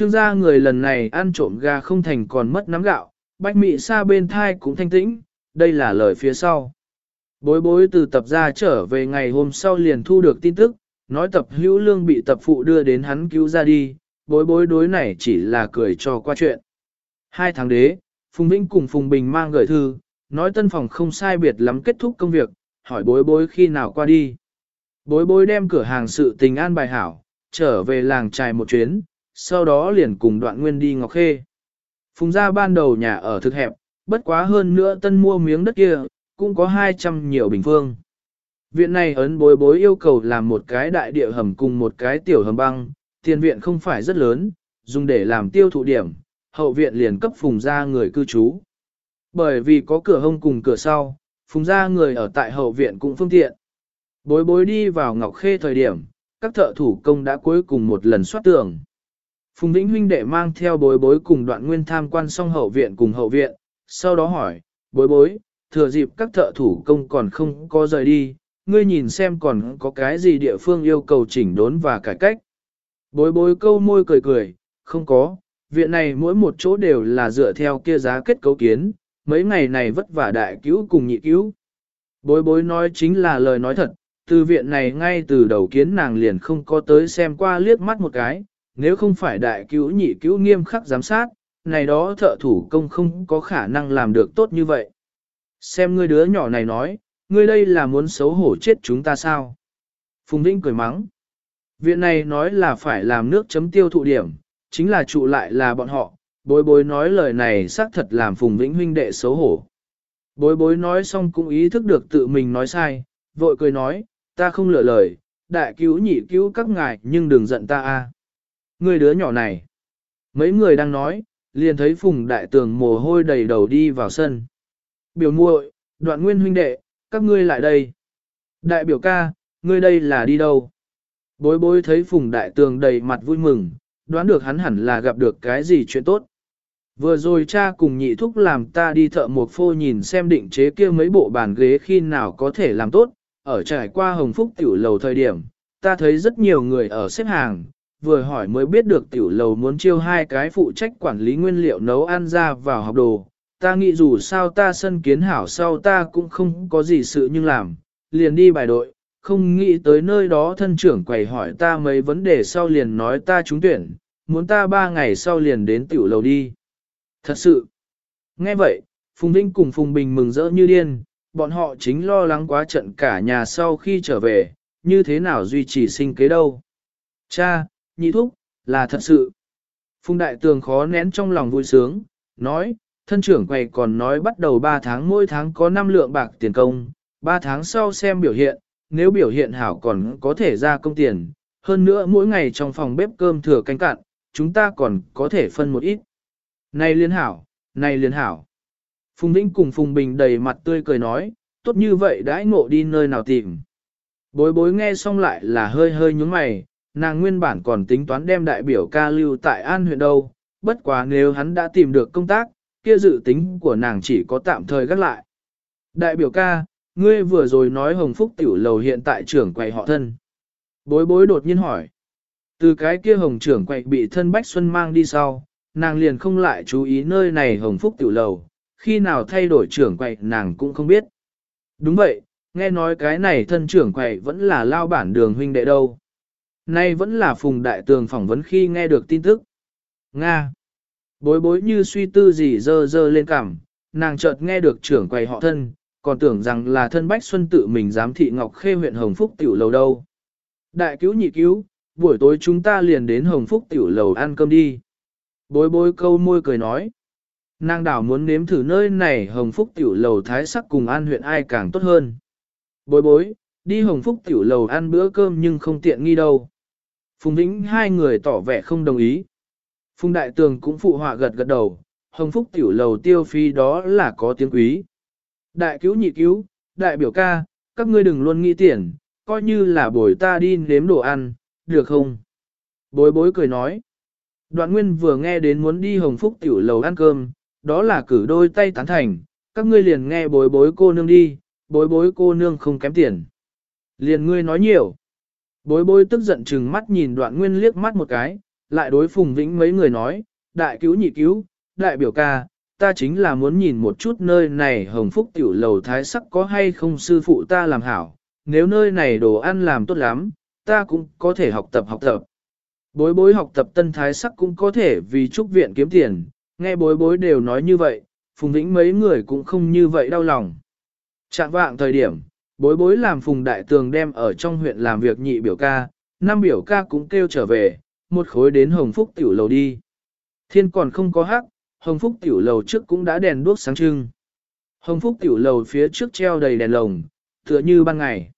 Trương gia người lần này ăn trộm gà không thành còn mất nắm gạo, bách mị xa bên thai cũng thanh tĩnh, đây là lời phía sau. Bối bối từ tập ra trở về ngày hôm sau liền thu được tin tức, nói tập hữu lương bị tập phụ đưa đến hắn cứu ra đi, bối bối đối này chỉ là cười cho qua chuyện. Hai tháng đế, Phùng Vĩnh cùng Phùng Bình mang gửi thư, nói tân phòng không sai biệt lắm kết thúc công việc, hỏi bối bối khi nào qua đi. Bối bối đem cửa hàng sự tình an bài hảo, trở về làng trài một chuyến, sau đó liền cùng đoạn nguyên đi Ngọc Khê. Phùng ra ban đầu nhà ở thực hẹp, bất quá hơn nữa tân mua miếng đất kia, cũng có 200 nhiều bình phương. Viện này ấn bối bối yêu cầu làm một cái đại địa hầm cùng một cái tiểu hầm băng, tiền viện không phải rất lớn, dùng để làm tiêu thụ điểm, hậu viện liền cấp phùng ra người cư trú. Bởi vì có cửa hông cùng cửa sau, phùng ra người ở tại hậu viện cũng phương tiện. Bối bối đi vào Ngọc Khê thời điểm, các thợ thủ công đã cuối cùng một lần soát tường. Phùng Vĩnh huynh đệ mang theo bối bối cùng đoạn nguyên tham quan xong hậu viện cùng hậu viện, sau đó hỏi, bối bối, thừa dịp các thợ thủ công còn không có rời đi, ngươi nhìn xem còn có cái gì địa phương yêu cầu chỉnh đốn và cải cách. Bối bối câu môi cười cười, không có, viện này mỗi một chỗ đều là dựa theo kia giá kết cấu kiến, mấy ngày này vất vả đại cứu cùng nhị cứu. Bối bối nói chính là lời nói thật, từ viện này ngay từ đầu kiến nàng liền không có tới xem qua liếc mắt một cái, nếu không phải đại cứu nhị cứu nghiêm khắc giám sát, này đó thợ thủ công không có khả năng làm được tốt như vậy. Xem ngươi đứa nhỏ này nói, ngươi đây là muốn xấu hổ chết chúng ta sao? Phùng Vĩnh cười mắng. Viện này nói là phải làm nước chấm tiêu thụ điểm, chính là trụ lại là bọn họ, bối bối nói lời này xác thật làm Phùng Vĩnh huynh đệ xấu hổ. Bối bối nói xong cũng ý thức được tự mình nói sai, vội cười nói, ta không lựa lời, đại cứu nhị cứu các ngài nhưng đừng giận ta a. Người đứa nhỏ này. Mấy người đang nói, liền thấy Phùng Đại Tường mồ hôi đầy đầu đi vào sân. Biểu muội, đoạn nguyên huynh đệ, các ngươi lại đây. Đại biểu ca, ngươi đây là đi đâu? Bối bối thấy Phùng Đại Tường đầy mặt vui mừng, đoán được hắn hẳn là gặp được cái gì chuyện tốt. Vừa rồi cha cùng nhị thúc làm ta đi thợ một phô nhìn xem định chế kia mấy bộ bàn ghế khi nào có thể làm tốt, ở trải qua hồng phúc tiểu lầu thời điểm, ta thấy rất nhiều người ở xếp hàng, vừa hỏi mới biết được tiểu lầu muốn chiêu hai cái phụ trách quản lý nguyên liệu nấu ăn ra vào học đồ. Ta nghĩ dù sao ta sân kiến hảo sau ta cũng không có gì sự nhưng làm, liền đi bài đội, không nghĩ tới nơi đó thân trưởng quầy hỏi ta mấy vấn đề sau liền nói ta trúng tuyển, muốn ta ba ngày sau liền đến tiểu lầu đi. Thật sự, nghe vậy, Phùng Vinh cùng Phùng Bình mừng rỡ như điên, bọn họ chính lo lắng quá trận cả nhà sau khi trở về, như thế nào duy trì sinh kế đâu. Cha, nhị thúc, là thật sự. Phùng Đại Tường khó nén trong lòng vui sướng, nói, thân trưởng quầy còn nói bắt đầu 3 tháng mỗi tháng có 5 lượng bạc tiền công, 3 tháng sau xem biểu hiện, nếu biểu hiện hảo còn có thể ra công tiền, hơn nữa mỗi ngày trong phòng bếp cơm thừa canh cạn, chúng ta còn có thể phân một ít. Này liên hảo, này liên hảo. Phùng Vĩnh cùng Phùng Bình đầy mặt tươi cười nói, tốt như vậy đãi ngộ đi nơi nào tìm. Bối bối nghe xong lại là hơi hơi nhúng mày, nàng nguyên bản còn tính toán đem đại biểu ca lưu tại An huyện đâu, bất quá nếu hắn đã tìm được công tác, kia dự tính của nàng chỉ có tạm thời gác lại. Đại biểu ca, ngươi vừa rồi nói Hồng Phúc tiểu lầu hiện tại trưởng quầy họ thân. Bối bối đột nhiên hỏi. Từ cái kia Hồng trưởng quầy bị thân Bách Xuân mang đi sau, nàng liền không lại chú ý nơi này Hồng Phúc tiểu lầu, khi nào thay đổi trưởng quầy nàng cũng không biết. Đúng vậy, nghe nói cái này thân trưởng quầy vẫn là lao bản đường huynh đệ đâu. Nay vẫn là phùng đại tường phỏng vấn khi nghe được tin tức. Nga. Bối bối như suy tư gì dơ dơ lên cảm, nàng chợt nghe được trưởng quầy họ thân, còn tưởng rằng là thân Bách Xuân tự mình giám thị Ngọc Khê huyện Hồng Phúc tiểu lầu đâu. Đại cứu nhị cứu, buổi tối chúng ta liền đến Hồng Phúc tiểu lầu ăn cơm đi. Bối bối câu môi cười nói. Nàng đảo muốn nếm thử nơi này Hồng Phúc tiểu lầu thái sắc cùng an huyện ai càng tốt hơn. Bối bối, đi Hồng Phúc tiểu lầu ăn bữa cơm nhưng không tiện nghi đâu. Phùng Vĩnh hai người tỏ vẻ không đồng ý. Phùng Đại Tường cũng phụ họa gật gật đầu, Hồng Phúc tiểu lầu tiêu phi đó là có tiếng quý. Đại cứu nhị cứu, đại biểu ca, các ngươi đừng luôn nghĩ tiền, coi như là bồi ta đi nếm đồ ăn, được không? Bối bối cười nói. Đoạn nguyên vừa nghe đến muốn đi Hồng Phúc tiểu lầu ăn cơm, đó là cử đôi tay tán thành, các ngươi liền nghe bối bối cô nương đi, bối bối cô nương không kém tiền. Liền ngươi nói nhiều. Bối bối tức giận chừng mắt nhìn đoạn nguyên liếc mắt một cái, lại đối Phùng Vĩnh mấy người nói, đại cứu nhị cứu, đại biểu ca, ta chính là muốn nhìn một chút nơi này hồng phúc tiểu lầu thái sắc có hay không sư phụ ta làm hảo, nếu nơi này đồ ăn làm tốt lắm, ta cũng có thể học tập học tập. Bối bối học tập tân thái sắc cũng có thể vì trúc viện kiếm tiền, nghe bối bối đều nói như vậy, Phùng Vĩnh mấy người cũng không như vậy đau lòng. Trạng vạng thời điểm, bối bối làm Phùng Đại Tường đem ở trong huyện làm việc nhị biểu ca, năm biểu ca cũng kêu trở về, một khối đến Hồng Phúc tiểu lầu đi. Thiên còn không có hắc, Hồng Phúc tiểu lầu trước cũng đã đèn đuốc sáng trưng. Hồng Phúc tiểu lầu phía trước treo đầy đèn lồng, tựa như ban ngày.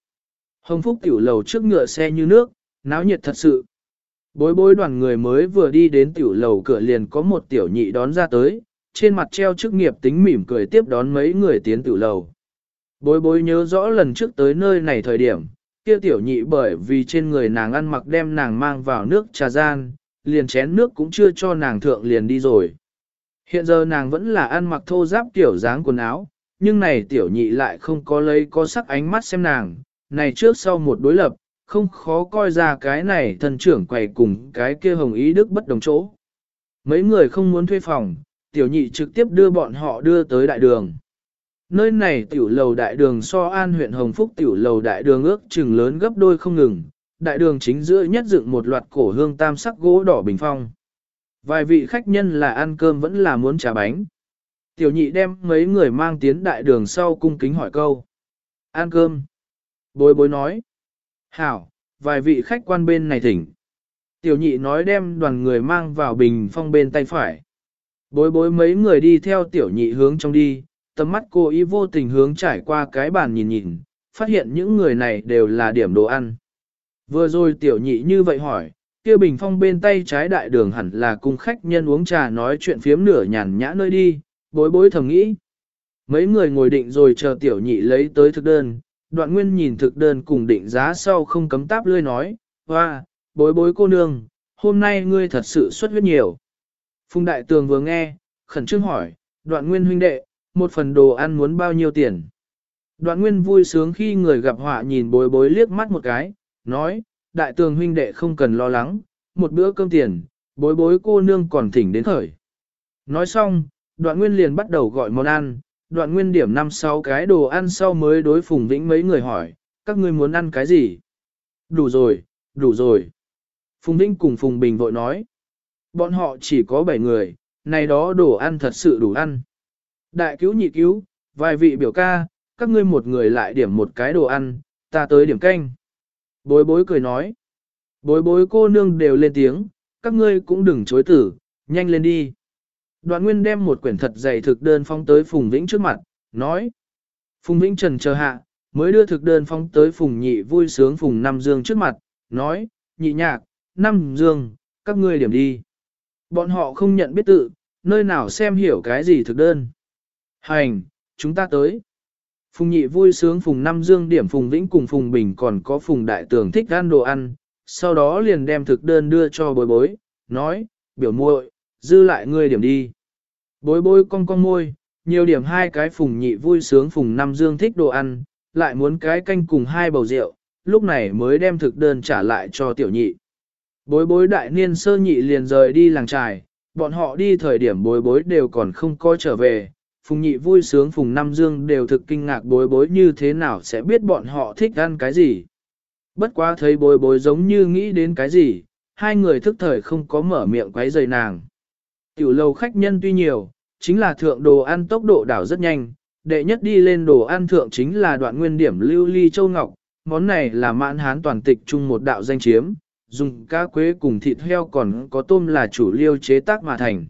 Hồng Phúc tiểu lầu trước ngựa xe như nước, náo nhiệt thật sự. Bối bối đoàn người mới vừa đi đến tiểu lầu cửa liền có một tiểu nhị đón ra tới, trên mặt treo chức nghiệp tính mỉm cười tiếp đón mấy người tiến tiểu lầu. Bối bối nhớ rõ lần trước tới nơi này thời điểm, kia tiểu nhị bởi vì trên người nàng ăn mặc đem nàng mang vào nước trà gian, liền chén nước cũng chưa cho nàng thượng liền đi rồi. Hiện giờ nàng vẫn là ăn mặc thô giáp tiểu dáng quần áo, nhưng này tiểu nhị lại không có lấy có sắc ánh mắt xem nàng, này trước sau một đối lập, không khó coi ra cái này thần trưởng quầy cùng cái kia hồng ý đức bất đồng chỗ. Mấy người không muốn thuê phòng, tiểu nhị trực tiếp đưa bọn họ đưa tới đại đường. Nơi này tiểu lầu đại đường so an huyện Hồng Phúc tiểu lầu đại đường ước chừng lớn gấp đôi không ngừng, đại đường chính giữa nhất dựng một loạt cổ hương tam sắc gỗ đỏ bình phong. Vài vị khách nhân là ăn cơm vẫn là muốn trà bánh. Tiểu nhị đem mấy người mang tiến đại đường sau cung kính hỏi câu. Ăn cơm. Bối bối nói. Hảo, vài vị khách quan bên này thỉnh. Tiểu nhị nói đem đoàn người mang vào bình phong bên tay phải. Bối bối mấy người đi theo tiểu nhị hướng trong đi, tầm mắt cô ý vô tình hướng trải qua cái bàn nhìn nhìn, phát hiện những người này đều là điểm đồ ăn. Vừa rồi tiểu nhị như vậy hỏi, kia bình phong bên tay trái đại đường hẳn là cùng khách nhân uống trà nói chuyện phiếm nửa nhàn nhã nơi đi, bối bối thầm nghĩ. Mấy người ngồi định rồi chờ tiểu nhị lấy tới thực đơn, đoạn nguyên nhìn thực đơn cùng định giá sau không cấm táp lươi nói, hoa, bối bối cô nương, hôm nay ngươi thật sự xuất huyết nhiều. Phùng đại tường vừa nghe, khẩn trương hỏi, đoạn nguyên huynh đệ, một phần đồ ăn muốn bao nhiêu tiền. Đoạn nguyên vui sướng khi người gặp họa nhìn bối bối liếc mắt một cái, nói, đại tường huynh đệ không cần lo lắng, một bữa cơm tiền, bối bối cô nương còn thỉnh đến khởi. Nói xong, đoạn nguyên liền bắt đầu gọi món ăn, đoạn nguyên điểm năm sáu cái đồ ăn sau mới đối phùng vĩnh mấy người hỏi, các ngươi muốn ăn cái gì? Đủ rồi, đủ rồi. Phùng vĩnh cùng phùng bình vội nói, bọn họ chỉ có 7 người, này đó đồ ăn thật sự đủ ăn. Đại cứu nhị cứu, vài vị biểu ca, các ngươi một người lại điểm một cái đồ ăn, ta tới điểm canh. Bối bối cười nói. Bối bối cô nương đều lên tiếng, các ngươi cũng đừng chối tử, nhanh lên đi. Đoạn nguyên đem một quyển thật dày thực đơn phong tới Phùng Vĩnh trước mặt, nói. Phùng Vĩnh trần chờ hạ, mới đưa thực đơn phong tới Phùng nhị vui sướng Phùng Nam Dương trước mặt, nói, nhị nhạc, Nam Dương, các ngươi điểm đi. Bọn họ không nhận biết tự, nơi nào xem hiểu cái gì thực đơn. Hành, chúng ta tới. Phùng nhị vui sướng Phùng Năm Dương điểm Phùng Vĩnh cùng Phùng Bình còn có Phùng Đại Tường thích ăn đồ ăn, sau đó liền đem thực đơn đưa cho bối bối, nói, biểu muội, dư lại ngươi điểm đi. Bối bối cong cong môi, nhiều điểm hai cái Phùng nhị vui sướng Phùng Năm Dương thích đồ ăn, lại muốn cái canh cùng hai bầu rượu, lúc này mới đem thực đơn trả lại cho tiểu nhị. Bối bối đại niên sơ nhị liền rời đi làng trài, bọn họ đi thời điểm bối bối đều còn không coi trở về, Phùng Nhị vui sướng Phùng Nam Dương đều thực kinh ngạc bối bối như thế nào sẽ biết bọn họ thích ăn cái gì. Bất quá thấy bối bối giống như nghĩ đến cái gì, hai người thức thời không có mở miệng quấy rầy nàng. Tiểu lâu khách nhân tuy nhiều, chính là thượng đồ ăn tốc độ đảo rất nhanh, đệ nhất đi lên đồ ăn thượng chính là đoạn nguyên điểm lưu ly châu ngọc, món này là mãn hán toàn tịch chung một đạo danh chiếm, dùng cá quế cùng thịt heo còn có tôm là chủ liêu chế tác mà thành.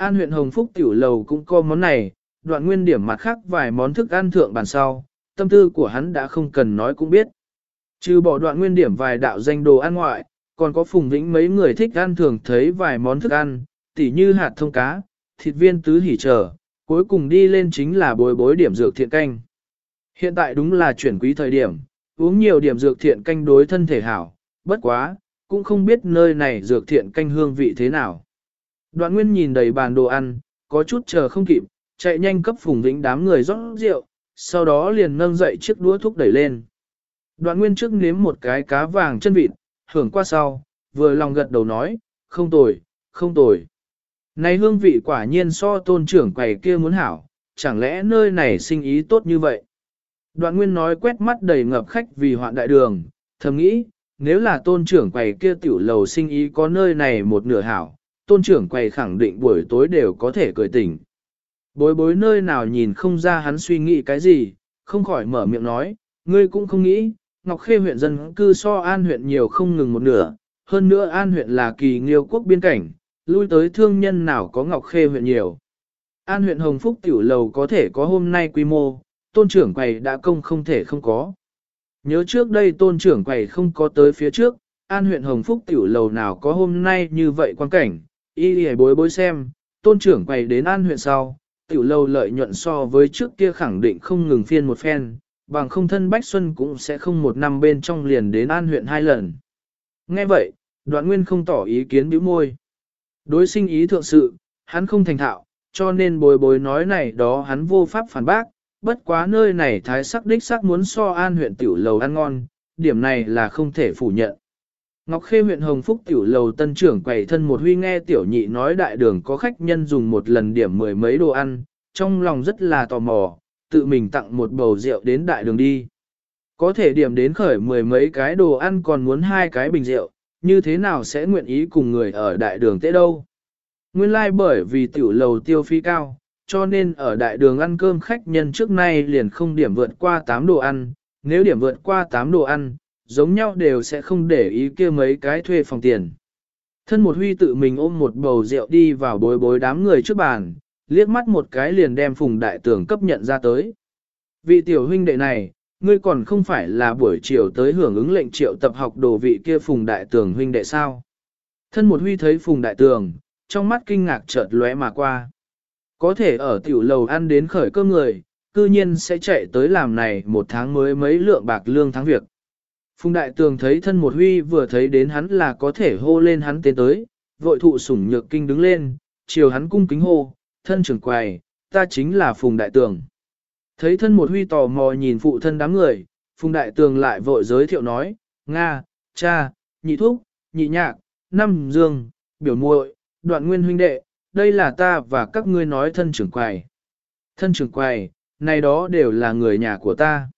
An huyện Hồng Phúc tiểu lầu cũng có món này, đoạn nguyên điểm mặt khác vài món thức ăn thượng bàn sau, tâm tư của hắn đã không cần nói cũng biết. Trừ bỏ đoạn nguyên điểm vài đạo danh đồ ăn ngoại, còn có phùng vĩnh mấy người thích ăn thường thấy vài món thức ăn, tỉ như hạt thông cá, thịt viên tứ hỉ trở, cuối cùng đi lên chính là bồi bối điểm dược thiện canh. Hiện tại đúng là chuyển quý thời điểm, uống nhiều điểm dược thiện canh đối thân thể hảo, bất quá, cũng không biết nơi này dược thiện canh hương vị thế nào. Đoạn nguyên nhìn đầy bàn đồ ăn, có chút chờ không kịp, chạy nhanh cấp phùng vĩnh đám người rót rượu, sau đó liền nâng dậy chiếc đũa thúc đẩy lên. Đoạn nguyên trước nếm một cái cá vàng chân vịt, hưởng qua sau, vừa lòng gật đầu nói, không tồi, không tồi. Này hương vị quả nhiên so tôn trưởng quầy kia muốn hảo, chẳng lẽ nơi này sinh ý tốt như vậy? Đoạn nguyên nói quét mắt đầy ngập khách vì hoạn đại đường, thầm nghĩ, nếu là tôn trưởng quầy kia tiểu lầu sinh ý có nơi này một nửa hảo, tôn trưởng quầy khẳng định buổi tối đều có thể cười tỉnh. Bối bối nơi nào nhìn không ra hắn suy nghĩ cái gì, không khỏi mở miệng nói, ngươi cũng không nghĩ, Ngọc Khê huyện dân cư so an huyện nhiều không ngừng một nửa, hơn nữa an huyện là kỳ nghiêu quốc biên cảnh, lui tới thương nhân nào có Ngọc Khê huyện nhiều. An huyện Hồng Phúc tiểu lầu có thể có hôm nay quy mô, tôn trưởng quầy đã công không thể không có. Nhớ trước đây tôn trưởng quầy không có tới phía trước, an huyện Hồng Phúc tiểu lầu nào có hôm nay như vậy quan cảnh, y hề bối bối xem, tôn trưởng quay đến an huyện sau, tiểu lâu lợi nhuận so với trước kia khẳng định không ngừng phiên một phen, bằng không thân Bách Xuân cũng sẽ không một năm bên trong liền đến an huyện hai lần. Nghe vậy, đoạn nguyên không tỏ ý kiến bĩu môi. Đối sinh ý thượng sự, hắn không thành thạo, cho nên bối bối nói này đó hắn vô pháp phản bác, bất quá nơi này thái sắc đích sắc muốn so an huyện tiểu lầu ăn ngon, điểm này là không thể phủ nhận. Ngọc Khê huyện Hồng Phúc tiểu lầu tân trưởng quầy thân một huy nghe tiểu nhị nói đại đường có khách nhân dùng một lần điểm mười mấy đồ ăn, trong lòng rất là tò mò, tự mình tặng một bầu rượu đến đại đường đi. Có thể điểm đến khởi mười mấy cái đồ ăn còn muốn hai cái bình rượu, như thế nào sẽ nguyện ý cùng người ở đại đường tế đâu. Nguyên lai like bởi vì tiểu lầu tiêu phí cao, cho nên ở đại đường ăn cơm khách nhân trước nay liền không điểm vượt qua 8 đồ ăn, nếu điểm vượt qua 8 đồ ăn, giống nhau đều sẽ không để ý kia mấy cái thuê phòng tiền. Thân một huy tự mình ôm một bầu rượu đi vào bối bối đám người trước bàn, liếc mắt một cái liền đem phùng đại tưởng cấp nhận ra tới. Vị tiểu huynh đệ này, ngươi còn không phải là buổi chiều tới hưởng ứng lệnh triệu tập học đồ vị kia phùng đại tường huynh đệ sao. Thân một huy thấy phùng đại tường, trong mắt kinh ngạc chợt lóe mà qua. Có thể ở tiểu lầu ăn đến khởi cơm người, cư nhiên sẽ chạy tới làm này một tháng mới mấy lượng bạc lương tháng việc. Phùng đại tường thấy thân một huy vừa thấy đến hắn là có thể hô lên hắn tiến tới, vội thụ sủng nhược kinh đứng lên, chiều hắn cung kính hô, thân trưởng quầy, ta chính là phùng đại tường. Thấy thân một huy tò mò nhìn phụ thân đám người, phùng đại tường lại vội giới thiệu nói, Nga, cha, nhị thúc, nhị nhạc, năm dương, biểu muội, đoạn nguyên huynh đệ, đây là ta và các ngươi nói thân trưởng quầy. Thân trưởng quầy, này đó đều là người nhà của ta.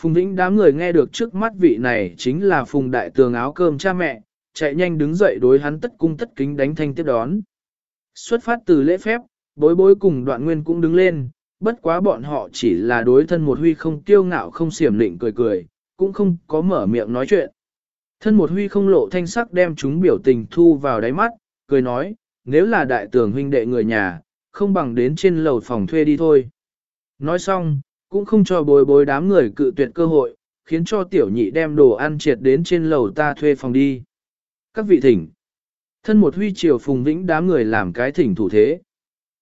Phùng Vĩnh đám người nghe được trước mắt vị này chính là Phùng Đại Tường áo cơm cha mẹ, chạy nhanh đứng dậy đối hắn tất cung tất kính đánh thanh tiếp đón. Xuất phát từ lễ phép, bối bối cùng đoạn nguyên cũng đứng lên, bất quá bọn họ chỉ là đối thân một huy không kiêu ngạo không xiểm lịnh cười cười, cũng không có mở miệng nói chuyện. Thân một huy không lộ thanh sắc đem chúng biểu tình thu vào đáy mắt, cười nói, nếu là đại tường huynh đệ người nhà, không bằng đến trên lầu phòng thuê đi thôi. Nói xong, cũng không cho bối bối đám người cự tuyệt cơ hội, khiến cho tiểu nhị đem đồ ăn triệt đến trên lầu ta thuê phòng đi. Các vị thỉnh. Thân một huy triều phùng vĩnh đám người làm cái thỉnh thủ thế.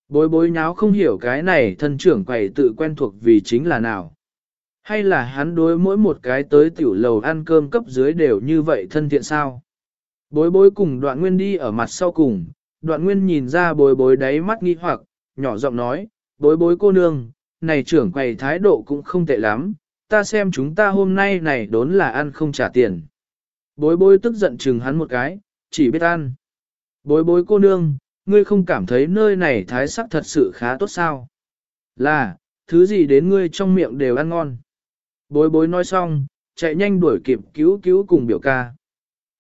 Bối bối nháo không hiểu cái này thân trưởng quầy tự quen thuộc vì chính là nào. Hay là hắn đối mỗi một cái tới tiểu lầu ăn cơm cấp dưới đều như vậy thân thiện sao? Bối bối cùng đoạn nguyên đi ở mặt sau cùng, đoạn nguyên nhìn ra bối bối đáy mắt nghi hoặc, nhỏ giọng nói, bối bối cô nương, này trưởng quầy thái độ cũng không tệ lắm, ta xem chúng ta hôm nay này đốn là ăn không trả tiền. Bối bối tức giận chừng hắn một cái, chỉ biết ăn. Bối bối cô nương, ngươi không cảm thấy nơi này thái sắc thật sự khá tốt sao? Là, thứ gì đến ngươi trong miệng đều ăn ngon. Bối bối nói xong, chạy nhanh đuổi kịp cứu cứu cùng biểu ca.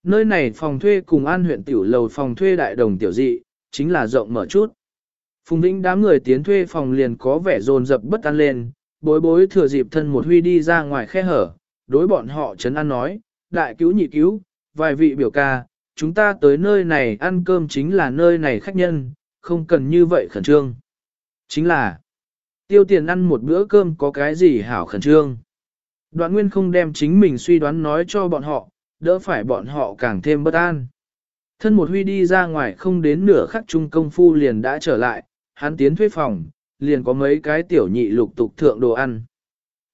Nơi này phòng thuê cùng an huyện tiểu lầu phòng thuê đại đồng tiểu dị, chính là rộng mở chút. Phùng Vĩnh đám người tiến thuê phòng liền có vẻ dồn dập bất an lên, bối bối thừa dịp thân một huy đi ra ngoài khe hở, đối bọn họ chấn an nói, đại cứu nhị cứu, vài vị biểu ca, chúng ta tới nơi này ăn cơm chính là nơi này khách nhân, không cần như vậy khẩn trương. Chính là, tiêu tiền ăn một bữa cơm có cái gì hảo khẩn trương. Đoạn nguyên không đem chính mình suy đoán nói cho bọn họ, đỡ phải bọn họ càng thêm bất an. Thân một huy đi ra ngoài không đến nửa khắc trung công phu liền đã trở lại, hắn tiến thuê phòng, liền có mấy cái tiểu nhị lục tục thượng đồ ăn.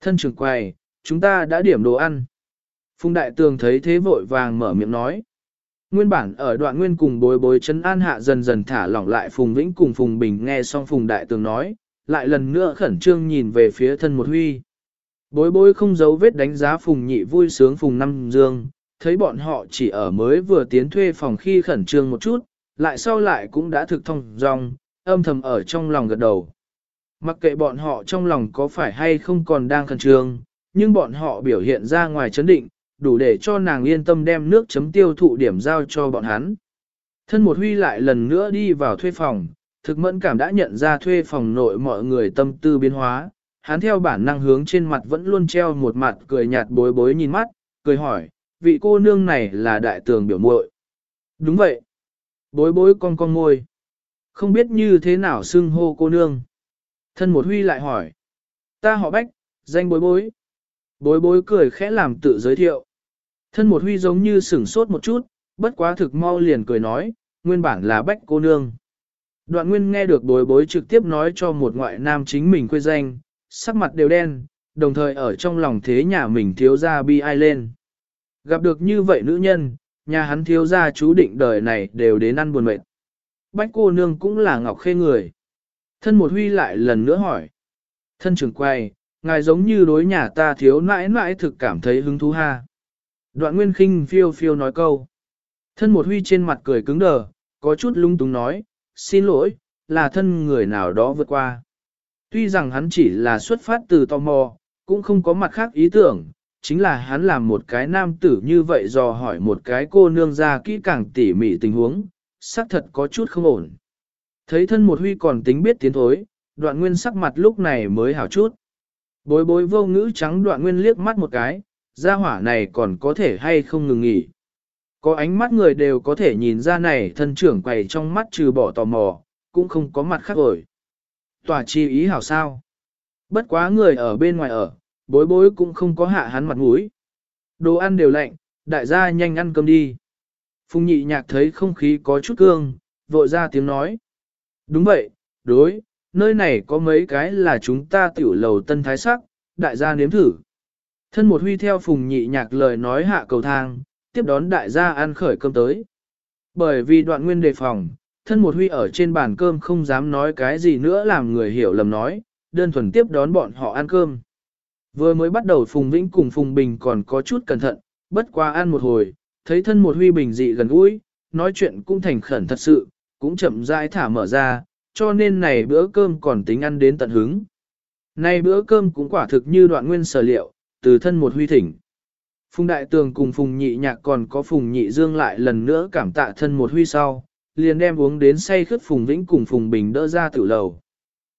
Thân trưởng quầy, chúng ta đã điểm đồ ăn. Phùng đại tường thấy thế vội vàng mở miệng nói. Nguyên bản ở đoạn nguyên cùng bối bối chân an hạ dần dần thả lỏng lại Phùng Vĩnh cùng Phùng Bình nghe xong Phùng Đại Tường nói, lại lần nữa khẩn trương nhìn về phía thân một huy. Bối bối không giấu vết đánh giá Phùng Nhị vui sướng Phùng Năm Dương, thấy bọn họ chỉ ở mới vừa tiến thuê phòng khi khẩn trương một chút, lại sau lại cũng đã thực thông dong, âm thầm ở trong lòng gật đầu. Mặc kệ bọn họ trong lòng có phải hay không còn đang khẩn trương, nhưng bọn họ biểu hiện ra ngoài chấn định, đủ để cho nàng yên tâm đem nước chấm tiêu thụ điểm giao cho bọn hắn. Thân một huy lại lần nữa đi vào thuê phòng, thực mẫn cảm đã nhận ra thuê phòng nội mọi người tâm tư biến hóa, hắn theo bản năng hướng trên mặt vẫn luôn treo một mặt cười nhạt bối bối nhìn mắt, cười hỏi, vị cô nương này là đại tường biểu muội. Đúng vậy. Bối bối con con môi. Không biết như thế nào xưng hô cô nương. Thân một huy lại hỏi. Ta họ bách, danh bối bối. Bối bối cười khẽ làm tự giới thiệu. Thân một huy giống như sửng sốt một chút, bất quá thực mau liền cười nói, nguyên bản là bách cô nương. Đoạn nguyên nghe được bối bối trực tiếp nói cho một ngoại nam chính mình quê danh, sắc mặt đều đen, đồng thời ở trong lòng thế nhà mình thiếu ra bi ai lên. Gặp được như vậy nữ nhân, nhà hắn thiếu ra chú định đời này đều đến ăn buồn mệt. Bách cô nương cũng là ngọc khê người. Thân một huy lại lần nữa hỏi. Thân trưởng quay, ngài giống như đối nhà ta thiếu nãi nãi thực cảm thấy hứng thú ha. Đoạn nguyên khinh phiêu phiêu nói câu. Thân một huy trên mặt cười cứng đờ, có chút lung túng nói, xin lỗi, là thân người nào đó vượt qua. Tuy rằng hắn chỉ là xuất phát từ tò mò, cũng không có mặt khác ý tưởng, chính là hắn làm một cái nam tử như vậy dò hỏi một cái cô nương ra kỹ càng tỉ mỉ tình huống, xác thật có chút không ổn. Thấy thân một huy còn tính biết tiến thối, đoạn nguyên sắc mặt lúc này mới hảo chút. Bối bối vô ngữ trắng đoạn nguyên liếc mắt một cái, gia hỏa này còn có thể hay không ngừng nghỉ. Có ánh mắt người đều có thể nhìn ra này thân trưởng quầy trong mắt trừ bỏ tò mò, cũng không có mặt khác ổi. Tòa chi ý hảo sao. Bất quá người ở bên ngoài ở, bối bối cũng không có hạ hắn mặt mũi. Đồ ăn đều lạnh, đại gia nhanh ăn cơm đi. Phùng nhị nhạc thấy không khí có chút cương, vội ra tiếng nói. Đúng vậy, đối, nơi này có mấy cái là chúng ta tiểu lầu tân thái sắc, đại gia nếm thử. Thân một huy theo phùng nhị nhạc lời nói hạ cầu thang, tiếp đón đại gia ăn khởi cơm tới. Bởi vì đoạn nguyên đề phòng, thân một huy ở trên bàn cơm không dám nói cái gì nữa làm người hiểu lầm nói, đơn thuần tiếp đón bọn họ ăn cơm. Vừa mới bắt đầu Phùng Vĩnh cùng Phùng Bình còn có chút cẩn thận, bất qua ăn một hồi, thấy thân một huy bình dị gần gũi, nói chuyện cũng thành khẩn thật sự, cũng chậm rãi thả mở ra, cho nên này bữa cơm còn tính ăn đến tận hứng. Này bữa cơm cũng quả thực như đoạn nguyên sở liệu, từ thân một huy thỉnh. Phùng Đại Tường cùng Phùng Nhị Nhạc còn có Phùng Nhị Dương lại lần nữa cảm tạ thân một huy sau, liền đem uống đến say khướt Phùng Vĩnh cùng Phùng Bình đỡ ra tử lầu.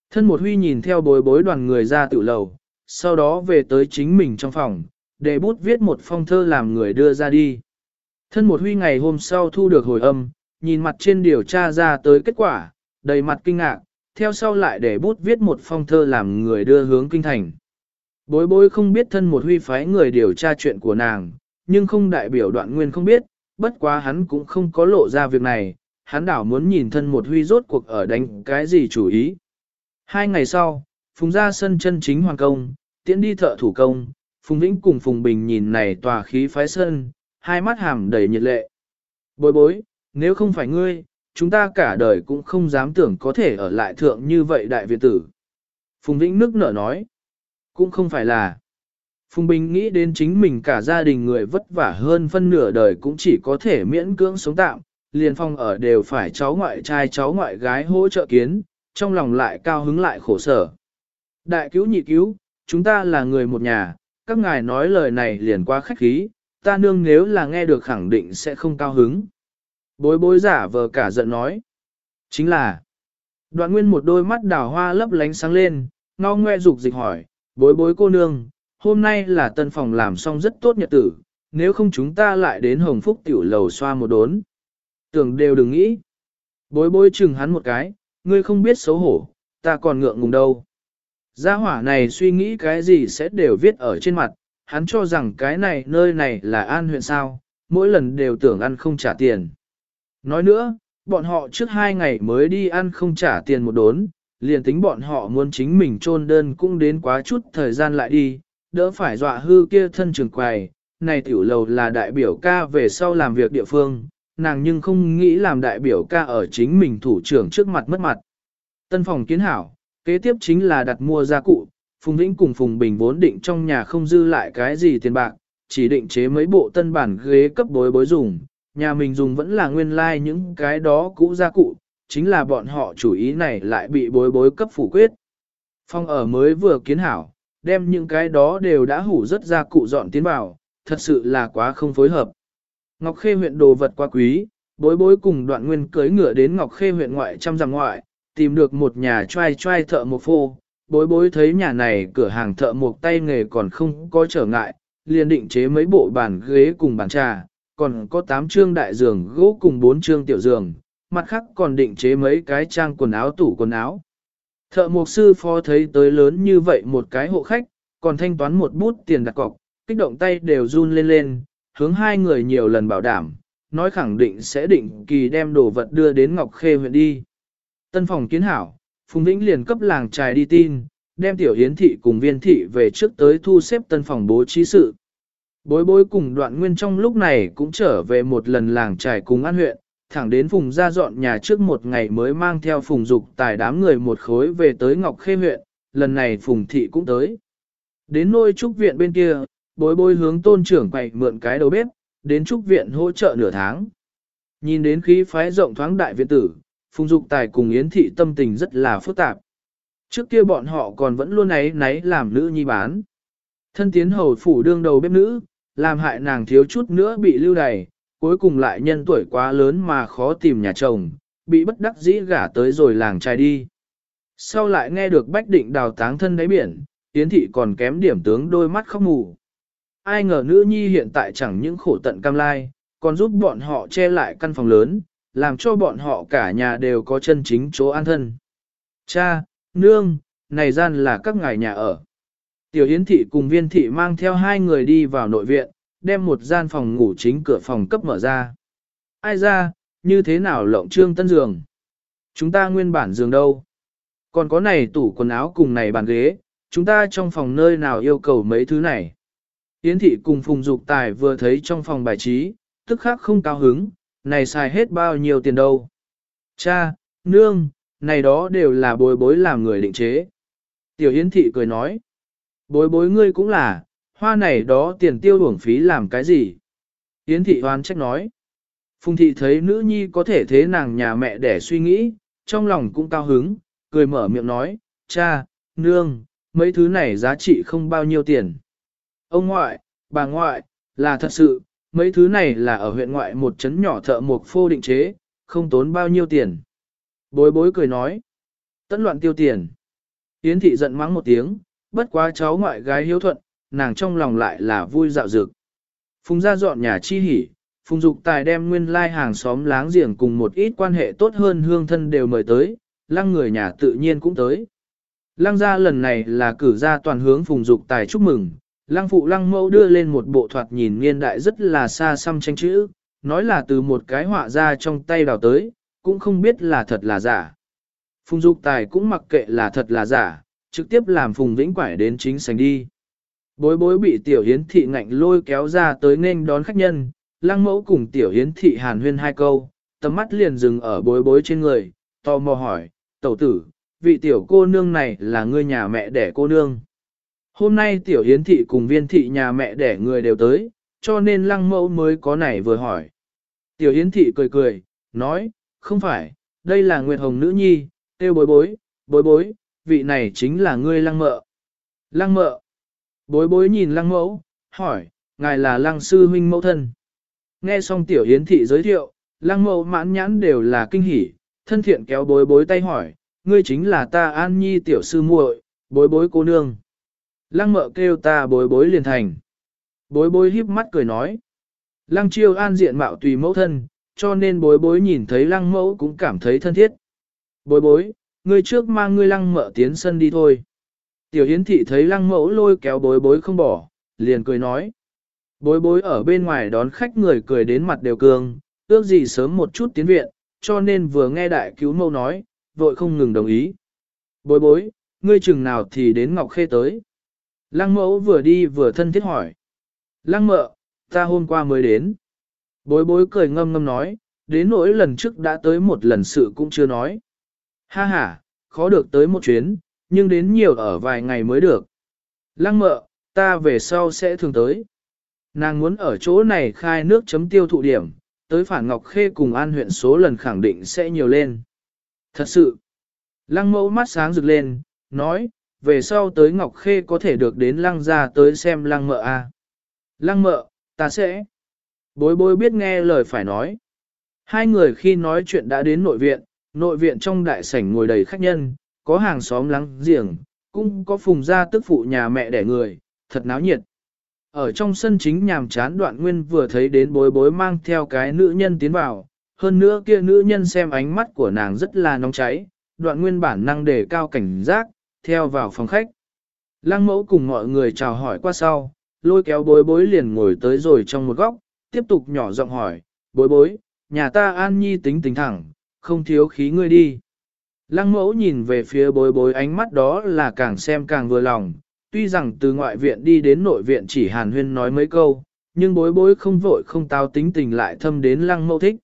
Thân một huy nhìn theo bối bối đoàn người ra tử lầu, sau đó về tới chính mình trong phòng, để bút viết một phong thơ làm người đưa ra đi. Thân một huy ngày hôm sau thu được hồi âm, nhìn mặt trên điều tra ra tới kết quả, đầy mặt kinh ngạc, theo sau lại để bút viết một phong thơ làm người đưa hướng kinh thành. Bối bối không biết thân một huy phái người điều tra chuyện của nàng, nhưng không đại biểu đoạn nguyên không biết, bất quá hắn cũng không có lộ ra việc này, hắn đảo muốn nhìn thân một huy rốt cuộc ở đánh cái gì chủ ý. Hai ngày sau, Phùng ra sân chân chính hoàng công, tiễn đi thợ thủ công, Phùng Vĩnh cùng Phùng Bình nhìn này tòa khí phái sân, hai mắt hàm đầy nhiệt lệ. Bối bối, nếu không phải ngươi, chúng ta cả đời cũng không dám tưởng có thể ở lại thượng như vậy đại viện tử. Phùng Vĩnh nước nở nói, cũng không phải là. Phùng Bình nghĩ đến chính mình cả gia đình người vất vả hơn phân nửa đời cũng chỉ có thể miễn cưỡng sống tạm, liền phong ở đều phải cháu ngoại trai cháu ngoại gái hỗ trợ kiến, trong lòng lại cao hứng lại khổ sở. Đại cứu nhị cứu, chúng ta là người một nhà, các ngài nói lời này liền quá khách khí, ta nương nếu là nghe được khẳng định sẽ không cao hứng. Bối bối giả vờ cả giận nói. Chính là, đoạn nguyên một đôi mắt đào hoa lấp lánh sáng lên, ngao ngoe dục dịch hỏi, bối bối cô nương, hôm nay là tân phòng làm xong rất tốt nhật tử, nếu không chúng ta lại đến hồng phúc tiểu lầu xoa một đốn. Tưởng đều đừng nghĩ. Bối bối chừng hắn một cái, ngươi không biết xấu hổ, ta còn ngượng ngùng đâu. Gia hỏa này suy nghĩ cái gì sẽ đều viết ở trên mặt, hắn cho rằng cái này nơi này là an huyện sao, mỗi lần đều tưởng ăn không trả tiền. Nói nữa, bọn họ trước hai ngày mới đi ăn không trả tiền một đốn, liền tính bọn họ muốn chính mình trôn đơn cũng đến quá chút thời gian lại đi, đỡ phải dọa hư kia thân trường quầy. Này tiểu lầu là đại biểu ca về sau làm việc địa phương, nàng nhưng không nghĩ làm đại biểu ca ở chính mình thủ trưởng trước mặt mất mặt. Tân phòng kiến hảo, kế tiếp chính là đặt mua gia cụ, Phùng Vĩnh cùng Phùng Bình vốn định trong nhà không dư lại cái gì tiền bạc, chỉ định chế mấy bộ tân bản ghế cấp bối bối dùng, nhà mình dùng vẫn là nguyên lai like những cái đó cũ gia cụ, chính là bọn họ chủ ý này lại bị bối bối cấp phủ quyết. Phong ở mới vừa kiến hảo, đem những cái đó đều đã hủ rất gia cụ dọn tiến vào, thật sự là quá không phối hợp. Ngọc Khê huyện đồ vật quá quý, bối bối cùng đoạn nguyên cưới ngựa đến Ngọc Khê huyện ngoại trăm dặm ngoại, tìm được một nhà trai trai thợ một phô, bối bối thấy nhà này cửa hàng thợ một tay nghề còn không có trở ngại, liền định chế mấy bộ bàn ghế cùng bàn trà, còn có 8 chương đại giường gỗ cùng 4 chương tiểu giường, mặt khác còn định chế mấy cái trang quần áo tủ quần áo. Thợ mục sư phó thấy tới lớn như vậy một cái hộ khách, còn thanh toán một bút tiền đặt cọc, kích động tay đều run lên lên, hướng hai người nhiều lần bảo đảm, nói khẳng định sẽ định kỳ đem đồ vật đưa đến Ngọc Khê huyện đi. Tân phòng kiến hảo, Phùng Vĩnh liền cấp làng trài đi tin, đem tiểu hiến thị cùng viên thị về trước tới thu xếp tân phòng bố trí sự. Bối bối cùng đoạn nguyên trong lúc này cũng trở về một lần làng trài cùng an huyện, thẳng đến Phùng ra dọn nhà trước một ngày mới mang theo Phùng Dục tài đám người một khối về tới Ngọc Khê huyện, lần này Phùng Thị cũng tới. Đến nôi trúc viện bên kia, bối bối hướng tôn trưởng quậy mượn cái đầu bếp, đến trúc viện hỗ trợ nửa tháng. Nhìn đến khí phái rộng thoáng đại viện tử, Phùng Dục Tài cùng Yến Thị tâm tình rất là phức tạp. Trước kia bọn họ còn vẫn luôn ấy náy làm nữ nhi bán. Thân tiến hầu phủ đương đầu bếp nữ, làm hại nàng thiếu chút nữa bị lưu đày, cuối cùng lại nhân tuổi quá lớn mà khó tìm nhà chồng, bị bất đắc dĩ gả tới rồi làng trai đi. Sau lại nghe được Bách Định đào táng thân đáy biển, Yến Thị còn kém điểm tướng đôi mắt khóc mù. Ai ngờ nữ nhi hiện tại chẳng những khổ tận cam lai, còn giúp bọn họ che lại căn phòng lớn, làm cho bọn họ cả nhà đều có chân chính chỗ an thân. Cha, nương, này gian là các ngài nhà ở. Tiểu Yến Thị cùng Viên Thị mang theo hai người đi vào nội viện, đem một gian phòng ngủ chính cửa phòng cấp mở ra. Ai ra, như thế nào lộng trương tân giường? Chúng ta nguyên bản giường đâu? Còn có này tủ quần áo cùng này bàn ghế, chúng ta trong phòng nơi nào yêu cầu mấy thứ này? Yến thị cùng Phùng Dục Tài vừa thấy trong phòng bài trí, tức khắc không cao hứng, này xài hết bao nhiêu tiền đâu? Cha, nương, này đó đều là bối bối làm người định chế. Tiểu Yến thị cười nói, bối bối ngươi cũng là, hoa này đó tiền tiêu uổng phí làm cái gì? Yến thị hoan trách nói, Phùng thị thấy nữ nhi có thể thế nàng nhà mẹ để suy nghĩ, trong lòng cũng cao hứng, cười mở miệng nói, cha, nương, mấy thứ này giá trị không bao nhiêu tiền. Ông ngoại, bà ngoại, là thật sự, mấy thứ này là ở huyện ngoại một trấn nhỏ thợ mộc phô định chế, không tốn bao nhiêu tiền. Bối bối cười nói, tấn loạn tiêu tiền. Yến thị giận mắng một tiếng, bất quá cháu ngoại gái hiếu thuận, nàng trong lòng lại là vui dạo dực. Phùng ra dọn nhà chi hỉ, Phùng Dục Tài đem nguyên lai hàng xóm láng giềng cùng một ít quan hệ tốt hơn hương thân đều mời tới, lăng người nhà tự nhiên cũng tới. Lăng gia lần này là cử ra toàn hướng Phùng Dục Tài chúc mừng, lăng phụ lăng mẫu đưa lên một bộ thoạt nhìn niên đại rất là xa xăm tranh chữ, nói là từ một cái họa ra trong tay đào tới, cũng không biết là thật là giả. Phùng Dục Tài cũng mặc kệ là thật là giả, trực tiếp làm Phùng Vĩnh quải đến chính sành đi. Bối bối bị tiểu hiến thị ngạnh lôi kéo ra tới nên đón khách nhân, lăng mẫu cùng tiểu hiến thị hàn huyên hai câu, tầm mắt liền dừng ở bối bối trên người, tò mò hỏi, tẩu tử, vị tiểu cô nương này là người nhà mẹ đẻ cô nương. Hôm nay tiểu hiến thị cùng viên thị nhà mẹ đẻ người đều tới, cho nên lăng mẫu mới có này vừa hỏi. Tiểu hiến thị cười cười, nói, không phải, đây là Nguyệt Hồng nữ nhi, tiêu bối bối, bối bối, vị này chính là ngươi lăng mợ. Lăng mợ. Bối bối nhìn lăng mẫu, hỏi, ngài là lăng sư huynh mẫu thân. Nghe xong tiểu hiến thị giới thiệu, lăng mẫu mãn nhãn đều là kinh hỉ, thân thiện kéo bối bối tay hỏi, ngươi chính là ta an nhi tiểu sư muội, bối bối cô nương. Lăng mợ kêu ta bối bối liền thành. Bối bối híp mắt cười nói. Lăng chiêu an diện mạo tùy mẫu thân, cho nên bối bối nhìn thấy lăng mẫu cũng cảm thấy thân thiết. Bối bối, ngươi trước mang ngươi lăng mợ tiến sân đi thôi. Tiểu hiến thị thấy lăng mẫu lôi kéo bối bối không bỏ, liền cười nói. Bối bối ở bên ngoài đón khách người cười đến mặt đều cường, ước gì sớm một chút tiến viện, cho nên vừa nghe đại cứu mâu nói, vội không ngừng đồng ý. Bối bối, ngươi chừng nào thì đến Ngọc Khê tới. Lăng mẫu vừa đi vừa thân thiết hỏi. Lăng mợ, ta hôm qua mới đến. Bối bối cười ngâm ngâm nói, đến nỗi lần trước đã tới một lần sự cũng chưa nói. Ha ha, khó được tới một chuyến, nhưng đến nhiều ở vài ngày mới được. Lăng mợ, ta về sau sẽ thường tới. Nàng muốn ở chỗ này khai nước chấm tiêu thụ điểm, tới phản Ngọc Khê cùng an huyện số lần khẳng định sẽ nhiều lên. Thật sự, lăng mẫu mắt sáng rực lên, nói, về sau tới Ngọc Khê có thể được đến lăng ra tới xem lăng mợ a. À. Lăng mợ, ta sẽ. Bối bối biết nghe lời phải nói. Hai người khi nói chuyện đã đến nội viện, nội viện trong đại sảnh ngồi đầy khách nhân, có hàng xóm lắng giềng, cũng có phùng gia tức phụ nhà mẹ đẻ người, thật náo nhiệt. Ở trong sân chính nhàm chán đoạn nguyên vừa thấy đến bối bối mang theo cái nữ nhân tiến vào, hơn nữa kia nữ nhân xem ánh mắt của nàng rất là nóng cháy, đoạn nguyên bản năng đề cao cảnh giác, theo vào phòng khách. Lăng mẫu cùng mọi người chào hỏi qua sau, lôi kéo bối bối liền ngồi tới rồi trong một góc, tiếp tục nhỏ giọng hỏi, bối bối, nhà ta an nhi tính tính thẳng, không thiếu khí ngươi đi. Lăng mẫu nhìn về phía bối bối ánh mắt đó là càng xem càng vừa lòng, tuy rằng từ ngoại viện đi đến nội viện chỉ hàn huyên nói mấy câu, nhưng bối bối không vội không tao tính tình lại thâm đến lăng mẫu thích.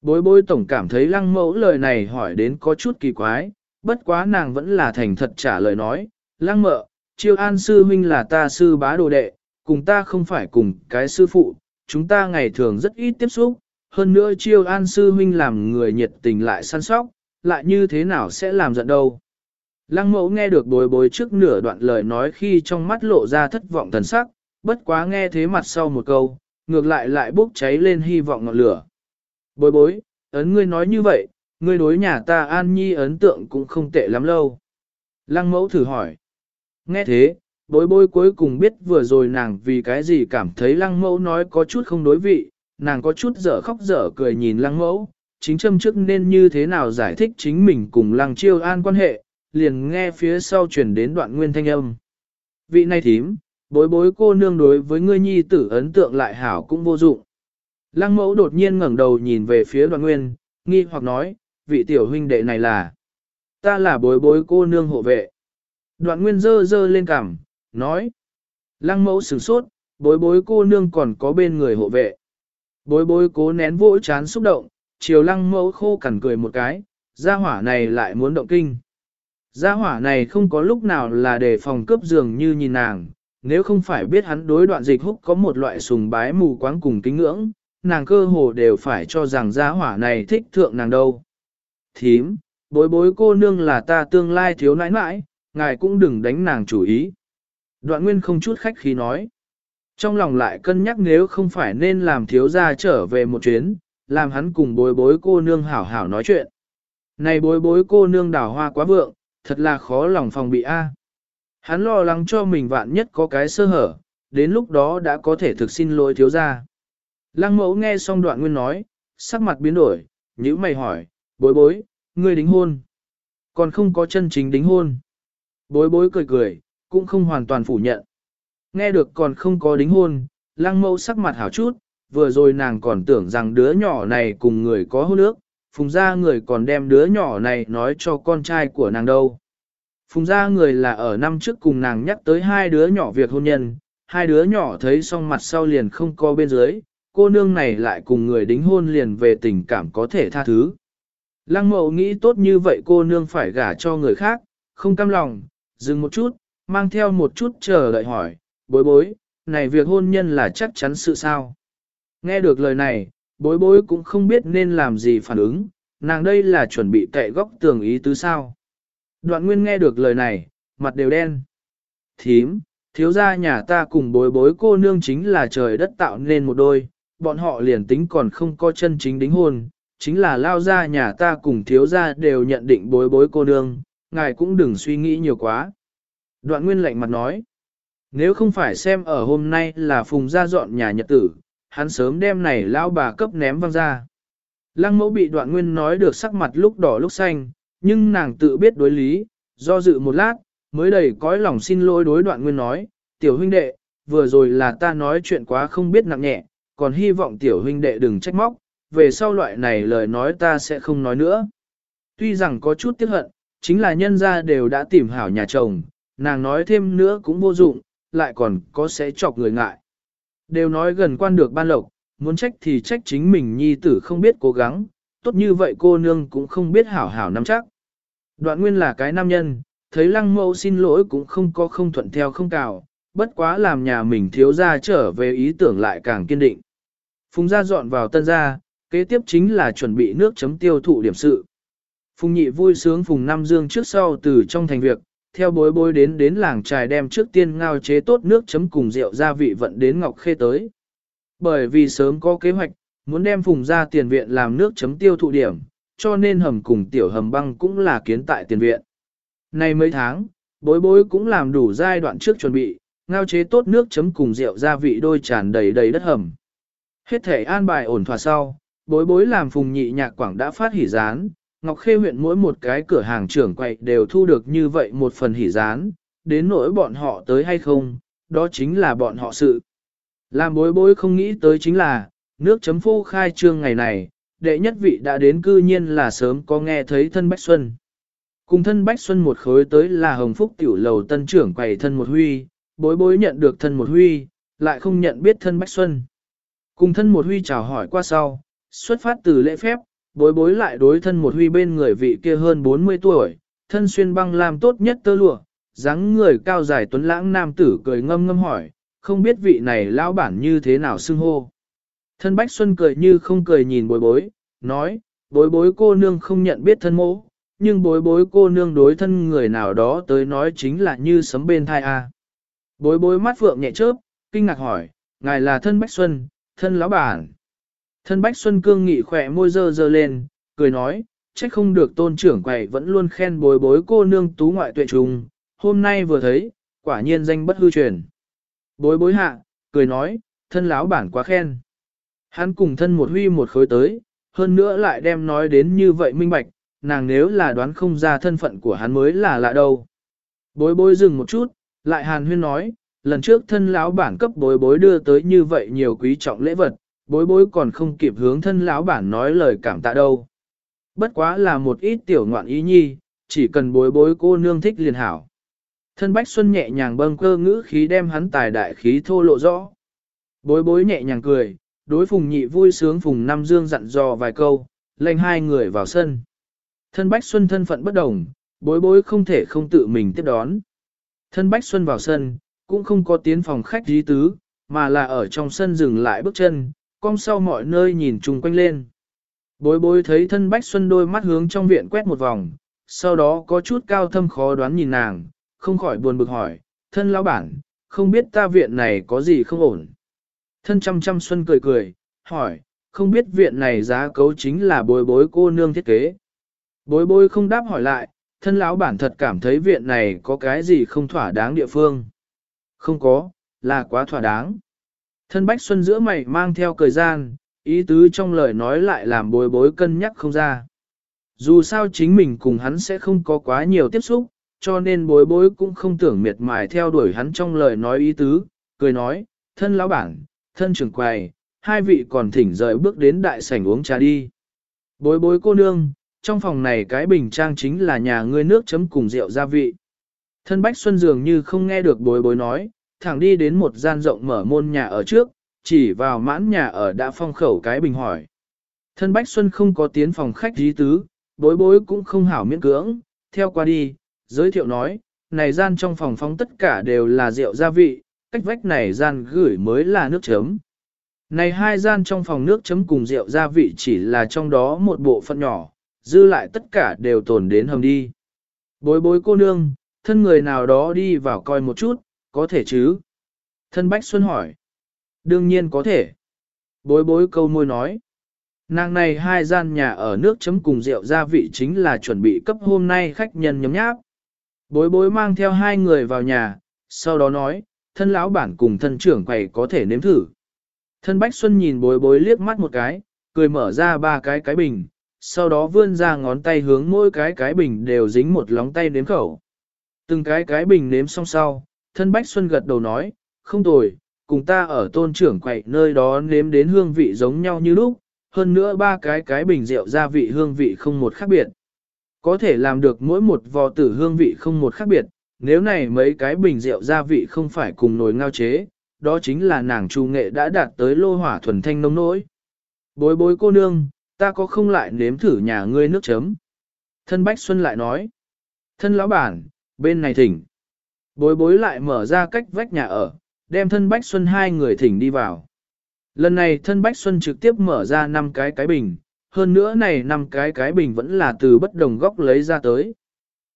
Bối bối tổng cảm thấy lăng mẫu lời này hỏi đến có chút kỳ quái, bất quá nàng vẫn là thành thật trả lời nói, lăng mợ, chiêu an sư huynh là ta sư bá đồ đệ, cùng ta không phải cùng cái sư phụ, chúng ta ngày thường rất ít tiếp xúc, hơn nữa chiêu an sư huynh làm người nhiệt tình lại săn sóc, lại như thế nào sẽ làm giận đâu. Lăng mẫu nghe được bối bối trước nửa đoạn lời nói khi trong mắt lộ ra thất vọng thần sắc, bất quá nghe thế mặt sau một câu, ngược lại lại bốc cháy lên hy vọng ngọn lửa. Bối bối, ấn ngươi nói như vậy, ngươi đối nhà ta an nhi ấn tượng cũng không tệ lắm lâu. Lăng mẫu thử hỏi. Nghe thế, bối bối cuối cùng biết vừa rồi nàng vì cái gì cảm thấy lăng mẫu nói có chút không đối vị, nàng có chút dở khóc dở cười nhìn lăng mẫu, chính châm trước nên như thế nào giải thích chính mình cùng lăng chiêu an quan hệ, liền nghe phía sau chuyển đến đoạn nguyên thanh âm. Vị này thím, bối bối cô nương đối với ngươi nhi tử ấn tượng lại hảo cũng vô dụng. Lăng mẫu đột nhiên ngẩng đầu nhìn về phía đoạn nguyên, nghi hoặc nói, vị tiểu huynh đệ này là, ta là bối bối cô nương hộ vệ. Đoạn nguyên dơ dơ lên cằm, nói, lăng mẫu sửng sốt, bối bối cô nương còn có bên người hộ vệ. Bối bối cố nén vỗ chán xúc động, chiều lăng mẫu khô cằn cười một cái, gia hỏa này lại muốn động kinh. Gia hỏa này không có lúc nào là để phòng cướp giường như nhìn nàng, nếu không phải biết hắn đối đoạn dịch húc có một loại sùng bái mù quáng cùng kính ngưỡng, nàng cơ hồ đều phải cho rằng gia hỏa này thích thượng nàng đâu. Thím, bối bối cô nương là ta tương lai thiếu nãi nãi, ngài cũng đừng đánh nàng chủ ý. Đoạn nguyên không chút khách khí nói. Trong lòng lại cân nhắc nếu không phải nên làm thiếu gia trở về một chuyến, làm hắn cùng bối bối cô nương hảo hảo nói chuyện. Này bối bối cô nương đào hoa quá vượng, thật là khó lòng phòng bị a. Hắn lo lắng cho mình vạn nhất có cái sơ hở, đến lúc đó đã có thể thực xin lỗi thiếu gia. Lăng mẫu nghe xong đoạn nguyên nói, sắc mặt biến đổi, nhữ mày hỏi, bối bối, ngươi đính hôn. Còn không có chân chính đính hôn. Bối bối cười cười, cũng không hoàn toàn phủ nhận. Nghe được còn không có đính hôn, lăng mẫu sắc mặt hảo chút, vừa rồi nàng còn tưởng rằng đứa nhỏ này cùng người có hôn ước, phùng ra người còn đem đứa nhỏ này nói cho con trai của nàng đâu. Phùng ra người là ở năm trước cùng nàng nhắc tới hai đứa nhỏ việc hôn nhân, hai đứa nhỏ thấy xong mặt sau liền không có bên dưới, cô nương này lại cùng người đính hôn liền về tình cảm có thể tha thứ. Lăng mậu nghĩ tốt như vậy cô nương phải gả cho người khác, không cam lòng, dừng một chút, mang theo một chút chờ đợi hỏi, bối bối, này việc hôn nhân là chắc chắn sự sao. Nghe được lời này, bối bối cũng không biết nên làm gì phản ứng, nàng đây là chuẩn bị cậy góc tường ý tứ sao. Đoạn nguyên nghe được lời này, mặt đều đen. Thím, thiếu gia nhà ta cùng bối bối cô nương chính là trời đất tạo nên một đôi, bọn họ liền tính còn không có chân chính đính hôn, chính là lao ra nhà ta cùng thiếu gia đều nhận định bối bối cô nương, ngài cũng đừng suy nghĩ nhiều quá. Đoạn nguyên lạnh mặt nói, nếu không phải xem ở hôm nay là phùng gia dọn nhà nhật tử, hắn sớm đem này lao bà cấp ném văng ra. Lăng mẫu bị đoạn nguyên nói được sắc mặt lúc đỏ lúc xanh, nhưng nàng tự biết đối lý, do dự một lát, mới đầy cõi lòng xin lỗi đối đoạn nguyên nói, tiểu huynh đệ, vừa rồi là ta nói chuyện quá không biết nặng nhẹ, còn hy vọng tiểu huynh đệ đừng trách móc, về sau loại này lời nói ta sẽ không nói nữa. Tuy rằng có chút tiếc hận, chính là nhân gia đều đã tìm hảo nhà chồng, nàng nói thêm nữa cũng vô dụng, lại còn có sẽ chọc người ngại. Đều nói gần quan được ban lộc, muốn trách thì trách chính mình nhi tử không biết cố gắng, tốt như vậy cô nương cũng không biết hảo hảo nắm chắc. Đoạn nguyên là cái nam nhân, thấy lăng mẫu xin lỗi cũng không có không thuận theo không cào, bất quá làm nhà mình thiếu gia trở về ý tưởng lại càng kiên định. Phùng gia dọn vào tân gia, kế tiếp chính là chuẩn bị nước chấm tiêu thụ điểm sự. Phùng nhị vui sướng Phùng Nam Dương trước sau từ trong thành việc, theo bối bối đến đến làng trài đem trước tiên ngao chế tốt nước chấm cùng rượu gia vị vận đến Ngọc Khê tới. Bởi vì sớm có kế hoạch, muốn đem Phùng ra tiền viện làm nước chấm tiêu thụ điểm, cho nên hầm cùng tiểu hầm băng cũng là kiến tại tiền viện. Nay mấy tháng, bối bối cũng làm đủ giai đoạn trước chuẩn bị, ngao chế tốt nước chấm cùng rượu gia vị đôi tràn đầy đầy đất hầm. Hết thể an bài ổn thỏa sau, bối bối làm phùng nhị nhạc quảng đã phát hỉ rán, Ngọc Khê huyện mỗi một cái cửa hàng trưởng quậy đều thu được như vậy một phần hỉ rán, đến nỗi bọn họ tới hay không, đó chính là bọn họ sự. Làm bối bối không nghĩ tới chính là, nước chấm phô khai trương ngày này, đệ nhất vị đã đến cư nhiên là sớm có nghe thấy thân Bách Xuân. Cùng thân Bách Xuân một khối tới là Hồng Phúc tiểu lầu tân trưởng quầy thân một huy, bối bối nhận được thân một huy, lại không nhận biết thân Bách Xuân. Cùng thân một huy chào hỏi qua sau, xuất phát từ lễ phép, bối bối lại đối thân một huy bên người vị kia hơn 40 tuổi, thân xuyên băng làm tốt nhất tơ lụa, dáng người cao dài tuấn lãng nam tử cười ngâm ngâm hỏi, không biết vị này lão bản như thế nào xưng hô. Thân Bách Xuân cười như không cười nhìn bối bối, nói, bối bối cô nương không nhận biết thân mỗ, nhưng bối bối cô nương đối thân người nào đó tới nói chính là như sấm bên thai a. Bối bối mắt phượng nhẹ chớp, kinh ngạc hỏi, ngài là thân Bách Xuân, thân lão bản. Thân Bách Xuân cương nghị khỏe môi dơ dơ lên, cười nói, trách không được tôn trưởng quầy vẫn luôn khen bối bối cô nương tú ngoại tuệ trùng, hôm nay vừa thấy, quả nhiên danh bất hư truyền. Bối bối hạ, cười nói, thân lão bản quá khen. Hắn cùng thân một huy một khối tới, hơn nữa lại đem nói đến như vậy minh bạch, nàng nếu là đoán không ra thân phận của hắn mới là lạ đâu. Bối bối dừng một chút, lại hàn huyên nói, lần trước thân lão bản cấp bối bối đưa tới như vậy nhiều quý trọng lễ vật, bối bối còn không kịp hướng thân lão bản nói lời cảm tạ đâu. Bất quá là một ít tiểu ngoạn ý nhi, chỉ cần bối bối cô nương thích liền hảo. Thân Bách Xuân nhẹ nhàng bâng cơ ngữ khí đem hắn tài đại khí thô lộ rõ. Bối bối nhẹ nhàng cười, đối phùng nhị vui sướng phùng Nam dương dặn dò vài câu, lệnh hai người vào sân. Thân Bách Xuân thân phận bất đồng, bối bối không thể không tự mình tiếp đón. Thân Bách Xuân vào sân, cũng không có tiến phòng khách dí tứ, mà là ở trong sân dừng lại bước chân, cong sau mọi nơi nhìn chung quanh lên. Bối bối thấy thân Bách Xuân đôi mắt hướng trong viện quét một vòng, sau đó có chút cao thâm khó đoán nhìn nàng, không khỏi buồn bực hỏi, thân lão bản, không biết ta viện này có gì không ổn. Thân chăm chăm Xuân cười cười, hỏi, không biết viện này giá cấu chính là bối bối cô nương thiết kế. Bối bối không đáp hỏi lại, thân lão bản thật cảm thấy viện này có cái gì không thỏa đáng địa phương. Không có, là quá thỏa đáng. Thân Bách Xuân giữa mày mang theo cười gian, ý tứ trong lời nói lại làm bối bối cân nhắc không ra. Dù sao chính mình cùng hắn sẽ không có quá nhiều tiếp xúc, cho nên bối bối cũng không tưởng miệt mài theo đuổi hắn trong lời nói ý tứ, cười nói, thân lão bản, thân trưởng quầy, hai vị còn thỉnh rời bước đến đại sảnh uống trà đi. Bối bối cô nương, trong phòng này cái bình trang chính là nhà ngươi nước chấm cùng rượu gia vị. Thân Bách Xuân dường như không nghe được bối bối nói, thẳng đi đến một gian rộng mở môn nhà ở trước, chỉ vào mãn nhà ở đã phong khẩu cái bình hỏi. Thân Bách Xuân không có tiến phòng khách dí tứ, bối bối cũng không hảo miễn cưỡng, theo qua đi, giới thiệu nói, này gian trong phòng phóng tất cả đều là rượu gia vị, cách vách này gian gửi mới là nước chấm. Này hai gian trong phòng nước chấm cùng rượu gia vị chỉ là trong đó một bộ phận nhỏ, dư lại tất cả đều tồn đến hầm đi. Bối bối cô nương, thân người nào đó đi vào coi một chút, có thể chứ? Thân Bách Xuân hỏi. Đương nhiên có thể. Bối bối câu môi nói. Nàng này hai gian nhà ở nước chấm cùng rượu gia vị chính là chuẩn bị cấp hôm nay khách nhân nhóm nháp. Bối bối mang theo hai người vào nhà, sau đó nói, thân lão bản cùng thân trưởng quầy có thể nếm thử. Thân Bách Xuân nhìn bối bối liếc mắt một cái, cười mở ra ba cái cái bình, sau đó vươn ra ngón tay hướng mỗi cái cái bình đều dính một lóng tay nếm khẩu. Từng cái cái bình nếm xong sau, thân Bách Xuân gật đầu nói, không tồi, cùng ta ở tôn trưởng quậy nơi đó nếm đến hương vị giống nhau như lúc, hơn nữa ba cái cái bình rượu gia vị hương vị không một khác biệt. Có thể làm được mỗi một vò tử hương vị không một khác biệt, nếu này mấy cái bình rượu gia vị không phải cùng nồi ngao chế, đó chính là nàng trù nghệ đã đạt tới lô hỏa thuần thanh nông nỗi. Bối bối cô nương, ta có không lại nếm thử nhà ngươi nước chấm. Thân Bách Xuân lại nói, thân lão bản, bên này thỉnh. Bối bối lại mở ra cách vách nhà ở, đem thân Bách Xuân hai người thỉnh đi vào. Lần này thân Bách Xuân trực tiếp mở ra 5 cái cái bình, hơn nữa này 5 cái cái bình vẫn là từ bất đồng góc lấy ra tới.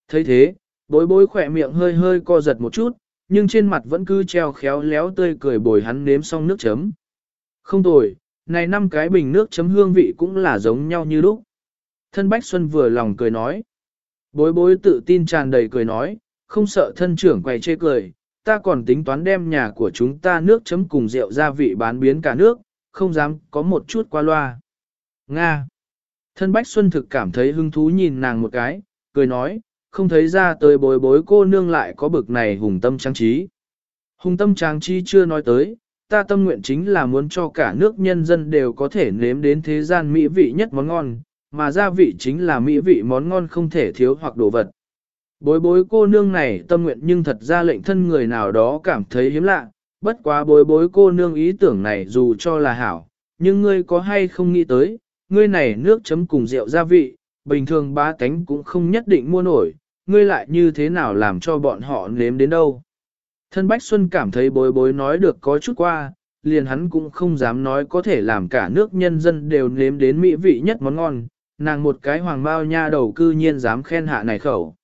thấy thế, bối bối khỏe miệng hơi hơi co giật một chút, nhưng trên mặt vẫn cứ treo khéo léo tươi cười bồi hắn nếm xong nước chấm. Không tồi, này năm cái bình nước chấm hương vị cũng là giống nhau như lúc. Thân Bách Xuân vừa lòng cười nói. Bối bối tự tin tràn đầy cười nói, không sợ thân trưởng quay chê cười, ta còn tính toán đem nhà của chúng ta nước chấm cùng rượu gia vị bán biến cả nước, không dám có một chút qua loa. Nga. Thân Bách Xuân thực cảm thấy hứng thú nhìn nàng một cái, cười nói, không thấy ra tới bối bối cô nương lại có bực này hùng tâm trang trí. Hùng tâm trang trí chưa nói tới, ta tâm nguyện chính là muốn cho cả nước nhân dân đều có thể nếm đến thế gian mỹ vị nhất món ngon, mà gia vị chính là mỹ vị món ngon không thể thiếu hoặc đồ vật. Bối bối cô nương này tâm nguyện nhưng thật ra lệnh thân người nào đó cảm thấy hiếm lạ, bất quá bối bối cô nương ý tưởng này dù cho là hảo, nhưng ngươi có hay không nghĩ tới, ngươi này nước chấm cùng rượu gia vị, bình thường ba tánh cũng không nhất định mua nổi, ngươi lại như thế nào làm cho bọn họ nếm đến đâu. Thân Bách Xuân cảm thấy bối bối nói được có chút qua, liền hắn cũng không dám nói có thể làm cả nước nhân dân đều nếm đến mỹ vị nhất món ngon, nàng một cái hoàng bao nha đầu cư nhiên dám khen hạ này khẩu.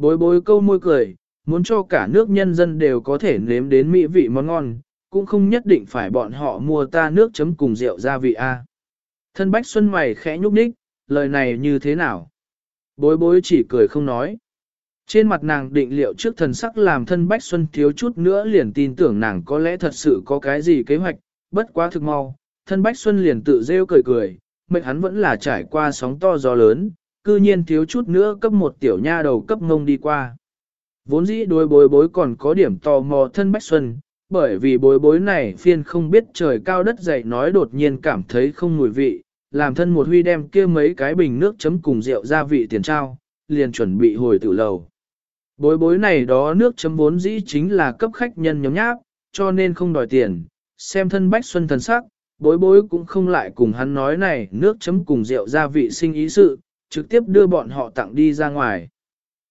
Bối bối câu môi cười, muốn cho cả nước nhân dân đều có thể nếm đến mỹ vị món ngon, cũng không nhất định phải bọn họ mua ta nước chấm cùng rượu gia vị A. Thân Bách Xuân mày khẽ nhúc nhích, lời này như thế nào? Bối bối chỉ cười không nói. Trên mặt nàng định liệu trước thần sắc làm thân Bách Xuân thiếu chút nữa liền tin tưởng nàng có lẽ thật sự có cái gì kế hoạch, bất quá thực mau, thân Bách Xuân liền tự rêu cười cười, mệnh hắn vẫn là trải qua sóng to gió lớn, cư nhiên thiếu chút nữa cấp một tiểu nha đầu cấp ngông đi qua. Vốn dĩ đối bối bối còn có điểm tò mò thân Bách Xuân, bởi vì bối bối này phiên không biết trời cao đất dày nói đột nhiên cảm thấy không mùi vị, làm thân một huy đem kia mấy cái bình nước chấm cùng rượu gia vị tiền trao, liền chuẩn bị hồi tử lầu. Bối bối này đó nước chấm vốn dĩ chính là cấp khách nhân nhóm nháp, cho nên không đòi tiền, xem thân Bách Xuân thần sắc, bối bối cũng không lại cùng hắn nói này nước chấm cùng rượu gia vị sinh ý sự, trực tiếp đưa bọn họ tặng đi ra ngoài.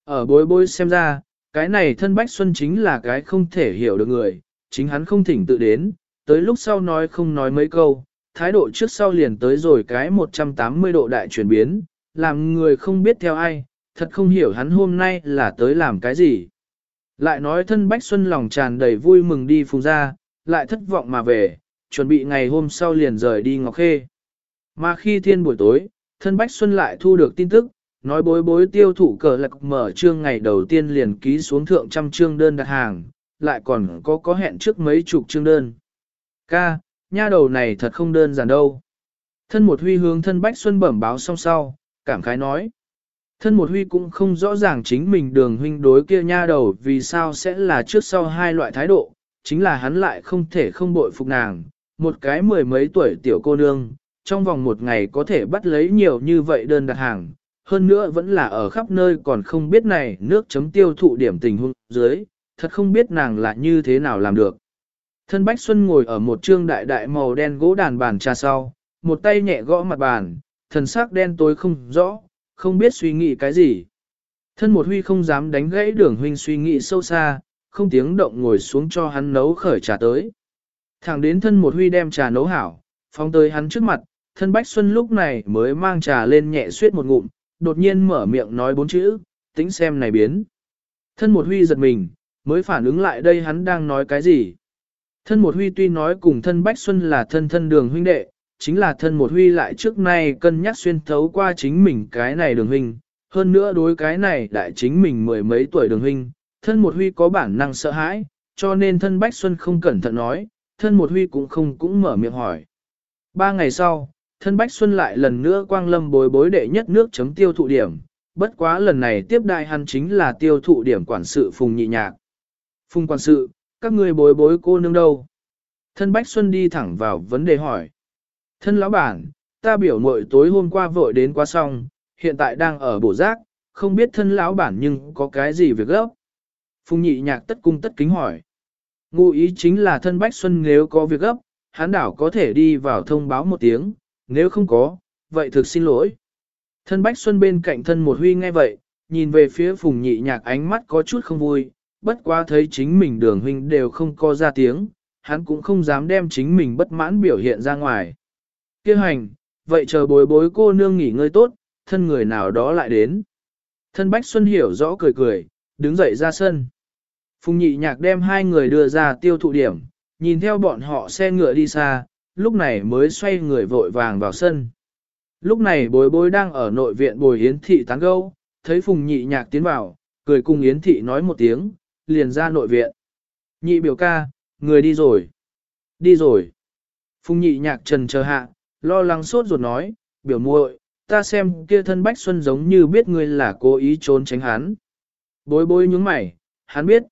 Ở bối bối xem ra, cái này thân Bách Xuân chính là cái không thể hiểu được người, chính hắn không thỉnh tự đến, tới lúc sau nói không nói mấy câu, thái độ trước sau liền tới rồi cái 180 độ đại chuyển biến, làm người không biết theo ai, thật không hiểu hắn hôm nay là tới làm cái gì. Lại nói thân Bách Xuân lòng tràn đầy vui mừng đi phùng ra, lại thất vọng mà về, chuẩn bị ngày hôm sau liền rời đi Ngọc Khê. Mà khi thiên buổi tối, thân Bách Xuân lại thu được tin tức, nói bối bối tiêu thụ cờ lạc mở trương ngày đầu tiên liền ký xuống thượng trăm trương đơn đặt hàng, lại còn có có hẹn trước mấy chục trương đơn. Ca, nha đầu này thật không đơn giản đâu. Thân một huy hướng thân Bách Xuân bẩm báo xong sau, cảm khái nói. Thân một huy cũng không rõ ràng chính mình đường huynh đối kia nha đầu vì sao sẽ là trước sau hai loại thái độ, chính là hắn lại không thể không bội phục nàng, một cái mười mấy tuổi tiểu cô nương, trong vòng một ngày có thể bắt lấy nhiều như vậy đơn đặt hàng, hơn nữa vẫn là ở khắp nơi còn không biết này nước chấm tiêu thụ điểm tình huống dưới, thật không biết nàng là như thế nào làm được. Thân Bách Xuân ngồi ở một trương đại đại màu đen gỗ đàn bàn trà sau, một tay nhẹ gõ mặt bàn, thần sắc đen tối không rõ, không biết suy nghĩ cái gì. Thân một huy không dám đánh gãy đường huynh suy nghĩ sâu xa, không tiếng động ngồi xuống cho hắn nấu khởi trà tới. Thẳng đến thân một huy đem trà nấu hảo, phóng tới hắn trước mặt, thân Bách Xuân lúc này mới mang trà lên nhẹ suyết một ngụm, đột nhiên mở miệng nói bốn chữ, tính xem này biến. Thân một huy giật mình, mới phản ứng lại đây hắn đang nói cái gì. Thân một huy tuy nói cùng thân Bách Xuân là thân thân đường huynh đệ, chính là thân một huy lại trước nay cân nhắc xuyên thấu qua chính mình cái này đường huynh, hơn nữa đối cái này đại chính mình mười mấy tuổi đường huynh, thân một huy có bản năng sợ hãi, cho nên thân Bách Xuân không cẩn thận nói, thân một huy cũng không cũng mở miệng hỏi. Ba ngày sau, thân Bách Xuân lại lần nữa quang lâm bối bối đệ nhất nước chấm tiêu thụ điểm, bất quá lần này tiếp đại hắn chính là tiêu thụ điểm quản sự Phùng Nhị Nhạc. Phùng quản sự, các người bối bối cô nương đâu? Thân Bách Xuân đi thẳng vào vấn đề hỏi. Thân lão bản, ta biểu muội tối hôm qua vội đến quá xong, hiện tại đang ở bổ giác, không biết thân lão bản nhưng có cái gì việc gấp. Phùng nhị nhạc tất cung tất kính hỏi. Ngụ ý chính là thân Bách Xuân nếu có việc gấp, hắn đảo có thể đi vào thông báo một tiếng, nếu không có, vậy thực xin lỗi. Thân Bách Xuân bên cạnh thân một huy nghe vậy, nhìn về phía phùng nhị nhạc ánh mắt có chút không vui, bất quá thấy chính mình đường huynh đều không có ra tiếng, hắn cũng không dám đem chính mình bất mãn biểu hiện ra ngoài. Kêu hành, vậy chờ bối bối cô nương nghỉ ngơi tốt, thân người nào đó lại đến. Thân Bách Xuân hiểu rõ cười cười, đứng dậy ra sân. Phùng nhị nhạc đem hai người đưa ra tiêu thụ điểm, nhìn theo bọn họ xe ngựa đi xa, lúc này mới xoay người vội vàng vào sân. Lúc này bối bối đang ở nội viện bồi Yến Thị tán gâu, thấy Phùng nhị nhạc tiến vào, cười cùng Yến Thị nói một tiếng, liền ra nội viện. Nhị biểu ca, người đi rồi. Đi rồi. Phùng nhị nhạc trần chờ hạ, lo lắng sốt ruột nói, biểu muội, ta xem kia thân Bách Xuân giống như biết ngươi là cố ý trốn tránh hắn. Bối bối nhúng mày, hắn biết.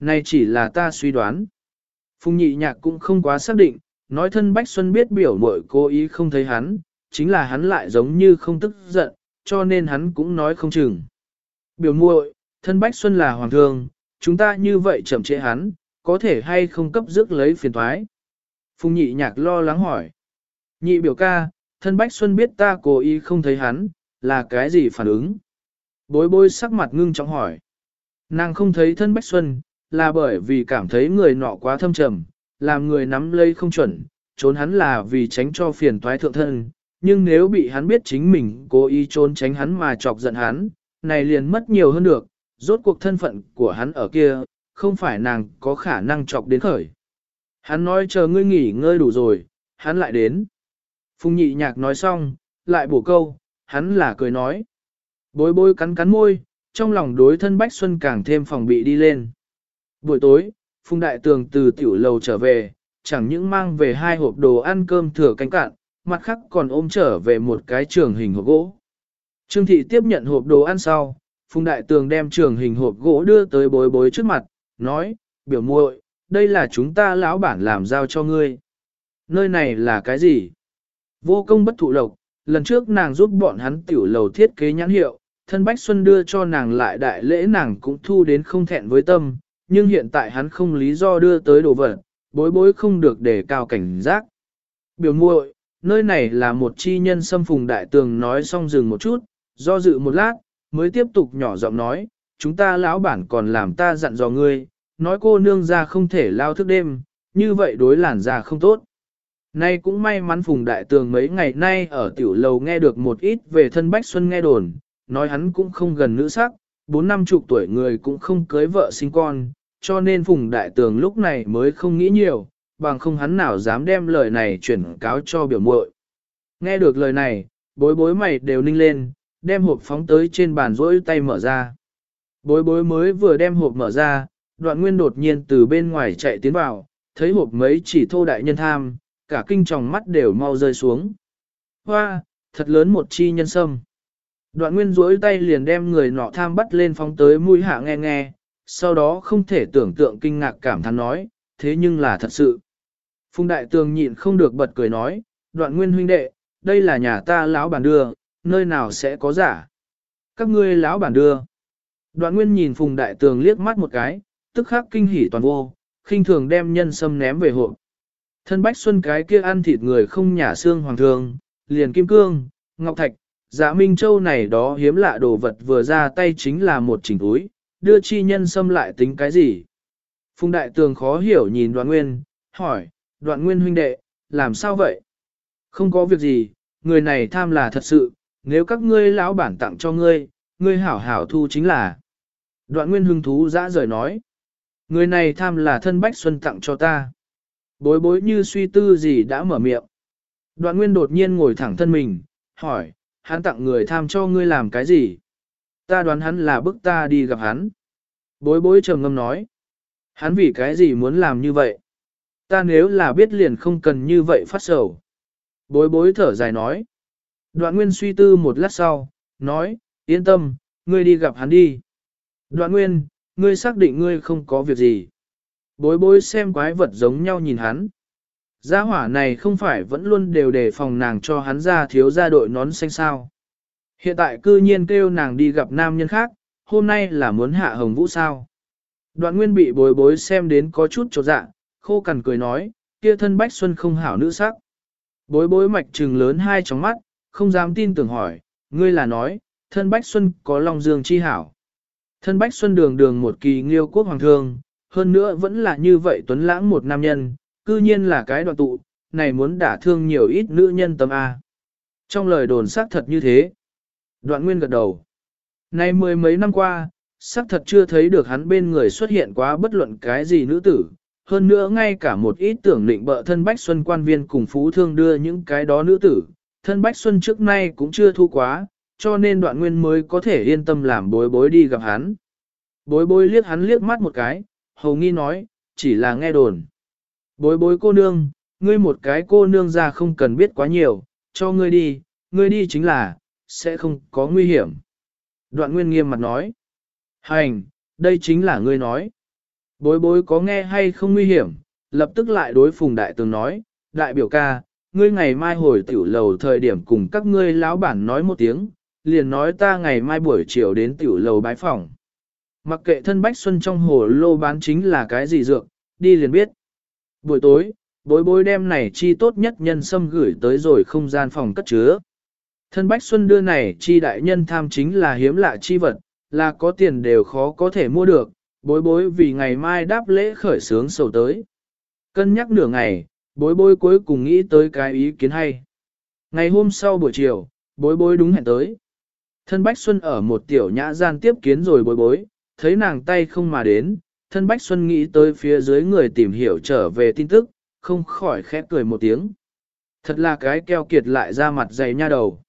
Này chỉ là ta suy đoán. Phùng nhị nhạc cũng không quá xác định, nói thân Bách Xuân biết biểu muội cố ý không thấy hắn, chính là hắn lại giống như không tức giận, cho nên hắn cũng nói không chừng. Biểu muội, thân Bách Xuân là hoàng thương, chúng ta như vậy chậm trễ hắn, có thể hay không cấp rước lấy phiền thoái. Phùng nhị nhạc lo lắng hỏi. Nhị biểu ca, thân Bách Xuân biết ta cố ý không thấy hắn, là cái gì phản ứng? Bối bối sắc mặt ngưng trọng hỏi. Nàng không thấy thân Bách Xuân, là bởi vì cảm thấy người nọ quá thâm trầm, làm người nắm lấy không chuẩn, trốn hắn là vì tránh cho phiền toái thượng thân. Nhưng nếu bị hắn biết chính mình cố ý trốn tránh hắn mà chọc giận hắn, này liền mất nhiều hơn được, rốt cuộc thân phận của hắn ở kia, không phải nàng có khả năng chọc đến khởi. Hắn nói chờ ngươi nghỉ ngơi đủ rồi, hắn lại đến. Phùng nhị nhạc nói xong, lại bổ câu, hắn là cười nói. Bối bối cắn cắn môi, trong lòng đối thân Bách Xuân càng thêm phòng bị đi lên. Buổi tối, Phùng Đại Tường từ tiểu lầu trở về, chẳng những mang về hai hộp đồ ăn cơm thừa cánh cạn, mặt khác còn ôm trở về một cái trường hình hộp gỗ. Trương Thị tiếp nhận hộp đồ ăn sau, Phùng Đại Tường đem trường hình hộp gỗ đưa tới bối bối trước mặt, nói, biểu muội, đây là chúng ta lão bản làm giao cho ngươi. Nơi này là cái gì? Vô công bất thụ lộc, lần trước nàng giúp bọn hắn tiểu lầu thiết kế nhãn hiệu, thân Bách Xuân đưa cho nàng lại đại lễ nàng cũng thu đến không thẹn với tâm, nhưng hiện tại hắn không lý do đưa tới đồ vật, bối bối không được để cao cảnh giác. Biểu muội, nơi này là một chi nhân xâm phùng đại tường nói xong dừng một chút, do dự một lát, mới tiếp tục nhỏ giọng nói, chúng ta lão bản còn làm ta dặn dò ngươi, nói cô nương ra không thể lao thức đêm, như vậy đối làn ra không tốt. Nay cũng may mắn Phùng Đại Tường mấy ngày nay ở tiểu lầu nghe được một ít về thân Bách Xuân nghe đồn, nói hắn cũng không gần nữ sắc, bốn năm chục tuổi người cũng không cưới vợ sinh con, cho nên Phùng Đại Tường lúc này mới không nghĩ nhiều, bằng không hắn nào dám đem lời này chuyển cáo cho biểu muội. Nghe được lời này, bối bối mày đều ninh lên, đem hộp phóng tới trên bàn rỗi tay mở ra. Bối bối mới vừa đem hộp mở ra, đoạn nguyên đột nhiên từ bên ngoài chạy tiến vào, thấy hộp mấy chỉ thô đại nhân tham, cả kinh tròng mắt đều mau rơi xuống. Hoa, thật lớn một chi nhân sâm. Đoạn nguyên rỗi tay liền đem người nọ tham bắt lên phóng tới mũi hạ nghe nghe, sau đó không thể tưởng tượng kinh ngạc cảm thán nói, thế nhưng là thật sự. Phùng đại tường nhịn không được bật cười nói, đoạn nguyên huynh đệ, đây là nhà ta lão bản đưa, nơi nào sẽ có giả. Các ngươi lão bản đưa. Đoạn nguyên nhìn phùng đại tường liếc mắt một cái, tức khắc kinh hỉ toàn vô, khinh thường đem nhân sâm ném về hộp. Thân Bách Xuân cái kia ăn thịt người không nhả xương hoàng thường, liền kim cương, ngọc thạch, dạ minh châu này đó hiếm lạ đồ vật vừa ra tay chính là một chỉnh túi, đưa chi nhân xâm lại tính cái gì. Phùng đại tường khó hiểu nhìn đoạn nguyên, hỏi, đoạn nguyên huynh đệ, làm sao vậy? Không có việc gì, người này tham là thật sự, nếu các ngươi lão bản tặng cho ngươi, ngươi hảo hảo thu chính là. Đoạn nguyên hưng thú dã rời nói, người này tham là thân Bách Xuân tặng cho ta. Bối bối như suy tư gì đã mở miệng. Đoạn nguyên đột nhiên ngồi thẳng thân mình, hỏi, hắn tặng người tham cho ngươi làm cái gì? Ta đoán hắn là bức ta đi gặp hắn. Bối bối trầm ngâm nói. Hắn vì cái gì muốn làm như vậy? Ta nếu là biết liền không cần như vậy phát sầu. Bối bối thở dài nói. Đoạn nguyên suy tư một lát sau, nói, yên tâm, ngươi đi gặp hắn đi. Đoạn nguyên, ngươi xác định ngươi không có việc gì. Bối bối xem quái vật giống nhau nhìn hắn. Gia hỏa này không phải vẫn luôn đều đề phòng nàng cho hắn ra thiếu gia đội nón xanh sao. Hiện tại cư nhiên kêu nàng đi gặp nam nhân khác, hôm nay là muốn hạ hồng vũ sao. Đoạn nguyên bị bối bối xem đến có chút trột dạ, khô cằn cười nói, kia thân bách xuân không hảo nữ sắc. Bối bối mạch trừng lớn hai tróng mắt, không dám tin tưởng hỏi, ngươi là nói, thân bách xuân có lòng dương chi hảo. Thân Bách Xuân đường đường một kỳ nghiêu quốc hoàng thương, hơn nữa vẫn là như vậy tuấn lãng một nam nhân, cư nhiên là cái đoạn tụ, này muốn đả thương nhiều ít nữ nhân tâm A. Trong lời đồn xác thật như thế. Đoạn nguyên gật đầu. Nay mười mấy năm qua, xác thật chưa thấy được hắn bên người xuất hiện quá bất luận cái gì nữ tử. Hơn nữa ngay cả một ít tưởng định bợ thân Bách Xuân quan viên cùng phú thương đưa những cái đó nữ tử, thân Bách Xuân trước nay cũng chưa thu quá, cho nên đoạn nguyên mới có thể yên tâm làm bối bối đi gặp hắn. Bối bối liếc hắn liếc mắt một cái, hầu nghi nói, chỉ là nghe đồn. Bối bối cô nương, ngươi một cái cô nương ra không cần biết quá nhiều, cho ngươi đi, ngươi đi chính là, sẽ không có nguy hiểm. Đoạn nguyên nghiêm mặt nói, hành, đây chính là ngươi nói. Bối bối có nghe hay không nguy hiểm, lập tức lại đối phùng đại tường nói, đại biểu ca, ngươi ngày mai hồi tiểu lầu thời điểm cùng các ngươi lão bản nói một tiếng, liền nói ta ngày mai buổi chiều đến tiểu lầu bái phòng. Mặc kệ thân Bách Xuân trong hồ lô bán chính là cái gì dược, đi liền biết. Buổi tối, bối bối đem này chi tốt nhất nhân sâm gửi tới rồi không gian phòng cất chứa. Thân Bách Xuân đưa này chi đại nhân tham chính là hiếm lạ chi vật, là có tiền đều khó có thể mua được, bối bối vì ngày mai đáp lễ khởi sướng sầu tới. Cân nhắc nửa ngày, bối bối cuối cùng nghĩ tới cái ý kiến hay. Ngày hôm sau buổi chiều, bối bối đúng hẹn tới. Thân Bách Xuân ở một tiểu nhã gian tiếp kiến rồi bối bối, thấy nàng tay không mà đến, thân Bách Xuân nghĩ tới phía dưới người tìm hiểu trở về tin tức, không khỏi khẽ cười một tiếng. Thật là cái keo kiệt lại ra mặt dày nha đầu.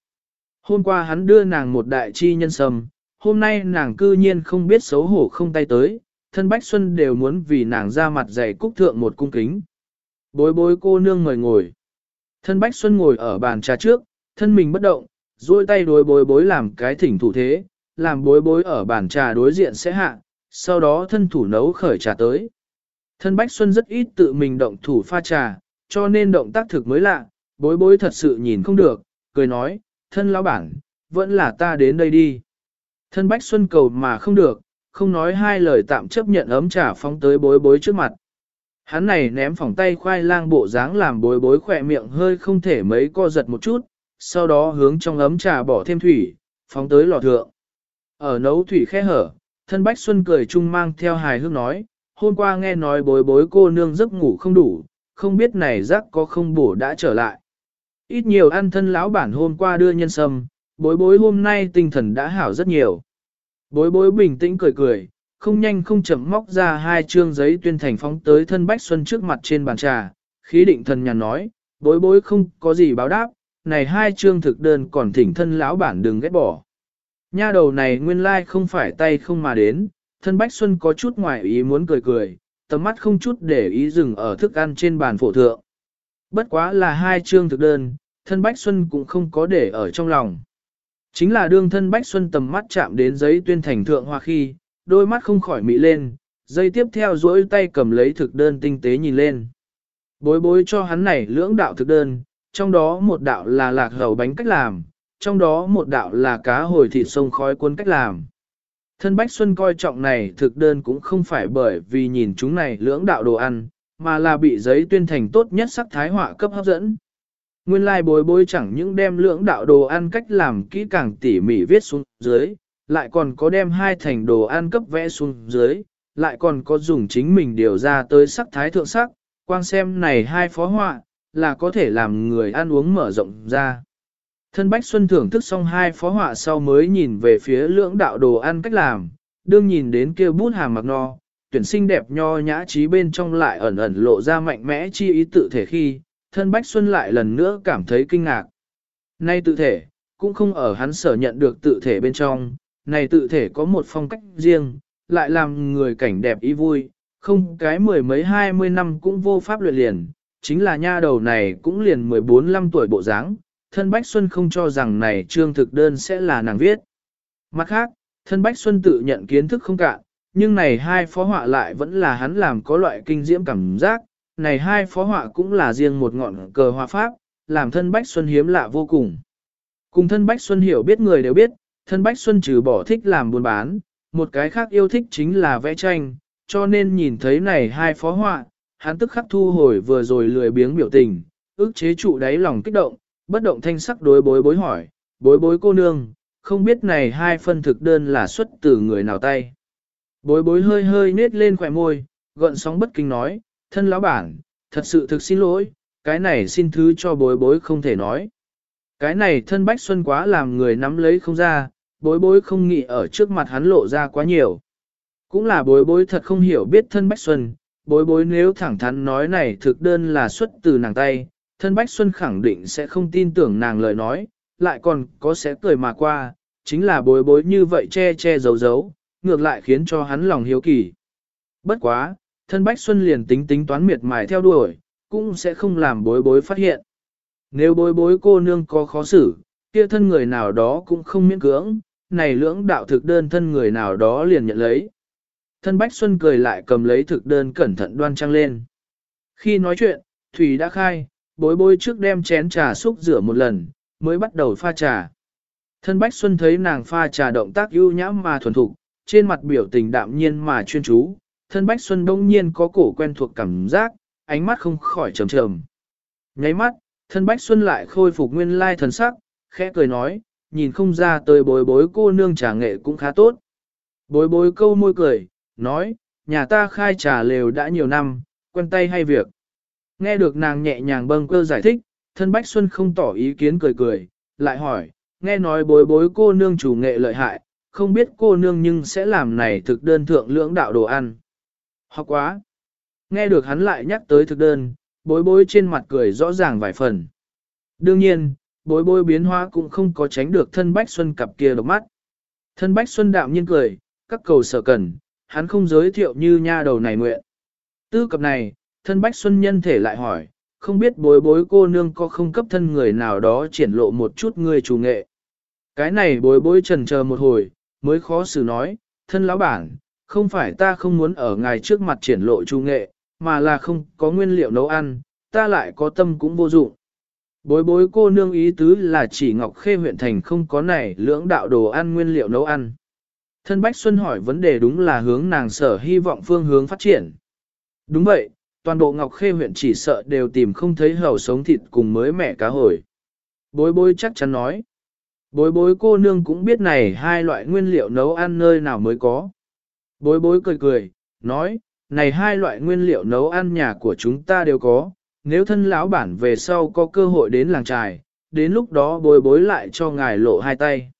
Hôm qua hắn đưa nàng một đại chi nhân sâm, hôm nay nàng cư nhiên không biết xấu hổ không tay tới, thân Bách Xuân đều muốn vì nàng ra mặt dày cúc thượng một cung kính. Bối bối cô nương ngồi ngồi. Thân Bách Xuân ngồi ở bàn trà trước, thân mình bất động, duỗi tay đối bối bối làm cái thỉnh thủ thế, làm bối bối ở bàn trà đối diện sẽ hạ, sau đó thân thủ nấu khởi trà tới. Thân Bách Xuân rất ít tự mình động thủ pha trà, cho nên động tác thực mới lạ, bối bối thật sự nhìn không được, cười nói, thân lão bản, vẫn là ta đến đây đi. Thân Bách Xuân cầu mà không được, không nói hai lời tạm chấp nhận ấm trà phóng tới bối bối trước mặt. Hắn này ném phòng tay khoai lang bộ dáng làm bối bối khỏe miệng hơi không thể mấy co giật một chút, sau đó hướng trong ấm trà bỏ thêm thủy, phóng tới lò thượng. Ở nấu thủy khe hở, thân Bách Xuân cười chung mang theo hài hước nói, hôm qua nghe nói bối bối cô nương giấc ngủ không đủ, không biết này rắc có không bổ đã trở lại. Ít nhiều ăn thân lão bản hôm qua đưa nhân sâm, bối bối hôm nay tinh thần đã hảo rất nhiều. Bối bối bình tĩnh cười cười, không nhanh không chậm móc ra hai chương giấy tuyên thành phóng tới thân Bách Xuân trước mặt trên bàn trà, khí định thần nhàn nói, bối bối không có gì báo đáp, này hai chương thực đơn còn thỉnh thân lão bản đừng ghét bỏ. Nha đầu này nguyên lai like không phải tay không mà đến, thân Bách Xuân có chút ngoài ý muốn cười cười, tầm mắt không chút để ý dừng ở thức ăn trên bàn phổ thượng. Bất quá là hai chương thực đơn, thân Bách Xuân cũng không có để ở trong lòng. Chính là đương thân Bách Xuân tầm mắt chạm đến giấy tuyên thành thượng hoa khi, đôi mắt không khỏi mị lên, dây tiếp theo duỗi tay cầm lấy thực đơn tinh tế nhìn lên. Bối bối cho hắn này lưỡng đạo thực đơn, trong đó một đạo là lạc hầu bánh cách làm, trong đó một đạo là cá hồi thịt sông khói cuốn cách làm. Thân Bách Xuân coi trọng này thực đơn cũng không phải bởi vì nhìn chúng này lưỡng đạo đồ ăn, mà là bị giấy tuyên thành tốt nhất sắc thái họa cấp hấp dẫn. Nguyên lai like bối bối chẳng những đem lưỡng đạo đồ ăn cách làm kỹ càng tỉ mỉ viết xuống dưới, lại còn có đem hai thành đồ ăn cấp vẽ xuống dưới, lại còn có dùng chính mình điều ra tới sắc thái thượng sắc, quang xem này hai phó họa, là có thể làm người ăn uống mở rộng ra. Thân Bách Xuân thưởng thức xong hai phó họa sau mới nhìn về phía lưỡng đạo đồ ăn cách làm, đương nhìn đến kia bút hàm mặc no, tuyển sinh đẹp nho nhã trí bên trong lại ẩn ẩn lộ ra mạnh mẽ chi ý tự thể khi, thân Bách Xuân lại lần nữa cảm thấy kinh ngạc. Nay tự thể, cũng không ở hắn sở nhận được tự thể bên trong, này tự thể có một phong cách riêng, lại làm người cảnh đẹp ý vui, không cái mười mấy hai mươi năm cũng vô pháp luyện liền, chính là nha đầu này cũng liền 14-15 tuổi bộ dáng, thân Bách Xuân không cho rằng này trương thực đơn sẽ là nàng viết. Mặt khác, thân Bách Xuân tự nhận kiến thức không cạn, nhưng này hai phó họa lại vẫn là hắn làm có loại kinh diễm cảm giác, này hai phó họa cũng là riêng một ngọn cờ họa pháp, làm thân Bách Xuân hiếm lạ vô cùng. Cùng thân Bách Xuân hiểu biết người đều biết, thân Bách Xuân trừ bỏ thích làm buôn bán, một cái khác yêu thích chính là vẽ tranh, cho nên nhìn thấy này hai phó họa, hắn tức khắc thu hồi vừa rồi lười biếng biểu tình, ức chế trụ đáy lòng kích động, bất động thanh sắc đối bối bối hỏi, bối bối cô nương, không biết này hai phân thực đơn là xuất từ người nào tay. Bối bối hơi hơi nết lên khỏe môi, gợn sóng bất kinh nói, thân lão bản, thật sự thực xin lỗi, cái này xin thứ cho bối bối không thể nói. Cái này thân Bách Xuân quá làm người nắm lấy không ra, bối bối không nghĩ ở trước mặt hắn lộ ra quá nhiều. Cũng là bối bối thật không hiểu biết thân Bách Xuân, bối bối nếu thẳng thắn nói này thực đơn là xuất từ nàng tay, thân Bách Xuân khẳng định sẽ không tin tưởng nàng lời nói, lại còn có sẽ cười mà qua, chính là bối bối như vậy che che giấu giấu, ngược lại khiến cho hắn lòng hiếu kỳ. Bất quá, thân Bách Xuân liền tính tính toán miệt mài theo đuổi, cũng sẽ không làm bối bối phát hiện. Nếu bối bối cô nương có khó xử, kia thân người nào đó cũng không miễn cưỡng, này lưỡng đạo thực đơn thân người nào đó liền nhận lấy. Thân Bách Xuân cười lại cầm lấy thực đơn cẩn thận đoan trang lên. Khi nói chuyện, Thủy đã khai, bối bối trước đem chén trà xúc rửa một lần, mới bắt đầu pha trà. Thân Bách Xuân thấy nàng pha trà động tác ưu nhãm mà thuần thục, trên mặt biểu tình đạm nhiên mà chuyên chú, thân Bách Xuân đông nhiên có cổ quen thuộc cảm giác, ánh mắt không khỏi trầm trầm. Nháy mắt, thân Bách Xuân lại khôi phục nguyên lai thần sắc, khẽ cười nói, nhìn không ra tới bối bối cô nương trà nghệ cũng khá tốt. Bối bối câu môi cười, nói, nhà ta khai trà lều đã nhiều năm, quen tay hay việc. Nghe được nàng nhẹ nhàng bâng cơ giải thích, thân Bách Xuân không tỏ ý kiến cười cười, lại hỏi, nghe nói bối bối cô nương chủ nghệ lợi hại, không biết cô nương nhưng sẽ làm này thực đơn thượng lưỡng đạo đồ ăn. Học quá. Nghe được hắn lại nhắc tới thực đơn, bối bối trên mặt cười rõ ràng vài phần. Đương nhiên, bối bối biến hóa cũng không có tránh được thân Bách Xuân cặp kia độc mắt. Thân Bách Xuân đạm nhiên cười, các cầu sở cần, hắn không giới thiệu như nha đầu này nguyện. Tư cập này, thân Bách Xuân nhân thể lại hỏi, không biết bối bối cô nương có không cấp thân người nào đó triển lộ một chút người chủ nghệ. Cái này bối bối trần chờ một hồi, mới khó xử nói, thân lão bản, không phải ta không muốn ở ngài trước mặt triển lộ trung nghệ, mà là không có nguyên liệu nấu ăn, ta lại có tâm cũng vô dụng. Bối bối cô nương ý tứ là chỉ Ngọc Khê huyện thành không có này lưỡng đạo đồ ăn nguyên liệu nấu ăn. Thân Bách Xuân hỏi vấn đề đúng là hướng nàng sở hy vọng phương hướng phát triển. Đúng vậy, toàn bộ Ngọc Khê huyện chỉ sợ đều tìm không thấy hầu sống thịt cùng mới mẻ cá hồi. Bối bối chắc chắn nói. Bối bối cô nương cũng biết này hai loại nguyên liệu nấu ăn nơi nào mới có. Bối bối cười cười, nói, này hai loại nguyên liệu nấu ăn nhà của chúng ta đều có, nếu thân lão bản về sau có cơ hội đến làng trài, đến lúc đó bối bối lại cho ngài lộ hai tay.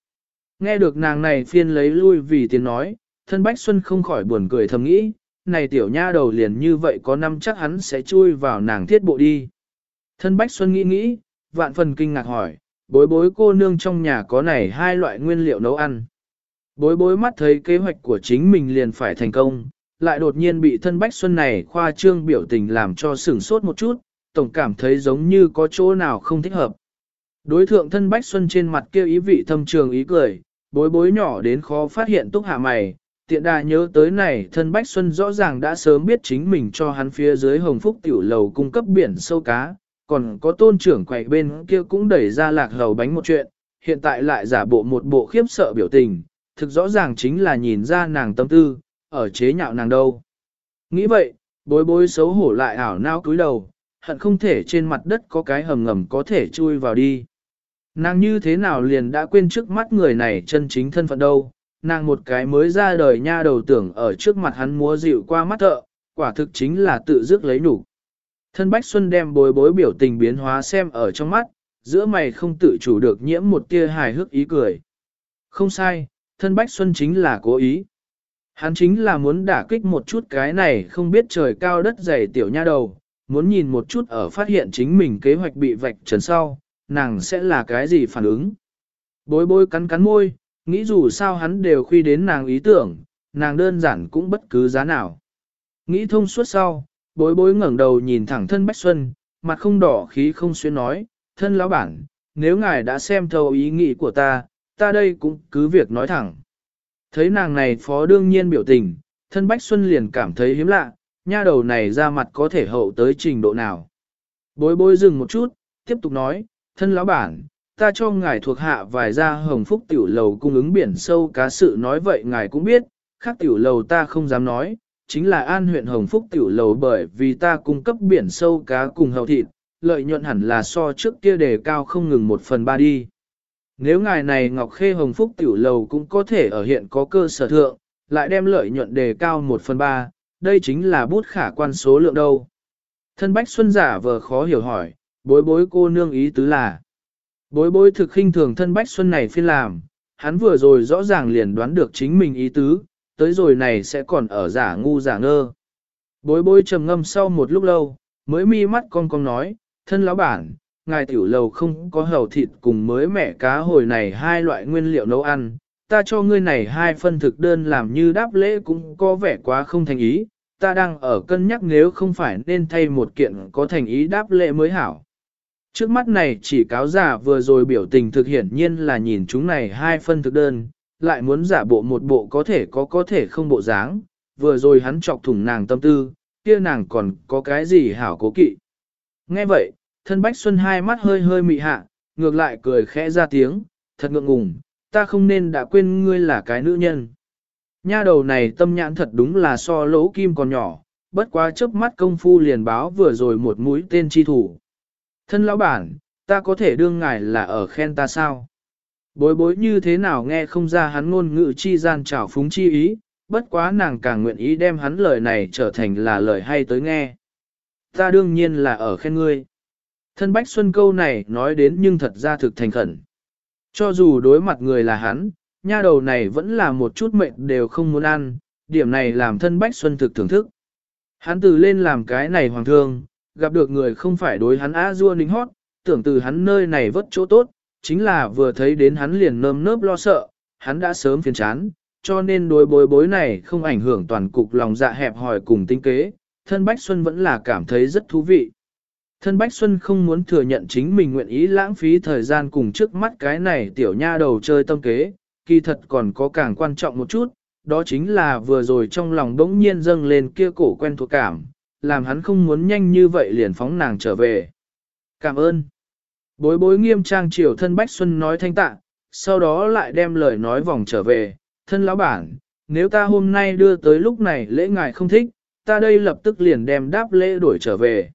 Nghe được nàng này phiên lấy lui vì tiếng nói, thân Bách Xuân không khỏi buồn cười thầm nghĩ, này tiểu nha đầu liền như vậy có năm chắc hắn sẽ chui vào nàng thiết bộ đi. Thân Bách Xuân nghĩ nghĩ, vạn phần kinh ngạc hỏi, bối bối cô nương trong nhà có này hai loại nguyên liệu nấu ăn. Bối bối mắt thấy kế hoạch của chính mình liền phải thành công, lại đột nhiên bị thân Bách Xuân này khoa trương biểu tình làm cho sửng sốt một chút, tổng cảm thấy giống như có chỗ nào không thích hợp. Đối thượng thân Bách Xuân trên mặt kêu ý vị thâm trường ý cười, bối bối nhỏ đến khó phát hiện túc hạ mày, tiện đà nhớ tới này thân Bách Xuân rõ ràng đã sớm biết chính mình cho hắn phía dưới hồng phúc tiểu lầu cung cấp biển sâu cá, còn có tôn trưởng quầy bên kia cũng đẩy ra lạc hầu bánh một chuyện, hiện tại lại giả bộ một bộ khiếp sợ biểu tình, thực rõ ràng chính là nhìn ra nàng tâm tư, ở chế nhạo nàng đâu. Nghĩ vậy, bối bối xấu hổ lại ảo nao cúi đầu, hận không thể trên mặt đất có cái hầm ngầm có thể chui vào đi. Nàng như thế nào liền đã quên trước mắt người này chân chính thân phận đâu, nàng một cái mới ra đời nha đầu tưởng ở trước mặt hắn múa dịu qua mắt thợ, quả thực chính là tự dứt lấy đủ. Thân Bách Xuân đem bối bối biểu tình biến hóa xem ở trong mắt, giữa mày không tự chủ được nhiễm một tia hài hước ý cười. Không sai, thân Bách Xuân chính là cố ý. Hắn chính là muốn đả kích một chút cái này không biết trời cao đất dày tiểu nha đầu, muốn nhìn một chút ở phát hiện chính mình kế hoạch bị vạch trần sau, nàng sẽ là cái gì phản ứng. Bối bối cắn cắn môi, nghĩ dù sao hắn đều khuy đến nàng ý tưởng, nàng đơn giản cũng bất cứ giá nào. Nghĩ thông suốt sau, bối bối ngẩng đầu nhìn thẳng thân Bách Xuân, mặt không đỏ khí không xuyên nói, thân lão bản, nếu ngài đã xem thấu ý nghĩ của ta, ta đây cũng cứ việc nói thẳng. Thấy nàng này phó đương nhiên biểu tình, thân Bách Xuân liền cảm thấy hiếm lạ, nha đầu này ra mặt có thể hậu tới trình độ nào. Bối bối dừng một chút, tiếp tục nói, thân lão bản, ta cho ngài thuộc hạ vài gia hồng phúc tiểu lầu cung ứng biển sâu cá sự nói vậy ngài cũng biết, khác tiểu lầu ta không dám nói, chính là an huyện hồng phúc tiểu lầu bởi vì ta cung cấp biển sâu cá cùng hầu thịt, lợi nhuận hẳn là so trước kia đề cao không ngừng một phần ba đi. Nếu ngài này Ngọc Khê Hồng Phúc tiểu lầu cũng có thể ở hiện có cơ sở thượng, lại đem lợi nhuận đề cao một phần ba đây chính là bút khả quan số lượng đâu. Thân Bách Xuân giả vờ khó hiểu hỏi, bối bối cô nương ý tứ là. Bối bối thực khinh thường thân Bách Xuân này phiên làm, hắn vừa rồi rõ ràng liền đoán được chính mình ý tứ, tới rồi này sẽ còn ở giả ngu giả ngơ. Bối bối trầm ngâm sau một lúc lâu, mới mi mắt con con nói, thân lão bản, ngài tiểu lầu không có hầu thịt cùng mới mẻ cá hồi này hai loại nguyên liệu nấu ăn, ta cho ngươi này hai phân thực đơn làm như đáp lễ cũng có vẻ quá không thành ý, ta đang ở cân nhắc nếu không phải nên thay một kiện có thành ý đáp lễ mới hảo. Trước mắt này chỉ cáo giả vừa rồi biểu tình thực hiện nhiên là nhìn chúng này hai phân thực đơn, lại muốn giả bộ một bộ có thể có có thể không bộ dáng, vừa rồi hắn chọc thủng nàng tâm tư, kia nàng còn có cái gì hảo cố kỵ. Nghe vậy, thân Bách Xuân hai mắt hơi hơi mị hạ, ngược lại cười khẽ ra tiếng, thật ngượng ngùng, ta không nên đã quên ngươi là cái nữ nhân. Nha đầu này tâm nhãn thật đúng là so lỗ kim còn nhỏ, bất quá chớp mắt công phu liền báo vừa rồi một mũi tên chi thủ. Thân lão bản, ta có thể đương ngài là ở khen ta sao? Bối bối như thế nào nghe không ra hắn ngôn ngữ chi gian trảo phúng chi ý, bất quá nàng càng nguyện ý đem hắn lời này trở thành là lời hay tới nghe. Ta đương nhiên là ở khen ngươi. Thân Bách Xuân câu này nói đến nhưng thật ra thực thành khẩn. Cho dù đối mặt người là hắn, nha đầu này vẫn là một chút mệnh đều không muốn ăn, điểm này làm thân Bách Xuân thực thưởng thức. Hắn từ lên làm cái này hoàng thương, gặp được người không phải đối hắn á dua nính hót, tưởng từ hắn nơi này vất chỗ tốt, chính là vừa thấy đến hắn liền nơm nớp lo sợ, hắn đã sớm phiền chán, cho nên đối bối bối này không ảnh hưởng toàn cục lòng dạ hẹp hòi cùng tinh kế, thân Bách Xuân vẫn là cảm thấy rất thú vị. Thân Bách Xuân không muốn thừa nhận chính mình nguyện ý lãng phí thời gian cùng trước mắt cái này tiểu nha đầu chơi tâm kế, kỳ thật còn có càng quan trọng một chút, đó chính là vừa rồi trong lòng đống nhiên dâng lên kia cổ quen thuộc cảm, làm hắn không muốn nhanh như vậy liền phóng nàng trở về. Cảm ơn. Bối bối nghiêm trang triều thân Bách Xuân nói thanh tạ, sau đó lại đem lời nói vòng trở về, thân lão bản, nếu ta hôm nay đưa tới lúc này lễ ngài không thích, ta đây lập tức liền đem đáp lễ đổi trở về.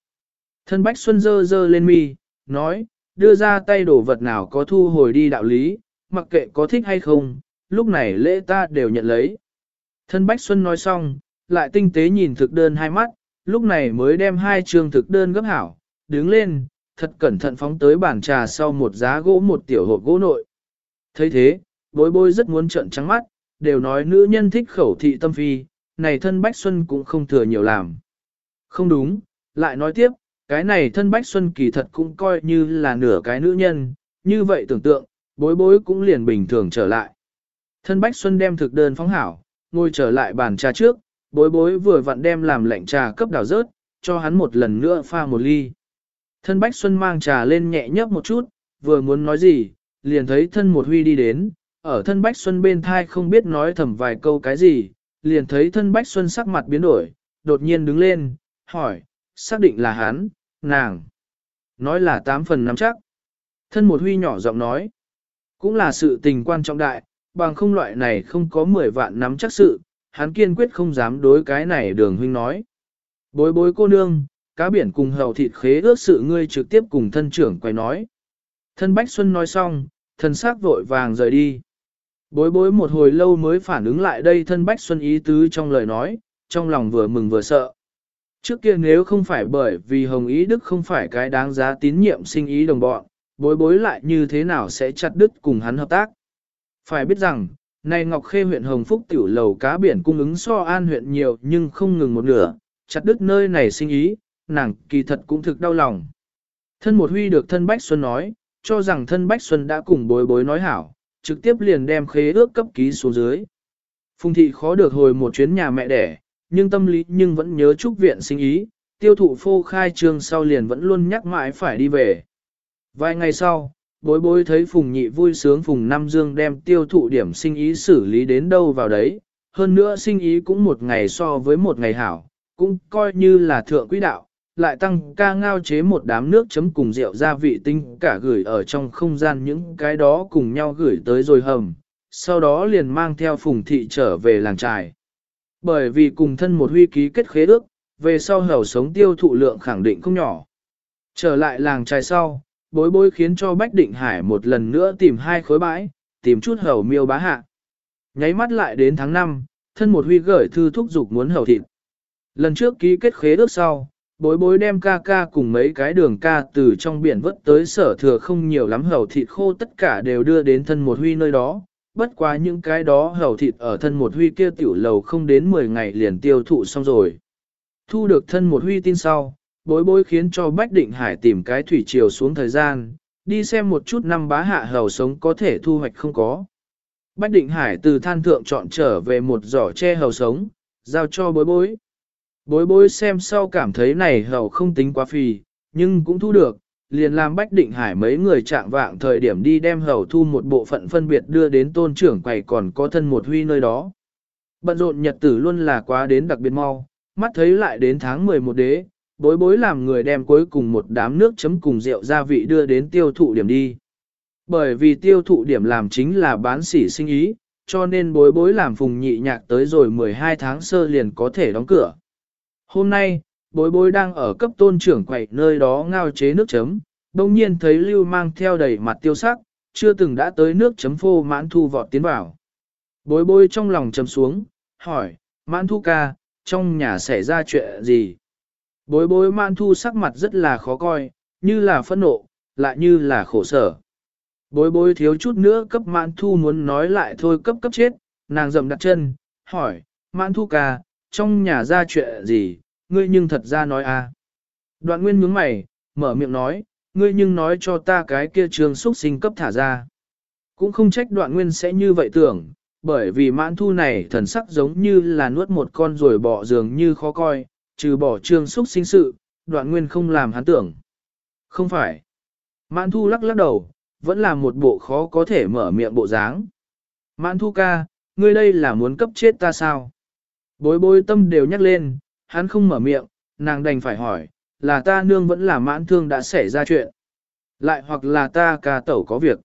Thân Bách Xuân dơ dơ lên mi, nói, đưa ra tay đổ vật nào có thu hồi đi đạo lý, mặc kệ có thích hay không, lúc này lễ ta đều nhận lấy. Thân Bách Xuân nói xong, lại tinh tế nhìn thực đơn hai mắt, lúc này mới đem hai trường thực đơn gấp hảo, đứng lên, thật cẩn thận phóng tới bàn trà sau một giá gỗ một tiểu hộp gỗ nội. thấy thế, bối bối rất muốn trợn trắng mắt, đều nói nữ nhân thích khẩu thị tâm phi, này thân Bách Xuân cũng không thừa nhiều làm. Không đúng, lại nói tiếp, cái này thân Bách Xuân kỳ thật cũng coi như là nửa cái nữ nhân, như vậy tưởng tượng, bối bối cũng liền bình thường trở lại. Thân Bách Xuân đem thực đơn phóng hảo, ngồi trở lại bàn trà trước, bối bối vừa vặn đem làm lạnh trà cấp đảo rớt, cho hắn một lần nữa pha một ly. Thân Bách Xuân mang trà lên nhẹ nhấp một chút, vừa muốn nói gì, liền thấy thân một huy đi đến, ở thân Bách Xuân bên thai không biết nói thầm vài câu cái gì, liền thấy thân Bách Xuân sắc mặt biến đổi, đột nhiên đứng lên, hỏi, xác định là hắn, nàng. Nói là tám phần nắm chắc. Thân một huy nhỏ giọng nói, cũng là sự tình quan trọng đại, bằng không loại này không có 10 vạn nắm chắc sự, hắn kiên quyết không dám đối cái này đường huynh nói. Bối bối cô nương, cá biển cùng hầu thịt khế ước sự ngươi trực tiếp cùng thân trưởng quay nói. Thân Bách Xuân nói xong, thân xác vội vàng rời đi. Bối bối một hồi lâu mới phản ứng lại đây thân Bách Xuân ý tứ trong lời nói, trong lòng vừa mừng vừa sợ. Trước kia nếu không phải bởi vì Hồng Ý Đức không phải cái đáng giá tín nhiệm sinh ý đồng bọn, bối bối lại như thế nào sẽ chặt đứt cùng hắn hợp tác. Phải biết rằng, này Ngọc Khê huyện Hồng Phúc tiểu lầu cá biển cung ứng so an huyện nhiều nhưng không ngừng một nửa, chặt đứt nơi này sinh ý, nàng kỳ thật cũng thực đau lòng. Thân một huy được thân Bách Xuân nói, cho rằng thân Bách Xuân đã cùng bối bối nói hảo, trực tiếp liền đem khế ước cấp ký xuống dưới. Phùng thị khó được hồi một chuyến nhà mẹ đẻ, nhưng tâm lý nhưng vẫn nhớ chúc viện sinh ý, tiêu thụ phô khai trương sau liền vẫn luôn nhắc mãi phải đi về. Vài ngày sau, bối bối thấy Phùng nhị vui sướng Phùng Nam Dương đem tiêu thụ điểm sinh ý xử lý đến đâu vào đấy, hơn nữa sinh ý cũng một ngày so với một ngày hảo, cũng coi như là thượng quý đạo, lại tăng ca ngao chế một đám nước chấm cùng rượu gia vị tinh cả gửi ở trong không gian những cái đó cùng nhau gửi tới rồi hầm, sau đó liền mang theo Phùng thị trở về làng trài. Bởi vì cùng thân một huy ký kết khế ước, về sau hầu sống tiêu thụ lượng khẳng định không nhỏ. Trở lại làng trài sau, bối bối khiến cho Bách Định Hải một lần nữa tìm hai khối bãi, tìm chút hầu miêu bá hạ. Nháy mắt lại đến tháng 5, thân một huy gửi thư thúc giục muốn hầu thịt. Lần trước ký kết khế ước sau, bối bối đem ca ca cùng mấy cái đường ca từ trong biển vớt tới sở thừa không nhiều lắm hầu thịt khô tất cả đều đưa đến thân một huy nơi đó. Bất quá những cái đó hầu thịt ở thân một huy kia tiểu lầu không đến 10 ngày liền tiêu thụ xong rồi. Thu được thân một huy tin sau, bối bối khiến cho Bách Định Hải tìm cái thủy triều xuống thời gian, đi xem một chút năm bá hạ hầu sống có thể thu hoạch không có. Bách Định Hải từ than thượng chọn trở về một giỏ tre hầu sống, giao cho bối bối. Bối bối xem sau cảm thấy này hầu không tính quá phì, nhưng cũng thu được, liền làm Bách Định Hải mấy người chạm vạng thời điểm đi đem hầu thu một bộ phận phân biệt đưa đến tôn trưởng quầy còn có thân một huy nơi đó. Bận rộn nhật tử luôn là quá đến đặc biệt mau, mắt thấy lại đến tháng 11 đế, bối bối làm người đem cuối cùng một đám nước chấm cùng rượu gia vị đưa đến tiêu thụ điểm đi. Bởi vì tiêu thụ điểm làm chính là bán sỉ sinh ý, cho nên bối bối làm phùng nhị nhạc tới rồi 12 tháng sơ liền có thể đóng cửa. Hôm nay, bối bối đang ở cấp tôn trưởng quậy nơi đó ngao chế nước chấm, đồng nhiên thấy lưu mang theo đầy mặt tiêu sắc, chưa từng đã tới nước chấm phô mãn thu vọt tiến vào. Bối bối trong lòng chấm xuống, hỏi, mãn thu ca, trong nhà xảy ra chuyện gì? Bối bối mãn thu sắc mặt rất là khó coi, như là phẫn nộ, lại như là khổ sở. Bối bối thiếu chút nữa cấp mãn thu muốn nói lại thôi cấp cấp chết, nàng dầm đặt chân, hỏi, mãn thu ca, trong nhà ra chuyện gì, ngươi nhưng thật ra nói à. Đoạn nguyên nhướng mày, mở miệng nói, ngươi nhưng nói cho ta cái kia trường xuất sinh cấp thả ra. Cũng không trách đoạn nguyên sẽ như vậy tưởng, bởi vì mãn thu này thần sắc giống như là nuốt một con rồi bỏ giường như khó coi, trừ bỏ trương xuất sinh sự, đoạn nguyên không làm hắn tưởng. Không phải. Mãn thu lắc lắc đầu, vẫn là một bộ khó có thể mở miệng bộ dáng. Mãn thu ca, ngươi đây là muốn cấp chết ta sao? Bối bối tâm đều nhắc lên, hắn không mở miệng, nàng đành phải hỏi, là ta nương vẫn là mãn thương đã xảy ra chuyện. Lại hoặc là ta ca tẩu có việc.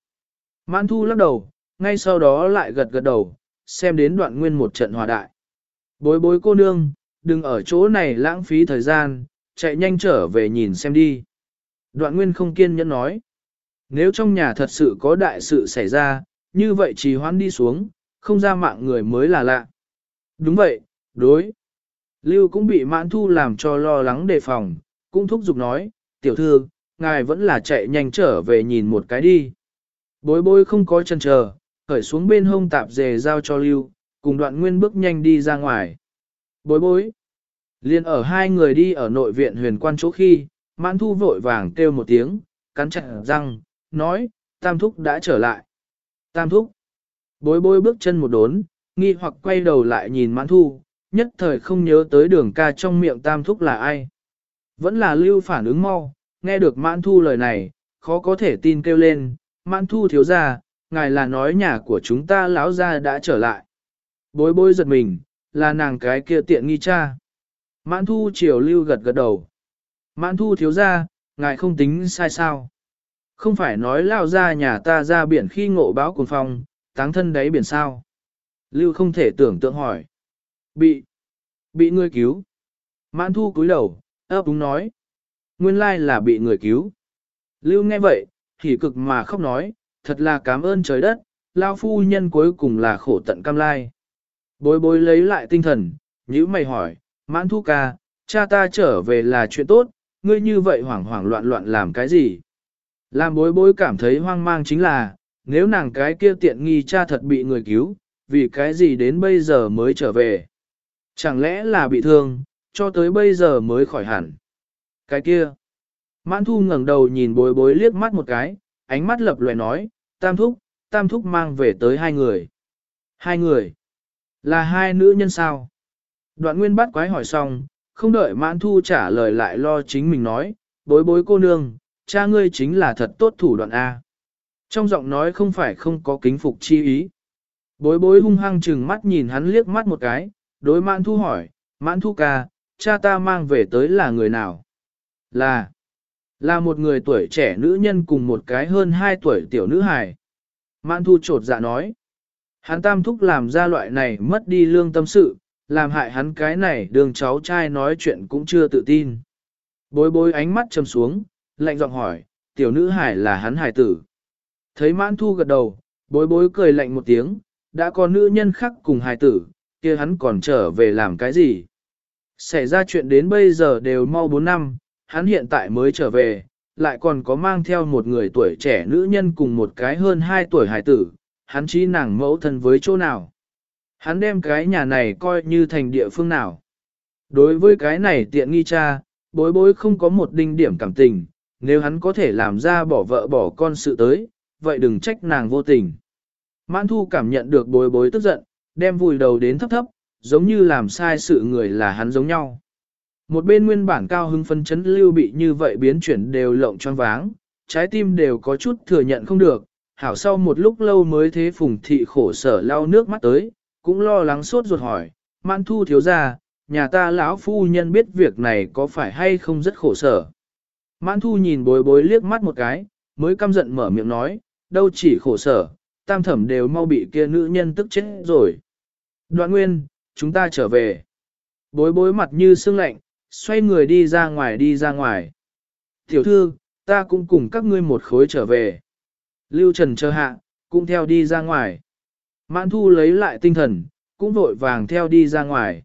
Mãn thu lắc đầu, ngay sau đó lại gật gật đầu, xem đến đoạn nguyên một trận hòa đại. Bối bối cô nương, đừng ở chỗ này lãng phí thời gian, chạy nhanh trở về nhìn xem đi. Đoạn nguyên không kiên nhẫn nói. Nếu trong nhà thật sự có đại sự xảy ra, như vậy trì hoãn đi xuống, không ra mạng người mới là lạ. Đúng vậy, đối. Lưu cũng bị mãn thu làm cho lo lắng đề phòng, cũng thúc giục nói, tiểu thư, ngài vẫn là chạy nhanh trở về nhìn một cái đi. Bối bối không có chân chờ, khởi xuống bên hông tạp dề giao cho Lưu, cùng đoạn nguyên bước nhanh đi ra ngoài. Bối bối. Liên ở hai người đi ở nội viện huyền quan chỗ khi, mãn thu vội vàng kêu một tiếng, cắn chặt răng, nói, tam thúc đã trở lại. Tam thúc. Bối bối bước chân một đốn, nghi hoặc quay đầu lại nhìn mãn thu, nhất thời không nhớ tới đường ca trong miệng tam thúc là ai. Vẫn là lưu phản ứng mau, nghe được mãn thu lời này, khó có thể tin kêu lên, mãn thu thiếu ra, ngài là nói nhà của chúng ta lão ra đã trở lại. Bối bối giật mình, là nàng cái kia tiện nghi cha. Mãn thu chiều lưu gật gật đầu. Mãn thu thiếu ra, ngài không tính sai sao. Không phải nói lao ra nhà ta ra biển khi ngộ báo cùng phong, táng thân đáy biển sao. Lưu không thể tưởng tượng hỏi. Bị, bị người cứu. Mãn thu cúi đầu, ấp đúng nói. Nguyên lai là bị người cứu. Lưu nghe vậy, thì cực mà khóc nói, thật là cảm ơn trời đất, lao phu nhân cuối cùng là khổ tận cam lai. Bối bối lấy lại tinh thần, nhữ mày hỏi, mãn thu ca, cha ta trở về là chuyện tốt, ngươi như vậy hoảng hoảng loạn loạn làm cái gì? Làm bối bối cảm thấy hoang mang chính là, nếu nàng cái kia tiện nghi cha thật bị người cứu, vì cái gì đến bây giờ mới trở về? Chẳng lẽ là bị thương, cho tới bây giờ mới khỏi hẳn? Cái kia. Mãn thu ngẩng đầu nhìn bối bối liếc mắt một cái, ánh mắt lập lòe nói, tam thúc, tam thúc mang về tới hai người. Hai người. Là hai nữ nhân sao? Đoạn nguyên bắt quái hỏi xong, không đợi mãn thu trả lời lại lo chính mình nói, bối bối cô nương, cha ngươi chính là thật tốt thủ đoạn A. Trong giọng nói không phải không có kính phục chi ý. Bối bối hung hăng chừng mắt nhìn hắn liếc mắt một cái, đối mãn thu hỏi, mãn thu ca, cha ta mang về tới là người nào? Là, là một người tuổi trẻ nữ nhân cùng một cái hơn 2 tuổi tiểu nữ hài. Mãn thu trột dạ nói, hắn tam thúc làm ra loại này mất đi lương tâm sự, làm hại hắn cái này đường cháu trai nói chuyện cũng chưa tự tin. Bối bối ánh mắt châm xuống, lạnh giọng hỏi, tiểu nữ hải là hắn hải tử. Thấy mãn thu gật đầu, bối bối cười lạnh một tiếng, đã có nữ nhân khác cùng hải tử, kia hắn còn trở về làm cái gì? Xảy ra chuyện đến bây giờ đều mau 4 năm, hắn hiện tại mới trở về, lại còn có mang theo một người tuổi trẻ nữ nhân cùng một cái hơn 2 tuổi hải tử, hắn trí nàng mẫu thân với chỗ nào. Hắn đem cái nhà này coi như thành địa phương nào. Đối với cái này tiện nghi cha, bối bối không có một đinh điểm cảm tình, nếu hắn có thể làm ra bỏ vợ bỏ con sự tới, vậy đừng trách nàng vô tình. Mãn thu cảm nhận được bối bối tức giận, đem vùi đầu đến thấp thấp, giống như làm sai sự người là hắn giống nhau. Một bên nguyên bản cao hưng phân chấn lưu bị như vậy biến chuyển đều lộng choáng váng, trái tim đều có chút thừa nhận không được, hảo sau một lúc lâu mới thế phùng thị khổ sở lau nước mắt tới, cũng lo lắng sốt ruột hỏi, mãn thu thiếu ra, nhà ta lão phu nhân biết việc này có phải hay không rất khổ sở. Mãn thu nhìn bối bối liếc mắt một cái, mới căm giận mở miệng nói, đâu chỉ khổ sở, tam thẩm đều mau bị kia nữ nhân tức chết rồi. Đoạn nguyên, chúng ta trở về. Bối bối mặt như sương lạnh, xoay người đi ra ngoài đi ra ngoài. Tiểu thư, ta cũng cùng các ngươi một khối trở về. Lưu Trần chờ hạ, cũng theo đi ra ngoài. Mãn thu lấy lại tinh thần, cũng vội vàng theo đi ra ngoài.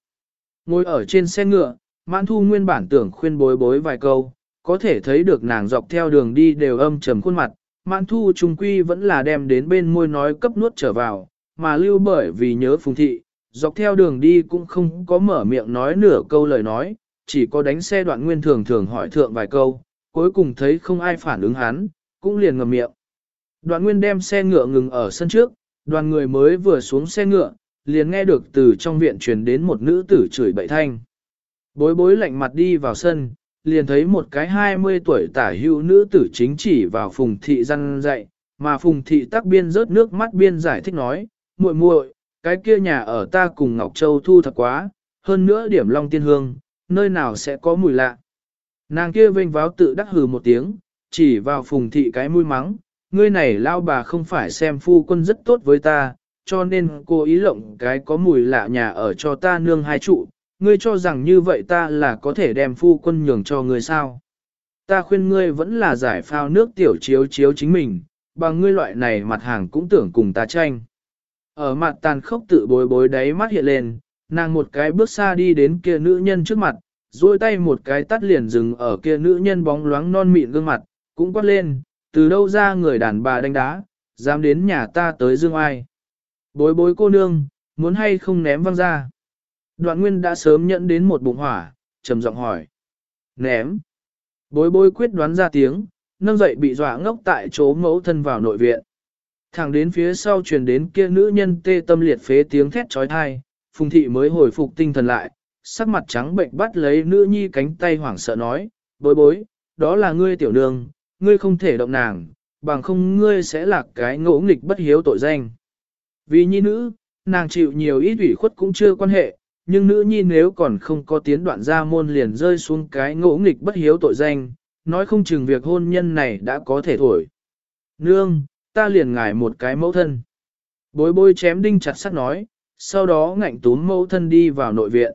Ngồi ở trên xe ngựa, mãn thu nguyên bản tưởng khuyên bối bối vài câu, có thể thấy được nàng dọc theo đường đi đều âm trầm khuôn mặt. Mãn thu trùng quy vẫn là đem đến bên môi nói cấp nuốt trở vào, mà lưu bởi vì nhớ phùng thị, dọc theo đường đi cũng không có mở miệng nói nửa câu lời nói, chỉ có đánh xe đoạn nguyên thường thường hỏi thượng vài câu, cuối cùng thấy không ai phản ứng hắn, cũng liền ngầm miệng. Đoạn nguyên đem xe ngựa ngừng ở sân trước, đoàn người mới vừa xuống xe ngựa, liền nghe được từ trong viện truyền đến một nữ tử chửi bậy thanh. Bối bối lạnh mặt đi vào sân, liền thấy một cái 20 tuổi tả hữu nữ tử chính chỉ vào phùng thị răn dạy, mà phùng thị tắc biên rớt nước mắt biên giải thích nói, muội muội, cái kia nhà ở ta cùng Ngọc Châu thu thật quá, hơn nữa điểm long tiên hương, nơi nào sẽ có mùi lạ. Nàng kia vênh váo tự đắc hừ một tiếng, chỉ vào phùng thị cái mũi mắng, ngươi này lao bà không phải xem phu quân rất tốt với ta, cho nên cô ý lộng cái có mùi lạ nhà ở cho ta nương hai trụ, ngươi cho rằng như vậy ta là có thể đem phu quân nhường cho ngươi sao. Ta khuyên ngươi vẫn là giải phao nước tiểu chiếu chiếu chính mình, bằng ngươi loại này mặt hàng cũng tưởng cùng ta tranh. Ở mặt tàn khốc tự bối bối đáy mắt hiện lên, nàng một cái bước xa đi đến kia nữ nhân trước mặt, duỗi tay một cái tắt liền dừng ở kia nữ nhân bóng loáng non mịn gương mặt, cũng quát lên, từ đâu ra người đàn bà đánh đá, dám đến nhà ta tới dương ai. Bối bối cô nương, muốn hay không ném văng ra. Đoạn nguyên đã sớm nhận đến một bụng hỏa, trầm giọng hỏi. Ném. Bối bối quyết đoán ra tiếng, nâng dậy bị dọa ngốc tại chỗ mẫu thân vào nội viện. Thẳng đến phía sau truyền đến kia nữ nhân tê tâm liệt phế tiếng thét trói thai, phùng thị mới hồi phục tinh thần lại, sắc mặt trắng bệnh bắt lấy nữ nhi cánh tay hoảng sợ nói, bối bối, đó là ngươi tiểu nương, ngươi không thể động nàng, bằng không ngươi sẽ là cái ngỗ nghịch bất hiếu tội danh. Vì nhi nữ, nàng chịu nhiều ít ủy khuất cũng chưa quan hệ, nhưng nữ nhi nếu còn không có tiến đoạn ra môn liền rơi xuống cái ngỗ nghịch bất hiếu tội danh, nói không chừng việc hôn nhân này đã có thể thổi. Nương, ta liền ngài một cái mẫu thân. Bối bối chém đinh chặt sắt nói, sau đó ngạnh túm mẫu thân đi vào nội viện.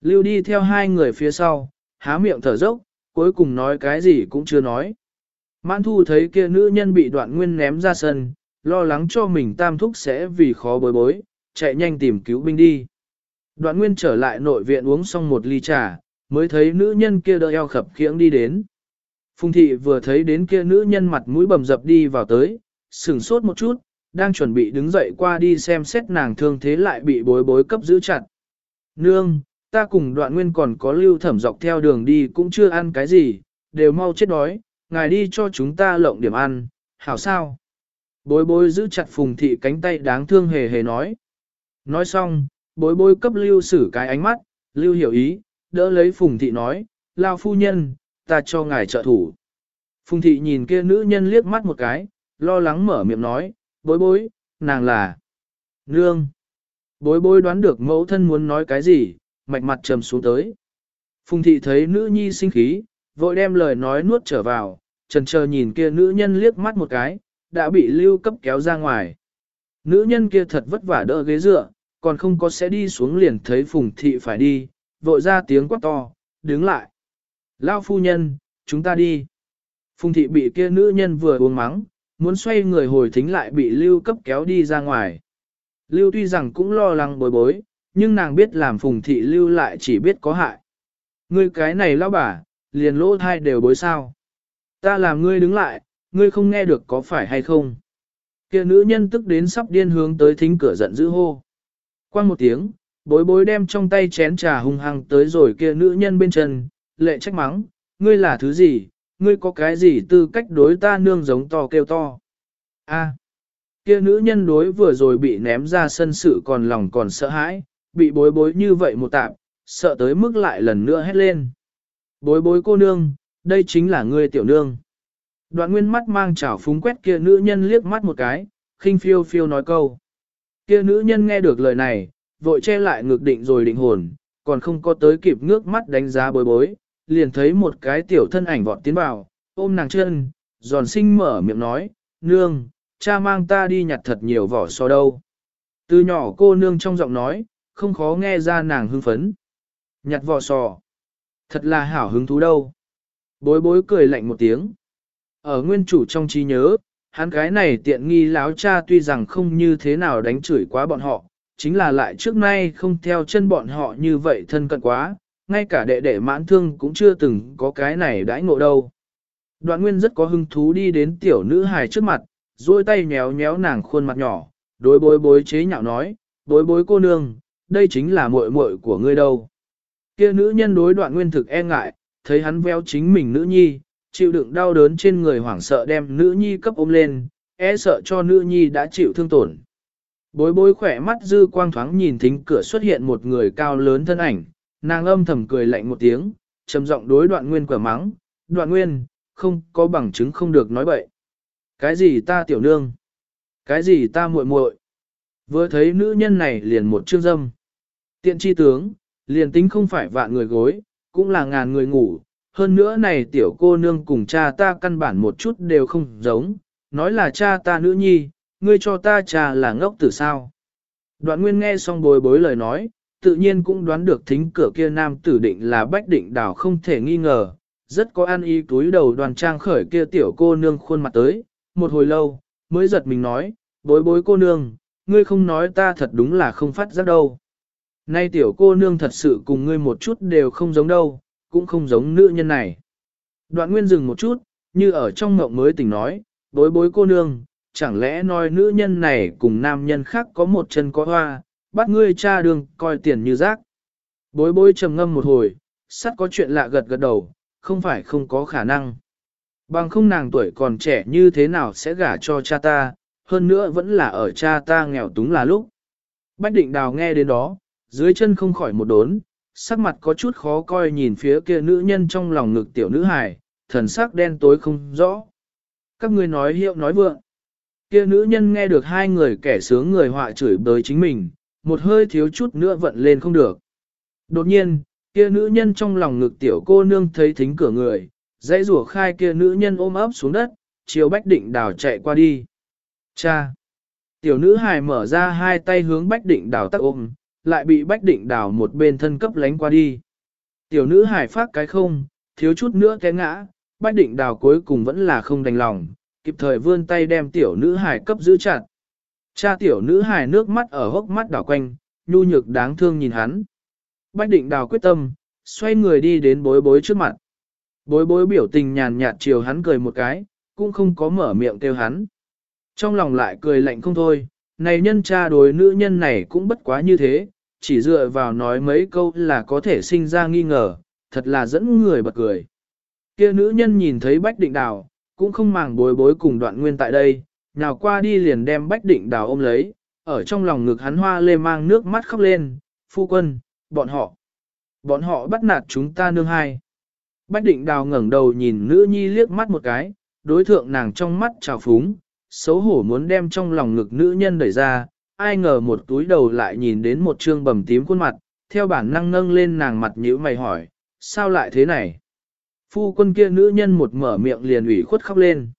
Lưu đi theo hai người phía sau, há miệng thở dốc, cuối cùng nói cái gì cũng chưa nói. Mãn thu thấy kia nữ nhân bị đoạn nguyên ném ra sân, lo lắng cho mình tam thúc sẽ vì khó bối bối, chạy nhanh tìm cứu binh đi. Đoạn nguyên trở lại nội viện uống xong một ly trà, mới thấy nữ nhân kia đỡ eo khập khiễng đi đến. Phùng thị vừa thấy đến kia nữ nhân mặt mũi bầm dập đi vào tới, sửng sốt một chút, đang chuẩn bị đứng dậy qua đi xem xét nàng thương thế lại bị bối bối cấp giữ chặt. Nương, ta cùng đoạn nguyên còn có lưu thẩm dọc theo đường đi cũng chưa ăn cái gì, đều mau chết đói, ngài đi cho chúng ta lộng điểm ăn, hảo sao? Bối bối giữ chặt phùng thị cánh tay đáng thương hề hề nói. Nói xong, bối bối cấp lưu xử cái ánh mắt, lưu hiểu ý, đỡ lấy phùng thị nói, lao phu nhân, ta cho ngài trợ thủ. Phùng thị nhìn kia nữ nhân liếc mắt một cái, lo lắng mở miệng nói, bối bối, nàng là nương. Bối bối đoán được mẫu thân muốn nói cái gì, mạch mặt trầm xuống tới. Phùng thị thấy nữ nhi sinh khí, vội đem lời nói nuốt trở vào, trần chờ nhìn kia nữ nhân liếc mắt một cái, đã bị lưu cấp kéo ra ngoài. Nữ nhân kia thật vất vả đỡ ghế dựa, còn không có sẽ đi xuống liền thấy phùng thị phải đi, vội ra tiếng quát to, đứng lại. Lao phu nhân, chúng ta đi. Phùng thị bị kia nữ nhân vừa uống mắng, muốn xoay người hồi thính lại bị lưu cấp kéo đi ra ngoài. Lưu tuy rằng cũng lo lắng bối bối, nhưng nàng biết làm phùng thị lưu lại chỉ biết có hại. Ngươi cái này lão bà, liền lỗ thai đều bối sao. Ta làm ngươi đứng lại, ngươi không nghe được có phải hay không. Kia nữ nhân tức đến sắp điên hướng tới thính cửa giận dữ hô. Quang một tiếng, bối bối đem trong tay chén trà hung hăng tới rồi kia nữ nhân bên chân, lệ trách mắng, ngươi là thứ gì, ngươi có cái gì tư cách đối ta nương giống to kêu to. A, kia nữ nhân đối vừa rồi bị ném ra sân sự còn lòng còn sợ hãi, bị bối bối như vậy một tạm, sợ tới mức lại lần nữa hét lên. Bối bối cô nương, đây chính là ngươi tiểu nương. Đoạn nguyên mắt mang chảo phúng quét kia nữ nhân liếc mắt một cái, khinh phiêu phiêu nói câu. Kia nữ nhân nghe được lời này, vội che lại ngược định rồi định hồn, còn không có tới kịp ngước mắt đánh giá bối bối, liền thấy một cái tiểu thân ảnh vọt tiến vào, ôm nàng chân, giòn sinh mở miệng nói, nương, cha mang ta đi nhặt thật nhiều vỏ so đâu. Từ nhỏ cô nương trong giọng nói, không khó nghe ra nàng hưng phấn. Nhặt vỏ sò. Thật là hảo hứng thú đâu. Bối bối cười lạnh một tiếng. Ở nguyên chủ trong trí nhớ, hắn cái này tiện nghi láo cha tuy rằng không như thế nào đánh chửi quá bọn họ, chính là lại trước nay không theo chân bọn họ như vậy thân cận quá, ngay cả đệ đệ mãn thương cũng chưa từng có cái này đãi ngộ đâu. Đoạn nguyên rất có hứng thú đi đến tiểu nữ hài trước mặt, duỗi tay nhéo nhéo nàng khuôn mặt nhỏ, đối bối bối chế nhạo nói, bối bối cô nương, đây chính là muội muội của ngươi đâu. Kia nữ nhân đối đoạn nguyên thực e ngại, thấy hắn veo chính mình nữ nhi, chịu đựng đau đớn trên người hoảng sợ đem nữ nhi cấp ôm lên, e sợ cho nữ nhi đã chịu thương tổn. Bối bối khỏe mắt dư quang thoáng nhìn thính cửa xuất hiện một người cao lớn thân ảnh, nàng âm thầm cười lạnh một tiếng, trầm giọng đối đoạn nguyên quả mắng, đoạn nguyên, không có bằng chứng không được nói bậy. Cái gì ta tiểu nương? Cái gì ta muội muội? Vừa thấy nữ nhân này liền một chương dâm. Tiện chi tướng, liền tính không phải vạn người gối, cũng là ngàn người ngủ. Hơn nữa này tiểu cô nương cùng cha ta căn bản một chút đều không giống, nói là cha ta nữ nhi, ngươi cho ta cha là ngốc tử sao. Đoạn nguyên nghe xong bồi bối lời nói, tự nhiên cũng đoán được thính cửa kia nam tử định là bách định đảo không thể nghi ngờ, rất có an ý túi đầu đoàn trang khởi kia tiểu cô nương khuôn mặt tới, một hồi lâu, mới giật mình nói, bối bối cô nương, ngươi không nói ta thật đúng là không phát giác đâu. Nay tiểu cô nương thật sự cùng ngươi một chút đều không giống đâu, cũng không giống nữ nhân này. Đoạn nguyên dừng một chút, như ở trong ngộng mới tỉnh nói, bối bối cô nương, chẳng lẽ nói nữ nhân này cùng nam nhân khác có một chân có hoa, bắt ngươi cha đường coi tiền như rác. Bối bối trầm ngâm một hồi, sắt có chuyện lạ gật gật đầu, không phải không có khả năng. Bằng không nàng tuổi còn trẻ như thế nào sẽ gả cho cha ta, hơn nữa vẫn là ở cha ta nghèo túng là lúc. Bách định đào nghe đến đó, dưới chân không khỏi một đốn, sắc mặt có chút khó coi nhìn phía kia nữ nhân trong lòng ngực tiểu nữ hài, thần sắc đen tối không rõ. Các ngươi nói hiệu nói vượng. Kia nữ nhân nghe được hai người kẻ sướng người họa chửi bới chính mình, một hơi thiếu chút nữa vận lên không được. Đột nhiên, kia nữ nhân trong lòng ngực tiểu cô nương thấy thính cửa người, dãy rủa khai kia nữ nhân ôm ấp xuống đất, chiều bách định đào chạy qua đi. Cha! Tiểu nữ hài mở ra hai tay hướng bách định đào tắc ôm, lại bị bách định đào một bên thân cấp lánh qua đi. Tiểu nữ hài phát cái không, thiếu chút nữa té ngã, bách định đào cuối cùng vẫn là không đành lòng, kịp thời vươn tay đem tiểu nữ hài cấp giữ chặt. Cha tiểu nữ hài nước mắt ở hốc mắt đảo quanh, nhu nhược đáng thương nhìn hắn. Bách định đào quyết tâm, xoay người đi đến bối bối trước mặt. Bối bối biểu tình nhàn nhạt chiều hắn cười một cái, cũng không có mở miệng kêu hắn. Trong lòng lại cười lạnh không thôi, này nhân cha đối nữ nhân này cũng bất quá như thế, chỉ dựa vào nói mấy câu là có thể sinh ra nghi ngờ, thật là dẫn người bật cười. Kia nữ nhân nhìn thấy bách định đào, cũng không màng bối bối cùng đoạn nguyên tại đây, nào qua đi liền đem bách định đào ôm lấy, ở trong lòng ngực hắn hoa lê mang nước mắt khóc lên, phu quân, bọn họ, bọn họ bắt nạt chúng ta nương hai. Bách định đào ngẩng đầu nhìn nữ nhi liếc mắt một cái, đối thượng nàng trong mắt trào phúng, xấu hổ muốn đem trong lòng ngực nữ nhân đẩy ra, ai ngờ một túi đầu lại nhìn đến một trương bầm tím khuôn mặt, theo bản năng nâng lên nàng mặt nhíu mày hỏi, sao lại thế này? Phu quân kia nữ nhân một mở miệng liền ủy khuất khóc lên.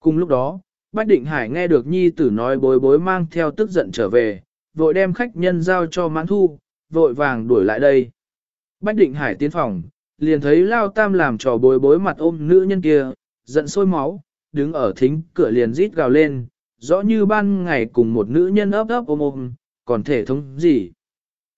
Cùng lúc đó, Bách Định Hải nghe được nhi tử nói bối bối mang theo tức giận trở về, vội đem khách nhân giao cho mãn thu, vội vàng đuổi lại đây. Bách Định Hải tiến phòng, liền thấy Lao Tam làm trò bối bối mặt ôm nữ nhân kia, giận sôi máu, đứng ở thính cửa liền rít gào lên, rõ như ban ngày cùng một nữ nhân ấp ấp ôm ôm, còn thể thống gì.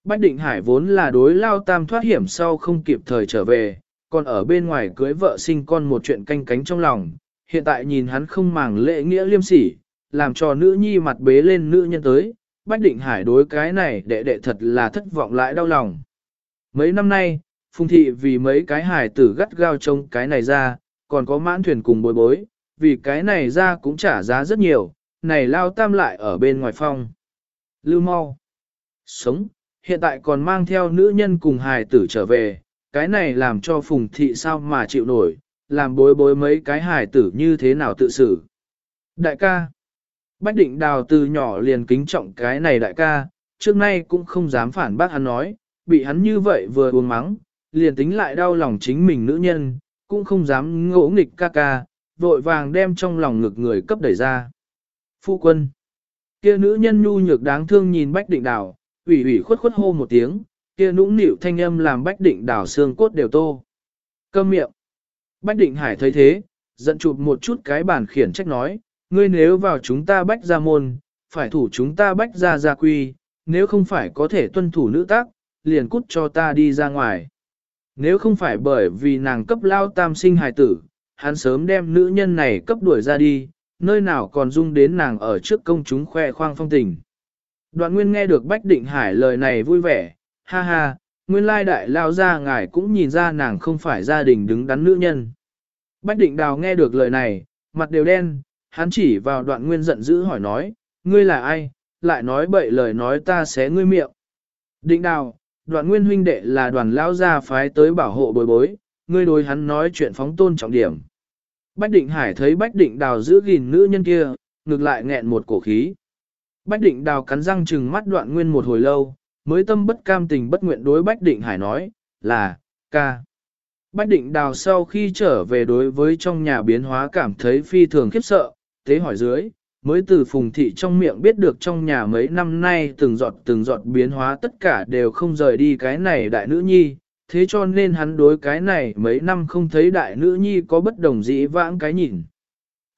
Bách Định Hải vốn là đối lao tam thoát hiểm sau không kịp thời trở về, còn ở bên ngoài cưới vợ sinh con một chuyện canh cánh trong lòng, hiện tại nhìn hắn không màng lễ nghĩa liêm sỉ, làm cho nữ nhi mặt bế lên nữ nhân tới, Bách Định Hải đối cái này đệ đệ thật là thất vọng lại đau lòng. Mấy năm nay, Phùng Thị vì mấy cái hải tử gắt gao trông cái này ra, còn có mãn thuyền cùng bối bối, vì cái này ra cũng trả giá rất nhiều, này lao tam lại ở bên ngoài phòng Lưu mau. Sống, hiện tại còn mang theo nữ nhân cùng hài tử trở về, cái này làm cho phùng thị sao mà chịu nổi, làm bối bối mấy cái hài tử như thế nào tự xử. Đại ca. Bách định đào từ nhỏ liền kính trọng cái này đại ca, trước nay cũng không dám phản bác hắn nói, bị hắn như vậy vừa uống mắng, liền tính lại đau lòng chính mình nữ nhân, cũng không dám ngỗ nghịch ca ca, vội vàng đem trong lòng ngực người cấp đẩy ra. Phu quân. Kia nữ nhân nhu nhược đáng thương nhìn Bách Định Đào, ủy ủy khuất khuất hô một tiếng, kia nũng nịu thanh âm làm Bách Định Đào xương cốt đều tô. Câm miệng. Bách Định Hải thấy thế, giận chụp một chút cái bản khiển trách nói, ngươi nếu vào chúng ta bách ra môn, phải thủ chúng ta bách ra gia quy, nếu không phải có thể tuân thủ nữ tác, liền cút cho ta đi ra ngoài. Nếu không phải bởi vì nàng cấp lao tam sinh hài tử, hắn sớm đem nữ nhân này cấp đuổi ra đi, nơi nào còn dung đến nàng ở trước công chúng khoe khoang phong tình. Đoạn nguyên nghe được Bách Định Hải lời này vui vẻ, ha ha, nguyên lai đại lao ra ngài cũng nhìn ra nàng không phải gia đình đứng đắn nữ nhân. Bách Định Đào nghe được lời này, mặt đều đen, hắn chỉ vào đoạn nguyên giận dữ hỏi nói, ngươi là ai, lại nói bậy lời nói ta xé ngươi miệng. Định Đào, đoạn nguyên huynh đệ là đoàn lao gia phái tới bảo hộ bồi bối, ngươi đối hắn nói chuyện phóng tôn trọng điểm. Bách định hải thấy bách định đào giữ gìn nữ nhân kia, ngược lại nghẹn một cổ khí. Bách định đào cắn răng trừng mắt đoạn nguyên một hồi lâu, mới tâm bất cam tình bất nguyện đối bách định hải nói, là, ca. Bách định đào sau khi trở về đối với trong nhà biến hóa cảm thấy phi thường khiếp sợ, thế hỏi dưới, mới từ phùng thị trong miệng biết được trong nhà mấy năm nay từng giọt từng giọt biến hóa tất cả đều không rời đi cái này đại nữ nhi, thế cho nên hắn đối cái này mấy năm không thấy đại nữ nhi có bất đồng dĩ vãng cái nhìn.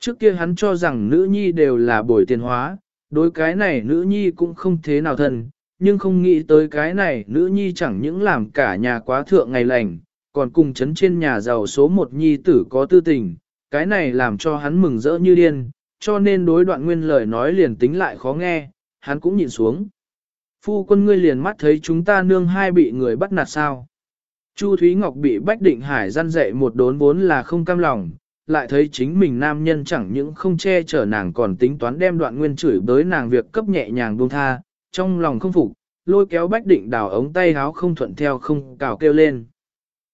Trước kia hắn cho rằng nữ nhi đều là bồi tiền hóa, đối cái này nữ nhi cũng không thế nào thân, nhưng không nghĩ tới cái này nữ nhi chẳng những làm cả nhà quá thượng ngày lành, còn cùng chấn trên nhà giàu số một nhi tử có tư tình, cái này làm cho hắn mừng rỡ như điên, cho nên đối đoạn nguyên lời nói liền tính lại khó nghe, hắn cũng nhìn xuống. Phu quân ngươi liền mắt thấy chúng ta nương hai bị người bắt nạt sao. Chu Thúy Ngọc bị Bách Định Hải gian dạy một đốn vốn là không cam lòng, lại thấy chính mình nam nhân chẳng những không che chở nàng còn tính toán đem đoạn nguyên chửi bới nàng việc cấp nhẹ nhàng buông tha, trong lòng không phục, lôi kéo Bách Định đào ống tay háo không thuận theo không cào kêu lên.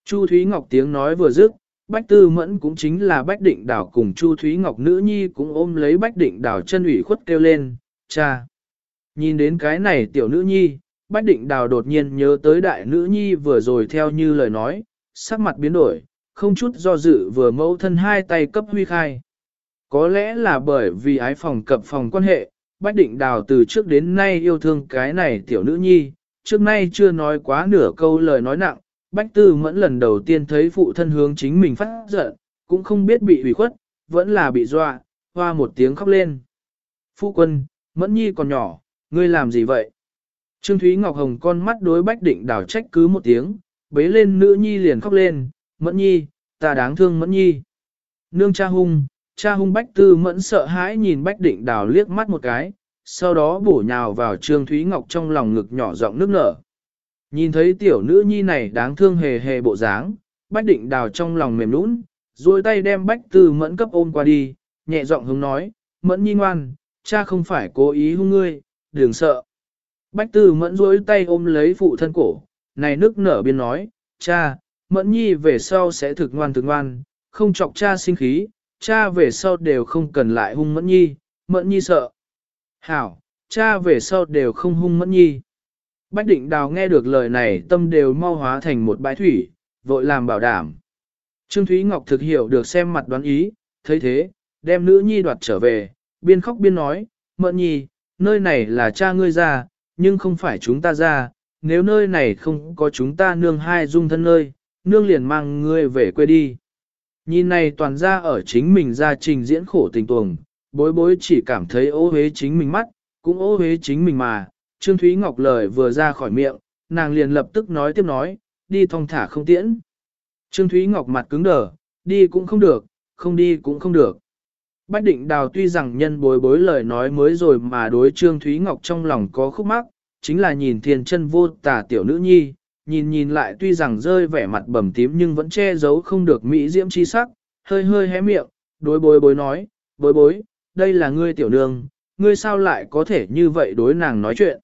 Chu Thúy Ngọc tiếng nói vừa dứt, Bách Tư Mẫn cũng chính là Bách Định Đào cùng Chu Thúy Ngọc nữ nhi cũng ôm lấy Bách Định Đào chân ủy khuất kêu lên, cha. Nhìn đến cái này tiểu nữ nhi, Bách Định Đào đột nhiên nhớ tới đại nữ nhi vừa rồi theo như lời nói, sắc mặt biến đổi, không chút do dự vừa mẫu thân hai tay cấp huy khai. Có lẽ là bởi vì ái phòng cập phòng quan hệ, Bách Định Đào từ trước đến nay yêu thương cái này tiểu nữ nhi, trước nay chưa nói quá nửa câu lời nói nặng, Bách Tư Mẫn lần đầu tiên thấy phụ thân hướng chính mình phát giận, cũng không biết bị hủy khuất, vẫn là bị dọa, hoa một tiếng khóc lên. Phụ quân, Mẫn Nhi còn nhỏ, ngươi làm gì vậy? Trương Thúy Ngọc Hồng con mắt đối Bách Định đào trách cứ một tiếng, bế lên nữ nhi liền khóc lên, Mẫn Nhi, ta đáng thương Mẫn Nhi. Nương cha hung, cha hung Bách Tư Mẫn sợ hãi nhìn Bách Định đào liếc mắt một cái, sau đó bổ nhào vào Trương Thúy Ngọc trong lòng ngực nhỏ giọng nước nở. Nhìn thấy tiểu nữ nhi này đáng thương hề hề bộ dáng, Bách Định đào trong lòng mềm nũng, duỗi tay đem Bách Tư Mẫn cấp ôm qua đi, nhẹ giọng hướng nói, Mẫn nhi ngoan, cha không phải cố ý hung ngươi, đừng sợ. Bách Tư Mẫn duỗi tay ôm lấy phụ thân cổ, này nước nở biên nói, cha, Mẫn nhi về sau sẽ thực ngoan thực ngoan, không chọc cha sinh khí, cha về sau đều không cần lại hung Mẫn nhi, Mẫn nhi sợ. Hảo, cha về sau đều không hung Mẫn nhi. Bách định đào nghe được lời này tâm đều mau hóa thành một bãi thủy, vội làm bảo đảm. Trương Thúy Ngọc thực hiểu được xem mặt đoán ý, thấy thế, đem nữ nhi đoạt trở về, biên khóc biên nói, Mẫn nhi, nơi này là cha ngươi ra, nhưng không phải chúng ta ra, nếu nơi này không có chúng ta nương hai dung thân nơi, nương liền mang ngươi về quê đi. Nhìn này toàn ra ở chính mình ra trình diễn khổ tình tuồng, bối bối chỉ cảm thấy ô hế chính mình mắt, cũng ô hế chính mình mà, Trương Thúy Ngọc lời vừa ra khỏi miệng, nàng liền lập tức nói tiếp nói, đi thong thả không tiễn. Trương Thúy Ngọc mặt cứng đờ, đi cũng không được, không đi cũng không được. Bách định đào tuy rằng nhân bối bối lời nói mới rồi mà đối Trương Thúy Ngọc trong lòng có khúc mắc, chính là nhìn thiên chân vô tà tiểu nữ nhi, nhìn nhìn lại tuy rằng rơi vẻ mặt bầm tím nhưng vẫn che giấu không được mỹ diễm chi sắc, hơi hơi hé miệng, đối bối bối nói, bối bối, đây là ngươi tiểu nương, ngươi sao lại có thể như vậy đối nàng nói chuyện.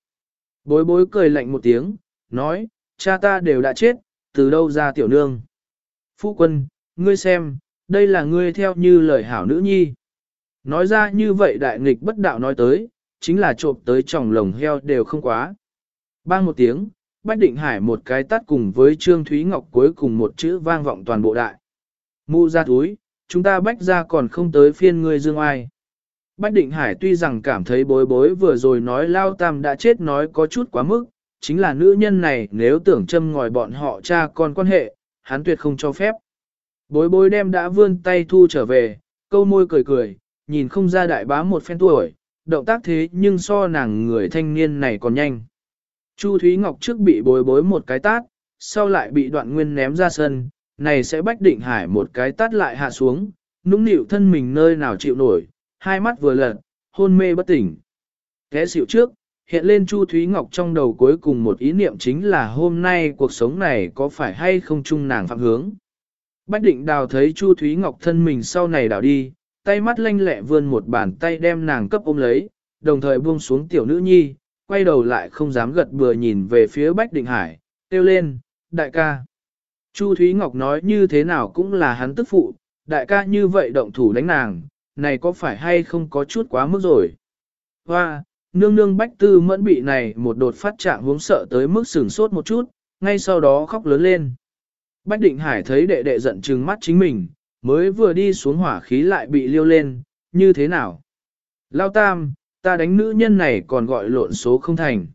Bối bối cười lạnh một tiếng, nói, cha ta đều đã chết, từ đâu ra tiểu nương. Phu quân, ngươi xem, đây là ngươi theo như lời hảo nữ nhi. Nói ra như vậy đại nghịch bất đạo nói tới, chính là trộm tới tròng lồng heo đều không quá. Bang một tiếng, Bách Định Hải một cái tắt cùng với Trương Thúy Ngọc cuối cùng một chữ vang vọng toàn bộ đại. Mụ ra túi, chúng ta bách ra còn không tới phiên ngươi dương ai. Bách Định Hải tuy rằng cảm thấy bối bối vừa rồi nói Lao Tam đã chết nói có chút quá mức, chính là nữ nhân này nếu tưởng châm ngòi bọn họ cha con quan hệ, hắn tuyệt không cho phép. Bối bối đem đã vươn tay thu trở về, câu môi cười cười, nhìn không ra đại bá một phen tuổi, động tác thế nhưng so nàng người thanh niên này còn nhanh. Chu Thúy Ngọc trước bị bối bối một cái tát, sau lại bị đoạn nguyên ném ra sân, này sẽ bách định hải một cái tát lại hạ xuống, nũng nịu thân mình nơi nào chịu nổi, hai mắt vừa lật, hôn mê bất tỉnh. Thế xịu trước, hiện lên Chu Thúy Ngọc trong đầu cuối cùng một ý niệm chính là hôm nay cuộc sống này có phải hay không chung nàng phạm hướng. Bách định đào thấy Chu Thúy Ngọc thân mình sau này đảo đi, tay mắt lanh lẹ vươn một bàn tay đem nàng cấp ôm lấy, đồng thời buông xuống tiểu nữ nhi, quay đầu lại không dám gật bừa nhìn về phía Bách Định Hải, kêu lên, đại ca. Chu Thúy Ngọc nói như thế nào cũng là hắn tức phụ, đại ca như vậy động thủ đánh nàng, này có phải hay không có chút quá mức rồi. Hoa, nương nương Bách Tư mẫn bị này một đột phát trạng hướng sợ tới mức sửng sốt một chút, ngay sau đó khóc lớn lên. Bách Định Hải thấy đệ đệ giận trừng mắt chính mình, mới vừa đi xuống hỏa khí lại bị liêu lên, như thế nào? Lao Tam, ta đánh nữ nhân này còn gọi lộn số không thành.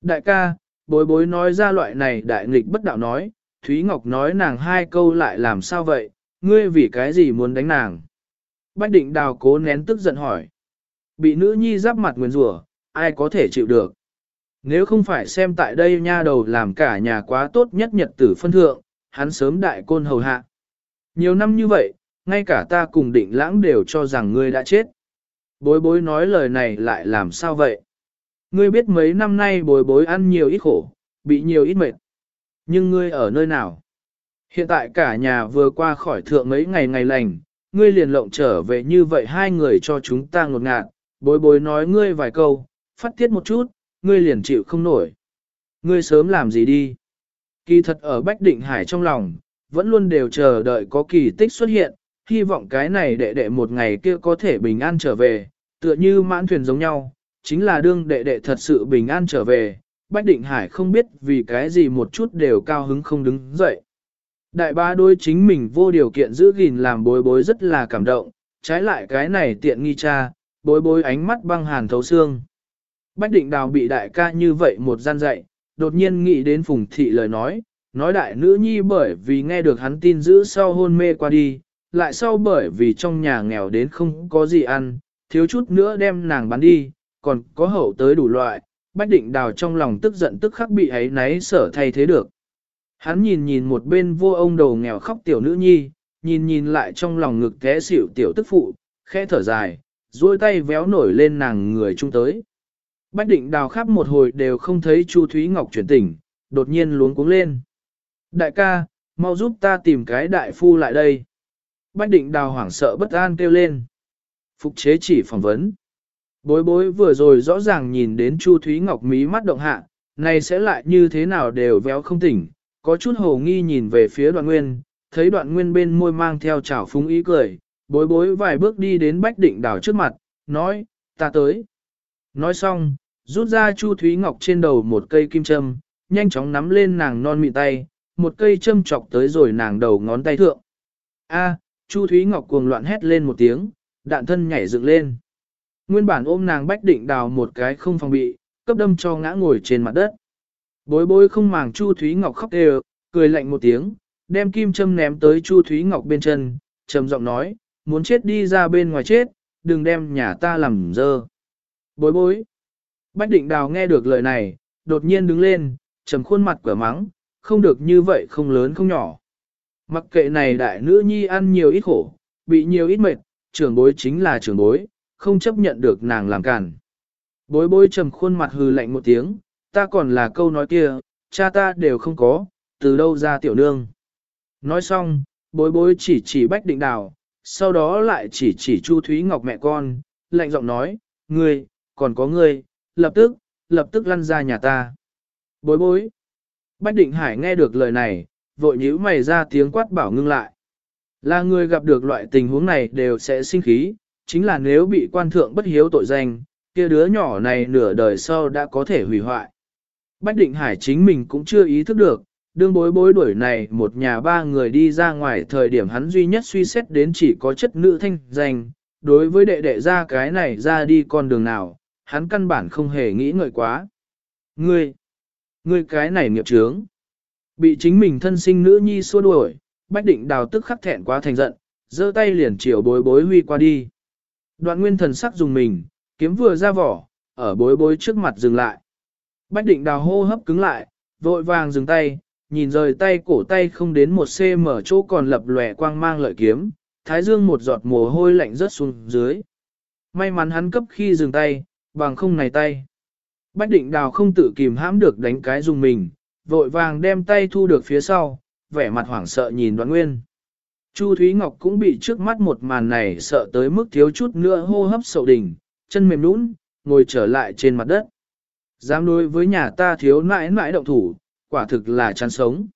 Đại ca, bối bối nói ra loại này đại nghịch bất đạo nói, Thúy Ngọc nói nàng hai câu lại làm sao vậy, ngươi vì cái gì muốn đánh nàng? Bách định đào cố nén tức giận hỏi. Bị nữ nhi giáp mặt nguyền rủa, ai có thể chịu được? Nếu không phải xem tại đây nha đầu làm cả nhà quá tốt nhất nhật tử phân thượng, hắn sớm đại côn hầu hạ. Nhiều năm như vậy, ngay cả ta cùng định lãng đều cho rằng ngươi đã chết. Bối bối nói lời này lại làm sao vậy? Ngươi biết mấy năm nay bối bối ăn nhiều ít khổ, bị nhiều ít mệt. Nhưng ngươi ở nơi nào? Hiện tại cả nhà vừa qua khỏi thượng mấy ngày ngày lành, ngươi liền lộng trở về như vậy hai người cho chúng ta ngột ngạt, bối bối nói ngươi vài câu, phát tiết một chút, ngươi liền chịu không nổi. Ngươi sớm làm gì đi? Kỳ thật ở Bách Định Hải trong lòng, vẫn luôn đều chờ đợi có kỳ tích xuất hiện, hy vọng cái này đệ đệ một ngày kia có thể bình an trở về, tựa như mãn thuyền giống nhau, chính là đương đệ đệ thật sự bình an trở về, Bách Định Hải không biết vì cái gì một chút đều cao hứng không đứng dậy. Đại ba đôi chính mình vô điều kiện giữ gìn làm bối bối rất là cảm động, trái lại cái này tiện nghi cha, bối bối ánh mắt băng hàn thấu xương. Bách Định Đào bị đại ca như vậy một gian dạy, đột nhiên nghĩ đến Phùng Thị lời nói, nói đại nữ nhi bởi vì nghe được hắn tin giữ sau hôn mê qua đi, lại sau bởi vì trong nhà nghèo đến không có gì ăn, thiếu chút nữa đem nàng bán đi, còn có hậu tới đủ loại, bách định đào trong lòng tức giận tức khắc bị ấy náy sở thay thế được. Hắn nhìn nhìn một bên vô ông đầu nghèo khóc tiểu nữ nhi, nhìn nhìn lại trong lòng ngực té xỉu tiểu tức phụ, khẽ thở dài, duỗi tay véo nổi lên nàng người chung tới. Bách định đào khắp một hồi đều không thấy Chu Thúy Ngọc chuyển tỉnh, đột nhiên luống cuống lên. Đại ca, mau giúp ta tìm cái đại phu lại đây. Bách định đào hoảng sợ bất an kêu lên. Phục chế chỉ phỏng vấn. Bối bối vừa rồi rõ ràng nhìn đến Chu Thúy Ngọc mí mắt động hạ, này sẽ lại như thế nào đều véo không tỉnh, có chút hồ nghi nhìn về phía đoạn nguyên, thấy đoạn nguyên bên môi mang theo chảo phúng ý cười, bối bối vài bước đi đến Bách Định Đào trước mặt, nói, ta tới. Nói xong, rút ra Chu Thúy Ngọc trên đầu một cây kim châm, nhanh chóng nắm lên nàng non mịn tay, một cây châm chọc tới rồi nàng đầu ngón tay thượng. A, Chu Thúy Ngọc cuồng loạn hét lên một tiếng, đạn thân nhảy dựng lên. Nguyên bản ôm nàng bách định đào một cái không phòng bị, cấp đâm cho ngã ngồi trên mặt đất. Bối bối không màng Chu Thúy Ngọc khóc đều, cười lạnh một tiếng, đem kim châm ném tới Chu Thúy Ngọc bên chân, trầm giọng nói, muốn chết đi ra bên ngoài chết, đừng đem nhà ta làm dơ. Bối bối. Bách định đào nghe được lời này, đột nhiên đứng lên, trầm khuôn mặt quả mắng, không được như vậy không lớn không nhỏ. Mặc kệ này đại nữ nhi ăn nhiều ít khổ, bị nhiều ít mệt, trưởng bối chính là trưởng bối, không chấp nhận được nàng làm cản. Bối bối trầm khuôn mặt hừ lạnh một tiếng, ta còn là câu nói kia, cha ta đều không có, từ đâu ra tiểu nương. Nói xong, bối bối chỉ chỉ bách định đào, sau đó lại chỉ chỉ Chu Thúy Ngọc mẹ con, lạnh giọng nói, ngươi, còn có ngươi, lập tức, lập tức lăn ra nhà ta. Bối bối. Bách định hải nghe được lời này, vội nhíu mày ra tiếng quát bảo ngưng lại. Là người gặp được loại tình huống này đều sẽ sinh khí, chính là nếu bị quan thượng bất hiếu tội danh, kia đứa nhỏ này nửa đời sau đã có thể hủy hoại. Bách định hải chính mình cũng chưa ý thức được, đương bối bối đuổi này một nhà ba người đi ra ngoài thời điểm hắn duy nhất suy xét đến chỉ có chất nữ thanh danh, đối với đệ đệ ra cái này ra đi con đường nào, hắn căn bản không hề nghĩ ngợi quá. Ngươi, ngươi cái này nghiệp trướng. Bị chính mình thân sinh nữ nhi xua đuổi, bách định đào tức khắc thẹn quá thành giận, giơ tay liền chiều bối bối huy qua đi. Đoạn nguyên thần sắc dùng mình, kiếm vừa ra vỏ, ở bối bối trước mặt dừng lại. Bách định đào hô hấp cứng lại, vội vàng dừng tay, nhìn rời tay cổ tay không đến một cm chỗ còn lập lòe quang mang lợi kiếm, thái dương một giọt mồ hôi lạnh rớt xuống dưới. May mắn hắn cấp khi dừng tay, bằng không này tay. Bách định đào không tự kìm hãm được đánh cái dùng mình, vội vàng đem tay thu được phía sau, vẻ mặt hoảng sợ nhìn đoạn nguyên. Chu Thúy Ngọc cũng bị trước mắt một màn này sợ tới mức thiếu chút nữa hô hấp sầu đỉnh, chân mềm nũng, ngồi trở lại trên mặt đất. Dám đối với nhà ta thiếu nãi nãi động thủ, quả thực là chán sống.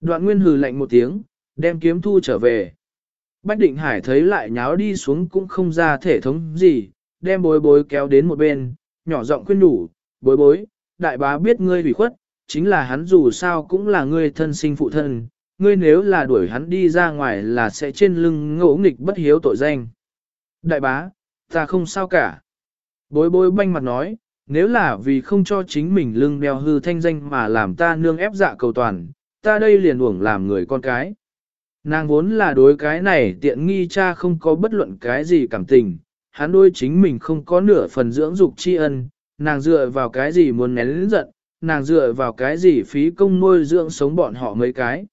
Đoạn nguyên hừ lạnh một tiếng, đem kiếm thu trở về. Bách định hải thấy lại nháo đi xuống cũng không ra thể thống gì, đem bối bối kéo đến một bên, nhỏ giọng khuyên nhủ, bối bối, đại bá biết ngươi hủy khuất, chính là hắn dù sao cũng là ngươi thân sinh phụ thân, ngươi nếu là đuổi hắn đi ra ngoài là sẽ trên lưng ngỗ nghịch bất hiếu tội danh. Đại bá, ta không sao cả. Bối bối banh mặt nói, nếu là vì không cho chính mình lưng đeo hư thanh danh mà làm ta nương ép dạ cầu toàn, ta đây liền uổng làm người con cái. Nàng vốn là đối cái này tiện nghi cha không có bất luận cái gì cảm tình, hắn đôi chính mình không có nửa phần dưỡng dục tri ân, nàng dựa vào cái gì muốn nén lĩnh giận, nàng dựa vào cái gì phí công nuôi dưỡng sống bọn họ mấy cái.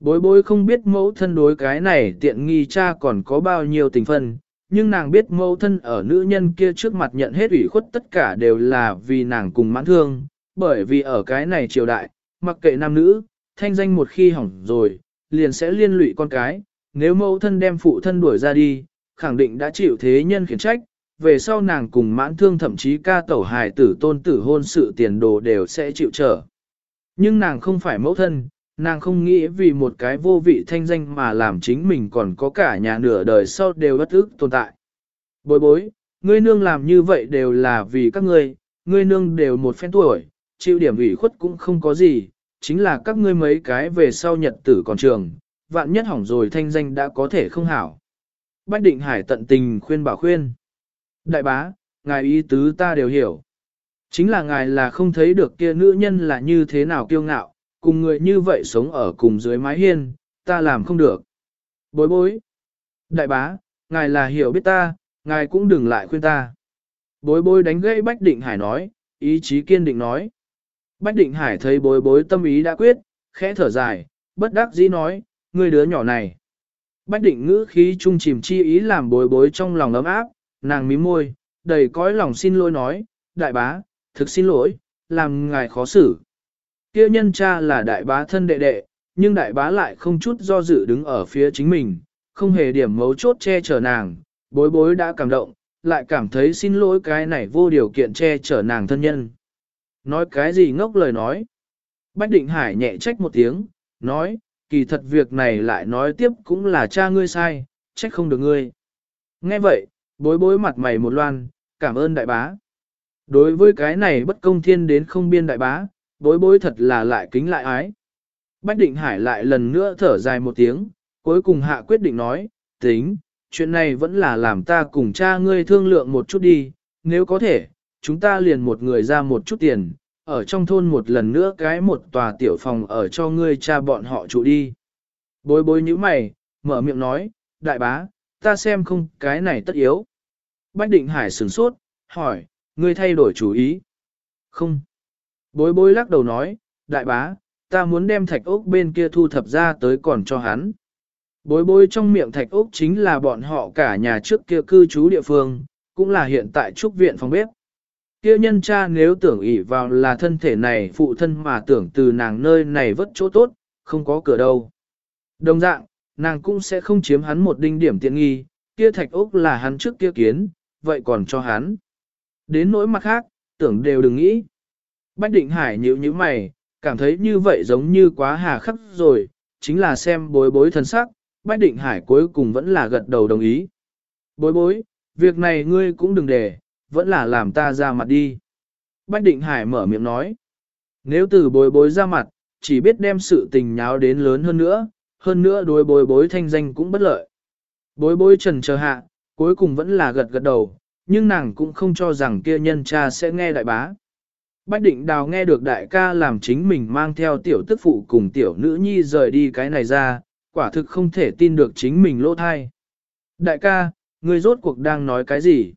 Bối bối không biết mẫu thân đối cái này tiện nghi cha còn có bao nhiêu tình phân, nhưng nàng biết mẫu thân ở nữ nhân kia trước mặt nhận hết ủy khuất tất cả đều là vì nàng cùng mãn thương, bởi vì ở cái này triều đại, mặc kệ nam nữ, thanh danh một khi hỏng rồi, liền sẽ liên lụy con cái, nếu mẫu thân đem phụ thân đuổi ra đi, khẳng định đã chịu thế nhân khiển trách, về sau nàng cùng mãn thương thậm chí ca tẩu hài tử tôn tử hôn sự tiền đồ đều sẽ chịu trở. Nhưng nàng không phải mẫu thân, nàng không nghĩ vì một cái vô vị thanh danh mà làm chính mình còn có cả nhà nửa đời sau đều bất ức tồn tại. Bối bối, ngươi nương làm như vậy đều là vì các ngươi, ngươi nương đều một phen tuổi, chịu điểm ủy khuất cũng không có gì, chính là các ngươi mấy cái về sau nhật tử còn trường, vạn nhất hỏng rồi thanh danh đã có thể không hảo. Bách định hải tận tình khuyên bảo khuyên. Đại bá, ngài ý tứ ta đều hiểu. Chính là ngài là không thấy được kia nữ nhân là như thế nào kiêu ngạo, cùng người như vậy sống ở cùng dưới mái hiên, ta làm không được. Bối bối. Đại bá, ngài là hiểu biết ta, ngài cũng đừng lại khuyên ta. Bối bối đánh gãy Bách Định Hải nói, ý chí kiên định nói. Bách Định Hải thấy bối bối tâm ý đã quyết, khẽ thở dài, bất đắc dĩ nói, ngươi đứa nhỏ này. Bách Định ngữ khí trung chìm chi ý làm bối bối trong lòng ấm áp, nàng mím môi, đầy cõi lòng xin lỗi nói, đại bá, thực xin lỗi, làm ngài khó xử. Kia nhân cha là đại bá thân đệ đệ, nhưng đại bá lại không chút do dự đứng ở phía chính mình, không hề điểm mấu chốt che chở nàng, bối bối đã cảm động, lại cảm thấy xin lỗi cái này vô điều kiện che chở nàng thân nhân. Nói cái gì ngốc lời nói. Bách Định Hải nhẹ trách một tiếng, nói, kỳ thật việc này lại nói tiếp cũng là cha ngươi sai, trách không được ngươi. Nghe vậy, bối bối mặt mày một loan, cảm ơn đại bá. Đối với cái này bất công thiên đến không biên đại bá, bối bối thật là lại kính lại ái. Bách định hải lại lần nữa thở dài một tiếng, cuối cùng hạ quyết định nói, tính, chuyện này vẫn là làm ta cùng cha ngươi thương lượng một chút đi, nếu có thể, chúng ta liền một người ra một chút tiền, ở trong thôn một lần nữa cái một tòa tiểu phòng ở cho ngươi cha bọn họ trụ đi. Bối bối như mày, mở miệng nói, đại bá, ta xem không cái này tất yếu. Bách định hải sửng sốt, hỏi, ngươi thay đổi chủ ý. Không. Bối bối lắc đầu nói, đại bá, ta muốn đem thạch ốc bên kia thu thập ra tới còn cho hắn. Bối bối trong miệng thạch ốc chính là bọn họ cả nhà trước kia cư trú địa phương, cũng là hiện tại trúc viện phòng bếp. Kia nhân cha nếu tưởng ỷ vào là thân thể này phụ thân mà tưởng từ nàng nơi này vất chỗ tốt, không có cửa đâu. Đồng dạng, nàng cũng sẽ không chiếm hắn một đinh điểm tiện nghi, kia thạch ốc là hắn trước kia kiến, vậy còn cho hắn. Đến nỗi mặt khác, tưởng đều đừng nghĩ. Bách định hải nhíu nhíu mày, cảm thấy như vậy giống như quá hà khắc rồi, chính là xem bối bối thân sắc, Bách định hải cuối cùng vẫn là gật đầu đồng ý. Bối bối, việc này ngươi cũng đừng để, vẫn là làm ta ra mặt đi. Bách định hải mở miệng nói. Nếu từ bối bối ra mặt, chỉ biết đem sự tình nháo đến lớn hơn nữa, hơn nữa đối bối bối thanh danh cũng bất lợi. Bối bối trần chờ hạ, cuối cùng vẫn là gật gật đầu, nhưng nàng cũng không cho rằng kia nhân cha sẽ nghe đại bá. Bách định đào nghe được đại ca làm chính mình mang theo tiểu tức phụ cùng tiểu nữ nhi rời đi cái này ra, quả thực không thể tin được chính mình lỗ thai. Đại ca, người rốt cuộc đang nói cái gì?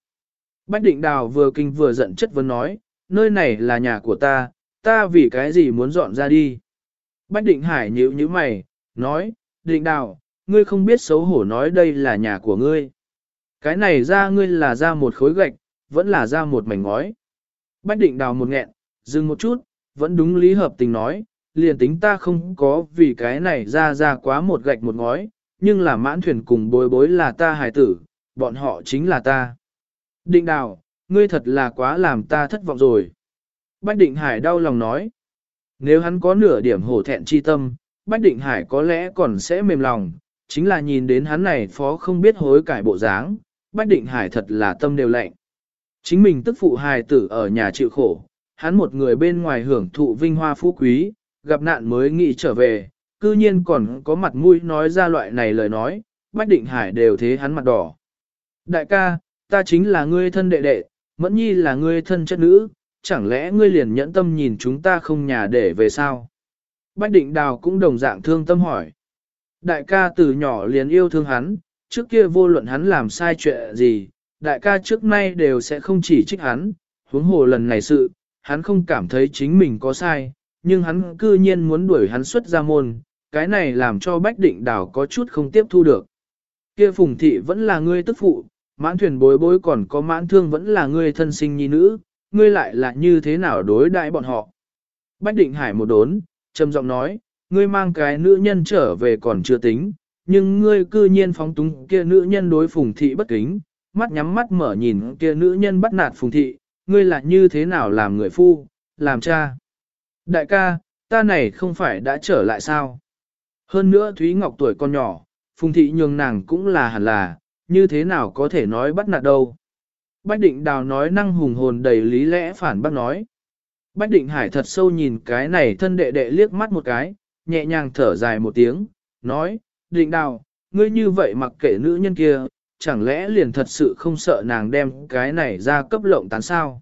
Bách định đào vừa kinh vừa giận chất vấn nói, nơi này là nhà của ta, ta vì cái gì muốn dọn ra đi? Bách định hải nhíu như mày, nói, định đào, ngươi không biết xấu hổ nói đây là nhà của ngươi. Cái này ra ngươi là ra một khối gạch, vẫn là ra một mảnh ngói. Bách định đào một nghẹn, dừng một chút, vẫn đúng lý hợp tình nói, liền tính ta không có vì cái này ra ra quá một gạch một ngói, nhưng là mãn thuyền cùng bối bối là ta hài tử, bọn họ chính là ta. Định đào, ngươi thật là quá làm ta thất vọng rồi. Bách định hải đau lòng nói, nếu hắn có nửa điểm hổ thẹn chi tâm, Bách định hải có lẽ còn sẽ mềm lòng, chính là nhìn đến hắn này phó không biết hối cải bộ dáng, Bách định hải thật là tâm đều lạnh. Chính mình tức phụ hài tử ở nhà chịu khổ, hắn một người bên ngoài hưởng thụ vinh hoa phú quý, gặp nạn mới nghĩ trở về, cư nhiên còn có mặt mũi nói ra loại này lời nói, Bách Định Hải đều thế hắn mặt đỏ. Đại ca, ta chính là ngươi thân đệ đệ, Mẫn Nhi là ngươi thân chất nữ, chẳng lẽ ngươi liền nhẫn tâm nhìn chúng ta không nhà để về sao? Bách Định Đào cũng đồng dạng thương tâm hỏi. Đại ca từ nhỏ liền yêu thương hắn, trước kia vô luận hắn làm sai chuyện gì, đại ca trước nay đều sẽ không chỉ trích hắn, huống hồ lần này sự, hắn không cảm thấy chính mình có sai, nhưng hắn cư nhiên muốn đuổi hắn xuất ra môn, cái này làm cho Bách Định Đào có chút không tiếp thu được. Kia Phùng Thị vẫn là ngươi tức phụ, mãn thuyền bối bối còn có mãn thương vẫn là ngươi thân sinh nhi nữ, ngươi lại là như thế nào đối đãi bọn họ. Bách Định Hải một đốn, trầm giọng nói, ngươi mang cái nữ nhân trở về còn chưa tính, nhưng ngươi cư nhiên phóng túng kia nữ nhân đối Phùng Thị bất kính, mắt nhắm mắt mở nhìn kia nữ nhân bắt nạt Phùng Thị, ngươi là như thế nào làm người phu, làm cha. Đại ca, ta này không phải đã trở lại sao? Hơn nữa Thúy Ngọc tuổi con nhỏ, Phùng Thị nhường nàng cũng là hẳn là, như thế nào có thể nói bắt nạt đâu. Bách Định Đào nói năng hùng hồn đầy lý lẽ phản bác nói. Bách Định Hải thật sâu nhìn cái này thân đệ đệ liếc mắt một cái, nhẹ nhàng thở dài một tiếng, nói, Định Đào, ngươi như vậy mặc kệ nữ nhân kia, chẳng lẽ liền thật sự không sợ nàng đem cái này ra cấp lộng tán sao?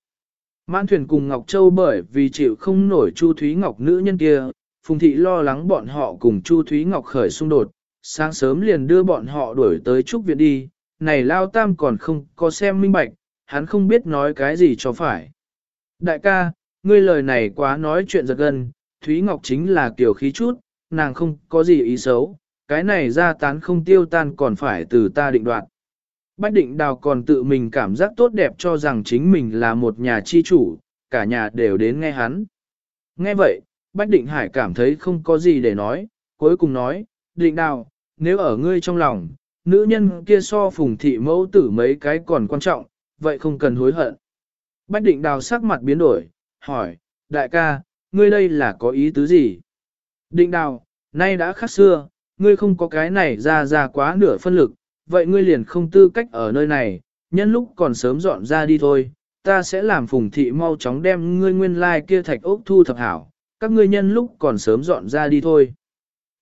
Mãn thuyền cùng Ngọc Châu bởi vì chịu không nổi Chu Thúy Ngọc nữ nhân kia, Phùng Thị lo lắng bọn họ cùng Chu Thúy Ngọc khởi xung đột, sáng sớm liền đưa bọn họ đuổi tới Trúc Viện đi, này Lao Tam còn không có xem minh bạch, hắn không biết nói cái gì cho phải. Đại ca, ngươi lời này quá nói chuyện giật gân, Thúy Ngọc chính là kiểu khí chút, nàng không có gì ý xấu, cái này ra tán không tiêu tan còn phải từ ta định đoạt. Bách định đào còn tự mình cảm giác tốt đẹp cho rằng chính mình là một nhà chi chủ, cả nhà đều đến nghe hắn. Nghe vậy, Bách định hải cảm thấy không có gì để nói, cuối cùng nói, định đào, nếu ở ngươi trong lòng, nữ nhân kia so phùng thị mẫu tử mấy cái còn quan trọng, vậy không cần hối hận. Bách định đào sắc mặt biến đổi, hỏi, đại ca, ngươi đây là có ý tứ gì? Định đào, nay đã khác xưa, ngươi không có cái này ra ra quá nửa phân lực, vậy ngươi liền không tư cách ở nơi này, nhân lúc còn sớm dọn ra đi thôi, ta sẽ làm phùng thị mau chóng đem ngươi nguyên lai like kia thạch ốc thu thập hảo, các ngươi nhân lúc còn sớm dọn ra đi thôi.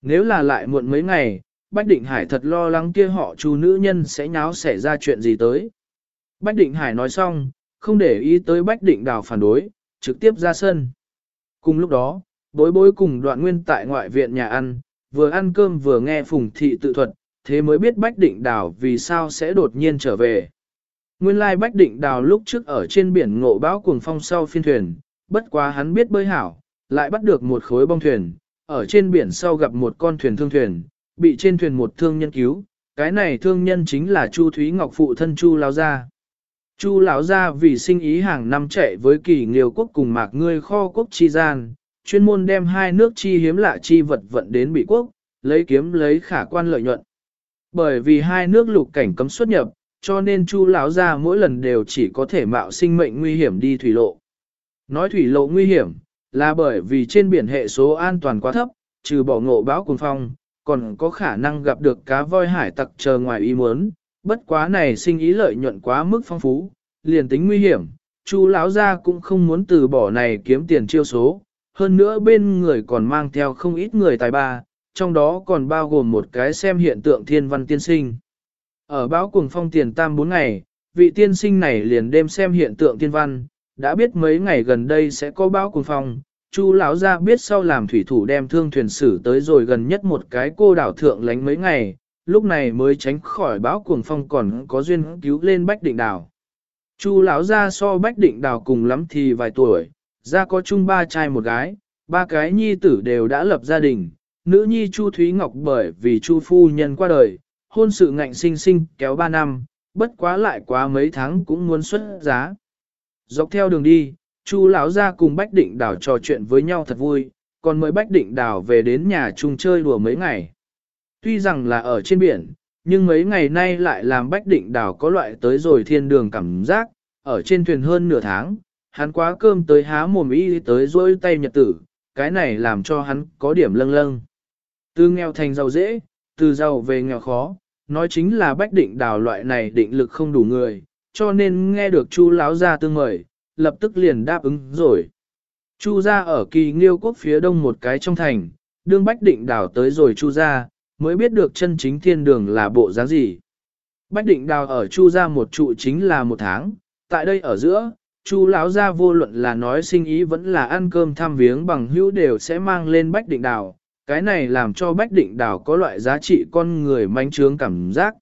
Nếu là lại muộn mấy ngày, Bách Định Hải thật lo lắng kia họ chú nữ nhân sẽ nháo xảy ra chuyện gì tới. Bách Định Hải nói xong, không để ý tới Bách Định Đào phản đối, trực tiếp ra sân. Cùng lúc đó, bối bối cùng đoạn nguyên tại ngoại viện nhà ăn, vừa ăn cơm vừa nghe phùng thị tự thuật, thế mới biết Bách Định Đào vì sao sẽ đột nhiên trở về. Nguyên lai Bách Định Đào lúc trước ở trên biển ngộ bão cuồng phong sau phiên thuyền, bất quá hắn biết bơi hảo, lại bắt được một khối bong thuyền, ở trên biển sau gặp một con thuyền thương thuyền, bị trên thuyền một thương nhân cứu, cái này thương nhân chính là Chu Thúy Ngọc phụ thân Chu Lão Gia. Chu Lão Gia vì sinh ý hàng năm chạy với kỳ nghiêu quốc cùng mạc ngươi kho quốc chi gian, chuyên môn đem hai nước chi hiếm lạ chi vật vận đến bị quốc, lấy kiếm lấy khả quan lợi nhuận. Bởi vì hai nước lục cảnh cấm xuất nhập, cho nên Chu lão gia mỗi lần đều chỉ có thể mạo sinh mệnh nguy hiểm đi thủy lộ. Nói thủy lộ nguy hiểm, là bởi vì trên biển hệ số an toàn quá thấp, trừ bỏ ngộ bão cuồng phong, còn có khả năng gặp được cá voi hải tặc chờ ngoài ý muốn, bất quá này sinh ý lợi nhuận quá mức phong phú, liền tính nguy hiểm, Chu lão gia cũng không muốn từ bỏ này kiếm tiền chiêu số, hơn nữa bên người còn mang theo không ít người tài ba, trong đó còn bao gồm một cái xem hiện tượng thiên văn tiên sinh. Ở báo cuồng phong tiền tam bốn ngày, vị tiên sinh này liền đêm xem hiện tượng thiên văn, đã biết mấy ngày gần đây sẽ có báo cuồng phong. Chu lão gia biết sau làm thủy thủ đem thương thuyền xử tới rồi gần nhất một cái cô đảo thượng lánh mấy ngày, lúc này mới tránh khỏi báo cuồng phong còn có duyên cứu lên Bách Định Đảo. Chu lão gia so Bách Định Đảo cùng lắm thì vài tuổi, ra có chung ba trai một gái, ba cái nhi tử đều đã lập gia đình, nữ nhi Chu Thúy Ngọc bởi vì Chu phu nhân qua đời, hôn sự ngạnh sinh sinh kéo ba năm, bất quá lại quá mấy tháng cũng muốn xuất giá. Dọc theo đường đi, Chu lão ra cùng Bách Định Đào trò chuyện với nhau thật vui, còn mới Bách Định Đào về đến nhà chung chơi đùa mấy ngày. Tuy rằng là ở trên biển, nhưng mấy ngày nay lại làm Bách Định Đào có loại tới rồi thiên đường cảm giác, ở trên thuyền hơn nửa tháng, hắn quá cơm tới há mồm y tới rôi tay nhật tử, cái này làm cho hắn có điểm lâng lâng. Từ nghèo thành giàu dễ, từ giàu về nghèo khó, nói chính là bách định đào loại này định lực không đủ người, cho nên nghe được Chu lão gia tương mời, lập tức liền đáp ứng rồi. Chu gia ở kỳ nghiêu quốc phía đông một cái trong thành, đương bách định đào tới rồi Chu gia, mới biết được chân chính thiên đường là bộ dáng gì. Bách định đào ở Chu ra một trụ chính là một tháng, tại đây ở giữa, Chu lão gia vô luận là nói sinh ý vẫn là ăn cơm thăm viếng bằng hữu đều sẽ mang lên bách định đào, cái này làm cho Bách Định Đào có loại giá trị con người manh trướng cảm giác.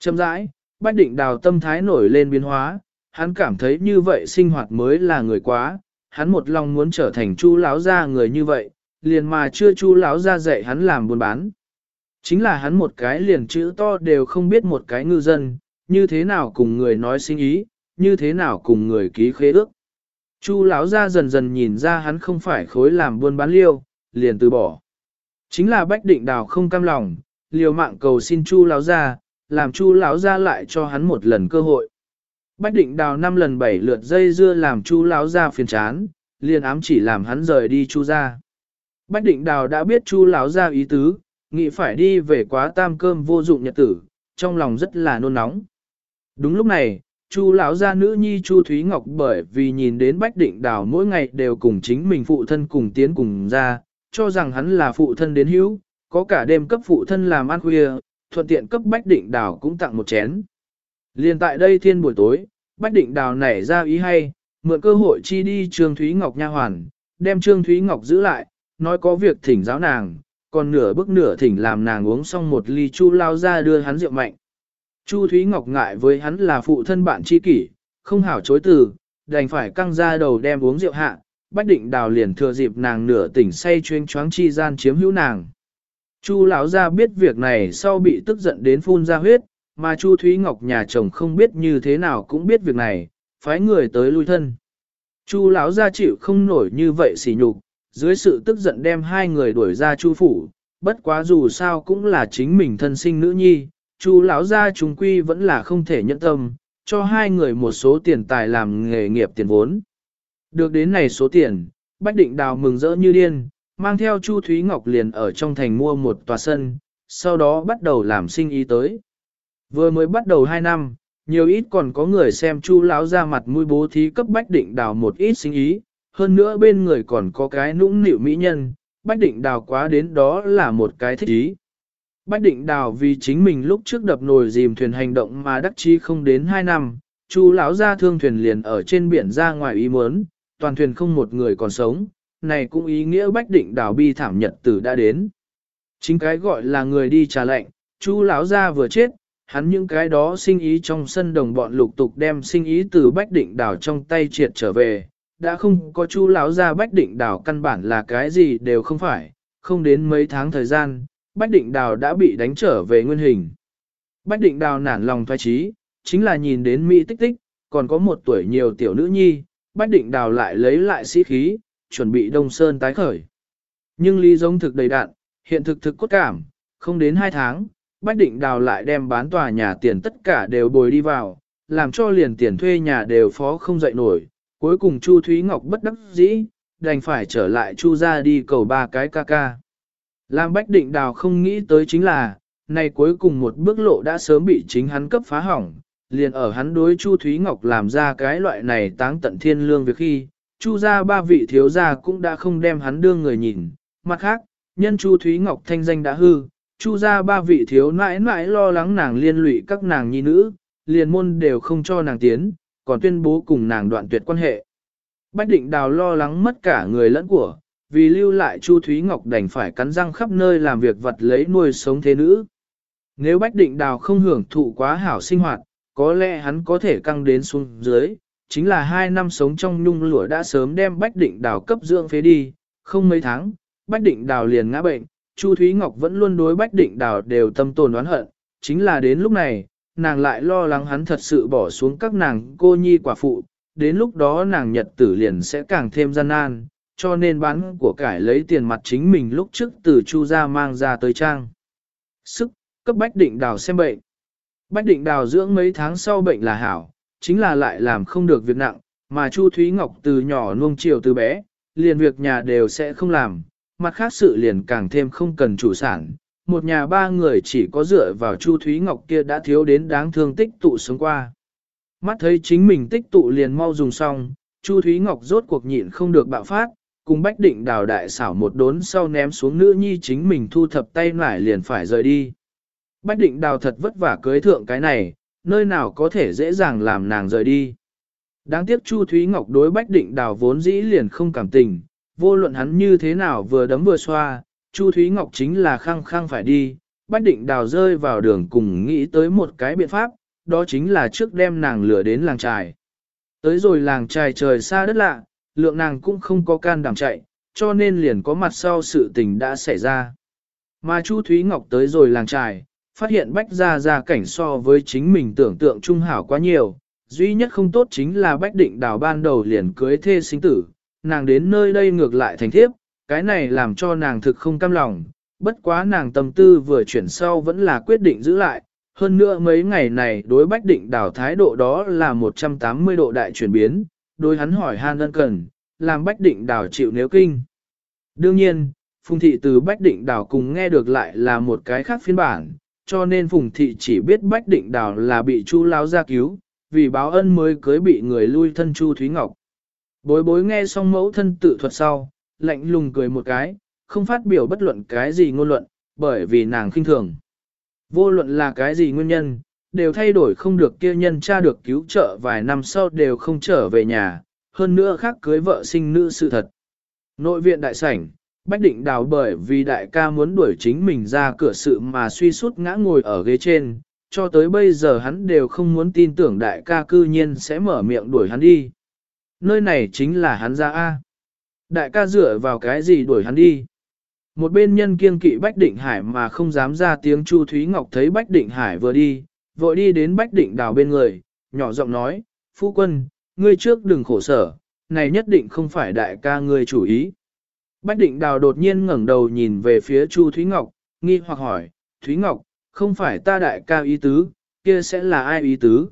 Châm rãi, Bách Định Đào tâm thái nổi lên biến hóa, hắn cảm thấy như vậy sinh hoạt mới là người quá, hắn một lòng muốn trở thành chu lão gia người như vậy, liền mà chưa chu lão gia dạy hắn làm buôn bán. Chính là hắn một cái liền chữ to đều không biết một cái ngư dân, như thế nào cùng người nói sinh ý, như thế nào cùng người ký khế ước. Chu lão gia dần dần nhìn ra hắn không phải khối làm buôn bán liêu, liền từ bỏ. Chính là Bách Định Đào không cam lòng, liều mạng cầu xin Chu lão gia, làm Chu lão gia lại cho hắn một lần cơ hội. Bách Định Đào năm lần bảy lượt dây dưa làm Chu lão gia phiền chán, liền ám chỉ làm hắn rời đi Chu ra Bách Định Đào đã biết Chu lão gia ý tứ, nghĩ phải đi về quá tam cơm vô dụng nhật tử, trong lòng rất là nôn nóng. Đúng lúc này, Chu lão gia nữ nhi Chu Thúy Ngọc bởi vì nhìn đến Bách Định Đào mỗi ngày đều cùng chính mình phụ thân cùng tiến cùng ra, cho rằng hắn là phụ thân đến hữu, có cả đêm cấp phụ thân làm ăn khuya, thuận tiện cấp Bách Định Đào cũng tặng một chén. Liên tại đây thiên buổi tối, Bách Định Đào nảy ra ý hay, mượn cơ hội chi đi Trương Thúy Ngọc nha hoàn, đem Trương Thúy Ngọc giữ lại, nói có việc thỉnh giáo nàng, còn nửa bước nửa thỉnh làm nàng uống xong một ly chu lao ra đưa hắn rượu mạnh. Chu Thúy Ngọc ngại với hắn là phụ thân bạn tri kỷ, không hảo chối từ, đành phải căng ra đầu đem uống rượu hạ, Bách Định Đào liền thừa dịp nàng nửa tỉnh say chuyên choáng chi gian chiếm hữu nàng. Chu lão gia biết việc này sau bị tức giận đến phun ra huyết, mà Chu Thúy Ngọc nhà chồng không biết như thế nào cũng biết việc này, phái người tới lui thân. Chu lão gia chịu không nổi như vậy xỉ nhục, dưới sự tức giận đem hai người đuổi ra Chu phủ, bất quá dù sao cũng là chính mình thân sinh nữ nhi, Chu lão gia chúng quy vẫn là không thể nhẫn tâm, cho hai người một số tiền tài làm nghề nghiệp tiền vốn. Được đến này số tiền, Bách Định Đào mừng rỡ như điên, mang theo Chu Thúy Ngọc liền ở trong thành mua một tòa sân, sau đó bắt đầu làm sinh ý tới. Vừa mới bắt đầu 2 năm, nhiều ít còn có người xem Chu lão ra mặt mũi bố thí cấp Bách Định Đào một ít sinh ý, hơn nữa bên người còn có cái nũng nịu mỹ nhân, Bách Định Đào quá đến đó là một cái thích ý. Bách Định Đào vì chính mình lúc trước đập nồi dìm thuyền hành động mà đắc chí không đến 2 năm, Chu lão ra thương thuyền liền ở trên biển ra ngoài ý muốn, toàn thuyền không một người còn sống, này cũng ý nghĩa bách định đào bi thảm nhật tử đã đến. Chính cái gọi là người đi trả lệnh, chu lão gia vừa chết, hắn những cái đó sinh ý trong sân đồng bọn lục tục đem sinh ý từ bách định đào trong tay triệt trở về, đã không có chu lão ra Bách Định Đào căn bản là cái gì đều không phải, không đến mấy tháng thời gian, Bách Định Đào đã bị đánh trở về nguyên hình. Bách Định Đào nản lòng thoái trí, chính là nhìn đến Mỹ tích tích, còn có một tuổi nhiều tiểu nữ nhi, Bách Định Đào lại lấy lại sĩ khí, chuẩn bị Đông Sơn tái khởi. Nhưng lý giống thực đầy đạn, hiện thực thực cốt cảm, không đến hai tháng, Bách Định Đào lại đem bán tòa nhà tiền tất cả đều bồi đi vào, làm cho liền tiền thuê nhà đều phó không dậy nổi. Cuối cùng Chu Thúy Ngọc bất đắc dĩ, đành phải trở lại Chu ra đi cầu ba cái ca ca. Lam Bách Định Đào không nghĩ tới chính là, này cuối cùng một bước lộ đã sớm bị chính hắn cấp phá hỏng, liền ở hắn đối Chu Thúy Ngọc làm ra cái loại này táng tận thiên lương việc khi, Chu gia ba vị thiếu gia cũng đã không đem hắn đương người nhìn, mặt khác, nhân Chu Thúy Ngọc thanh danh đã hư, Chu gia ba vị thiếu nãi nãi lo lắng nàng liên lụy các nàng nhi nữ, liền môn đều không cho nàng tiến, còn tuyên bố cùng nàng đoạn tuyệt quan hệ. Bách định đào lo lắng mất cả người lẫn của, vì lưu lại Chu Thúy Ngọc đành phải cắn răng khắp nơi làm việc vật lấy nuôi sống thế nữ. Nếu Bách định đào không hưởng thụ quá hảo sinh hoạt, có lẽ hắn có thể căng đến xuống dưới, chính là hai năm sống trong nhung lụa đã sớm đem Bách định đào cấp dưỡng phế đi, không mấy tháng, Bách định đào liền ngã bệnh, Chu Thúy Ngọc vẫn luôn đối Bách định đào đều tâm tồn oán hận, chính là đến lúc này, nàng lại lo lắng hắn thật sự bỏ xuống các nàng cô nhi quả phụ, đến lúc đó nàng nhật tử liền sẽ càng thêm gian nan, cho nên bán của cải lấy tiền mặt chính mình lúc trước từ Chu ra mang ra tới trang. Sức, cấp Bách Định Đào xem bệnh. Bách Định Đào dưỡng mấy tháng sau bệnh là hảo, chính là lại làm không được việc nặng, mà Chu Thúy Ngọc từ nhỏ nuông chiều từ bé, liền việc nhà đều sẽ không làm, mặt khác sự liền càng thêm không cần chủ sản. Một nhà ba người chỉ có dựa vào Chu Thúy Ngọc kia đã thiếu đến đáng thương tích tụ sống qua. Mắt thấy chính mình tích tụ liền mau dùng xong, Chu Thúy Ngọc rốt cuộc nhịn không được bạo phát, cùng Bách Định đào đại xảo một đốn sau ném xuống nữ nhi chính mình thu thập tay lại liền phải rời đi. Bách Định đào thật vất vả cưới thượng cái này, nơi nào có thể dễ dàng làm nàng rời đi. Đáng tiếc Chu Thúy Ngọc đối Bách Định đào vốn dĩ liền không cảm tình, vô luận hắn như thế nào vừa đấm vừa xoa, Chu Thúy Ngọc chính là khăng khăng phải đi, Bách Định đào rơi vào đường cùng nghĩ tới một cái biện pháp, đó chính là trước đem nàng lửa đến làng trài. Tới rồi làng trài trời xa đất lạ, lượng nàng cũng không có can đảm chạy, cho nên liền có mặt sau sự tình đã xảy ra. Mà Chu Thúy Ngọc tới rồi làng trài, phát hiện Bách Gia Gia cảnh so với chính mình tưởng tượng trung hảo quá nhiều, duy nhất không tốt chính là Bách Định Đào ban đầu liền cưới thê sinh tử, nàng đến nơi đây ngược lại thành thiếp, cái này làm cho nàng thực không cam lòng, bất quá nàng tâm tư vừa chuyển sau vẫn là quyết định giữ lại, hơn nữa mấy ngày này đối Bách Định Đào thái độ đó là 180 độ đại chuyển biến, đối hắn hỏi han ân cần, làm Bách Định Đào chịu nếu kinh. Đương nhiên, Phùng Thị từ Bách Định Đào cùng nghe được lại là một cái khác phiên bản, cho nên Phùng Thị chỉ biết Bách Định Đào là bị Chu Lao ra cứu, vì báo ân mới cưới bị người lui thân Chu Thúy Ngọc. Bối bối nghe xong mẫu thân tự thuật sau, lạnh lùng cười một cái, không phát biểu bất luận cái gì ngôn luận, bởi vì nàng khinh thường. Vô luận là cái gì nguyên nhân, đều thay đổi không được kia nhân cha được cứu trợ vài năm sau đều không trở về nhà, hơn nữa khác cưới vợ sinh nữ sự thật. Nội viện đại sảnh, Bách Định Đào bởi vì đại ca muốn đuổi chính mình ra cửa sự mà suy sút ngã ngồi ở ghế trên, cho tới bây giờ hắn đều không muốn tin tưởng đại ca cư nhiên sẽ mở miệng đuổi hắn đi. Nơi này chính là hắn ra A. Đại ca dựa vào cái gì đuổi hắn đi. Một bên nhân kiêng kỵ Bách Định Hải mà không dám ra tiếng Chu Thúy Ngọc thấy Bách Định Hải vừa đi, vội đi đến Bách Định Đào bên người, nhỏ giọng nói, Phu quân, ngươi trước đừng khổ sở, này nhất định không phải đại ca ngươi chủ ý. Bách Định Đào đột nhiên ngẩng đầu nhìn về phía Chu Thúy Ngọc, nghi hoặc hỏi, Thúy Ngọc, không phải ta đại ca ý tứ, kia sẽ là ai ý tứ?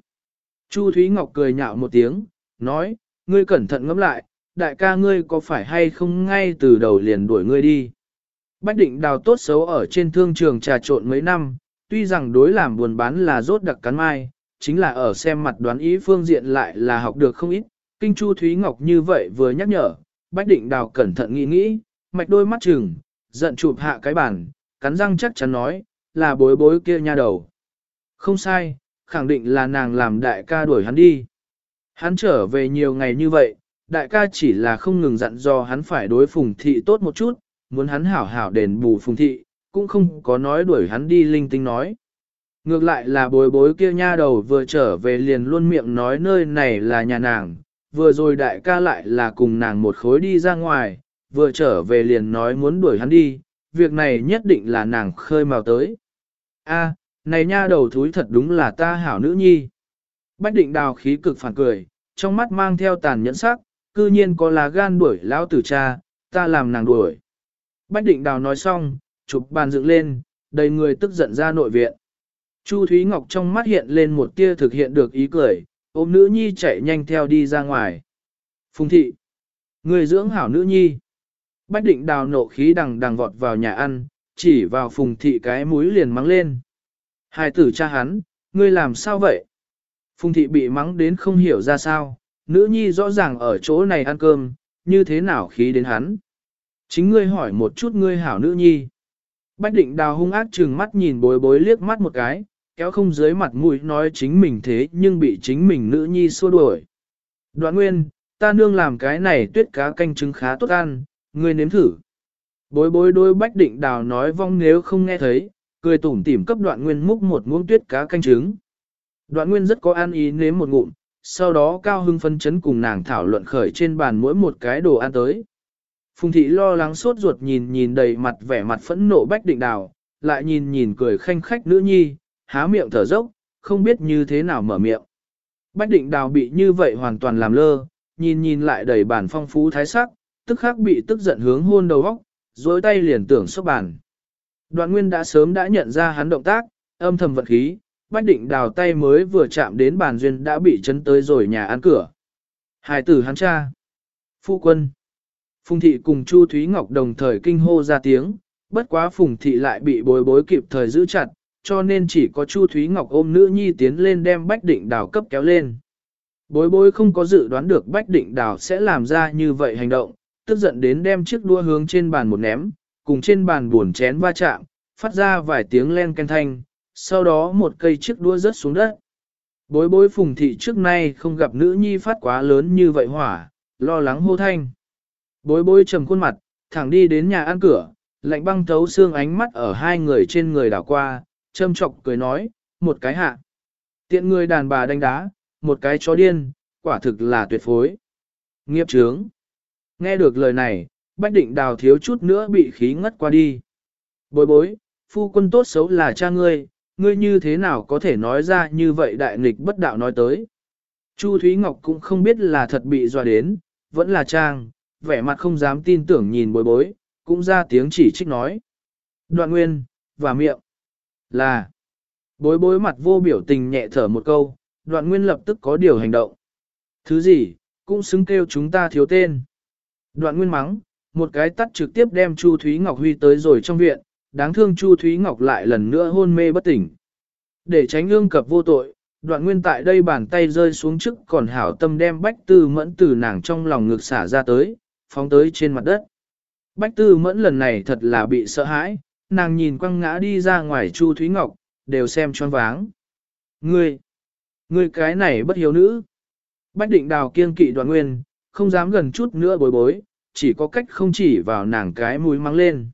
Chu Thúy Ngọc cười nhạo một tiếng, nói, ngươi cẩn thận ngẫm lại, đại ca ngươi có phải hay không ngay từ đầu liền đuổi ngươi đi? Bách định đào tốt xấu ở trên thương trường trà trộn mấy năm, tuy rằng đối làm buồn bán là rốt đặc cắn mai, chính là ở xem mặt đoán ý phương diện lại là học được không ít. Kinh Chu Thúy Ngọc như vậy vừa nhắc nhở, Bách định đào cẩn thận nghĩ nghĩ, mạch đôi mắt chừng, giận chụp hạ cái bàn, cắn răng chắc chắn nói, là bối bối kia nha đầu. Không sai, khẳng định là nàng làm đại ca đuổi hắn đi. Hắn trở về nhiều ngày như vậy, đại ca chỉ là không ngừng dặn dò hắn phải đối phùng thị tốt một chút, muốn hắn hảo hảo đền bù phùng thị, cũng không có nói đuổi hắn đi linh tinh nói. Ngược lại là bối bối kia nha đầu vừa trở về liền luôn miệng nói nơi này là nhà nàng, vừa rồi đại ca lại là cùng nàng một khối đi ra ngoài, vừa trở về liền nói muốn đuổi hắn đi, việc này nhất định là nàng khơi mào tới. A, này nha đầu thúi thật đúng là ta hảo nữ nhi. Bách định đào khí cực phản cười, trong mắt mang theo tàn nhẫn sắc, cư nhiên có lá gan đuổi lão tử cha, ta làm nàng đuổi. Bách định đào nói xong, chụp bàn dựng lên, đầy người tức giận ra nội viện. Chu Thúy Ngọc trong mắt hiện lên một tia thực hiện được ý cười, ôm nữ nhi chạy nhanh theo đi ra ngoài. Phùng thị, người dưỡng hảo nữ nhi. Bách định đào nộ khí đằng đằng vọt vào nhà ăn, chỉ vào phùng thị cái mũi liền mắng lên. Hai tử cha hắn, ngươi làm sao vậy? Phùng thị bị mắng đến không hiểu ra sao, nữ nhi rõ ràng ở chỗ này ăn cơm, như thế nào khí đến hắn? Chính ngươi hỏi một chút ngươi hảo nữ nhi. Bách định đào hung ác trừng mắt nhìn bối bối liếc mắt một cái, kéo không dưới mặt mũi nói chính mình thế nhưng bị chính mình nữ nhi xua đuổi. Đoạn nguyên, ta nương làm cái này tuyết cá canh trứng khá tốt ăn, ngươi nếm thử. Bối bối đôi bách định đào nói vong nếu không nghe thấy, cười tủm tỉm cấp đoạn nguyên múc một muỗng tuyết cá canh trứng. Đoạn nguyên rất có an ý nếm một ngụm, sau đó cao hưng phân chấn cùng nàng thảo luận khởi trên bàn mỗi một cái đồ ăn tới. Phùng thị lo lắng sốt ruột nhìn nhìn đầy mặt vẻ mặt phẫn nộ bách định đào, lại nhìn nhìn cười khanh khách nữ nhi, há miệng thở dốc, không biết như thế nào mở miệng. Bách định đào bị như vậy hoàn toàn làm lơ, nhìn nhìn lại đầy bản phong phú thái sắc, tức khắc bị tức giận hướng hôn đầu góc, dối tay liền tưởng sốc bàn. Đoạn nguyên đã sớm đã nhận ra hắn động tác, âm thầm vận khí, bách định đào tay mới vừa chạm đến bàn duyên đã bị chấn tới rồi nhà ăn cửa. Hải tử hắn cha. Phu quân. Phùng thị cùng Chu Thúy Ngọc đồng thời kinh hô ra tiếng, bất quá Phùng thị lại bị bối bối kịp thời giữ chặt, cho nên chỉ có Chu Thúy Ngọc ôm nữ nhi tiến lên đem Bách Định Đào cấp kéo lên. Bối bối không có dự đoán được Bách Định Đào sẽ làm ra như vậy hành động, tức giận đến đem chiếc đua hướng trên bàn một ném, cùng trên bàn buồn chén va chạm, phát ra vài tiếng len canh thanh, sau đó một cây chiếc đua rớt xuống đất. Bối bối phùng thị trước nay không gặp nữ nhi phát quá lớn như vậy hỏa, lo lắng hô thanh. Bối bối trầm khuôn mặt, thẳng đi đến nhà ăn cửa, lạnh băng thấu xương ánh mắt ở hai người trên người đảo qua, châm chọc cười nói, một cái hạ. Tiện người đàn bà đánh đá, một cái chó điên, quả thực là tuyệt phối. Nghiệp trướng. Nghe được lời này, Bách Định Đào thiếu chút nữa bị khí ngất qua đi. Bối bối, phu quân tốt xấu là cha ngươi, ngươi như thế nào có thể nói ra như vậy đại nghịch bất đạo nói tới. Chu Thúy Ngọc cũng không biết là thật bị dọa đến, vẫn là trang, vẻ mặt không dám tin tưởng nhìn bối bối, cũng ra tiếng chỉ trích nói. Đoạn nguyên, và miệng, là, bối bối mặt vô biểu tình nhẹ thở một câu, đoạn nguyên lập tức có điều hành động. Thứ gì, cũng xứng kêu chúng ta thiếu tên. Đoạn nguyên mắng, một cái tắt trực tiếp đem Chu Thúy Ngọc Huy tới rồi trong viện, đáng thương Chu Thúy Ngọc lại lần nữa hôn mê bất tỉnh. Để tránh ương cập vô tội, đoạn nguyên tại đây bàn tay rơi xuống trước còn hảo tâm đem bách tư mẫn từ nàng trong lòng ngực xả ra tới, phóng tới trên mặt đất. Bách tư mẫn lần này thật là bị sợ hãi, nàng nhìn quăng ngã đi ra ngoài Chu Thúy Ngọc, đều xem choáng váng. Ngươi, ngươi cái này bất hiếu nữ. Bách định đào kiên kỵ đoạn nguyên, không dám gần chút nữa bối bối, chỉ có cách không chỉ vào nàng cái mũi mắng lên.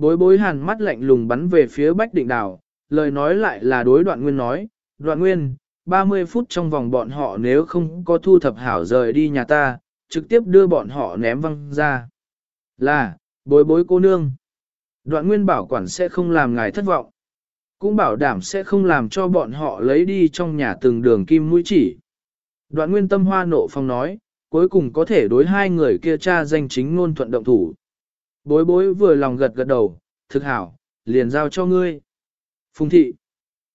Bối bối hàn mắt lạnh lùng bắn về phía bách định đào, lời nói lại là đối đoạn nguyên nói, đoạn nguyên, 30 phút trong vòng bọn họ nếu không có thu thập hảo rời đi nhà ta, trực tiếp đưa bọn họ ném văng ra. Là, bối bối cô nương. Đoạn nguyên bảo quản sẽ không làm ngài thất vọng. Cũng bảo đảm sẽ không làm cho bọn họ lấy đi trong nhà từng đường kim mũi chỉ. Đoạn nguyên tâm hoa nộ phong nói, cuối cùng có thể đối hai người kia cha danh chính ngôn thuận động thủ. Bối bối vừa lòng gật gật đầu, thực hảo, liền giao cho ngươi. Phùng thị.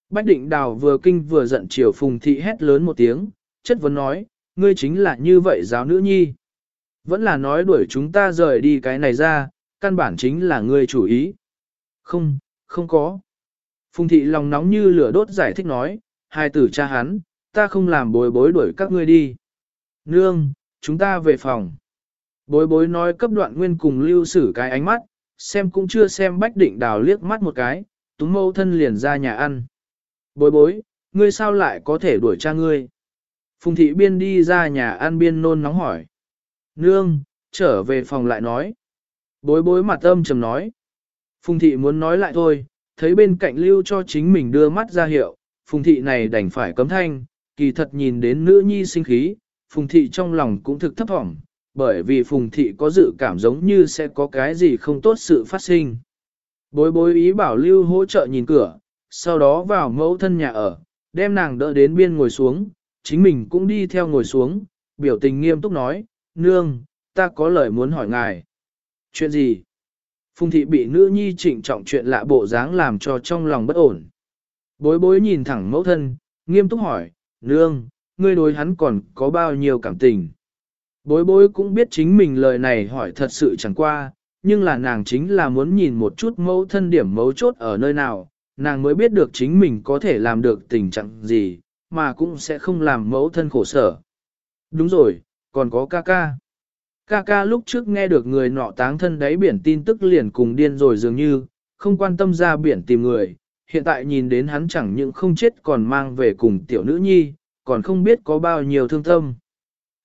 Bách định đào vừa kinh vừa giận chiều phùng thị hét lớn một tiếng, chất vấn nói, ngươi chính là như vậy giáo nữ nhi. Vẫn là nói đuổi chúng ta rời đi cái này ra, căn bản chính là ngươi chủ ý. Không, không có. Phùng thị lòng nóng như lửa đốt giải thích nói, hai tử cha hắn, ta không làm bối bối đuổi các ngươi đi. Nương, chúng ta về phòng. Bối bối nói cấp đoạn nguyên cùng lưu sử cái ánh mắt, xem cũng chưa xem bách định đào liếc mắt một cái, túng mâu thân liền ra nhà ăn. Bối bối, ngươi sao lại có thể đuổi cha ngươi? Phùng thị biên đi ra nhà ăn biên nôn nóng hỏi. Nương, trở về phòng lại nói. Bối bối mặt âm trầm nói. Phùng thị muốn nói lại thôi, thấy bên cạnh lưu cho chính mình đưa mắt ra hiệu, phùng thị này đành phải cấm thanh, kỳ thật nhìn đến nữ nhi sinh khí, Phùng thị trong lòng cũng thực thấp thỏm, bởi vì Phùng thị có dự cảm giống như sẽ có cái gì không tốt sự phát sinh. Bối bối ý bảo lưu hỗ trợ nhìn cửa, sau đó vào mẫu thân nhà ở, đem nàng đỡ đến biên ngồi xuống, chính mình cũng đi theo ngồi xuống, biểu tình nghiêm túc nói, nương, ta có lời muốn hỏi ngài. Chuyện gì? Phùng thị bị nữ nhi trịnh trọng chuyện lạ bộ dáng làm cho trong lòng bất ổn. Bối bối nhìn thẳng mẫu thân, nghiêm túc hỏi, nương, ngươi đối hắn còn có bao nhiêu cảm tình? Bối bối cũng biết chính mình lời này hỏi thật sự chẳng qua, nhưng là nàng chính là muốn nhìn một chút mẫu thân điểm mấu chốt ở nơi nào, nàng mới biết được chính mình có thể làm được tình trạng gì, mà cũng sẽ không làm mẫu thân khổ sở. Đúng rồi, còn có ca ca. Ca ca lúc trước nghe được người nọ táng thân đáy biển tin tức liền cùng điên rồi dường như, không quan tâm ra biển tìm người, hiện tại nhìn đến hắn chẳng những không chết còn mang về cùng tiểu nữ nhi, còn không biết có bao nhiêu thương tâm.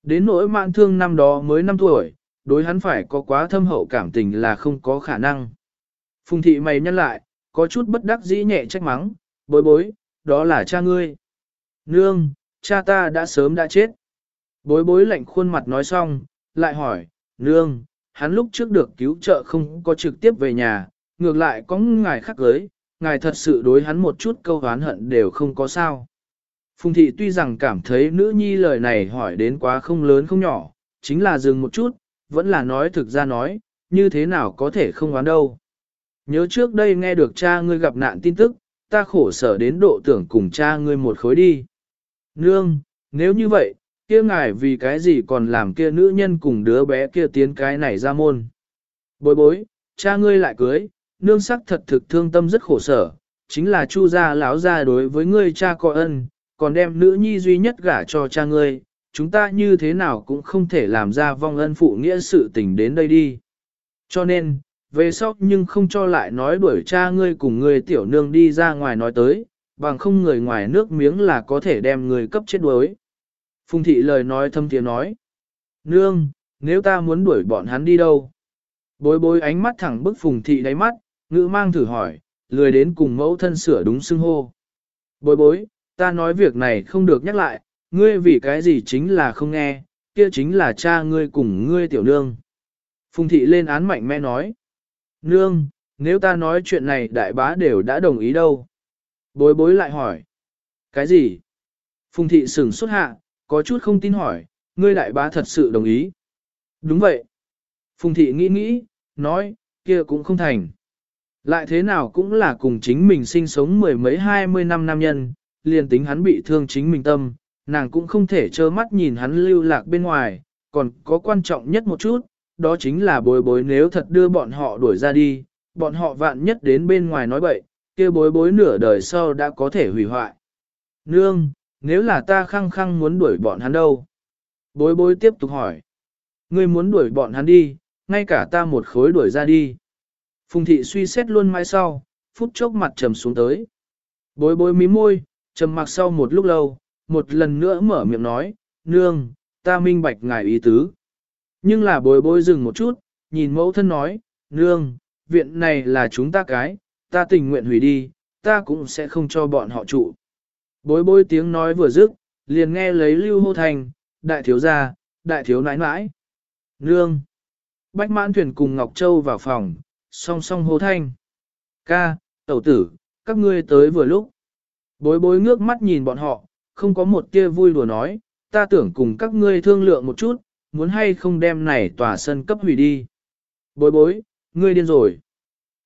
Đến nỗi mạn thương năm đó mới 5 tuổi, đối hắn phải có quá thâm hậu cảm tình là không có khả năng. Phùng thị mày nhăn lại, có chút bất đắc dĩ nhẹ trách mắng, bối bối, đó là cha ngươi. Nương, cha ta đã sớm đã chết. Bối bối lạnh khuôn mặt nói xong, lại hỏi, nương, hắn lúc trước được cứu trợ không có trực tiếp về nhà, ngược lại có ngài khắc giới, ngài thật sự đối hắn một chút câu hán hận đều không có sao. Phùng thị tuy rằng cảm thấy nữ nhi lời này hỏi đến quá không lớn không nhỏ, chính là dừng một chút, vẫn là nói thực ra nói, như thế nào có thể không oán đâu. Nhớ trước đây nghe được cha ngươi gặp nạn tin tức, ta khổ sở đến độ tưởng cùng cha ngươi một khối đi. Nương, nếu như vậy, kia ngài vì cái gì còn làm kia nữ nhân cùng đứa bé kia tiến cái này ra môn. Bối bối, cha ngươi lại cưới, nương sắc thật thực thương tâm rất khổ sở, chính là chu gia lão gia đối với ngươi cha có ân, còn đem nữ nhi duy nhất gả cho cha ngươi, chúng ta như thế nào cũng không thể làm ra vong ân phụ nghĩa sự tình đến đây đi. Cho nên, về sau nhưng không cho lại nói đuổi cha ngươi cùng ngươi tiểu nương đi ra ngoài nói tới, bằng không người ngoài nước miếng là có thể đem người cấp chết đuối. Phùng thị lời nói thâm tiếng nói. Nương, nếu ta muốn đuổi bọn hắn đi đâu? Bối bối ánh mắt thẳng bức phùng thị đáy mắt, ngữ mang thử hỏi, lười đến cùng mẫu thân sửa đúng xưng hô. Bối bối, ta nói việc này không được nhắc lại, ngươi vì cái gì chính là không nghe, kia chính là cha ngươi cùng ngươi tiểu nương. Phùng thị lên án mạnh mẽ nói. Nương, nếu ta nói chuyện này đại bá đều đã đồng ý đâu. Bối bối lại hỏi. Cái gì? Phùng thị sửng xuất hạ, có chút không tin hỏi, ngươi đại bá thật sự đồng ý. Đúng vậy. Phùng thị nghĩ nghĩ, nói, kia cũng không thành. Lại thế nào cũng là cùng chính mình sinh sống mười mấy hai mươi năm nam nhân, liền tính hắn bị thương chính mình tâm, nàng cũng không thể trơ mắt nhìn hắn lưu lạc bên ngoài, còn có quan trọng nhất một chút, đó chính là bối bối nếu thật đưa bọn họ đuổi ra đi, bọn họ vạn nhất đến bên ngoài nói bậy, kia bối bối nửa đời sau đã có thể hủy hoại. Nương, nếu là ta khăng khăng muốn đuổi bọn hắn đâu? Bối bối tiếp tục hỏi. Ngươi muốn đuổi bọn hắn đi, ngay cả ta một khối đuổi ra đi. Phùng thị suy xét luôn mãi sau, phút chốc mặt trầm xuống tới. Bối bối mí môi, trầm mặc sau một lúc lâu, một lần nữa mở miệng nói, nương, ta minh bạch ngài ý tứ. Nhưng là bối bối dừng một chút, nhìn mẫu thân nói, nương, viện này là chúng ta cái, ta tình nguyện hủy đi, ta cũng sẽ không cho bọn họ trụ. Bối bối tiếng nói vừa dứt, liền nghe lấy lưu hô thành, đại thiếu gia, đại thiếu nãi nãi. Nương. Bách mãn thuyền cùng Ngọc Châu vào phòng, song song hô thanh. Ca, tẩu tử, các ngươi tới vừa lúc. Bối bối ngước mắt nhìn bọn họ, không có một tia vui đùa nói, ta tưởng cùng các ngươi thương lượng một chút, muốn hay không đem này tòa sân cấp hủy đi. Bối bối, ngươi điên rồi.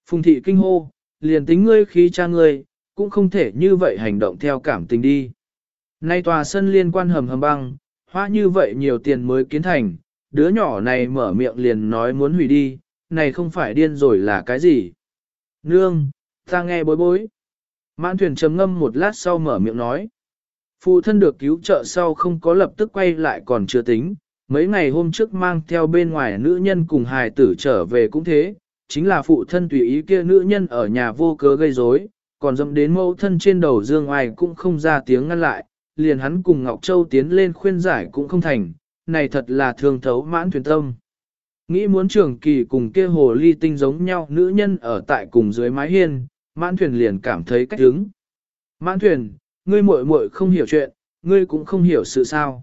Phùng thị kinh hô, liền tính ngươi khí cha ngươi, cũng không thể như vậy hành động theo cảm tình đi. Nay tòa sân liên quan hầm hầm băng, hoa như vậy nhiều tiền mới kiến thành, đứa nhỏ này mở miệng liền nói muốn hủy đi, này không phải điên rồi là cái gì. Nương, ta nghe bối bối. Mãn thuyền trầm ngâm một lát sau mở miệng nói. Phụ thân được cứu trợ sau không có lập tức quay lại còn chưa tính, mấy ngày hôm trước mang theo bên ngoài nữ nhân cùng hài tử trở về cũng thế, chính là phụ thân tùy ý kia nữ nhân ở nhà vô cớ gây rối, còn dẫm đến mẫu thân trên đầu dương ai cũng không ra tiếng ngăn lại, liền hắn cùng Ngọc Châu tiến lên khuyên giải cũng không thành, này thật là thương thấu mãn thuyền tâm. Nghĩ muốn trưởng kỳ cùng kia hồ ly tinh giống nhau nữ nhân ở tại cùng dưới mái hiên, mãn thuyền liền cảm thấy cách đứng. Mãn thuyền, ngươi muội muội không hiểu chuyện, ngươi cũng không hiểu sự sao.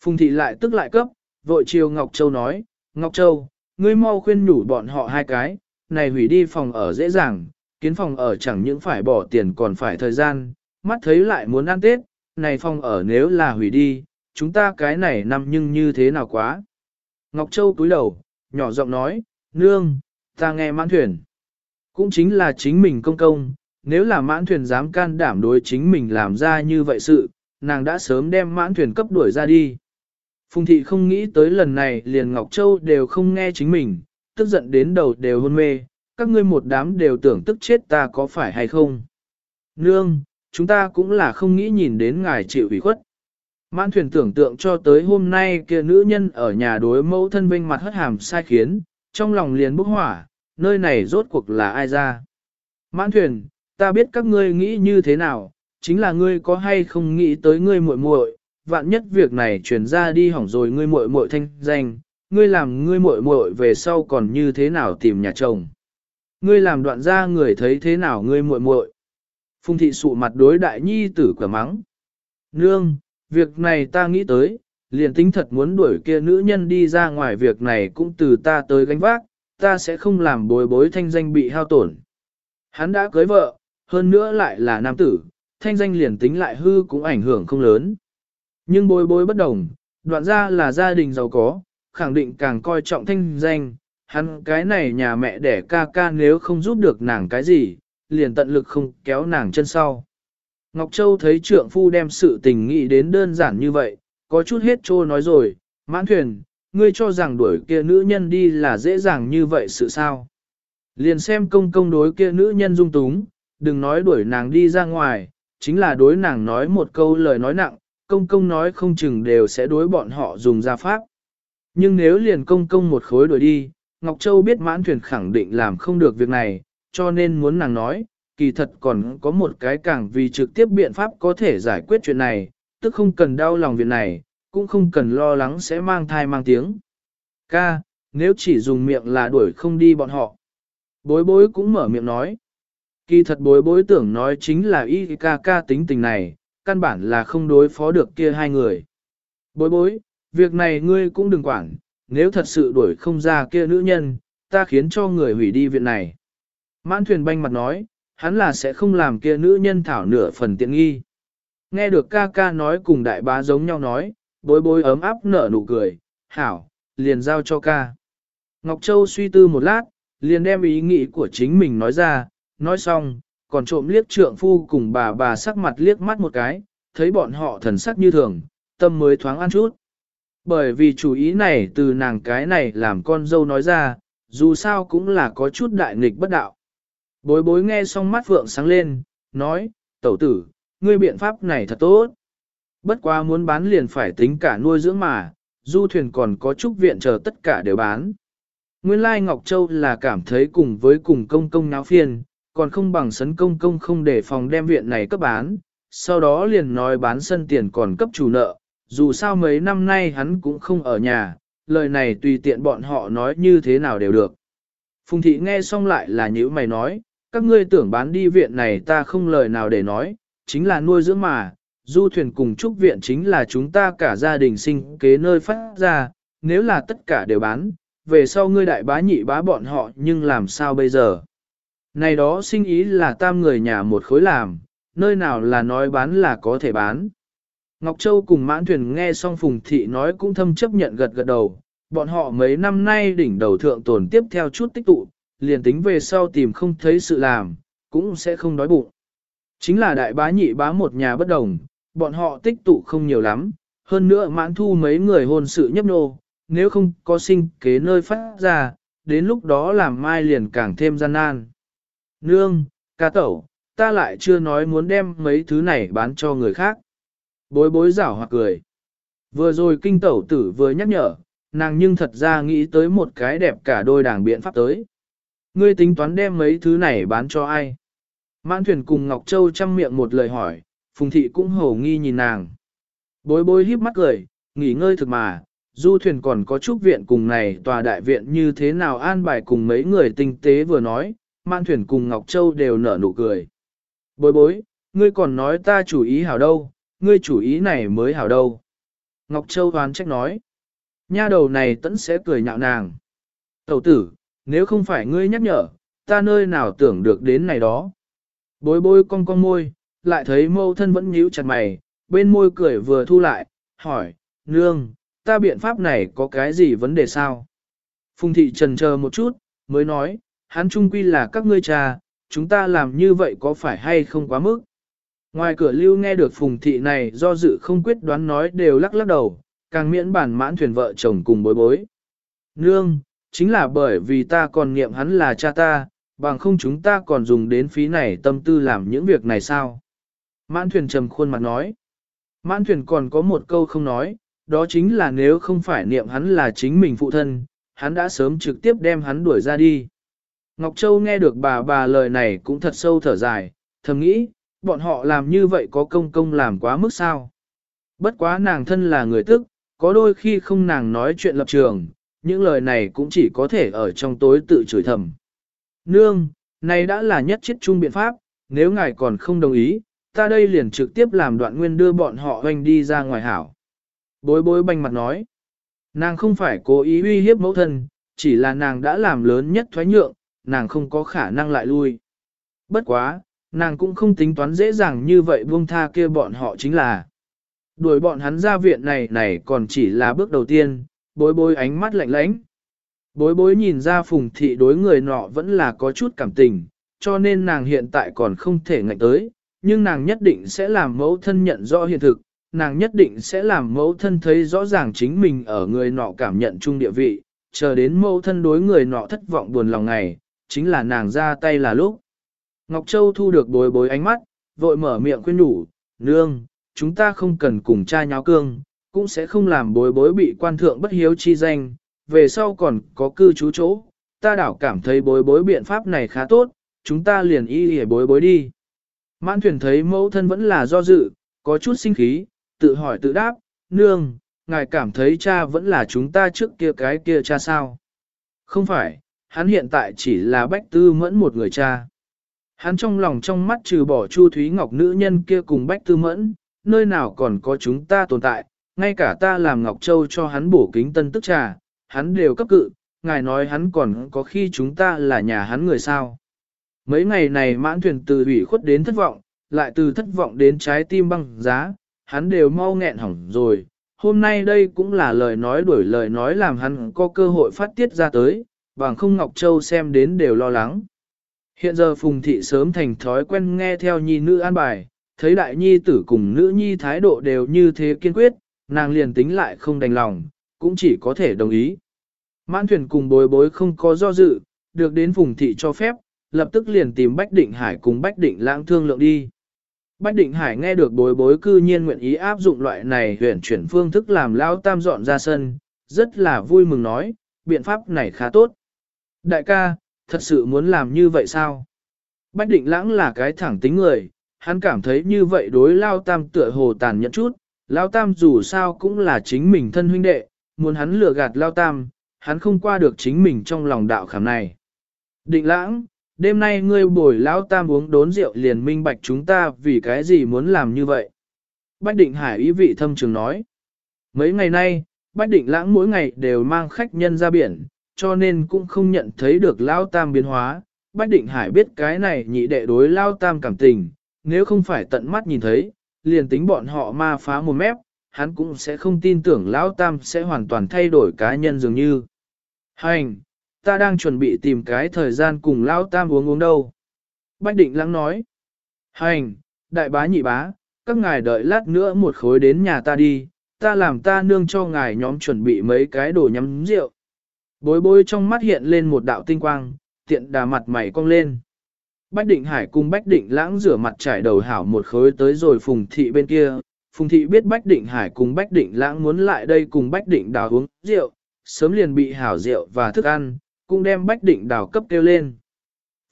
Phùng thị lại tức lại cấp, vội chiều Ngọc Châu nói, Ngọc Châu, ngươi mau khuyên nhủ bọn họ hai cái, này hủy đi phòng ở dễ dàng, kiến phòng ở chẳng những phải bỏ tiền còn phải thời gian, mắt thấy lại muốn ăn Tết, này phòng ở nếu là hủy đi, chúng ta cái này nằm nhưng như thế nào quá. Ngọc Châu cúi đầu, nhỏ giọng nói, nương, ta nghe mãn thuyền. Cũng chính là chính mình công công, nếu là mãn thuyền dám can đảm đối chính mình làm ra như vậy sự, nàng đã sớm đem mãn thuyền cấp đuổi ra đi. Phùng thị không nghĩ tới lần này liền Ngọc Châu đều không nghe chính mình, tức giận đến đầu đều hôn mê, các ngươi một đám đều tưởng tức chết ta có phải hay không. Nương, chúng ta cũng là không nghĩ nhìn đến ngài chịu ủy khuất. Mãn thuyền tưởng tượng cho tới hôm nay kia nữ nhân ở nhà đối mẫu thân vinh mặt hất hàm sai khiến, trong lòng liền bốc hỏa, nơi này rốt cuộc là ai ra. Mãn thuyền, ta biết các ngươi nghĩ như thế nào, chính là ngươi có hay không nghĩ tới ngươi muội muội, vạn nhất việc này truyền ra đi hỏng rồi ngươi muội muội thanh danh, ngươi làm ngươi muội muội về sau còn như thế nào tìm nhà chồng. Ngươi làm đoạn ra người thấy thế nào ngươi muội muội. Phùng thị sụ mặt đối đại nhi tử quả mắng. Nương, việc này ta nghĩ tới, liền tính thật muốn đuổi kia nữ nhân đi ra ngoài việc này cũng từ ta tới gánh vác, ta sẽ không làm bối bối thanh danh bị hao tổn. Hắn đã cưới vợ, hơn nữa lại là nam tử, thanh danh liền tính lại hư cũng ảnh hưởng không lớn. Nhưng bối bối bất đồng, đoạn ra là gia đình giàu có, khẳng định càng coi trọng thanh danh, hắn cái này nhà mẹ đẻ ca ca nếu không giúp được nàng cái gì, liền tận lực không kéo nàng chân sau. Ngọc Châu thấy trượng phu đem sự tình nghĩ đến đơn giản như vậy, có chút hết trô nói rồi, mãn thuyền, ngươi cho rằng đuổi kia nữ nhân đi là dễ dàng như vậy sự sao. Liền xem công công đối kia nữ nhân dung túng, đừng nói đuổi nàng đi ra ngoài, chính là đối nàng nói một câu lời nói nặng, công công nói không chừng đều sẽ đối bọn họ dùng ra pháp. Nhưng nếu liền công công một khối đuổi đi, Ngọc Châu biết mãn thuyền khẳng định làm không được việc này, cho nên muốn nàng nói, kỳ thật còn có một cái càng vì trực tiếp biện pháp có thể giải quyết chuyện này, tức không cần đau lòng việc này, cũng không cần lo lắng sẽ mang thai mang tiếng. Ca, nếu chỉ dùng miệng là đuổi không đi bọn họ. Bối bối cũng mở miệng nói. Kỳ thật bối bối tưởng nói chính là y ca ca tính tình này, căn bản là không đối phó được kia hai người. Bối bối, việc này ngươi cũng đừng quản, nếu thật sự đuổi không ra kia nữ nhân, ta khiến cho người hủy đi viện này. Mãn thuyền banh mặt nói, hắn là sẽ không làm kia nữ nhân thảo nửa phần tiện nghi. Nghe được ca ca nói cùng đại bá giống nhau nói, bối bối ấm áp nở nụ cười, hảo, liền giao cho ca. Ngọc Châu suy tư một lát, liền đem ý nghĩ của chính mình nói ra, nói xong, còn trộm liếc trượng phu cùng bà bà sắc mặt liếc mắt một cái, thấy bọn họ thần sắc như thường, tâm mới thoáng ăn chút. Bởi vì chủ ý này từ nàng cái này làm con dâu nói ra, dù sao cũng là có chút đại nghịch bất đạo. Bối bối nghe xong mắt phượng sáng lên, nói, tẩu tử, ngươi biện pháp này thật tốt. Bất quá muốn bán liền phải tính cả nuôi dưỡng mà, du thuyền còn có chút viện chờ tất cả đều bán. Nguyên lai Ngọc Châu là cảm thấy cùng với cùng công công náo phiền, còn không bằng sấn công công không để phòng đem viện này cấp bán, sau đó liền nói bán sân tiền còn cấp chủ nợ, dù sao mấy năm nay hắn cũng không ở nhà, lời này tùy tiện bọn họ nói như thế nào đều được. Phùng thị nghe xong lại là nhữ mày nói, các ngươi tưởng bán đi viện này ta không lời nào để nói, chính là nuôi dưỡng mà, du thuyền cùng trúc viện chính là chúng ta cả gia đình sinh kế nơi phát ra, nếu là tất cả đều bán, về sau ngươi đại bá nhị bá bọn họ nhưng làm sao bây giờ? Này đó sinh ý là tam người nhà một khối làm, nơi nào là nói bán là có thể bán. Ngọc Châu cùng mãn thuyền nghe xong Phùng Thị nói cũng thâm chấp nhận gật gật đầu, bọn họ mấy năm nay đỉnh đầu thượng tồn tiếp theo chút tích tụ, liền tính về sau tìm không thấy sự làm, cũng sẽ không đói bụng. Chính là đại bá nhị bá một nhà bất đồng, bọn họ tích tụ không nhiều lắm, hơn nữa mãn thu mấy người hôn sự nhấp nô, nếu không có sinh kế nơi phát ra, đến lúc đó làm mai liền càng thêm gian nan. Nương, ca tẩu, ta lại chưa nói muốn đem mấy thứ này bán cho người khác. Bối bối rảo hoặc cười. Vừa rồi kinh tẩu tử vừa nhắc nhở, nàng nhưng thật ra nghĩ tới một cái đẹp cả đôi đảng biện pháp tới. Ngươi tính toán đem mấy thứ này bán cho ai? Mãn thuyền cùng Ngọc Châu chăm miệng một lời hỏi, Phùng Thị cũng hổ nghi nhìn nàng. Bối bối híp mắt cười, nghỉ ngơi thực mà, du thuyền còn có chút viện cùng này tòa đại viện như thế nào an bài cùng mấy người tinh tế vừa nói, man thuyền cùng Ngọc Châu đều nở nụ cười. Bối bối, ngươi còn nói ta chủ ý hảo đâu, ngươi chủ ý này mới hảo đâu. Ngọc Châu hoán trách nói. Nha đầu này tẫn sẽ cười nhạo nàng. Tẩu tử, nếu không phải ngươi nhắc nhở, ta nơi nào tưởng được đến này đó. Bối bối cong cong môi, lại thấy mâu thân vẫn nhíu chặt mày, bên môi cười vừa thu lại, hỏi, nương, ta biện pháp này có cái gì vấn đề sao? Phùng thị trần chờ một chút, mới nói, hắn trung quy là các ngươi cha, chúng ta làm như vậy có phải hay không quá mức? Ngoài cửa lưu nghe được phùng thị này do dự không quyết đoán nói đều lắc lắc đầu, càng miễn bản mãn thuyền vợ chồng cùng bối bối. Nương, chính là bởi vì ta còn niệm hắn là cha ta, bằng không chúng ta còn dùng đến phí này tâm tư làm những việc này sao? Mãn thuyền trầm khuôn mặt nói. Mãn thuyền còn có một câu không nói, đó chính là nếu không phải niệm hắn là chính mình phụ thân, hắn đã sớm trực tiếp đem hắn đuổi ra đi. Ngọc Châu nghe được bà bà lời này cũng thật sâu thở dài, thầm nghĩ, bọn họ làm như vậy có công công làm quá mức sao. Bất quá nàng thân là người tức, có đôi khi không nàng nói chuyện lập trường, những lời này cũng chỉ có thể ở trong tối tự chửi thầm. Nương, này đã là nhất chiết chung biện pháp, nếu ngài còn không đồng ý, ta đây liền trực tiếp làm đoạn nguyên đưa bọn họ hoành đi ra ngoài hảo. Bối bối banh mặt nói, nàng không phải cố ý uy hiếp mẫu thân, chỉ là nàng đã làm lớn nhất thoái nhượng, nàng không có khả năng lại lui. Bất quá, nàng cũng không tính toán dễ dàng như vậy buông tha kia bọn họ chính là. Đuổi bọn hắn ra viện này này còn chỉ là bước đầu tiên, bối bối ánh mắt lạnh lãnh. Bối bối nhìn ra phùng thị đối người nọ vẫn là có chút cảm tình, cho nên nàng hiện tại còn không thể ngạnh tới, nhưng nàng nhất định sẽ làm mẫu thân nhận rõ hiện thực, nàng nhất định sẽ làm mẫu thân thấy rõ ràng chính mình ở người nọ cảm nhận chung địa vị, chờ đến mẫu thân đối người nọ thất vọng buồn lòng ngày, chính là nàng ra tay là lúc. Ngọc Châu thu được bối bối ánh mắt, vội mở miệng khuyên nhủ, nương, chúng ta không cần cùng cha nháo cương, cũng sẽ không làm bối bối bị quan thượng bất hiếu chi danh, về sau còn có cư trú chỗ, ta đảo cảm thấy bối bối biện pháp này khá tốt, chúng ta liền y hề bối bối đi. Mãn thuyền thấy mẫu thân vẫn là do dự, có chút sinh khí, tự hỏi tự đáp, nương, ngài cảm thấy cha vẫn là chúng ta trước kia cái kia cha sao? Không phải, hắn hiện tại chỉ là bách tư mẫn một người cha. Hắn trong lòng trong mắt trừ bỏ Chu Thúy Ngọc nữ nhân kia cùng bách tư mẫn, nơi nào còn có chúng ta tồn tại, ngay cả ta làm Ngọc Châu cho hắn bổ kính tân tức trà, hắn đều cấp cự, ngài nói hắn còn có khi chúng ta là nhà hắn người sao. Mấy ngày này mãn thuyền từ ủy khuất đến thất vọng, lại từ thất vọng đến trái tim băng giá, hắn đều mau nghẹn hỏng rồi. Hôm nay đây cũng là lời nói đuổi lời nói làm hắn có cơ hội phát tiết ra tới, bằng không Ngọc Châu xem đến đều lo lắng. Hiện giờ Phùng Thị sớm thành thói quen nghe theo nhi nữ an bài, thấy đại nhi tử cùng nữ nhi thái độ đều như thế kiên quyết, nàng liền tính lại không đành lòng, cũng chỉ có thể đồng ý. Mãn thuyền cùng bối bối không có do dự, được đến Phùng Thị cho phép, lập tức liền tìm Bách Định Hải cùng Bách Định lãng thương lượng đi. Bách Định Hải nghe được bối bối cư nhiên nguyện ý áp dụng loại này huyền chuyển phương thức làm lao tam dọn ra sân, rất là vui mừng nói, biện pháp này khá tốt. Đại ca, thật sự muốn làm như vậy sao? Bách Định lãng là cái thẳng tính người, hắn cảm thấy như vậy đối lao tam tựa hồ tàn nhẫn chút, lao tam dù sao cũng là chính mình thân huynh đệ, muốn hắn lừa gạt lao tam, hắn không qua được chính mình trong lòng đạo khảm này. Định lãng, Đêm nay ngươi bồi lão tam uống đốn rượu liền minh bạch chúng ta vì cái gì muốn làm như vậy. Bách định hải ý vị thâm trường nói. Mấy ngày nay, Bách định lãng mỗi ngày đều mang khách nhân ra biển, cho nên cũng không nhận thấy được lão tam biến hóa. Bách định hải biết cái này nhị đệ đối lão tam cảm tình, nếu không phải tận mắt nhìn thấy, liền tính bọn họ ma phá một mép, hắn cũng sẽ không tin tưởng lão tam sẽ hoàn toàn thay đổi cá nhân dường như. Hành, ta đang chuẩn bị tìm cái thời gian cùng Lão Tam uống uống đâu. Bách định lắng nói. Hành, đại bá nhị bá, các ngài đợi lát nữa một khối đến nhà ta đi, ta làm ta nương cho ngài nhóm chuẩn bị mấy cái đồ nhắm rượu. Bối bối trong mắt hiện lên một đạo tinh quang, tiện đà mặt mày cong lên. Bách định hải cùng bách định lãng rửa mặt trải đầu hảo một khối tới rồi phùng thị bên kia. Phùng thị biết bách định hải cùng bách định lãng muốn lại đây cùng bách định đào uống rượu, sớm liền bị hảo rượu và thức ăn, cũng đem Bách Định Đào cấp kêu lên.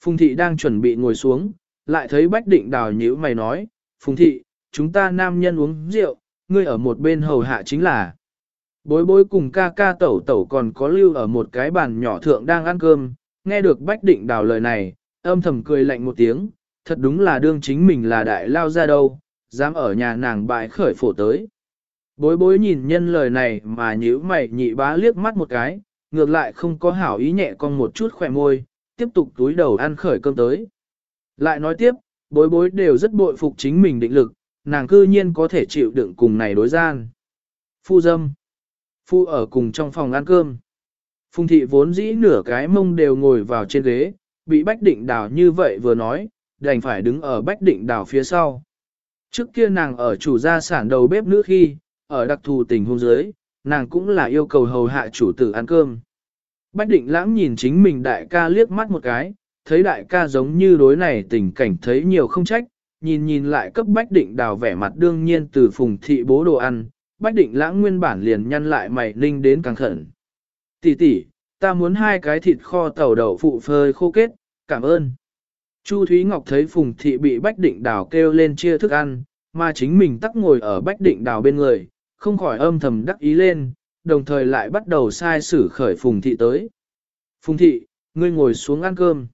Phùng Thị đang chuẩn bị ngồi xuống, lại thấy Bách Định Đào nhíu mày nói, Phùng Thị, chúng ta nam nhân uống rượu, ngươi ở một bên hầu hạ chính là. Bối bối cùng ca ca tẩu tẩu còn có lưu ở một cái bàn nhỏ thượng đang ăn cơm, nghe được Bách Định Đào lời này, âm thầm cười lạnh một tiếng, thật đúng là đương chính mình là đại lao ra đâu, dám ở nhà nàng bại khởi phổ tới. Bối bối nhìn nhân lời này mà nhíu mày nhị bá liếc mắt một cái, ngược lại không có hảo ý nhẹ con một chút khỏe môi, tiếp tục túi đầu ăn khởi cơm tới. Lại nói tiếp, bối bối đều rất bội phục chính mình định lực, nàng cư nhiên có thể chịu đựng cùng này đối gian. Phu dâm. Phu ở cùng trong phòng ăn cơm. Phùng thị vốn dĩ nửa cái mông đều ngồi vào trên ghế, bị bách định đảo như vậy vừa nói, đành phải đứng ở bách định đảo phía sau. Trước kia nàng ở chủ gia sản đầu bếp nữ khi, ở đặc thù tình hôn giới, nàng cũng là yêu cầu hầu hạ chủ tử ăn cơm. Bách định lãng nhìn chính mình đại ca liếc mắt một cái, thấy đại ca giống như đối này tình cảnh thấy nhiều không trách, nhìn nhìn lại cấp bách định đào vẻ mặt đương nhiên từ phùng thị bố đồ ăn, bách định lãng nguyên bản liền nhăn lại mày ninh đến càng khẩn. Tỷ tỷ, ta muốn hai cái thịt kho tàu đậu phụ phơi khô kết, cảm ơn. Chu Thúy Ngọc thấy phùng thị bị bách định đào kêu lên chia thức ăn, mà chính mình tắc ngồi ở bách định đào bên người, không khỏi âm thầm đắc ý lên, đồng thời lại bắt đầu sai xử khởi phùng thị tới. Phùng thị, ngươi ngồi xuống ăn cơm.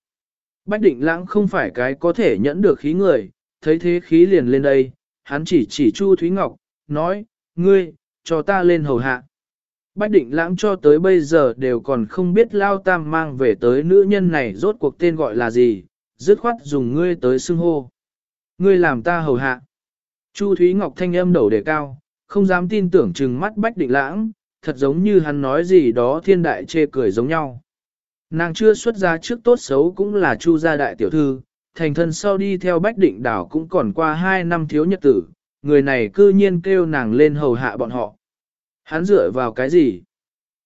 Bách định lãng không phải cái có thể nhẫn được khí người, thấy thế khí liền lên đây, hắn chỉ chỉ Chu Thúy Ngọc, nói, ngươi, cho ta lên hầu hạ. Bách định lãng cho tới bây giờ đều còn không biết Lao Tam mang về tới nữ nhân này rốt cuộc tên gọi là gì, dứt khoát dùng ngươi tới xưng hô. Ngươi làm ta hầu hạ. Chu Thúy Ngọc thanh âm đầu đề cao, không dám tin tưởng chừng mắt Bách định lãng, thật giống như hắn nói gì đó thiên đại chê cười giống nhau. Nàng chưa xuất ra trước tốt xấu cũng là chu gia đại tiểu thư, thành thân sau đi theo bách định đảo cũng còn qua hai năm thiếu nhật tử, người này cư nhiên kêu nàng lên hầu hạ bọn họ. Hắn dựa vào cái gì?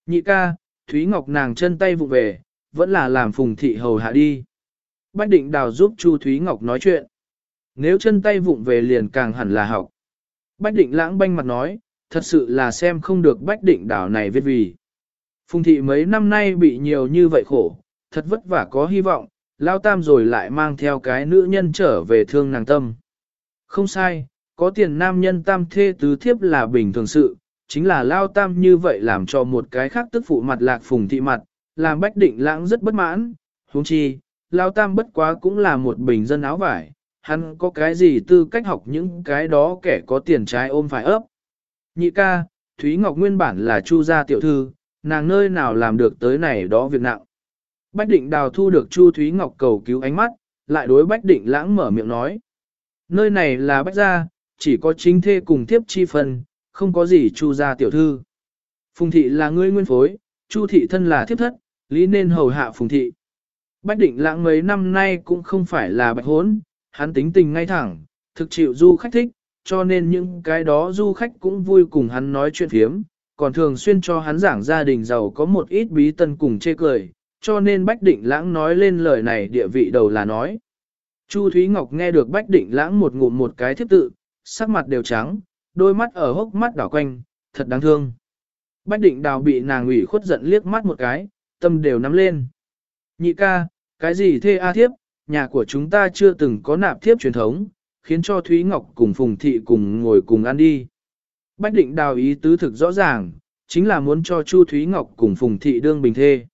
Nhị ca, Thúy Ngọc nàng chân tay vụ về, vẫn là làm phùng thị hầu hạ đi. Bách định đào giúp Chu Thúy Ngọc nói chuyện. Nếu chân tay vụng về liền càng hẳn là học. Bách định lãng banh mặt nói, thật sự là xem không được bách định đảo này viết vì. Phùng thị mấy năm nay bị nhiều như vậy khổ, thật vất vả có hy vọng, lao tam rồi lại mang theo cái nữ nhân trở về thương nàng tâm. Không sai, có tiền nam nhân tam thê tứ thiếp là bình thường sự, chính là lao tam như vậy làm cho một cái khác tức phụ mặt lạc phùng thị mặt, làm bách định lãng rất bất mãn, huống chi, lao tam bất quá cũng là một bình dân áo vải, hắn có cái gì tư cách học những cái đó kẻ có tiền trái ôm phải ấp. Nhị ca, Thúy Ngọc nguyên bản là chu gia tiểu thư, nàng nơi nào làm được tới này đó việc nặng. Bách định đào thu được Chu Thúy Ngọc cầu cứu ánh mắt, lại đối Bách định lãng mở miệng nói. Nơi này là Bách gia, chỉ có chính thê cùng tiếp chi phần, không có gì Chu gia tiểu thư. Phùng thị là ngươi nguyên phối, Chu thị thân là thiếp thất, lý nên hầu hạ Phùng thị. Bách định lãng mấy năm nay cũng không phải là bạch hốn, hắn tính tình ngay thẳng, thực chịu du khách thích, cho nên những cái đó du khách cũng vui cùng hắn nói chuyện phiếm, còn thường xuyên cho hắn giảng gia đình giàu có một ít bí tân cùng chê cười, cho nên Bách Định Lãng nói lên lời này địa vị đầu là nói. Chu Thúy Ngọc nghe được Bách Định Lãng một ngụm một cái thiếp tự, sắc mặt đều trắng, đôi mắt ở hốc mắt đảo quanh, thật đáng thương. Bách Định Đào bị nàng ủy khuất giận liếc mắt một cái, tâm đều nắm lên. Nhị ca, cái gì thê a thiếp, nhà của chúng ta chưa từng có nạp thiếp truyền thống, khiến cho Thúy Ngọc cùng Phùng Thị cùng ngồi cùng ăn đi. Bách định đào ý tứ thực rõ ràng, chính là muốn cho Chu Thúy Ngọc cùng Phùng Thị đương bình thê.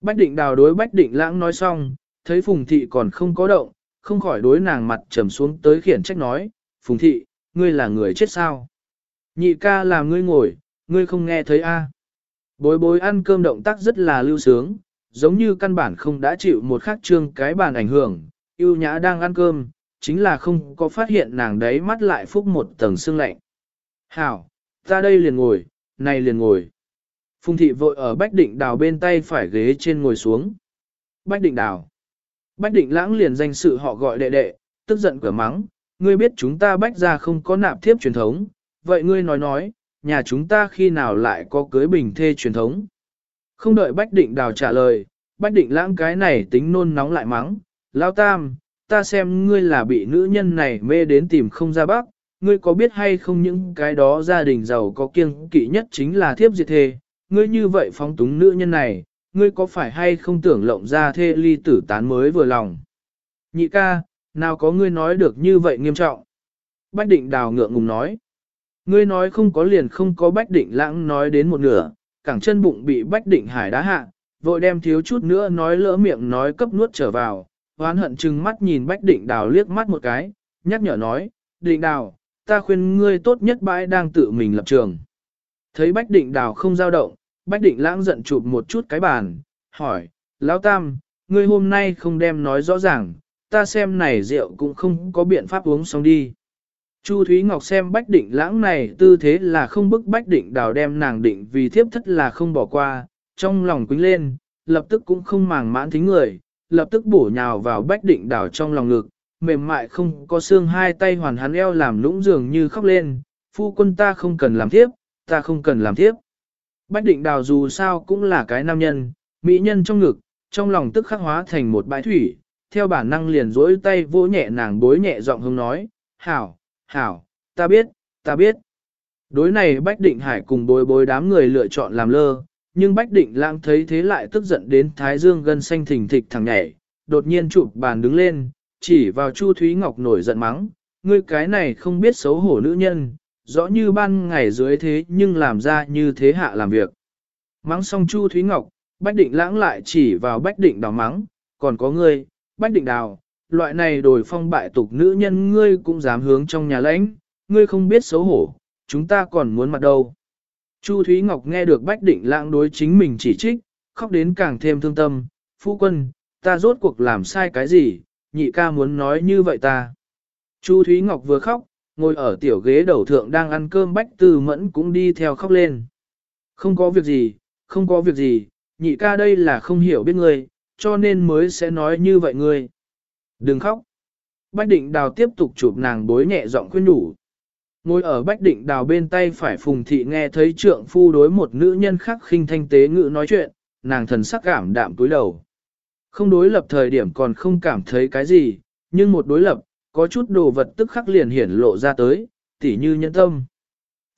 Bách định đào đối Bách định lãng nói xong, thấy Phùng Thị còn không có động, không khỏi đối nàng mặt trầm xuống tới khiển trách nói, Phùng Thị, ngươi là người chết sao? Nhị ca là ngươi ngồi, ngươi không nghe thấy a? Bối bối ăn cơm động tác rất là lưu sướng, giống như căn bản không đã chịu một khắc trương cái bàn ảnh hưởng, yêu nhã đang ăn cơm, chính là không có phát hiện nàng đấy mắt lại phúc một tầng sương lạnh. Hảo, ta đây liền ngồi, này liền ngồi. Phùng thị vội ở Bách Định Đào bên tay phải ghế trên ngồi xuống. Bách Định Đào. Bách Định lãng liền danh sự họ gọi đệ đệ, tức giận cửa mắng. Ngươi biết chúng ta bách ra không có nạp thiếp truyền thống, vậy ngươi nói nói, nhà chúng ta khi nào lại có cưới bình thê truyền thống. Không đợi Bách Định Đào trả lời, Bách Định lãng cái này tính nôn nóng lại mắng. Lao Tam, ta xem ngươi là bị nữ nhân này mê đến tìm không ra bác, ngươi có biết hay không những cái đó gia đình giàu có kiêng kỵ nhất chính là thiếp diệt thê, ngươi như vậy phóng túng nữ nhân này, ngươi có phải hay không tưởng lộng ra thê ly tử tán mới vừa lòng. Nhị ca, nào có ngươi nói được như vậy nghiêm trọng. Bách định đào ngượng ngùng nói. Ngươi nói không có liền không có bách định lãng nói đến một nửa, cẳng chân bụng bị bách định hải đá hạ, vội đem thiếu chút nữa nói lỡ miệng nói cấp nuốt trở vào, hoán hận chừng mắt nhìn bách định đào liếc mắt một cái, nhắc nhở nói, định đào, ta khuyên ngươi tốt nhất bãi đang tự mình lập trường. Thấy Bách Định Đào không giao động, Bách Định lãng giận chụp một chút cái bàn, hỏi, Lão Tam, ngươi hôm nay không đem nói rõ ràng, ta xem này rượu cũng không có biện pháp uống xong đi. Chu Thúy Ngọc xem Bách Định lãng này tư thế là không bức Bách Định đào đem nàng định vì thiếp thất là không bỏ qua, trong lòng quính lên, lập tức cũng không màng mãn thính người, lập tức bổ nhào vào Bách Định đào trong lòng ngực, mềm mại không có xương hai tay hoàn hắn eo làm lũng dường như khóc lên, phu quân ta không cần làm thiếp, ta không cần làm thiếp. Bách Định đào dù sao cũng là cái nam nhân, mỹ nhân trong ngực, trong lòng tức khắc hóa thành một bãi thủy, theo bản năng liền rỗi tay vỗ nhẹ nàng bối nhẹ giọng hướng nói, hảo, hảo, ta biết, ta biết. Đối này Bách Định Hải cùng bối bối đám người lựa chọn làm lơ, nhưng Bách Định Lãng thấy thế lại tức giận đến Thái Dương gân xanh thình thịch thẳng nhảy, đột nhiên chụp bàn đứng lên, chỉ vào Chu Thúy Ngọc nổi giận mắng, ngươi cái này không biết xấu hổ nữ nhân, rõ như ban ngày dưới thế nhưng làm ra như thế hạ làm việc. Mắng xong Chu Thúy Ngọc, Bách Định Lãng lại chỉ vào Bách Định đào mắng, còn có ngươi, Bách Định đào, loại này đổi phong bại tục nữ nhân ngươi cũng dám hướng trong nhà lãnh, ngươi không biết xấu hổ, chúng ta còn muốn mặt đâu. Chu Thúy Ngọc nghe được Bách Định lãng đối chính mình chỉ trích, khóc đến càng thêm thương tâm, phu quân, ta rốt cuộc làm sai cái gì, nhị ca muốn nói như vậy ta. Chu Thúy Ngọc vừa khóc, ngồi ở tiểu ghế đầu thượng đang ăn cơm Bách Tư Mẫn cũng đi theo khóc lên. Không có việc gì, không có việc gì, nhị ca đây là không hiểu biết ngươi, cho nên mới sẽ nói như vậy ngươi. Đừng khóc. Bách định đào tiếp tục chụp nàng bối nhẹ giọng khuyên nhủ. Ngồi ở bách định đào bên tay phải phùng thị nghe thấy trượng phu đối một nữ nhân khác khinh thanh tế ngữ nói chuyện, nàng thần sắc cảm đạm túi đầu. Không đối lập thời điểm còn không cảm thấy cái gì, nhưng một đối lập, có chút đồ vật tức khắc liền hiển lộ ra tới, tỉ như nhân tâm.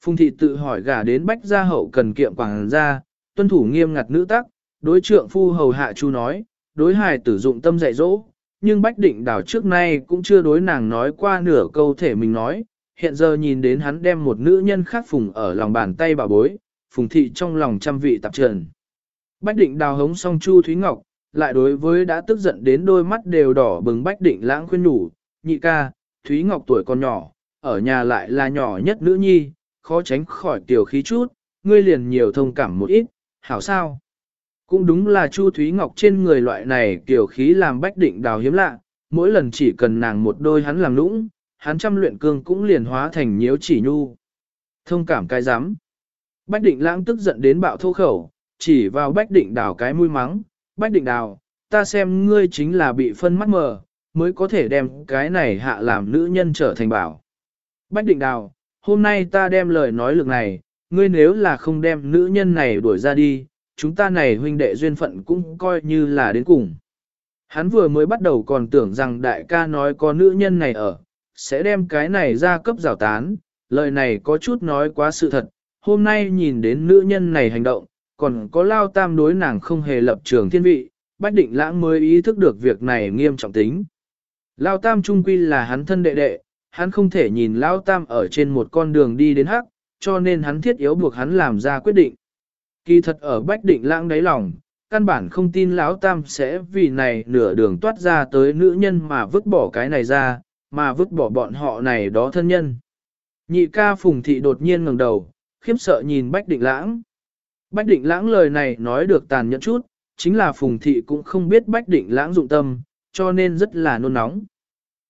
Phùng thị tự hỏi gả đến bách gia hậu cần kiệm quảng gia, tuân thủ nghiêm ngặt nữ tắc, đối trượng phu hầu hạ chu nói, đối hài tử dụng tâm dạy dỗ, nhưng Bách Định Đào trước nay cũng chưa đối nàng nói qua nửa câu thể mình nói, hiện giờ nhìn đến hắn đem một nữ nhân khác phùng ở lòng bàn tay bà bối, phùng thị trong lòng trăm vị tạp trần. Bách Định Đào hống song Chu Thúy Ngọc, lại đối với đã tức giận đến đôi mắt đều đỏ bừng Bách Định lãng khuyên nhủ, nhị ca, Thúy Ngọc tuổi còn nhỏ, ở nhà lại là nhỏ nhất nữ nhi, khó tránh khỏi tiểu khí chút, ngươi liền nhiều thông cảm một ít, hảo sao? Cũng đúng là Chu Thúy Ngọc trên người loại này kiểu khí làm bách định đào hiếm lạ, mỗi lần chỉ cần nàng một đôi hắn làm lũng, hắn trăm luyện cương cũng liền hóa thành nhiễu chỉ nhu. Thông cảm cái giám Bách định lãng tức giận đến bạo thô khẩu, chỉ vào bách định đào cái mũi mắng, bách định đào, ta xem ngươi chính là bị phân mắt mờ, mới có thể đem cái này hạ làm nữ nhân trở thành bảo. Bách định đào, hôm nay ta đem lời nói lực này, ngươi nếu là không đem nữ nhân này đuổi ra đi, chúng ta này huynh đệ duyên phận cũng coi như là đến cùng. Hắn vừa mới bắt đầu còn tưởng rằng đại ca nói có nữ nhân này ở, sẽ đem cái này ra cấp rào tán, lời này có chút nói quá sự thật, hôm nay nhìn đến nữ nhân này hành động, còn có lao tam đối nàng không hề lập trường thiên vị, Bách Định Lãng mới ý thức được việc này nghiêm trọng tính. Lao tam trung quy là hắn thân đệ đệ, hắn không thể nhìn Lao tam ở trên một con đường đi đến hắc, cho nên hắn thiết yếu buộc hắn làm ra quyết định. Kỳ thật ở Bách Định Lãng đáy lòng, căn bản không tin Lão Tam sẽ vì này nửa đường toát ra tới nữ nhân mà vứt bỏ cái này ra, mà vứt bỏ bọn họ này đó thân nhân. Nhị ca Phùng Thị đột nhiên ngẩng đầu, khiếp sợ nhìn Bách Định Lãng. Bách Định Lãng lời này nói được tàn nhẫn chút, chính là Phùng Thị cũng không biết Bách Định Lãng dụng tâm, cho nên rất là nôn nóng.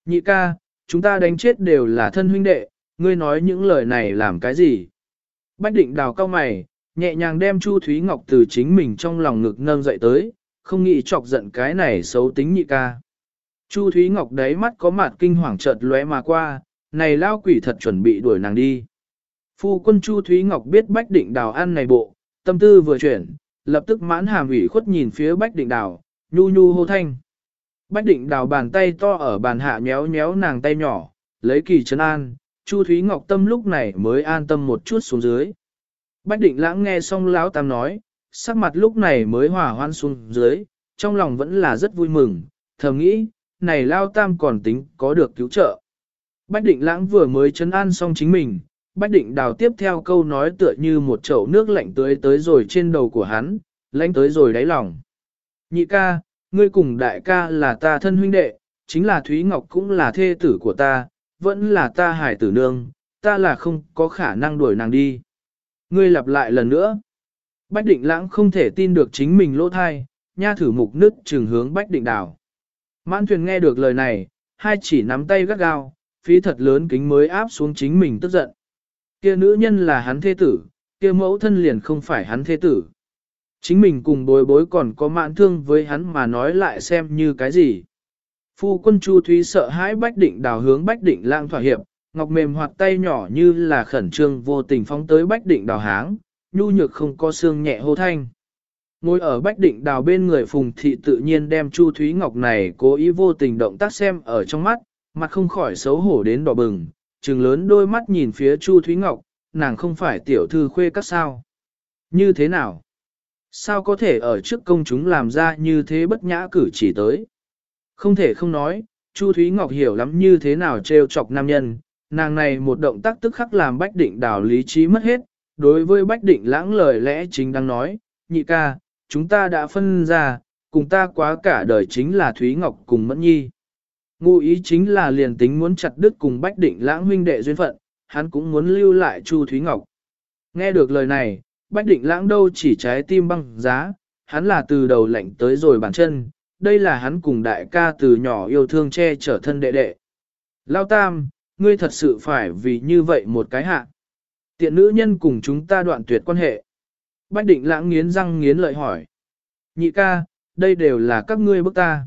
Nhị ca, chúng ta đánh chết đều là thân huynh đệ, ngươi nói những lời này làm cái gì? Bách Định đào cao mày, nhẹ nhàng đem Chu Thúy Ngọc từ chính mình trong lòng ngực nâng dậy tới, không nghĩ chọc giận cái này xấu tính nhị ca. Chu Thúy Ngọc đáy mắt có mặt kinh hoàng chợt lóe mà qua, này lao quỷ thật chuẩn bị đuổi nàng đi. Phu quân Chu Thúy Ngọc biết Bách Định Đào ăn này bộ, tâm tư vừa chuyển, lập tức mãn hàm ủy khuất nhìn phía Bách Định Đào, nhu nhu hô thanh. Bách Định Đào bàn tay to ở bàn hạ nhéo nhéo nàng tay nhỏ, lấy kỳ chân an, Chu Thúy Ngọc tâm lúc này mới an tâm một chút xuống dưới. Bách định lãng nghe xong lão tam nói, sắc mặt lúc này mới hòa hoan xuống dưới, trong lòng vẫn là rất vui mừng, thầm nghĩ, này lao tam còn tính có được cứu trợ. Bách định lãng vừa mới chấn an xong chính mình, bách định đào tiếp theo câu nói tựa như một chậu nước lạnh tưới tới rồi trên đầu của hắn, lạnh tới rồi đáy lòng. Nhị ca, ngươi cùng đại ca là ta thân huynh đệ, chính là Thúy Ngọc cũng là thê tử của ta, vẫn là ta hải tử nương, ta là không có khả năng đuổi nàng đi. Ngươi lặp lại lần nữa. Bách định lãng không thể tin được chính mình lỗ thai, nha thử mục nứt trừng hướng bách định đào. Mãn thuyền nghe được lời này, hai chỉ nắm tay gắt gao, phí thật lớn kính mới áp xuống chính mình tức giận. Kia nữ nhân là hắn thế tử, kia mẫu thân liền không phải hắn thế tử. Chính mình cùng bối bối còn có mãn thương với hắn mà nói lại xem như cái gì. Phu quân Chu Thúy sợ hãi Bách Định đào hướng Bách Định lang thỏa hiệp, ngọc mềm hoạt tay nhỏ như là khẩn trương vô tình phóng tới Bách Định đào háng, nhu nhược không có xương nhẹ hô thanh. Ngồi ở Bách Định đào bên người Phùng Thị tự nhiên đem Chu Thúy Ngọc này cố ý vô tình động tác xem ở trong mắt, mặt không khỏi xấu hổ đến đỏ bừng, trừng lớn đôi mắt nhìn phía Chu Thúy Ngọc, nàng không phải tiểu thư khuê các sao. Như thế nào? Sao có thể ở trước công chúng làm ra như thế bất nhã cử chỉ tới? Không thể không nói, Chu Thúy Ngọc hiểu lắm như thế nào trêu chọc nam nhân, nàng này một động tác tức khắc làm Bách Định đảo lý trí mất hết, đối với Bách Định lãng lời lẽ chính đang nói, nhị ca, chúng ta đã phân ra, cùng ta quá cả đời chính là Thúy Ngọc cùng Mẫn Nhi. Ngụ ý chính là liền tính muốn chặt đứt cùng Bách Định lãng huynh đệ duyên phận, hắn cũng muốn lưu lại Chu Thúy Ngọc. Nghe được lời này, Bách Định lãng đâu chỉ trái tim băng giá, hắn là từ đầu lạnh tới rồi bàn chân, đây là hắn cùng đại ca từ nhỏ yêu thương che chở thân đệ đệ. Lao Tam, ngươi thật sự phải vì như vậy một cái hạ. Tiện nữ nhân cùng chúng ta đoạn tuyệt quan hệ. Bách định lãng nghiến răng nghiến lợi hỏi. Nhị ca, đây đều là các ngươi bức ta.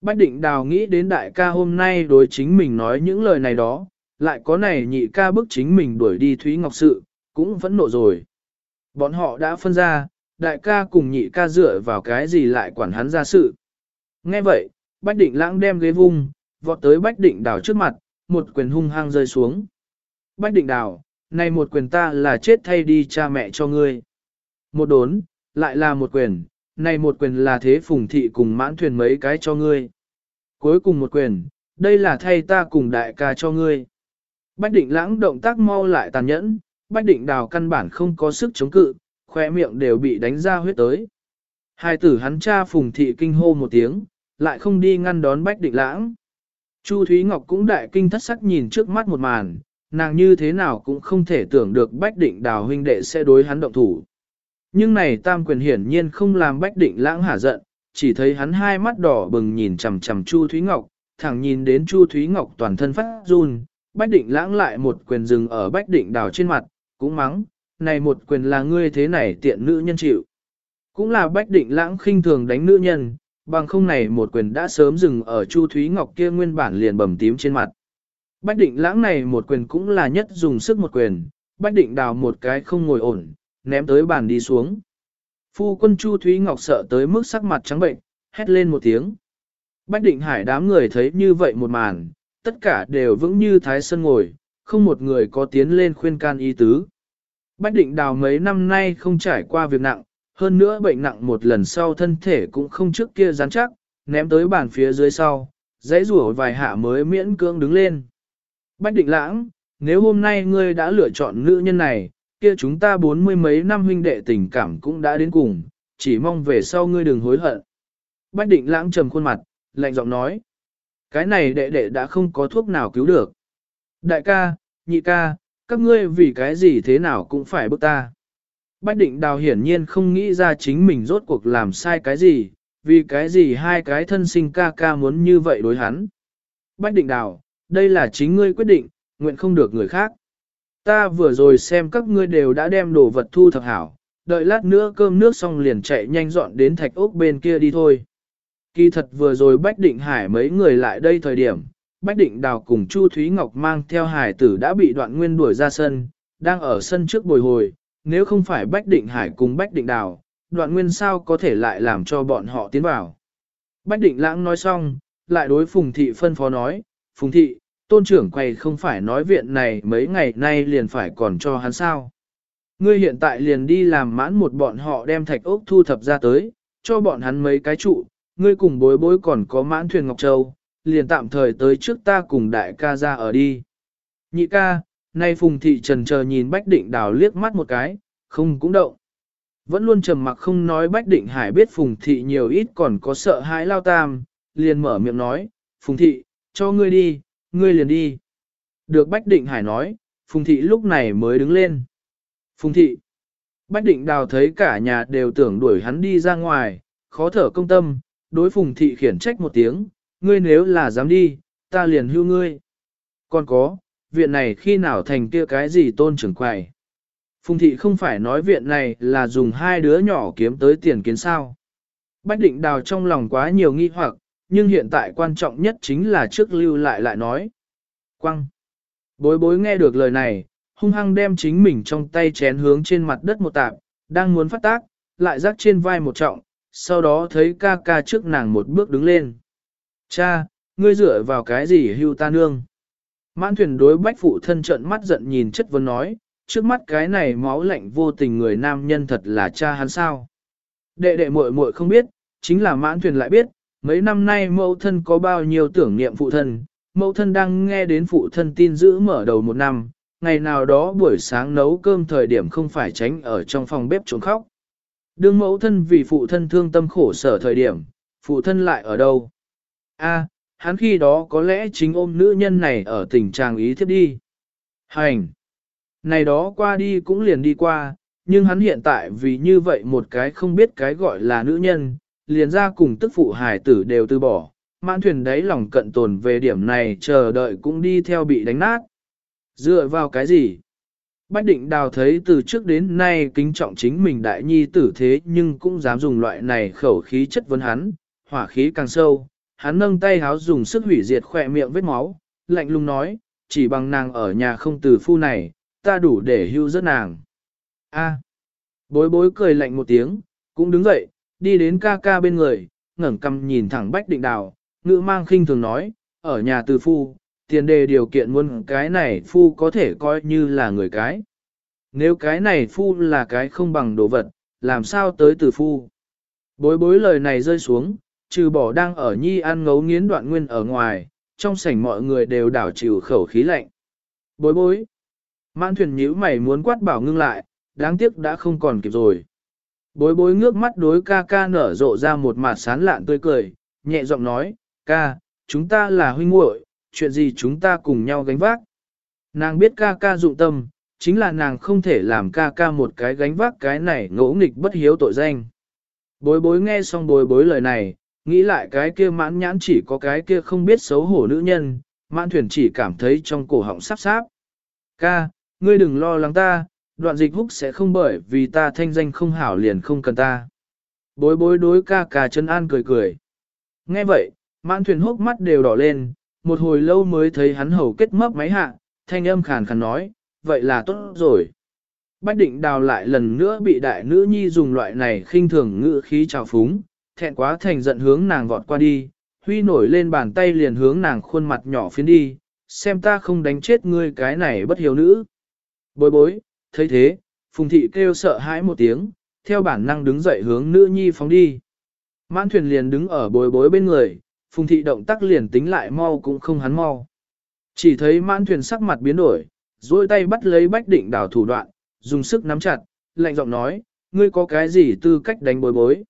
Bách định đào nghĩ đến đại ca hôm nay đối chính mình nói những lời này đó, lại có này nhị ca bức chính mình đuổi đi Thúy Ngọc Sự, cũng vẫn nộ rồi. Bọn họ đã phân ra, đại ca cùng nhị ca dựa vào cái gì lại quản hắn ra sự. Nghe vậy, Bách Định lãng đem ghế vung, vọt tới Bách Định đào trước mặt, một quyền hung hăng rơi xuống. Bách Định đào, này một quyền ta là chết thay đi cha mẹ cho ngươi. Một đốn, lại là một quyền, này một quyền là thế phùng thị cùng mãn thuyền mấy cái cho ngươi. Cuối cùng một quyền, đây là thay ta cùng đại ca cho ngươi. Bách định lãng động tác mau lại tàn nhẫn, bách định đào căn bản không có sức chống cự, khoe miệng đều bị đánh ra huyết tới. Hai tử hắn cha phùng thị kinh hô một tiếng, lại không đi ngăn đón bách định lãng. Chu Thúy Ngọc cũng đại kinh thất sắc nhìn trước mắt một màn, nàng như thế nào cũng không thể tưởng được bách định đào huynh đệ sẽ đối hắn động thủ. Nhưng này tam quyền hiển nhiên không làm bách định lãng hả giận, chỉ thấy hắn hai mắt đỏ bừng nhìn chằm chằm Chu Thúy Ngọc, thẳng nhìn đến Chu Thúy Ngọc toàn thân phát run, bách định lãng lại một quyền dừng ở bách định đào trên mặt, cũng mắng, này một quyền là ngươi thế này tiện nữ nhân chịu. Cũng là bách định lãng khinh thường đánh nữ nhân, bằng không này một quyền đã sớm dừng ở Chu Thúy Ngọc kia nguyên bản liền bầm tím trên mặt. Bách định lãng này một quyền cũng là nhất dùng sức một quyền, bách định đào một cái không ngồi ổn, ném tới bàn đi xuống. Phu quân Chu Thúy Ngọc sợ tới mức sắc mặt trắng bệnh, hét lên một tiếng. Bách định hải đám người thấy như vậy một màn, tất cả đều vững như thái sơn ngồi, không một người có tiến lên khuyên can y tứ. Bách định đào mấy năm nay không trải qua việc nặng, hơn nữa bệnh nặng một lần sau thân thể cũng không trước kia rắn chắc, ném tới bàn phía dưới sau, dãy rủa vài hạ mới miễn cưỡng đứng lên. Bách định lãng, nếu hôm nay ngươi đã lựa chọn nữ nhân này, kia chúng ta bốn mươi mấy năm huynh đệ tình cảm cũng đã đến cùng, chỉ mong về sau ngươi đừng hối hận. Bách định lãng trầm khuôn mặt, lạnh giọng nói. Cái này đệ đệ đã không có thuốc nào cứu được. Đại ca, nhị ca, các ngươi vì cái gì thế nào cũng phải bức ta. Bách định đào hiển nhiên không nghĩ ra chính mình rốt cuộc làm sai cái gì, vì cái gì hai cái thân sinh ca ca muốn như vậy đối hắn. Bách định đào, đây là chính ngươi quyết định, nguyện không được người khác. Ta vừa rồi xem các ngươi đều đã đem đồ vật thu thập hảo, đợi lát nữa cơm nước xong liền chạy nhanh dọn đến thạch ốc bên kia đi thôi. Kỳ thật vừa rồi Bách Định Hải mấy người lại đây thời điểm, Bách Định Đào cùng Chu Thúy Ngọc mang theo hải tử đã bị đoạn nguyên đuổi ra sân, đang ở sân trước bồi hồi, nếu không phải Bách Định Hải cùng Bách Định Đào, đoạn nguyên sao có thể lại làm cho bọn họ tiến vào. Bách Định Lãng nói xong, lại đối Phùng Thị phân phó nói, Phùng Thị, tôn trưởng quầy không phải nói viện này mấy ngày nay liền phải còn cho hắn sao. Ngươi hiện tại liền đi làm mãn một bọn họ đem thạch ốc thu thập ra tới, cho bọn hắn mấy cái trụ, ngươi cùng bối bối còn có mãn thuyền Ngọc Châu, liền tạm thời tới trước ta cùng đại ca ra ở đi. Nhị ca, nay phùng thị trần chờ nhìn Bách Định Đào liếc mắt một cái, không cũng động. Vẫn luôn trầm mặc không nói Bách Định Hải biết phùng thị nhiều ít còn có sợ hãi lao tam, liền mở miệng nói, phùng thị, cho ngươi đi, ngươi liền đi. Được Bách Định Hải nói, Phùng thị lúc này mới đứng lên. Phùng thị. Bách định đào thấy cả nhà đều tưởng đuổi hắn đi ra ngoài, khó thở công tâm, đối phùng thị khiển trách một tiếng, ngươi nếu là dám đi, ta liền hưu ngươi. Còn có, viện này khi nào thành kia cái gì tôn trưởng quầy. Phùng thị không phải nói viện này là dùng hai đứa nhỏ kiếm tới tiền kiến sao. Bách định đào trong lòng quá nhiều nghi hoặc, nhưng hiện tại quan trọng nhất chính là trước lưu lại lại nói. Quăng. Bối bối nghe được lời này, hung hăng đem chính mình trong tay chén hướng trên mặt đất một tạp, đang muốn phát tác, lại rắc trên vai một trọng, sau đó thấy ca ca trước nàng một bước đứng lên. Cha, ngươi dựa vào cái gì hưu ta nương? Mãn thuyền đối bách phụ thân trợn mắt giận nhìn chất vấn nói, trước mắt cái này máu lạnh vô tình người nam nhân thật là cha hắn sao. Đệ đệ muội muội không biết, chính là mãn thuyền lại biết, mấy năm nay mẫu thân có bao nhiêu tưởng niệm phụ thân, mẫu thân đang nghe đến phụ thân tin giữ mở đầu một năm, ngày nào đó buổi sáng nấu cơm thời điểm không phải tránh ở trong phòng bếp trốn khóc. Đương mẫu thân vì phụ thân thương tâm khổ sở thời điểm, phụ thân lại ở đâu? A, hắn khi đó có lẽ chính ôm nữ nhân này ở tình trạng ý thiếp đi. Hành! Này đó qua đi cũng liền đi qua, nhưng hắn hiện tại vì như vậy một cái không biết cái gọi là nữ nhân, liền ra cùng tức phụ hải tử đều từ bỏ, mãn thuyền đấy lòng cận tồn về điểm này chờ đợi cũng đi theo bị đánh nát. Dựa vào cái gì? Bách định đào thấy từ trước đến nay kính trọng chính mình đại nhi tử thế nhưng cũng dám dùng loại này khẩu khí chất vấn hắn, hỏa khí càng sâu, hắn nâng tay háo dùng sức hủy diệt khỏe miệng vết máu, lạnh lùng nói, chỉ bằng nàng ở nhà không từ phu này, ta đủ để hưu rất nàng. A. Bối bối cười lạnh một tiếng, cũng đứng dậy, đi đến ca ca bên người, ngẩng cằm nhìn thẳng bách định đào, ngữ mang khinh thường nói, ở nhà từ phu, tiền đề điều kiện muôn cái này phu có thể coi như là người cái. Nếu cái này phu là cái không bằng đồ vật, làm sao tới từ phu? Bối bối lời này rơi xuống, trừ bỏ đang ở nhi ăn ngấu nghiến đoạn nguyên ở ngoài, trong sảnh mọi người đều đảo chịu khẩu khí lạnh. Bối bối. Mãn thuyền nhíu mày muốn quát bảo ngưng lại, đáng tiếc đã không còn kịp rồi. Bối bối ngước mắt đối ca ca nở rộ ra một mặt sán lạn tươi cười, nhẹ giọng nói, ca, chúng ta là huynh muội, chuyện gì chúng ta cùng nhau gánh vác. Nàng biết ca ca dụng tâm, chính là nàng không thể làm ca ca một cái gánh vác cái này ngỗ nghịch bất hiếu tội danh. Bối bối nghe xong bối bối lời này, nghĩ lại cái kia mãn nhãn chỉ có cái kia không biết xấu hổ nữ nhân, mãn thuyền chỉ cảm thấy trong cổ họng sắp sáp. Ca, ngươi đừng lo lắng ta, đoạn dịch húc sẽ không bởi vì ta thanh danh không hảo liền không cần ta. Bối bối đối ca ca chân an cười cười. Nghe vậy, mãn thuyền hốc mắt đều đỏ lên, một hồi lâu mới thấy hắn hầu kết mấp máy hạ, thanh âm khàn khàn nói, vậy là tốt rồi. Bách định đào lại lần nữa bị đại nữ nhi dùng loại này khinh thường ngữ khí trào phúng, thẹn quá thành giận hướng nàng vọt qua đi, huy nổi lên bàn tay liền hướng nàng khuôn mặt nhỏ phiến đi, xem ta không đánh chết ngươi cái này bất hiếu nữ. Bối bối, thấy thế, phùng thị kêu sợ hãi một tiếng, theo bản năng đứng dậy hướng nữ nhi phóng đi. Mãn thuyền liền đứng ở bối bối bên người, phùng thị động tác liền tính lại mau cũng không hắn mau. Chỉ thấy mãn thuyền sắc mặt biến đổi, duỗi tay bắt lấy bách định đảo thủ đoạn, dùng sức nắm chặt, lạnh giọng nói, ngươi có cái gì tư cách đánh bối bối.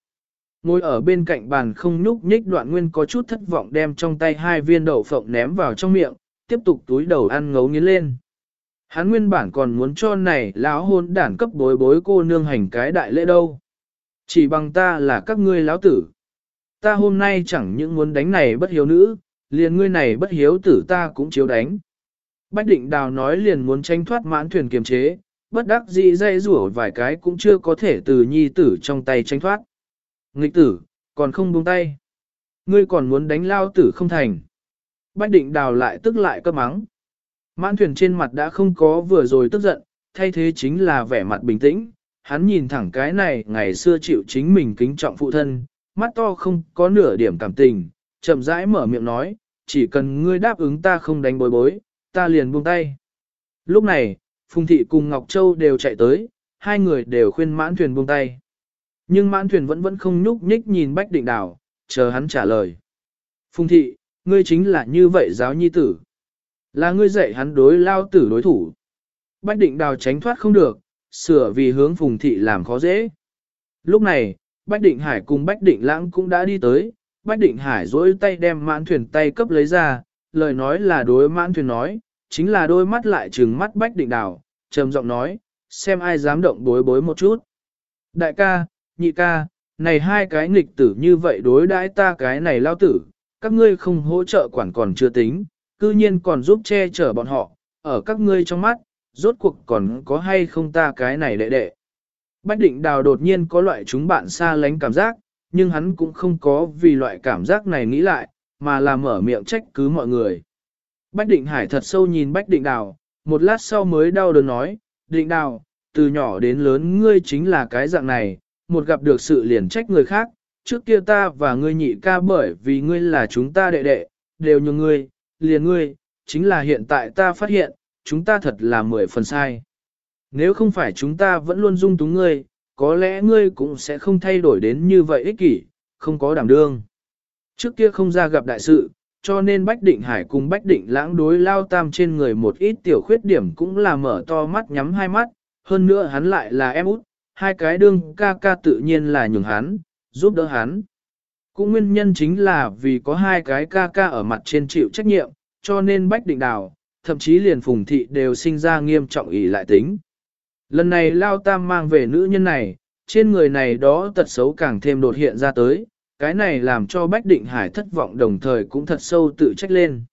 Ngồi ở bên cạnh bàn không nhúc nhích đoạn nguyên có chút thất vọng đem trong tay hai viên đậu phộng ném vào trong miệng, tiếp tục túi đầu ăn ngấu nghiến lên. Hắn nguyên bản còn muốn cho này lão hôn đản cấp bối bối cô nương hành cái đại lễ đâu. Chỉ bằng ta là các ngươi lão tử. Ta hôm nay chẳng những muốn đánh này bất hiếu nữ, liền ngươi này bất hiếu tử ta cũng chiếu đánh. Bách định đào nói liền muốn tranh thoát mãn thuyền kiềm chế, bất đắc dĩ dây rủa vài cái cũng chưa có thể từ nhi tử trong tay tranh thoát. Nghịch tử, còn không buông tay. Ngươi còn muốn đánh lao tử không thành. Bách định đào lại tức lại cấp mắng. Mãn thuyền trên mặt đã không có vừa rồi tức giận, thay thế chính là vẻ mặt bình tĩnh. Hắn nhìn thẳng cái này ngày xưa chịu chính mình kính trọng phụ thân, mắt to không có nửa điểm cảm tình, chậm rãi mở miệng nói, chỉ cần ngươi đáp ứng ta không đánh bối bối, ta liền buông tay. Lúc này, Phùng Thị cùng Ngọc Châu đều chạy tới, hai người đều khuyên mãn thuyền buông tay. Nhưng mãn thuyền vẫn vẫn không nhúc nhích nhìn Bách Định Đào, chờ hắn trả lời. Phùng Thị, ngươi chính là như vậy giáo nhi tử. Là ngươi dạy hắn đối lao tử đối thủ. Bách Định Đào tránh thoát không được, sửa vì hướng Phùng Thị làm khó dễ. Lúc này, Bách Định Hải cùng Bách Định Lãng cũng đã đi tới, Bách Định Hải dỗi tay đem mãn thuyền tay cấp lấy ra, lời nói là đối mãn thuyền nói, chính là đôi mắt lại trừng mắt bách định đào, trầm giọng nói, xem ai dám động bối bối một chút. Đại ca, nhị ca, này hai cái nghịch tử như vậy đối đãi ta cái này lao tử, các ngươi không hỗ trợ quản còn chưa tính, cư nhiên còn giúp che chở bọn họ, ở các ngươi trong mắt, rốt cuộc còn có hay không ta cái này đệ đệ. Bách định đào đột nhiên có loại chúng bạn xa lánh cảm giác, nhưng hắn cũng không có vì loại cảm giác này nghĩ lại, mà là mở miệng trách cứ mọi người. Bách định hải thật sâu nhìn bách định đào, một lát sau mới đau đớn nói, định đào, từ nhỏ đến lớn ngươi chính là cái dạng này, một gặp được sự liền trách người khác, trước kia ta và ngươi nhị ca bởi vì ngươi là chúng ta đệ đệ, đều như ngươi, liền ngươi, chính là hiện tại ta phát hiện, chúng ta thật là mười phần sai. Nếu không phải chúng ta vẫn luôn dung túng ngươi, có lẽ ngươi cũng sẽ không thay đổi đến như vậy ích kỷ, không có đảm đương. Trước kia không ra gặp đại sự, cho nên Bách Định Hải cùng Bách Định lãng đối lao tam trên người một ít tiểu khuyết điểm cũng là mở to mắt nhắm hai mắt, hơn nữa hắn lại là em út, hai cái đương ca ca tự nhiên là nhường hắn, giúp đỡ hắn. Cũng nguyên nhân chính là vì có hai cái ca ca ở mặt trên chịu trách nhiệm, cho nên Bách Định Đào, thậm chí liền Phùng Thị đều sinh ra nghiêm trọng ý lại tính. Lần này Lao Tam mang về nữ nhân này, trên người này đó tật xấu càng thêm đột hiện ra tới, cái này làm cho Bách Định Hải thất vọng đồng thời cũng thật sâu tự trách lên.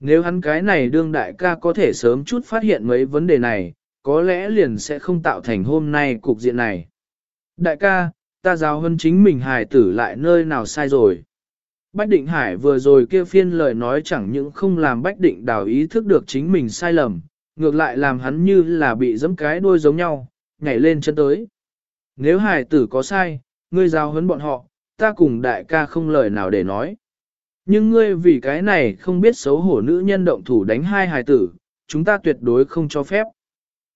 Nếu hắn cái này đương đại ca có thể sớm chút phát hiện mấy vấn đề này, có lẽ liền sẽ không tạo thành hôm nay cục diện này. Đại ca, ta giáo hơn chính mình hài tử lại nơi nào sai rồi. Bách Định Hải vừa rồi kia phiên lời nói chẳng những không làm Bách Định đào ý thức được chính mình sai lầm, ngược lại làm hắn như là bị giẫm cái đuôi giống nhau, nhảy lên chân tới. Nếu hải tử có sai, ngươi giáo huấn bọn họ, ta cùng đại ca không lời nào để nói. Nhưng ngươi vì cái này không biết xấu hổ nữ nhân động thủ đánh hai hài tử, chúng ta tuyệt đối không cho phép.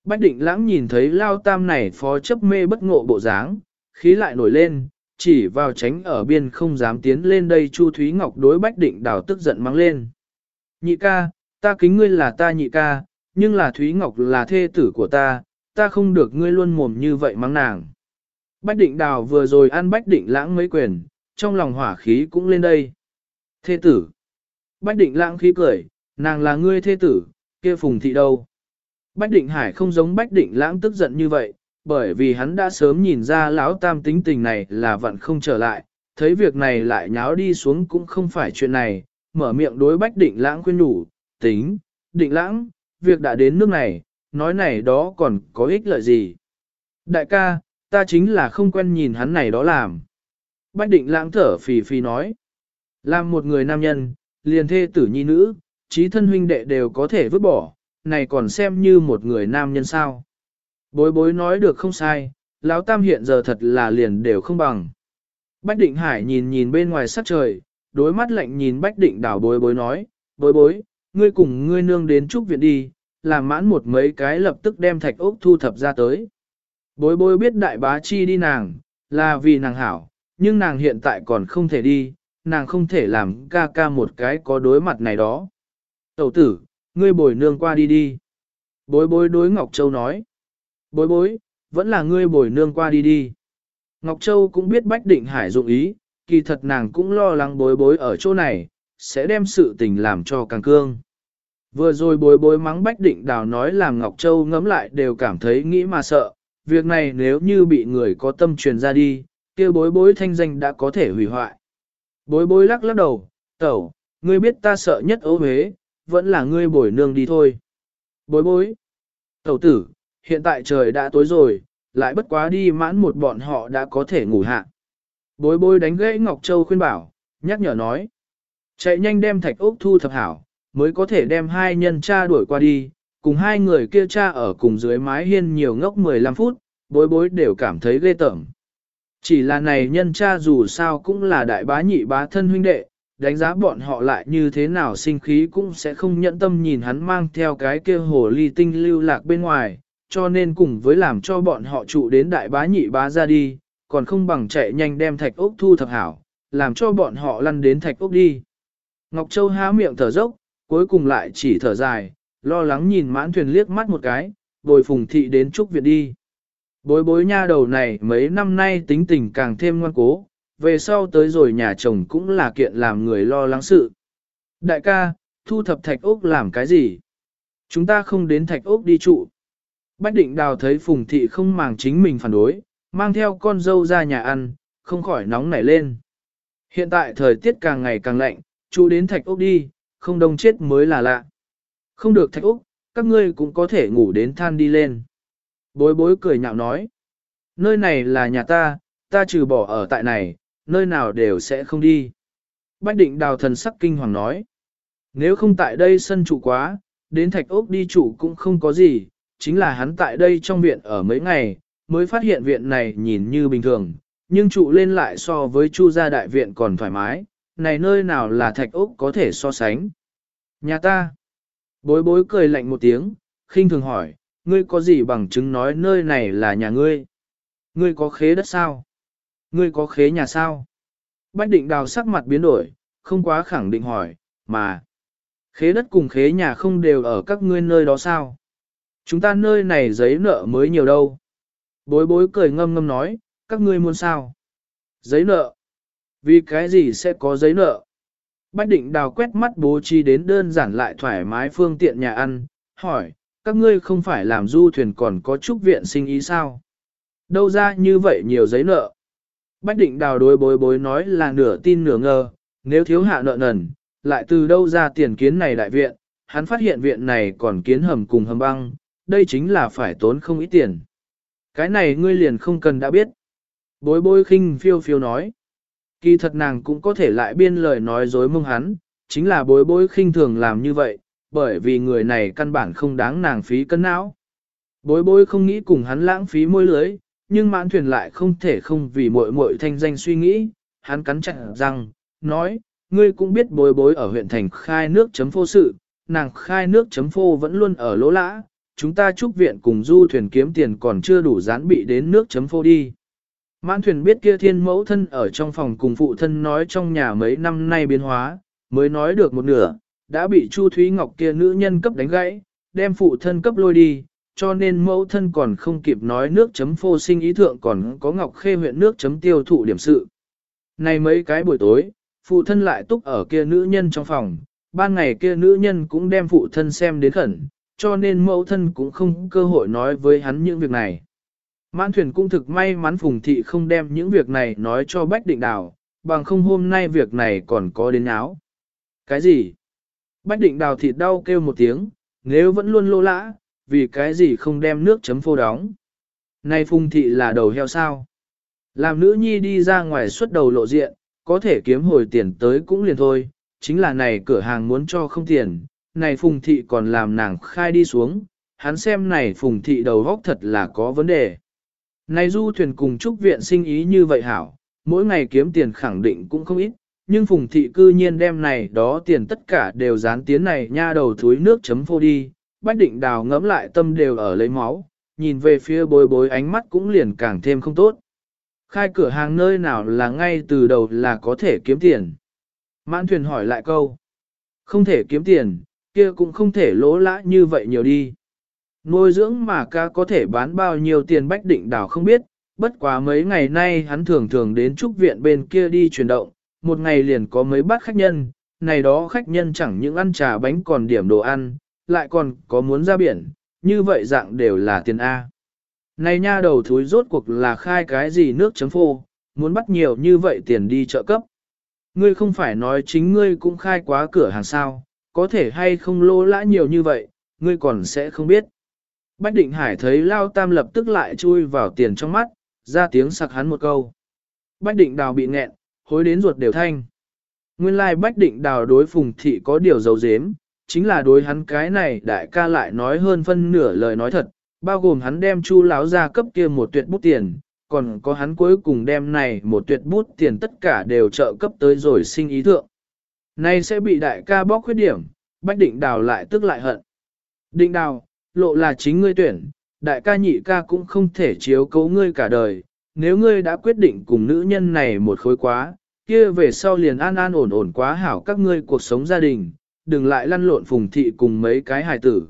Bách định lãng nhìn thấy lao tam này phó chấp mê bất ngộ bộ dáng, khí lại nổi lên, chỉ vào tránh ở biên không dám tiến lên đây Chu Thúy Ngọc đối Bách định đào tức giận mắng lên. Nhị ca, ta kính ngươi là ta nhị ca, nhưng là Thúy Ngọc là thê tử của ta, ta không được ngươi luôn mồm như vậy mắng nàng. Bách định đào vừa rồi ăn bách định lãng mấy quyền, trong lòng hỏa khí cũng lên đây. Thê tử. Bách định lãng khí cười, nàng là ngươi thê tử, kia phùng thị đâu. Bách định hải không giống bách định lãng tức giận như vậy, bởi vì hắn đã sớm nhìn ra lão tam tính tình này là vẫn không trở lại, thấy việc này lại nháo đi xuống cũng không phải chuyện này, mở miệng đối bách định lãng khuyên nhủ, tính, định lãng, việc đã đến nước này, nói này đó còn có ích lợi gì. Đại ca, ta chính là không quen nhìn hắn này đó làm. Bách định lãng thở phì phì nói, làm một người nam nhân, liền thê tử nhi nữ, trí thân huynh đệ đều có thể vứt bỏ, này còn xem như một người nam nhân sao. Bối bối nói được không sai, lão tam hiện giờ thật là liền đều không bằng. Bách định hải nhìn nhìn bên ngoài sắc trời, đối mắt lạnh nhìn bách định đảo bối bối nói, bối bối, ngươi cùng ngươi nương đến trúc viện đi, làm mãn một mấy cái lập tức đem thạch ốc thu thập ra tới. Bối bối biết đại bá chi đi nàng, là vì nàng hảo, nhưng nàng hiện tại còn không thể đi, nàng không thể làm ca ca một cái có đối mặt này đó. Tẩu tử, ngươi bồi nương qua đi đi. Bối bối đối Ngọc Châu nói. Bối bối, vẫn là ngươi bồi nương qua đi đi. Ngọc Châu cũng biết Bách Định Hải dụng ý, kỳ thật nàng cũng lo lắng bối bối ở chỗ này, sẽ đem sự tình làm cho càng cương. Vừa rồi bối bối mắng Bách Định Đào nói làm Ngọc Châu ngấm lại đều cảm thấy nghĩ mà sợ, việc này nếu như bị người có tâm truyền ra đi, kia bối bối thanh danh đã có thể hủy hoại. Bối bối lắc lắc đầu, tẩu, ngươi biết ta sợ nhất ấu huế vẫn là ngươi bồi nương đi thôi. Bối bối, tẩu tử, hiện tại trời đã tối rồi, lại bất quá đi mãn một bọn họ đã có thể ngủ hạ. Bối bối đánh gãy Ngọc Châu khuyên bảo, nhắc nhở nói. Chạy nhanh đem thạch ốc thu thập hảo, mới có thể đem hai nhân cha đuổi qua đi, cùng hai người kia cha ở cùng dưới mái hiên nhiều ngốc 15 phút, bối bối đều cảm thấy ghê tởm. Chỉ là này nhân cha dù sao cũng là đại bá nhị bá thân huynh đệ, đánh giá bọn họ lại như thế nào sinh khí cũng sẽ không nhẫn tâm nhìn hắn mang theo cái kia hồ ly tinh lưu lạc bên ngoài, cho nên cùng với làm cho bọn họ trụ đến đại bá nhị bá ra đi, còn không bằng chạy nhanh đem thạch ốc thu thập hảo, làm cho bọn họ lăn đến thạch ốc đi. Ngọc Châu há miệng thở dốc, cuối cùng lại chỉ thở dài, lo lắng nhìn mãn thuyền liếc mắt một cái, bồi phùng thị đến trúc viện đi. Bối bối nha đầu này mấy năm nay tính tình càng thêm ngoan cố, về sau tới rồi nhà chồng cũng là kiện làm người lo lắng sự. Đại ca, thu thập thạch ốc làm cái gì? Chúng ta không đến thạch ốc đi trụ. Bách định đào thấy phùng thị không màng chính mình phản đối, mang theo con dâu ra nhà ăn, không khỏi nóng nảy lên. Hiện tại thời tiết càng ngày càng lạnh, trụ đến thạch ốc đi, không đông chết mới là lạ. Không được thạch ốc, các ngươi cũng có thể ngủ đến than đi lên. Bối bối cười nhạo nói. Nơi này là nhà ta, ta trừ bỏ ở tại này, nơi nào đều sẽ không đi. Bách định đào thần sắc kinh hoàng nói. Nếu không tại đây sân trụ quá, đến thạch ốc đi trụ cũng không có gì, chính là hắn tại đây trong viện ở mấy ngày, mới phát hiện viện này nhìn như bình thường, nhưng trụ lên lại so với chu gia đại viện còn thoải mái, này nơi nào là thạch ốc có thể so sánh. Nhà ta. Bối bối cười lạnh một tiếng, khinh thường hỏi, ngươi có gì bằng chứng nói nơi này là nhà ngươi? Ngươi có khế đất sao? Ngươi có khế nhà sao? Bách định đào sắc mặt biến đổi, không quá khẳng định hỏi, mà. Khế đất cùng khế nhà không đều ở các ngươi nơi đó sao? Chúng ta nơi này giấy nợ mới nhiều đâu. Bối bối cười ngâm ngâm nói, các ngươi muốn sao? Giấy nợ. Vì cái gì sẽ có giấy nợ? Bách định đào quét mắt bố trí đến đơn giản lại thoải mái phương tiện nhà ăn, hỏi, các ngươi không phải làm du thuyền còn có chút viện sinh ý sao? Đâu ra như vậy nhiều giấy nợ? Bách định đào đối bối bối nói là nửa tin nửa ngờ, nếu thiếu hạ nợ nần, lại từ đâu ra tiền kiến này đại viện, hắn phát hiện viện này còn kiến hầm cùng hầm băng, đây chính là phải tốn không ít tiền. Cái này ngươi liền không cần đã biết. Bối bối khinh phiêu phiêu nói. Kỳ thật nàng cũng có thể lại biên lời nói dối mông hắn, chính là bối bối khinh thường làm như vậy, bởi vì người này căn bản không đáng nàng phí cân não. Bối bối không nghĩ cùng hắn lãng phí môi lưới, nhưng mãn thuyền lại không thể không vì muội muội thanh danh suy nghĩ, hắn cắn chặt răng, nói, ngươi cũng biết bối bối ở huyện thành khai nước chấm phô sự, nàng khai nước chấm phô vẫn luôn ở lỗ lã, chúng ta chúc viện cùng du thuyền kiếm tiền còn chưa đủ gián bị đến nước chấm phô đi. Mãn thuyền biết kia thiên mẫu thân ở trong phòng cùng phụ thân nói trong nhà mấy năm nay biến hóa, mới nói được một nửa, đã bị Chu Thúy Ngọc kia nữ nhân cấp đánh gãy, đem phụ thân cấp lôi đi, cho nên mẫu thân còn không kịp nói nước chấm phô sinh ý thượng còn có Ngọc Khê huyện nước chấm tiêu thụ điểm sự. Này mấy cái buổi tối, phụ thân lại túc ở kia nữ nhân trong phòng, ban ngày kia nữ nhân cũng đem phụ thân xem đến khẩn, cho nên mẫu thân cũng không cơ hội nói với hắn những việc này. Mãn thuyền cũng thực may mắn Phùng Thị không đem những việc này nói cho Bách Định Đào, bằng không hôm nay việc này còn có đến áo. Cái gì? Bách Định Đào thịt đau kêu một tiếng, nếu vẫn luôn lô lã, vì cái gì không đem nước chấm phô đóng? Này Phùng Thị là đầu heo sao? Làm nữ nhi đi ra ngoài suốt đầu lộ diện, có thể kiếm hồi tiền tới cũng liền thôi, chính là này cửa hàng muốn cho không tiền, này Phùng Thị còn làm nàng khai đi xuống, hắn xem này Phùng Thị đầu góc thật là có vấn đề. Này du thuyền cùng trúc viện sinh ý như vậy hảo, mỗi ngày kiếm tiền khẳng định cũng không ít, nhưng Phùng Thị cư nhiên đem này đó tiền tất cả đều dán tiến này nha đầu thúi nước chấm phô đi, bách định đào ngẫm lại tâm đều ở lấy máu, nhìn về phía bối bối ánh mắt cũng liền càng thêm không tốt. Khai cửa hàng nơi nào là ngay từ đầu là có thể kiếm tiền. Mãn thuyền hỏi lại câu. Không thể kiếm tiền, kia cũng không thể lỗ lã như vậy nhiều đi. Nuôi dưỡng mà ca có thể bán bao nhiêu tiền bách định Đào không biết, bất quá mấy ngày nay hắn thường thường đến trúc viện bên kia đi chuyển động, một ngày liền có mấy bát khách nhân, này đó khách nhân chẳng những ăn trà bánh còn điểm đồ ăn, lại còn có muốn ra biển, như vậy dạng đều là tiền A. Này nha đầu thúi rốt cuộc là khai cái gì nước chấm phô, muốn bắt nhiều như vậy tiền đi trợ cấp. Ngươi không phải nói chính ngươi cũng khai quá cửa hàng sao, có thể hay không lô lã nhiều như vậy, ngươi còn sẽ không biết. Bách Định Hải thấy Lao Tam lập tức lại chui vào tiền trong mắt, ra tiếng sặc hắn một câu. Bách Định Đào bị nghẹn, hối đến ruột đều thanh. Nguyên lai like Bách Định Đào đối Phùng Thị có điều dấu dếm, chính là đối hắn cái này đại ca lại nói hơn phân nửa lời nói thật, bao gồm hắn đem chu láo ra cấp kia một tuyệt bút tiền, còn có hắn cuối cùng đem này một tuyệt bút tiền tất cả đều trợ cấp tới rồi sinh ý thượng. Nay sẽ bị đại ca bóc khuyết điểm, Bách Định Đào lại tức lại hận. Định Đào, lộ là chính ngươi tuyển, đại ca nhị ca cũng không thể chiếu cố ngươi cả đời, nếu ngươi đã quyết định cùng nữ nhân này một khối quá, kia về sau liền an an ổn ổn quá hảo các ngươi cuộc sống gia đình, đừng lại lăn lộn phùng thị cùng mấy cái hài tử.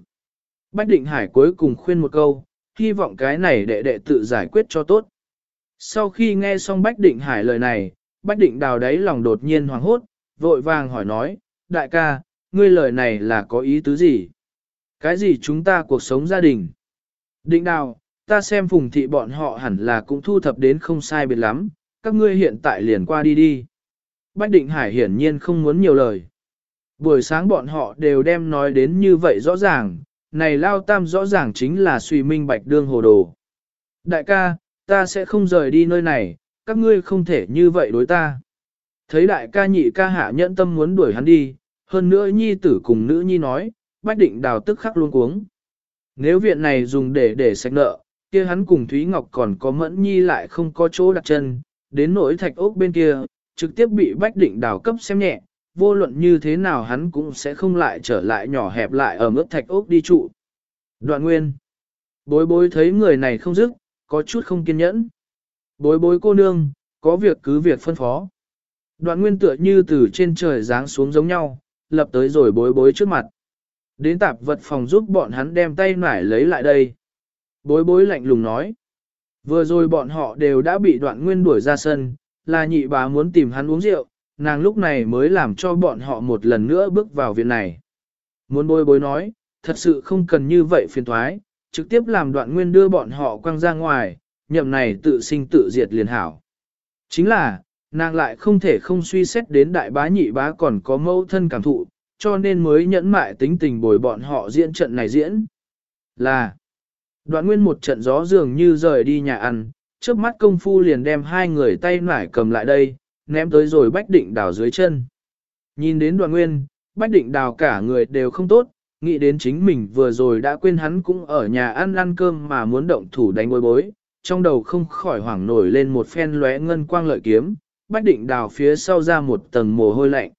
Bách định hải cuối cùng khuyên một câu, hy vọng cái này đệ đệ tự giải quyết cho tốt. Sau khi nghe xong Bách định hải lời này, Bách định đào đáy lòng đột nhiên hoảng hốt, vội vàng hỏi nói, đại ca, ngươi lời này là có ý tứ gì? Cái gì chúng ta cuộc sống gia đình? Định đào, ta xem phùng thị bọn họ hẳn là cũng thu thập đến không sai biệt lắm, các ngươi hiện tại liền qua đi đi. Bách Định Hải hiển nhiên không muốn nhiều lời. Buổi sáng bọn họ đều đem nói đến như vậy rõ ràng, này lao tam rõ ràng chính là suy minh bạch đương hồ đồ. Đại ca, ta sẽ không rời đi nơi này, các ngươi không thể như vậy đối ta. Thấy đại ca nhị ca hạ nhẫn tâm muốn đuổi hắn đi, hơn nữa nhi tử cùng nữ nhi nói, bách định đào tức khắc luôn cuống. Nếu viện này dùng để để sạch nợ, kia hắn cùng Thúy Ngọc còn có mẫn nhi lại không có chỗ đặt chân, đến nỗi thạch ốc bên kia, trực tiếp bị bách định đào cấp xem nhẹ, vô luận như thế nào hắn cũng sẽ không lại trở lại nhỏ hẹp lại ở mức thạch ốc đi trụ. Đoạn nguyên. Bối bối thấy người này không dứt, có chút không kiên nhẫn. Bối bối cô nương, có việc cứ việc phân phó. Đoạn nguyên tựa như từ trên trời giáng xuống giống nhau, lập tới rồi bối bối trước mặt. Đến tạp vật phòng giúp bọn hắn đem tay nải lấy lại đây. Bối bối lạnh lùng nói. Vừa rồi bọn họ đều đã bị đoạn nguyên đuổi ra sân, là nhị bá muốn tìm hắn uống rượu, nàng lúc này mới làm cho bọn họ một lần nữa bước vào viện này. Muốn bối bối nói, thật sự không cần như vậy phiền thoái, trực tiếp làm đoạn nguyên đưa bọn họ quăng ra ngoài, nhậm này tự sinh tự diệt liền hảo. Chính là, nàng lại không thể không suy xét đến đại bá nhị bá còn có mâu thân cảm thụ, cho nên mới nhẫn mại tính tình bồi bọn họ diễn trận này diễn. Là, đoạn nguyên một trận gió dường như rời đi nhà ăn, trước mắt công phu liền đem hai người tay nải cầm lại đây, ném tới rồi bách định đào dưới chân. Nhìn đến đoàn nguyên, bách định đào cả người đều không tốt, nghĩ đến chính mình vừa rồi đã quên hắn cũng ở nhà ăn ăn cơm mà muốn động thủ đánh bối bối, trong đầu không khỏi hoảng nổi lên một phen lóe ngân quang lợi kiếm, bách định đào phía sau ra một tầng mồ hôi lạnh.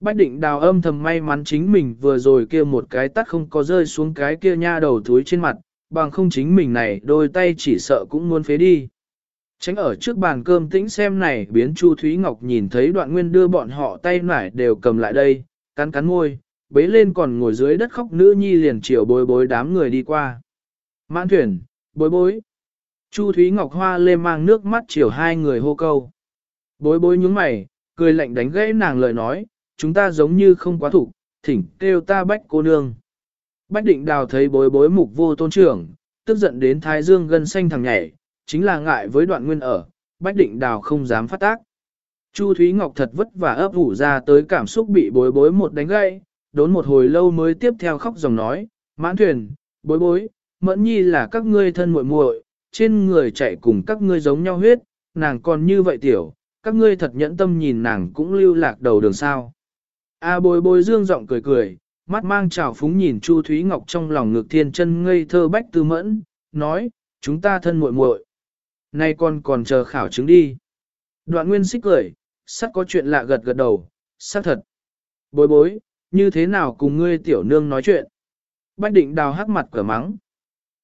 Bách định đào âm thầm may mắn chính mình vừa rồi kia một cái tắt không có rơi xuống cái kia nha đầu túi trên mặt, bằng không chính mình này đôi tay chỉ sợ cũng muốn phế đi. Tránh ở trước bàn cơm tĩnh xem này biến Chu Thúy Ngọc nhìn thấy đoạn nguyên đưa bọn họ tay nải đều cầm lại đây, cắn cắn môi, bế lên còn ngồi dưới đất khóc nữ nhi liền chiều bối bối đám người đi qua. Mãn thuyền, bối bối. Chu Thúy Ngọc Hoa lê mang nước mắt chiều hai người hô câu. Bối bối nhúng mày, cười lạnh đánh gãy nàng lời nói, chúng ta giống như không quá thủ, thỉnh kêu ta bách cô nương. Bách định đào thấy bối bối mục vô tôn trưởng, tức giận đến thái dương gân xanh thằng nhảy, chính là ngại với đoạn nguyên ở, bách định đào không dám phát tác. Chu Thúy Ngọc thật vất vả ấp ủ ra tới cảm xúc bị bối bối một đánh gãy, đốn một hồi lâu mới tiếp theo khóc dòng nói, mãn thuyền, bối bối, mẫn nhi là các ngươi thân muội muội, trên người chạy cùng các ngươi giống nhau huyết, nàng còn như vậy tiểu, các ngươi thật nhẫn tâm nhìn nàng cũng lưu lạc đầu đường sao. A bối bối dương giọng cười cười, mắt mang trào phúng nhìn Chu Thúy Ngọc trong lòng ngực thiên chân ngây thơ bách tư mẫn, nói, chúng ta thân muội muội, Nay con còn chờ khảo chứng đi. Đoạn nguyên xích cười, sắc có chuyện lạ gật gật đầu, xác thật. Bối bối, như thế nào cùng ngươi tiểu nương nói chuyện? Bách định đào hắc mặt cửa mắng.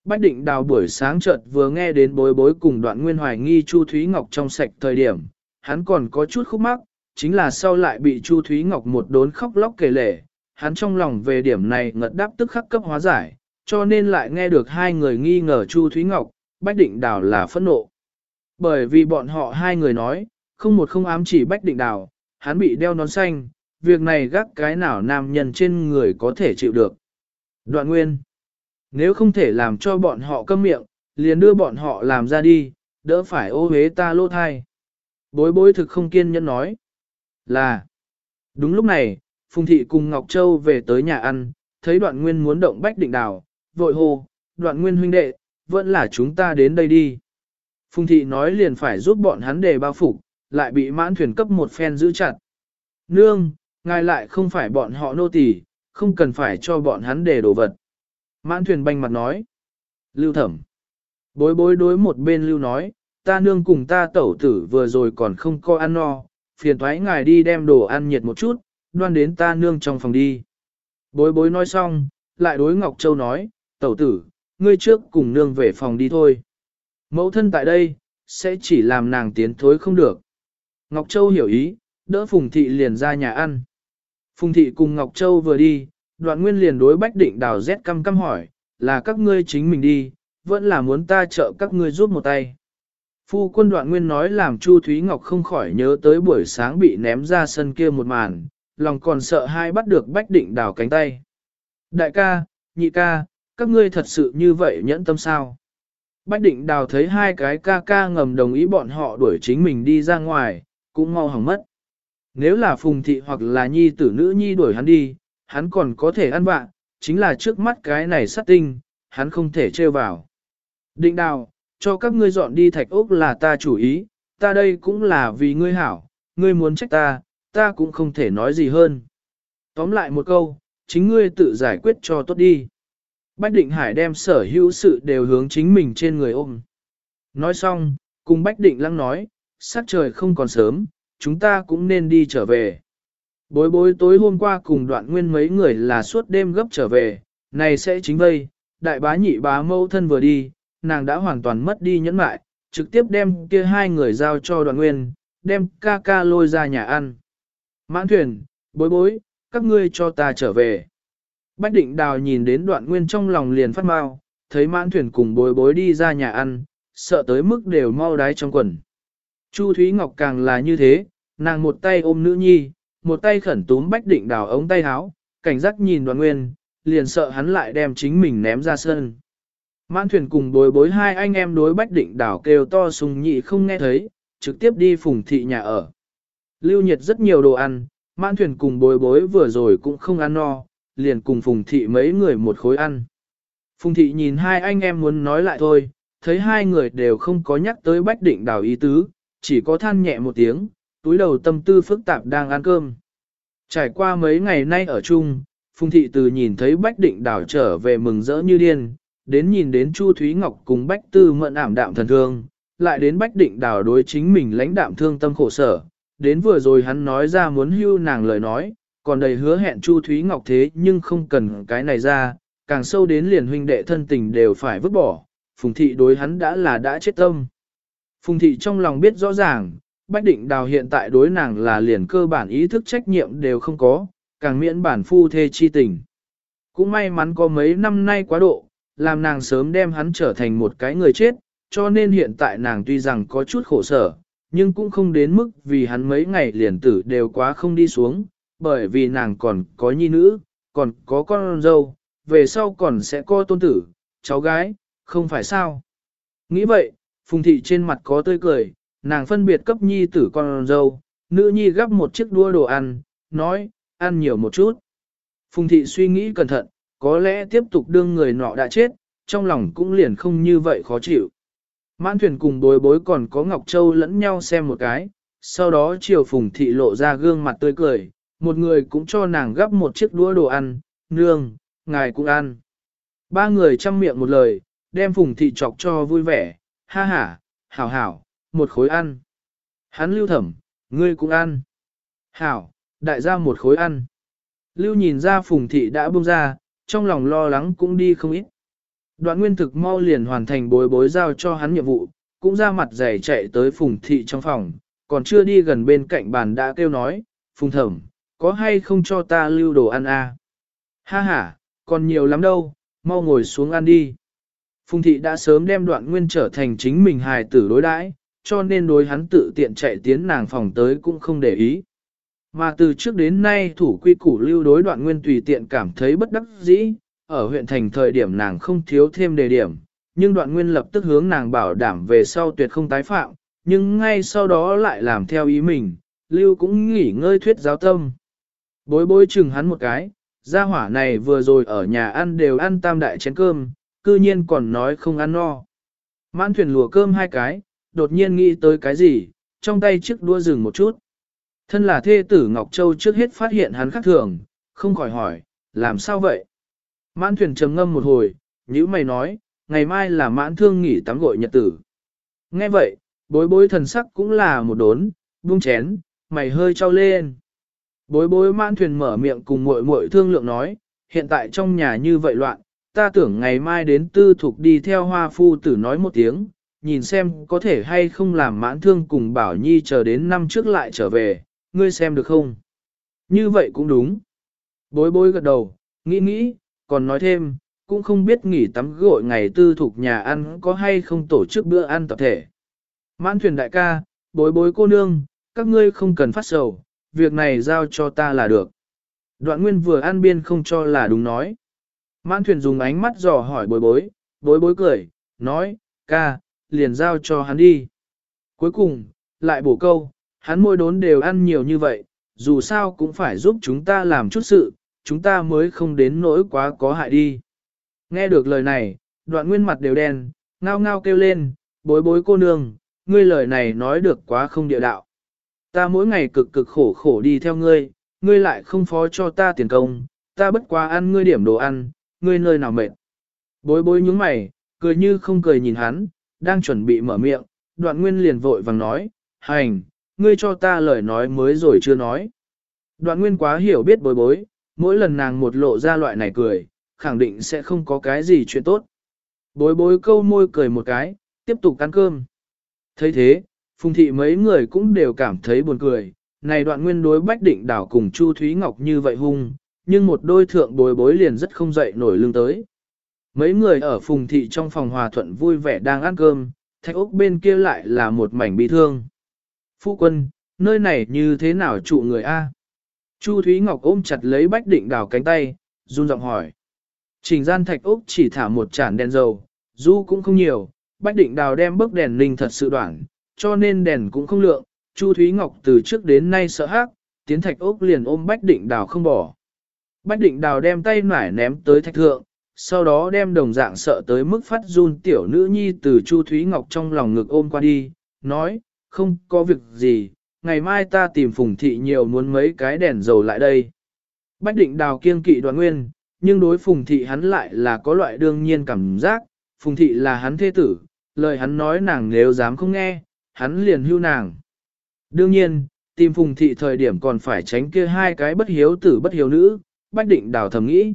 Bách định đào buổi sáng chợt vừa nghe đến bối bối cùng đoạn nguyên hoài nghi Chu Thúy Ngọc trong sạch thời điểm, hắn còn có chút khúc mắc, chính là sau lại bị Chu Thúy Ngọc một đốn khóc lóc kể lể, hắn trong lòng về điểm này ngật đáp tức khắc cấp hóa giải, cho nên lại nghe được hai người nghi ngờ Chu Thúy Ngọc, Bách Định Đào là phẫn nộ. Bởi vì bọn họ hai người nói, không một không ám chỉ Bách Định Đào, hắn bị đeo nón xanh, việc này gác cái nào nam nhân trên người có thể chịu được. Đoạn nguyên, nếu không thể làm cho bọn họ câm miệng, liền đưa bọn họ làm ra đi, đỡ phải ô hế ta lô thai. Bối bối thực không kiên nhẫn nói. Là. Đúng lúc này, Phùng Thị cùng Ngọc Châu về tới nhà ăn, thấy đoạn nguyên muốn động bách định đảo vội hô, đoạn nguyên huynh đệ, vẫn là chúng ta đến đây đi. Phùng Thị nói liền phải giúp bọn hắn đề bao phục, lại bị mãn thuyền cấp một phen giữ chặt. Nương, ngài lại không phải bọn họ nô tỳ, không cần phải cho bọn hắn đề đồ vật. Mãn thuyền banh mặt nói. Lưu thẩm. Bối bối đối một bên lưu nói, ta nương cùng ta tẩu tử vừa rồi còn không có ăn no, phiền thoái ngài đi đem đồ ăn nhiệt một chút, đoan đến ta nương trong phòng đi. Bối bối nói xong, lại đối Ngọc Châu nói, tẩu tử, ngươi trước cùng nương về phòng đi thôi. Mẫu thân tại đây, sẽ chỉ làm nàng tiến thối không được. Ngọc Châu hiểu ý, đỡ Phùng Thị liền ra nhà ăn. Phùng Thị cùng Ngọc Châu vừa đi, đoạn nguyên liền đối Bách Định đào rét căm căm hỏi, là các ngươi chính mình đi, vẫn là muốn ta trợ các ngươi giúp một tay. Phu quân đoạn nguyên nói làm Chu Thúy Ngọc không khỏi nhớ tới buổi sáng bị ném ra sân kia một màn, lòng còn sợ hai bắt được Bách Định đào cánh tay. Đại ca, nhị ca, các ngươi thật sự như vậy nhẫn tâm sao. Bách định đào thấy hai cái ca ca ngầm đồng ý bọn họ đuổi chính mình đi ra ngoài, cũng mau hỏng mất. Nếu là phùng thị hoặc là nhi tử nữ nhi đuổi hắn đi, hắn còn có thể ăn vạ, chính là trước mắt cái này sát tinh, hắn không thể trêu vào. Định đào, cho các ngươi dọn đi thạch ốc là ta chủ ý, ta đây cũng là vì ngươi hảo, ngươi muốn trách ta, ta cũng không thể nói gì hơn. Tóm lại một câu, chính ngươi tự giải quyết cho tốt đi. Bách Định Hải đem sở hữu sự đều hướng chính mình trên người ôm. Nói xong, cùng Bách Định Lăng nói, sát trời không còn sớm, chúng ta cũng nên đi trở về. Bối bối tối hôm qua cùng đoạn nguyên mấy người là suốt đêm gấp trở về, này sẽ chính vây, đại bá nhị bá mâu thân vừa đi, nàng đã hoàn toàn mất đi nhẫn mại, trực tiếp đem kia hai người giao cho đoạn nguyên, đem ca ca lôi ra nhà ăn. Mãn thuyền, bối bối, các ngươi cho ta trở về. Bách định đào nhìn đến đoạn nguyên trong lòng liền phát mau, thấy mãn thuyền cùng bối bối đi ra nhà ăn, sợ tới mức đều mau đái trong quần. Chu Thúy Ngọc càng là như thế, nàng một tay ôm nữ nhi, một tay khẩn túm bách định đào ống tay áo, cảnh giác nhìn đoạn nguyên, liền sợ hắn lại đem chính mình ném ra sân. Mãn thuyền cùng bối bối hai anh em đối bách định đào kêu to sùng nhị không nghe thấy, trực tiếp đi phùng thị nhà ở. Lưu nhiệt rất nhiều đồ ăn, mãn thuyền cùng bối bối vừa rồi cũng không ăn no, liền cùng phùng thị mấy người một khối ăn. Phùng thị nhìn hai anh em muốn nói lại thôi, thấy hai người đều không có nhắc tới bách định đào ý tứ, chỉ có than nhẹ một tiếng, túi đầu tâm tư phức tạp đang ăn cơm. Trải qua mấy ngày nay ở chung, Phùng thị từ nhìn thấy Bách Định Đào trở về mừng rỡ như điên, đến nhìn đến Chu Thúy Ngọc cùng Bách Tư mận ảm đạm thần thương, lại đến Bách Định Đào đối chính mình lãnh đạm thương tâm khổ sở, đến vừa rồi hắn nói ra muốn hưu nàng lời nói, còn đầy hứa hẹn Chu Thúy Ngọc thế nhưng không cần cái này ra, càng sâu đến liền huynh đệ thân tình đều phải vứt bỏ, Phùng thị đối hắn đã là đã chết tâm. Phùng thị trong lòng biết rõ ràng, Bách Định Đào hiện tại đối nàng là liền cơ bản ý thức trách nhiệm đều không có, càng miễn bản phu thê chi tình. Cũng may mắn có mấy năm nay quá độ, làm nàng sớm đem hắn trở thành một cái người chết, cho nên hiện tại nàng tuy rằng có chút khổ sở, nhưng cũng không đến mức vì hắn mấy ngày liền tử đều quá không đi xuống, bởi vì nàng còn có nhi nữ, còn có con dâu, về sau còn sẽ có tôn tử, cháu gái, không phải sao. Nghĩ vậy, Phùng Thị trên mặt có tươi cười, nàng phân biệt cấp nhi tử con dâu, nữ nhi gắp một chiếc đua đồ ăn, nói, ăn nhiều một chút. Phùng Thị suy nghĩ cẩn thận, có lẽ tiếp tục đương người nọ đã chết, trong lòng cũng liền không như vậy khó chịu. Mãn thuyền cùng bối bối còn có Ngọc Châu lẫn nhau xem một cái, sau đó chiều Phùng Thị lộ ra gương mặt tươi cười, một người cũng cho nàng gắp một chiếc đũa đồ ăn, nương, ngài cũng ăn. Ba người chăm miệng một lời, đem Phùng Thị chọc cho vui vẻ, ha ha, hảo hảo, một khối ăn. Hắn lưu thẩm, ngươi cũng ăn. Hảo, đại gia một khối ăn. Lưu nhìn ra Phùng Thị đã buông ra, trong lòng lo lắng cũng đi không ít. Đoạn nguyên thực mau liền hoàn thành bối bối giao cho hắn nhiệm vụ, cũng ra mặt dày chạy tới Phùng Thị trong phòng, còn chưa đi gần bên cạnh bàn đã kêu nói, Phùng Thẩm, có hay không cho ta lưu đồ ăn à? Ha ha, còn nhiều lắm đâu, mau ngồi xuống ăn đi. Phùng Thị đã sớm đem đoạn nguyên trở thành chính mình hài tử đối đãi, cho nên đối hắn tự tiện chạy tiến nàng phòng tới cũng không để ý. Mà từ trước đến nay thủ quy củ lưu đối đoạn nguyên tùy tiện cảm thấy bất đắc dĩ, ở huyện thành thời điểm nàng không thiếu thêm đề điểm, nhưng đoạn nguyên lập tức hướng nàng bảo đảm về sau tuyệt không tái phạm, nhưng ngay sau đó lại làm theo ý mình, lưu cũng nghỉ ngơi thuyết giáo tâm. Bối bối chừng hắn một cái, gia hỏa này vừa rồi ở nhà ăn đều ăn tam đại chén cơm, cư nhiên còn nói không ăn no. Mãn thuyền lùa cơm hai cái, đột nhiên nghĩ tới cái gì, trong tay chiếc đua dừng một chút. Thân là thê tử Ngọc Châu trước hết phát hiện hắn khác thường, không khỏi hỏi, làm sao vậy? Mãn thuyền trầm ngâm một hồi, như mày nói, ngày mai là mãn thương nghỉ tắm gội nhật tử. Nghe vậy, bối bối thần sắc cũng là một đốn, buông chén, mày hơi trao lên. Bối bối mãn thuyền mở miệng cùng muội muội thương lượng nói, hiện tại trong nhà như vậy loạn, ta tưởng ngày mai đến tư thục đi theo hoa phu tử nói một tiếng, nhìn xem có thể hay không làm mãn thương cùng bảo nhi chờ đến năm trước lại trở về, ngươi xem được không? Như vậy cũng đúng. Bối bối gật đầu, nghĩ nghĩ, còn nói thêm, cũng không biết nghỉ tắm gội ngày tư thuộc nhà ăn có hay không tổ chức bữa ăn tập thể. Mãn thuyền đại ca, bối bối cô nương, các ngươi không cần phát sầu, việc này giao cho ta là được. Đoạn nguyên vừa ăn biên không cho là đúng nói. Mãn thuyền dùng ánh mắt dò hỏi bối bối, bối bối cười, nói, ca, liền giao cho hắn đi. Cuối cùng, lại bổ câu, hắn môi đốn đều ăn nhiều như vậy, dù sao cũng phải giúp chúng ta làm chút sự, chúng ta mới không đến nỗi quá có hại đi. Nghe được lời này, đoạn nguyên mặt đều đen, ngao ngao kêu lên, bối bối cô nương, ngươi lời này nói được quá không địa đạo. Ta mỗi ngày cực cực khổ khổ đi theo ngươi, ngươi lại không phó cho ta tiền công, ta bất quá ăn ngươi điểm đồ ăn, ngươi nơi nào mệt. Bối bối nhúng mày, cười như không cười nhìn hắn, đang chuẩn bị mở miệng, đoạn nguyên liền vội vàng nói, hành, ngươi cho ta lời nói mới rồi chưa nói. Đoạn nguyên quá hiểu biết bối bối, mỗi lần nàng một lộ ra loại này cười, khẳng định sẽ không có cái gì chuyện tốt. Bối bối câu môi cười một cái, tiếp tục ăn cơm. thấy thế, phùng thị mấy người cũng đều cảm thấy buồn cười, này đoạn nguyên đối bách định đảo cùng Chu Thúy Ngọc như vậy hung, nhưng một đôi thượng bối bối liền rất không dậy nổi lưng tới. Mấy người ở phùng thị trong phòng hòa thuận vui vẻ đang ăn cơm, thạch ốc bên kia lại là một mảnh bi thương. Phu quân, nơi này như thế nào trụ người A? Chu Thúy Ngọc ôm chặt lấy bách định đào cánh tay, run giọng hỏi. Trình gian thạch ốc chỉ thả một chản đèn dầu, du cũng không nhiều, bách định đào đem bức đèn linh thật sự đoạn, cho nên đèn cũng không lượng. Chu Thúy Ngọc từ trước đến nay sợ hãi, tiến thạch ốc liền ôm bách định đào không bỏ. Bách định đào đem tay nải ném tới thạch thượng, sau đó đem đồng dạng sợ tới mức phát run tiểu nữ nhi từ Chu Thúy Ngọc trong lòng ngực ôm qua đi, nói, không có việc gì, ngày mai ta tìm phùng thị nhiều muốn mấy cái đèn dầu lại đây. Bách định đào kiên kỵ đoàn nguyên, nhưng đối phùng thị hắn lại là có loại đương nhiên cảm giác, phùng thị là hắn thế tử, lời hắn nói nàng nếu dám không nghe, hắn liền hưu nàng. Đương nhiên, tìm phùng thị thời điểm còn phải tránh kia hai cái bất hiếu tử bất hiếu nữ, bách định đào thầm nghĩ.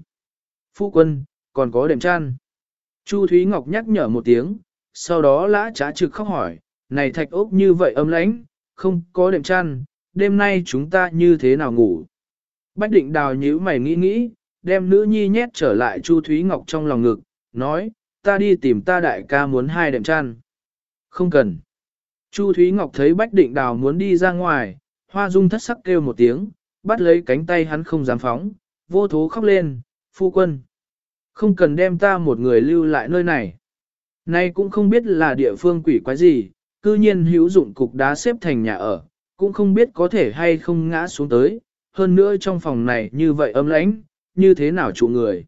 Phu quân, còn có đệm chăn. Chu Thúy Ngọc nhắc nhở một tiếng, sau đó lã trá trực khóc hỏi, này thạch ốc như vậy âm lãnh, không có đệm chăn, đêm nay chúng ta như thế nào ngủ. Bách định đào nhíu mày nghĩ nghĩ, đem nữ nhi nhét trở lại Chu Thúy Ngọc trong lòng ngực, nói, ta đi tìm ta đại ca muốn hai đệm chăn. Không cần. Chu Thúy Ngọc thấy Bách định đào muốn đi ra ngoài, hoa dung thất sắc kêu một tiếng, bắt lấy cánh tay hắn không dám phóng, vô thố khóc lên, phu quân. Không cần đem ta một người lưu lại nơi này. Nay cũng không biết là địa phương quỷ quái gì, cư nhiên hữu dụng cục đá xếp thành nhà ở, cũng không biết có thể hay không ngã xuống tới, hơn nữa trong phòng này như vậy ấm lãnh, như thế nào trụ người.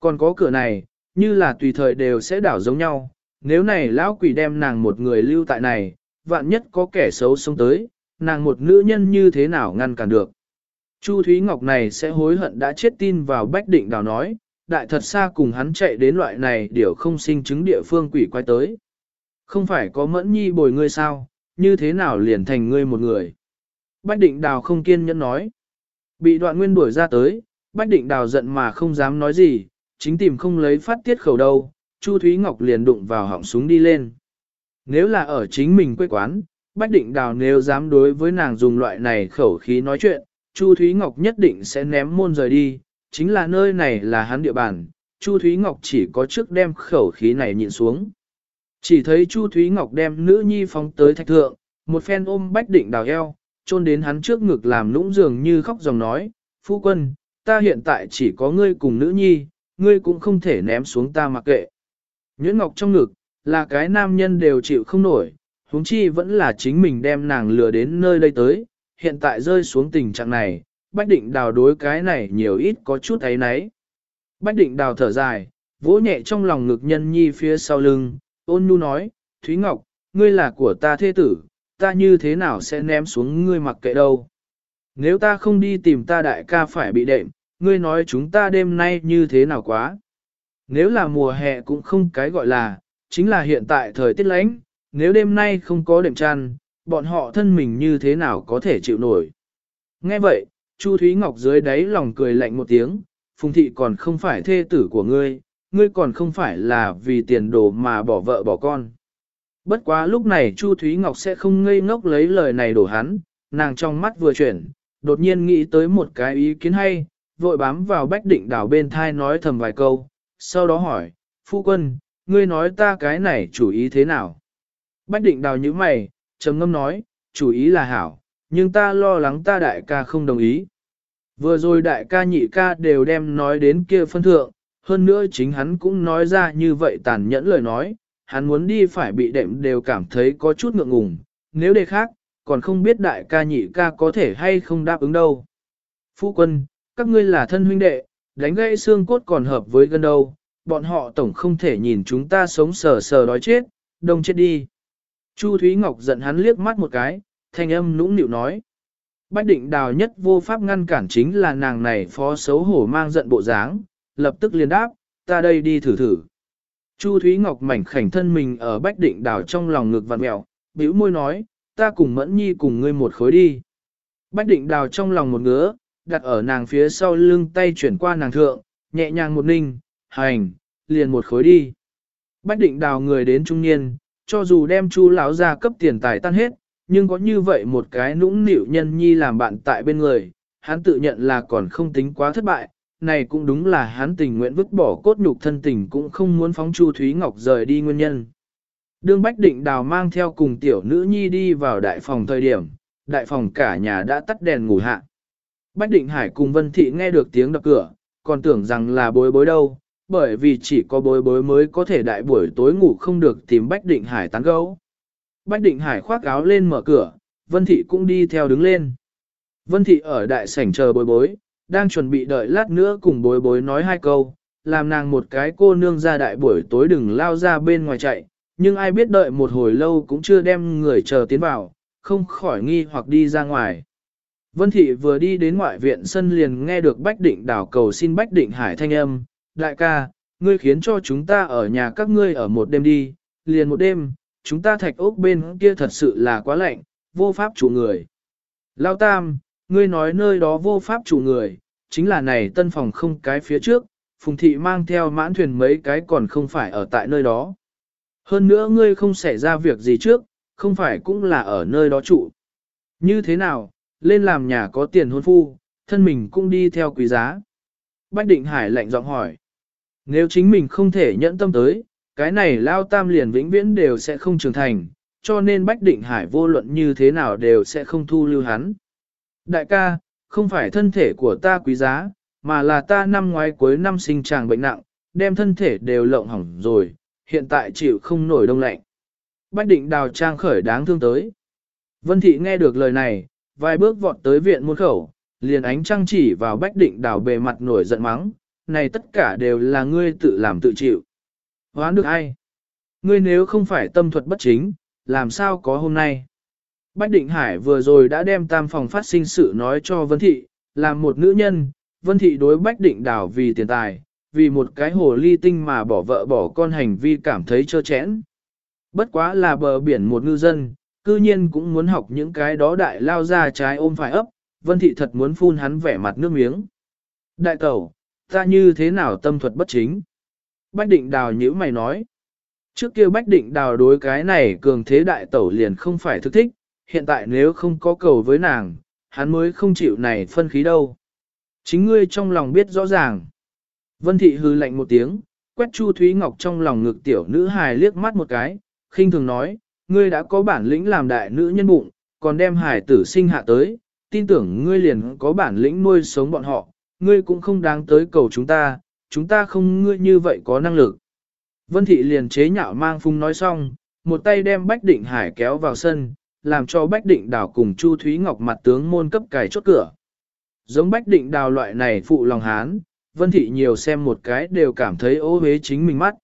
Còn có cửa này, như là tùy thời đều sẽ đảo giống nhau, nếu này lão quỷ đem nàng một người lưu tại này, vạn nhất có kẻ xấu xông tới, nàng một nữ nhân như thế nào ngăn cản được. Chu Thúy Ngọc này sẽ hối hận đã chết tin vào Bách Định Đào nói, đại thật xa cùng hắn chạy đến loại này điều không sinh chứng địa phương quỷ quay tới. Không phải có mẫn nhi bồi ngươi sao, như thế nào liền thành ngươi một người. Bách định đào không kiên nhẫn nói. Bị đoạn nguyên đuổi ra tới, bách định đào giận mà không dám nói gì, chính tìm không lấy phát tiết khẩu đâu, Chu Thúy Ngọc liền đụng vào họng súng đi lên. Nếu là ở chính mình quê quán, bách định đào nếu dám đối với nàng dùng loại này khẩu khí nói chuyện, Chu Thúy Ngọc nhất định sẽ ném môn rời đi, chính là nơi này là hắn địa bàn, Chu Thúy Ngọc chỉ có trước đem khẩu khí này nhịn xuống. Chỉ thấy Chu Thúy Ngọc đem nữ nhi phóng tới thạch thượng, một phen ôm bách định đào eo, chôn đến hắn trước ngực làm lũng dường như khóc dòng nói, Phu quân, ta hiện tại chỉ có ngươi cùng nữ nhi, ngươi cũng không thể ném xuống ta mặc kệ. Nhuyễn Ngọc trong ngực, là cái nam nhân đều chịu không nổi, huống chi vẫn là chính mình đem nàng lừa đến nơi đây tới, hiện tại rơi xuống tình trạng này, Bách Định Đào đối cái này nhiều ít có chút ấy nấy. Bách Định Đào thở dài, vỗ nhẹ trong lòng ngực nhân nhi phía sau lưng, ôn nhu nói, Thúy Ngọc, ngươi là của ta thế tử, ta như thế nào sẽ ném xuống ngươi mặc kệ đâu. Nếu ta không đi tìm ta đại ca phải bị đệm, ngươi nói chúng ta đêm nay như thế nào quá. Nếu là mùa hè cũng không cái gọi là, chính là hiện tại thời tiết lạnh, nếu đêm nay không có đệm chăn, bọn họ thân mình như thế nào có thể chịu nổi. Nghe vậy, Chu Thúy Ngọc dưới đáy lòng cười lạnh một tiếng, Phùng Thị còn không phải thê tử của ngươi, ngươi còn không phải là vì tiền đồ mà bỏ vợ bỏ con. Bất quá lúc này Chu Thúy Ngọc sẽ không ngây ngốc lấy lời này đổ hắn, nàng trong mắt vừa chuyển, đột nhiên nghĩ tới một cái ý kiến hay, vội bám vào bách định đảo bên thai nói thầm vài câu, sau đó hỏi, Phu quân, ngươi nói ta cái này chủ ý thế nào? Bách định đào như mày, trầm ngâm nói, chủ ý là hảo, nhưng ta lo lắng ta đại ca không đồng ý. Vừa rồi đại ca nhị ca đều đem nói đến kia phân thượng, hơn nữa chính hắn cũng nói ra như vậy tàn nhẫn lời nói, hắn muốn đi phải bị đệm đều cảm thấy có chút ngượng ngùng, nếu đề khác, còn không biết đại ca nhị ca có thể hay không đáp ứng đâu. Phu quân, các ngươi là thân huynh đệ, đánh gãy xương cốt còn hợp với gân đâu, bọn họ tổng không thể nhìn chúng ta sống sờ sờ đói chết, đông chết đi. Chu Thúy Ngọc giận hắn liếc mắt một cái, thanh âm nũng nịu nói. Bách định đào nhất vô pháp ngăn cản chính là nàng này phó xấu hổ mang giận bộ dáng, lập tức liền đáp, ta đây đi thử thử. Chu Thúy Ngọc mảnh khảnh thân mình ở bách định đào trong lòng ngực vặn mẹo, bĩu môi nói, ta cùng mẫn nhi cùng ngươi một khối đi. Bách định đào trong lòng một ngứa, đặt ở nàng phía sau lưng tay chuyển qua nàng thượng, nhẹ nhàng một ninh, hành, liền một khối đi. Bách định đào người đến trung niên, cho dù đem chu lão ra cấp tiền tài tan hết, nhưng có như vậy một cái nũng nịu nhân nhi làm bạn tại bên người, hắn tự nhận là còn không tính quá thất bại, này cũng đúng là hắn tình nguyện vứt bỏ cốt nhục thân tình cũng không muốn phóng Chu Thúy Ngọc rời đi nguyên nhân. Đương Bách Định Đào mang theo cùng tiểu nữ nhi đi vào đại phòng thời điểm, đại phòng cả nhà đã tắt đèn ngủ hạ. Bách Định Hải cùng Vân Thị nghe được tiếng đập cửa, còn tưởng rằng là bối bối đâu, bởi vì chỉ có bối bối mới có thể đại buổi tối ngủ không được tìm Bách Định Hải tán gấu. Bách Định Hải khoác áo lên mở cửa, Vân Thị cũng đi theo đứng lên. Vân Thị ở đại sảnh chờ bối bối, đang chuẩn bị đợi lát nữa cùng bối bối nói hai câu, làm nàng một cái cô nương ra đại buổi tối đừng lao ra bên ngoài chạy, nhưng ai biết đợi một hồi lâu cũng chưa đem người chờ tiến vào, không khỏi nghi hoặc đi ra ngoài. Vân Thị vừa đi đến ngoại viện sân liền nghe được Bách Định đảo cầu xin Bách Định Hải thanh âm, đại ca, ngươi khiến cho chúng ta ở nhà các ngươi ở một đêm đi, liền một đêm, chúng ta thạch ốc bên kia thật sự là quá lạnh, vô pháp chủ người. Lao Tam, ngươi nói nơi đó vô pháp chủ người, chính là này tân phòng không cái phía trước, Phùng Thị mang theo mãn thuyền mấy cái còn không phải ở tại nơi đó. Hơn nữa ngươi không xảy ra việc gì trước, không phải cũng là ở nơi đó trụ. Như thế nào, lên làm nhà có tiền hôn phu, thân mình cũng đi theo quý giá. Bách Định Hải lạnh giọng hỏi. Nếu chính mình không thể nhẫn tâm tới, cái này lao tam liền vĩnh viễn đều sẽ không trưởng thành, cho nên Bách Định Hải vô luận như thế nào đều sẽ không thu lưu hắn. Đại ca, không phải thân thể của ta quý giá, mà là ta năm ngoái cuối năm sinh tràng bệnh nặng, đem thân thể đều lộng hỏng rồi, hiện tại chịu không nổi đông lạnh. Bách định đào trang khởi đáng thương tới. Vân thị nghe được lời này, vài bước vọt tới viện muôn khẩu, liền ánh trăng chỉ vào bách định đào bề mặt nổi giận mắng, này tất cả đều là ngươi tự làm tự chịu. Hoán được ai? Ngươi nếu không phải tâm thuật bất chính, làm sao có hôm nay? Bách Định Hải vừa rồi đã đem tam phòng phát sinh sự nói cho Vân Thị, làm một nữ nhân, Vân Thị đối Bách Định đảo vì tiền tài, vì một cái hồ ly tinh mà bỏ vợ bỏ con hành vi cảm thấy trơ chẽn. Bất quá là bờ biển một ngư dân, cư nhiên cũng muốn học những cái đó đại lao ra trái ôm phải ấp, Vân Thị thật muốn phun hắn vẻ mặt nước miếng. Đại tẩu, ta như thế nào tâm thuật bất chính? Bách Định Đào nhữ mày nói. Trước kia Bách Định Đào đối cái này cường thế đại tẩu liền không phải thức thích, hiện tại nếu không có cầu với nàng, hắn mới không chịu này phân khí đâu. Chính ngươi trong lòng biết rõ ràng. Vân Thị hư lạnh một tiếng, quét Chu Thúy Ngọc trong lòng ngực tiểu nữ hài liếc mắt một cái, khinh thường nói, ngươi đã có bản lĩnh làm đại nữ nhân bụng, còn đem hài tử sinh hạ tới, tin tưởng ngươi liền có bản lĩnh nuôi sống bọn họ, ngươi cũng không đáng tới cầu chúng ta, chúng ta không ngươi như vậy có năng lực. Vân Thị liền chế nhạo mang phung nói xong, một tay đem Bách Định Hải kéo vào sân, làm cho Bách Định Đào cùng Chu Thúy Ngọc mặt tướng môn cấp cài chốt cửa. Giống Bách Định Đào loại này phụ lòng hán, Vân Thị nhiều xem một cái đều cảm thấy ô hế chính mình mắt.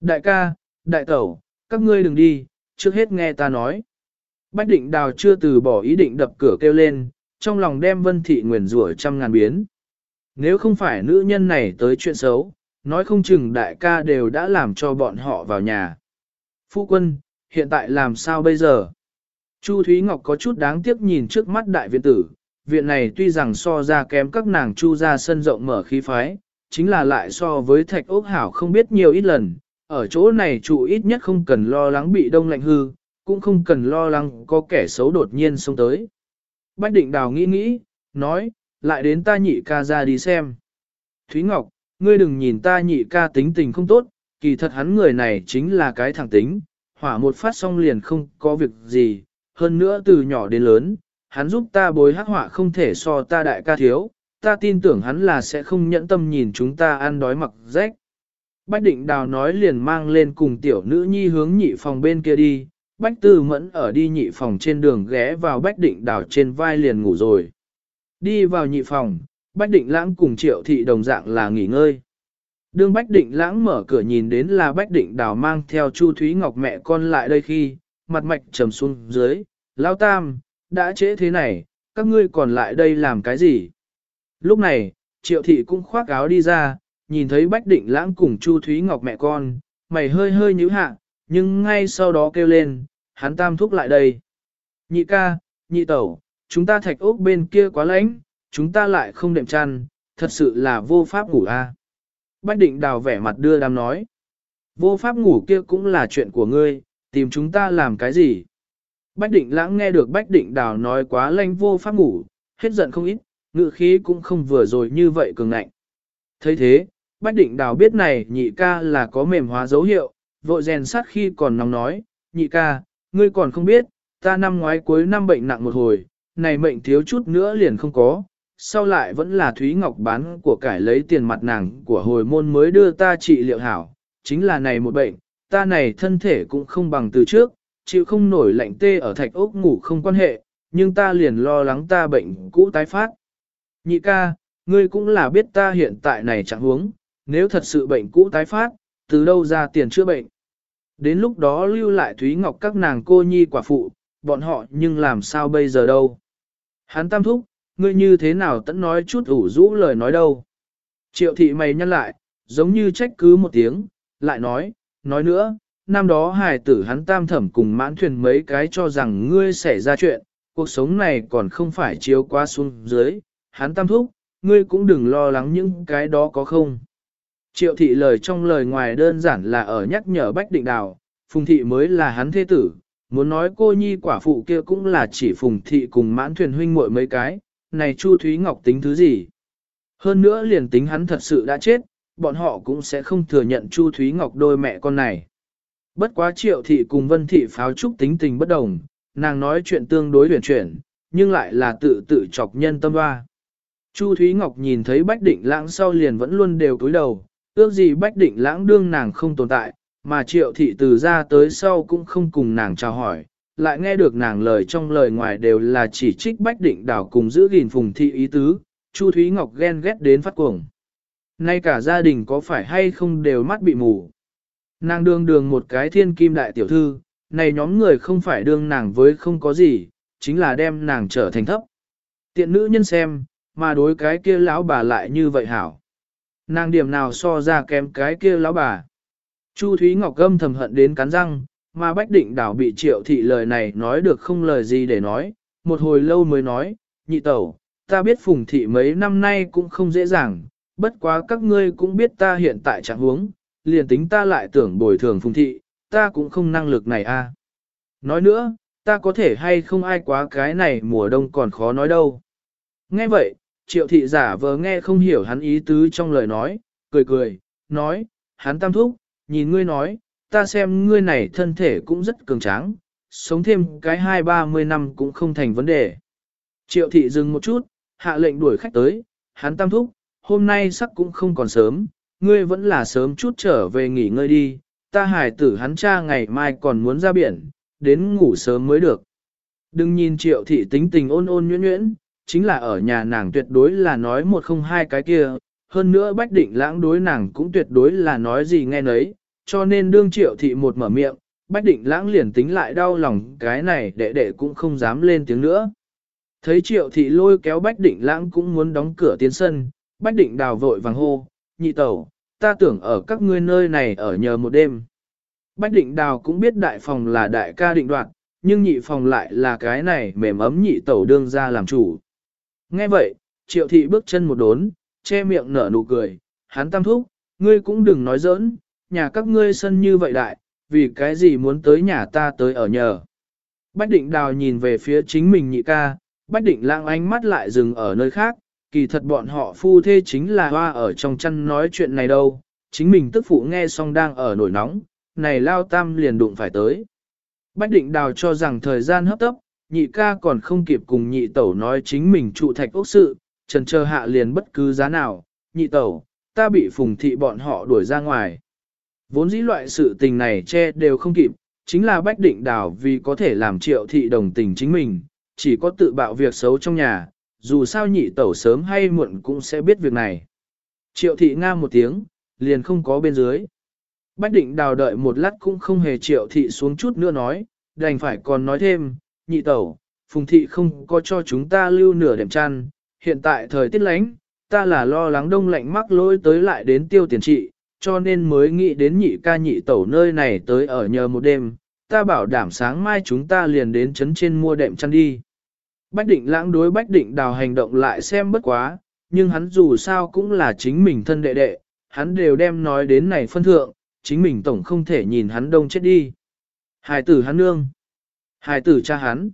Đại ca, đại tẩu, các ngươi đừng đi, trước hết nghe ta nói. Bách Định Đào chưa từ bỏ ý định đập cửa kêu lên, trong lòng đem Vân Thị nguyền rủa trăm ngàn biến. Nếu không phải nữ nhân này tới chuyện xấu, nói không chừng đại ca đều đã làm cho bọn họ vào nhà. Phu quân, hiện tại làm sao bây giờ? Chu Thúy Ngọc có chút đáng tiếc nhìn trước mắt đại viện tử, viện này tuy rằng so ra kém các nàng chu ra sân rộng mở khí phái, chính là lại so với thạch ốc hảo không biết nhiều ít lần, ở chỗ này chủ ít nhất không cần lo lắng bị đông lạnh hư, cũng không cần lo lắng có kẻ xấu đột nhiên xông tới. Bách định đào nghĩ nghĩ, nói, lại đến ta nhị ca ra đi xem. Thúy Ngọc, ngươi đừng nhìn ta nhị ca tính tình không tốt, kỳ thật hắn người này chính là cái thẳng tính, hỏa một phát xong liền không có việc gì, hơn nữa từ nhỏ đến lớn, hắn giúp ta bối hắc họa không thể so ta đại ca thiếu, ta tin tưởng hắn là sẽ không nhẫn tâm nhìn chúng ta ăn đói mặc rách. Bách định đào nói liền mang lên cùng tiểu nữ nhi hướng nhị phòng bên kia đi, bách tư mẫn ở đi nhị phòng trên đường ghé vào bách định đào trên vai liền ngủ rồi. Đi vào nhị phòng, bách định lãng cùng triệu thị đồng dạng là nghỉ ngơi. Đương bách định lãng mở cửa nhìn đến là bách định đào mang theo chu Thúy Ngọc mẹ con lại đây khi, mặt mạch trầm xuống dưới, lao tam, đã trễ thế này, các ngươi còn lại đây làm cái gì? Lúc này, triệu thị cũng khoác áo đi ra, nhìn thấy Bách Định Lãng cùng Chu Thúy Ngọc mẹ con, mày hơi hơi nhíu hạ, nhưng ngay sau đó kêu lên, hắn tam thúc lại đây. Nhị ca, nhị tẩu, chúng ta thạch ốc bên kia quá lạnh, chúng ta lại không đệm chăn, thật sự là vô pháp ngủ a. Bách Định đào vẻ mặt đưa đám nói. Vô pháp ngủ kia cũng là chuyện của ngươi, tìm chúng ta làm cái gì? Bách Định lãng nghe được Bách Định đào nói quá lanh vô pháp ngủ, hết giận không ít, ngự khí cũng không vừa rồi như vậy cường ngạnh. thấy thế, Bách định đào biết này nhị ca là có mềm hóa dấu hiệu, vội rèn sát khi còn nóng nói, nhị ca, ngươi còn không biết, ta năm ngoái cuối năm bệnh nặng một hồi, này mệnh thiếu chút nữa liền không có, sau lại vẫn là Thúy Ngọc bán của cải lấy tiền mặt nàng của hồi môn mới đưa ta trị liệu hảo, chính là này một bệnh, ta này thân thể cũng không bằng từ trước, chịu không nổi lạnh tê ở thạch ốc ngủ không quan hệ, nhưng ta liền lo lắng ta bệnh cũ tái phát. Nhị ca, ngươi cũng là biết ta hiện tại này chẳng huống, nếu thật sự bệnh cũ tái phát, từ đâu ra tiền chữa bệnh. Đến lúc đó lưu lại Thúy Ngọc các nàng cô nhi quả phụ, bọn họ nhưng làm sao bây giờ đâu. Hắn tam thúc, ngươi như thế nào tẫn nói chút ủ rũ lời nói đâu. Triệu thị mày nhăn lại, giống như trách cứ một tiếng, lại nói, nói nữa, năm đó hài tử hắn tam thẩm cùng mãn thuyền mấy cái cho rằng ngươi xảy ra chuyện, cuộc sống này còn không phải chiếu qua xuống dưới, hắn tam thúc, ngươi cũng đừng lo lắng những cái đó có không. Triệu thị lời trong lời ngoài đơn giản là ở nhắc nhở Bách Định Đào, Phùng thị mới là hắn thế tử, muốn nói cô nhi quả phụ kia cũng là chỉ Phùng thị cùng mãn thuyền huynh muội mấy cái, này Chu Thúy Ngọc tính thứ gì. Hơn nữa liền tính hắn thật sự đã chết, bọn họ cũng sẽ không thừa nhận Chu Thúy Ngọc đôi mẹ con này. Bất quá triệu thị cùng vân thị pháo trúc tính tình bất đồng, nàng nói chuyện tương đối huyền chuyển, nhưng lại là tự tự chọc nhân tâm hoa. Chu Thúy Ngọc nhìn thấy Bách Định Lãng sau liền vẫn luôn đều cúi đầu, ước gì Bách Định Lãng đương nàng không tồn tại, mà triệu thị từ ra tới sau cũng không cùng nàng chào hỏi, lại nghe được nàng lời trong lời ngoài đều là chỉ trích Bách Định đảo cùng giữ gìn phùng thị ý tứ, Chu Thúy Ngọc ghen ghét đến phát cuồng. Nay cả gia đình có phải hay không đều mắt bị mù. Nàng đương đường một cái thiên kim đại tiểu thư, này nhóm người không phải đương nàng với không có gì, chính là đem nàng trở thành thấp. Tiện nữ nhân xem, mà đối cái kia lão bà lại như vậy hảo. Nàng điểm nào so ra kém cái kia lão bà. Chu Thúy Ngọc gâm thầm hận đến cắn răng, mà Bách Định Đảo bị triệu thị lời này nói được không lời gì để nói, một hồi lâu mới nói, nhị tẩu, ta biết phùng thị mấy năm nay cũng không dễ dàng, bất quá các ngươi cũng biết ta hiện tại trạng huống, liền tính ta lại tưởng bồi thường phùng thị, ta cũng không năng lực này a. À. Nói nữa, ta có thể hay không ai quá cái này mùa đông còn khó nói đâu. Nghe vậy, triệu thị giả vờ nghe không hiểu hắn ý tứ trong lời nói, cười cười, nói, hắn tam thúc, nhìn ngươi nói, ta xem ngươi này thân thể cũng rất cường tráng, sống thêm cái hai ba mươi năm cũng không thành vấn đề. Triệu thị dừng một chút, hạ lệnh đuổi khách tới, hắn tam thúc, hôm nay sắc cũng không còn sớm, ngươi vẫn là sớm chút trở về nghỉ ngơi đi, ta hải tử hắn cha ngày mai còn muốn ra biển, đến ngủ sớm mới được. Đừng nhìn triệu thị tính tình ôn ôn nhuyễn nhuyễn, chính là ở nhà nàng tuyệt đối là nói một không hai cái kia, hơn nữa bách định lãng đối nàng cũng tuyệt đối là nói gì nghe nấy, cho nên đương triệu thị một mở miệng, bách định lãng liền tính lại đau lòng cái này đệ đệ cũng không dám lên tiếng nữa. Thấy triệu thị lôi kéo bách định lãng cũng muốn đóng cửa tiến sân, bách định đào vội vàng hô, nhị tẩu, ta tưởng ở các ngươi nơi này ở nhờ một đêm. Bách định đào cũng biết đại phòng là đại ca định đoạt, nhưng nhị phòng lại là cái này mềm ấm nhị tẩu đương ra làm chủ. Nghe vậy, triệu thị bước chân một đốn, che miệng nở nụ cười, hắn tam thúc, ngươi cũng đừng nói giỡn, nhà các ngươi sân như vậy đại, vì cái gì muốn tới nhà ta tới ở nhờ. Bách định đào nhìn về phía chính mình nhị ca, bách định lãng ánh mắt lại dừng ở nơi khác, kỳ thật bọn họ phu thê chính là hoa ở trong chăn nói chuyện này đâu, chính mình tức phụ nghe xong đang ở nổi nóng, này lao tam liền đụng phải tới. Bách định đào cho rằng thời gian hấp tấp, nhị ca còn không kịp cùng nhị tẩu nói chính mình trụ thạch ốc sự, trần chờ hạ liền bất cứ giá nào, nhị tẩu, ta bị phùng thị bọn họ đuổi ra ngoài. Vốn dĩ loại sự tình này che đều không kịp, chính là bách định đảo vì có thể làm triệu thị đồng tình chính mình, chỉ có tự bạo việc xấu trong nhà, dù sao nhị tẩu sớm hay muộn cũng sẽ biết việc này. Triệu thị nga một tiếng, liền không có bên dưới. Bách định đào đợi một lát cũng không hề triệu thị xuống chút nữa nói, đành phải còn nói thêm, nhị tẩu, phùng thị không có cho chúng ta lưu nửa đệm chăn, hiện tại thời tiết lánh, ta là lo lắng đông lạnh mắc lỗi tới lại đến tiêu tiền trị, cho nên mới nghĩ đến nhị ca nhị tẩu nơi này tới ở nhờ một đêm, ta bảo đảm sáng mai chúng ta liền đến trấn trên mua đệm chăn đi. Bách định lãng đối bách định đào hành động lại xem bất quá, nhưng hắn dù sao cũng là chính mình thân đệ đệ, hắn đều đem nói đến này phân thượng, chính mình tổng không thể nhìn hắn đông chết đi. Hài tử hắn nương. Hài tử cha hắn.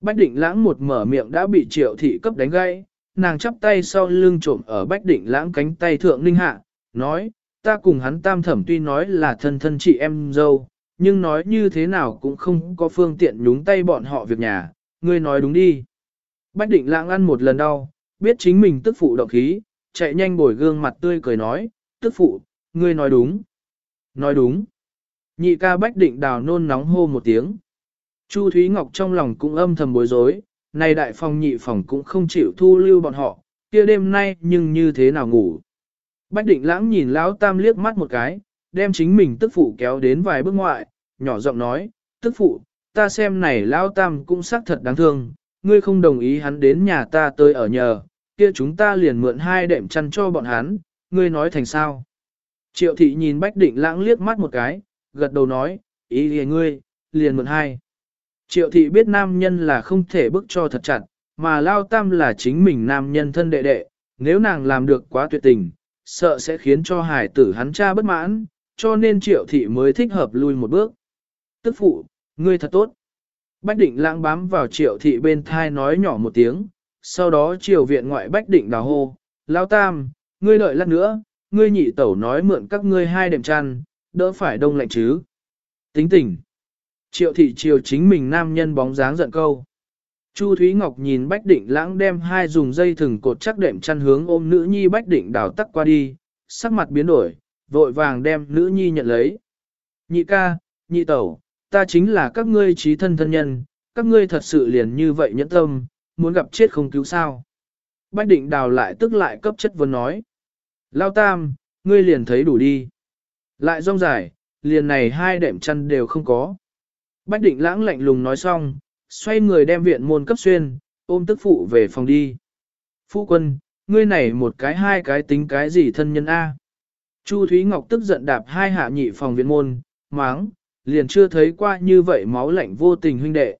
Bách định lãng một mở miệng đã bị triệu thị cấp đánh gãy, nàng chắp tay sau lưng trộm ở bách định lãng cánh tay thượng ninh hạ, nói, ta cùng hắn tam thẩm tuy nói là thân thân chị em dâu, nhưng nói như thế nào cũng không có phương tiện nhúng tay bọn họ việc nhà, ngươi nói đúng đi. Bách định lãng ăn một lần đau, biết chính mình tức phụ động khí, chạy nhanh bồi gương mặt tươi cười nói, tức phụ, ngươi nói đúng. Nói đúng. Nhị ca bách định đào nôn nóng hô một tiếng. Chu Thúy Ngọc trong lòng cũng âm thầm bối rối, này đại phòng nhị phòng cũng không chịu thu lưu bọn họ, kia đêm nay nhưng như thế nào ngủ. Bách định lãng nhìn lão tam liếc mắt một cái, đem chính mình tức phụ kéo đến vài bước ngoại, nhỏ giọng nói, tức phụ, ta xem này lão tam cũng xác thật đáng thương, ngươi không đồng ý hắn đến nhà ta tới ở nhờ, kia chúng ta liền mượn hai đệm chăn cho bọn hắn, ngươi nói thành sao. Triệu thị nhìn Bách Định Lãng liếc mắt một cái, gật đầu nói, ý thì ngươi, liền mượn hai. Triệu thị biết nam nhân là không thể bức cho thật chặt, mà Lao Tam là chính mình nam nhân thân đệ đệ, nếu nàng làm được quá tuyệt tình, sợ sẽ khiến cho hải tử hắn cha bất mãn, cho nên triệu thị mới thích hợp lui một bước. Tức phụ, ngươi thật tốt. Bách định lãng bám vào triệu thị bên thai nói nhỏ một tiếng, sau đó triều viện ngoại bách định đào hô, Lao Tam, ngươi đợi lát nữa, ngươi nhị tẩu nói mượn các ngươi hai đệm chăn, đỡ phải đông lạnh chứ. Tính tình. Triệu thị triều chính mình nam nhân bóng dáng giận câu. Chu Thúy Ngọc nhìn Bách Định lãng đem hai dùng dây thừng cột chắc đệm chăn hướng ôm nữ nhi Bách Định đào tắc qua đi, sắc mặt biến đổi, vội vàng đem nữ nhi nhận lấy. Nhị ca, nhị tẩu, ta chính là các ngươi trí thân thân nhân, các ngươi thật sự liền như vậy nhẫn tâm, muốn gặp chết không cứu sao. Bách Định đào lại tức lại cấp chất vấn nói. Lao tam, ngươi liền thấy đủ đi. Lại rong dài, liền này hai đệm chăn đều không có. Bách định lãng lạnh lùng nói xong, xoay người đem viện môn cấp xuyên, ôm tức phụ về phòng đi. Phu quân, ngươi này một cái hai cái tính cái gì thân nhân A. Chu Thúy Ngọc tức giận đạp hai hạ nhị phòng viện môn, máng, liền chưa thấy qua như vậy máu lạnh vô tình huynh đệ.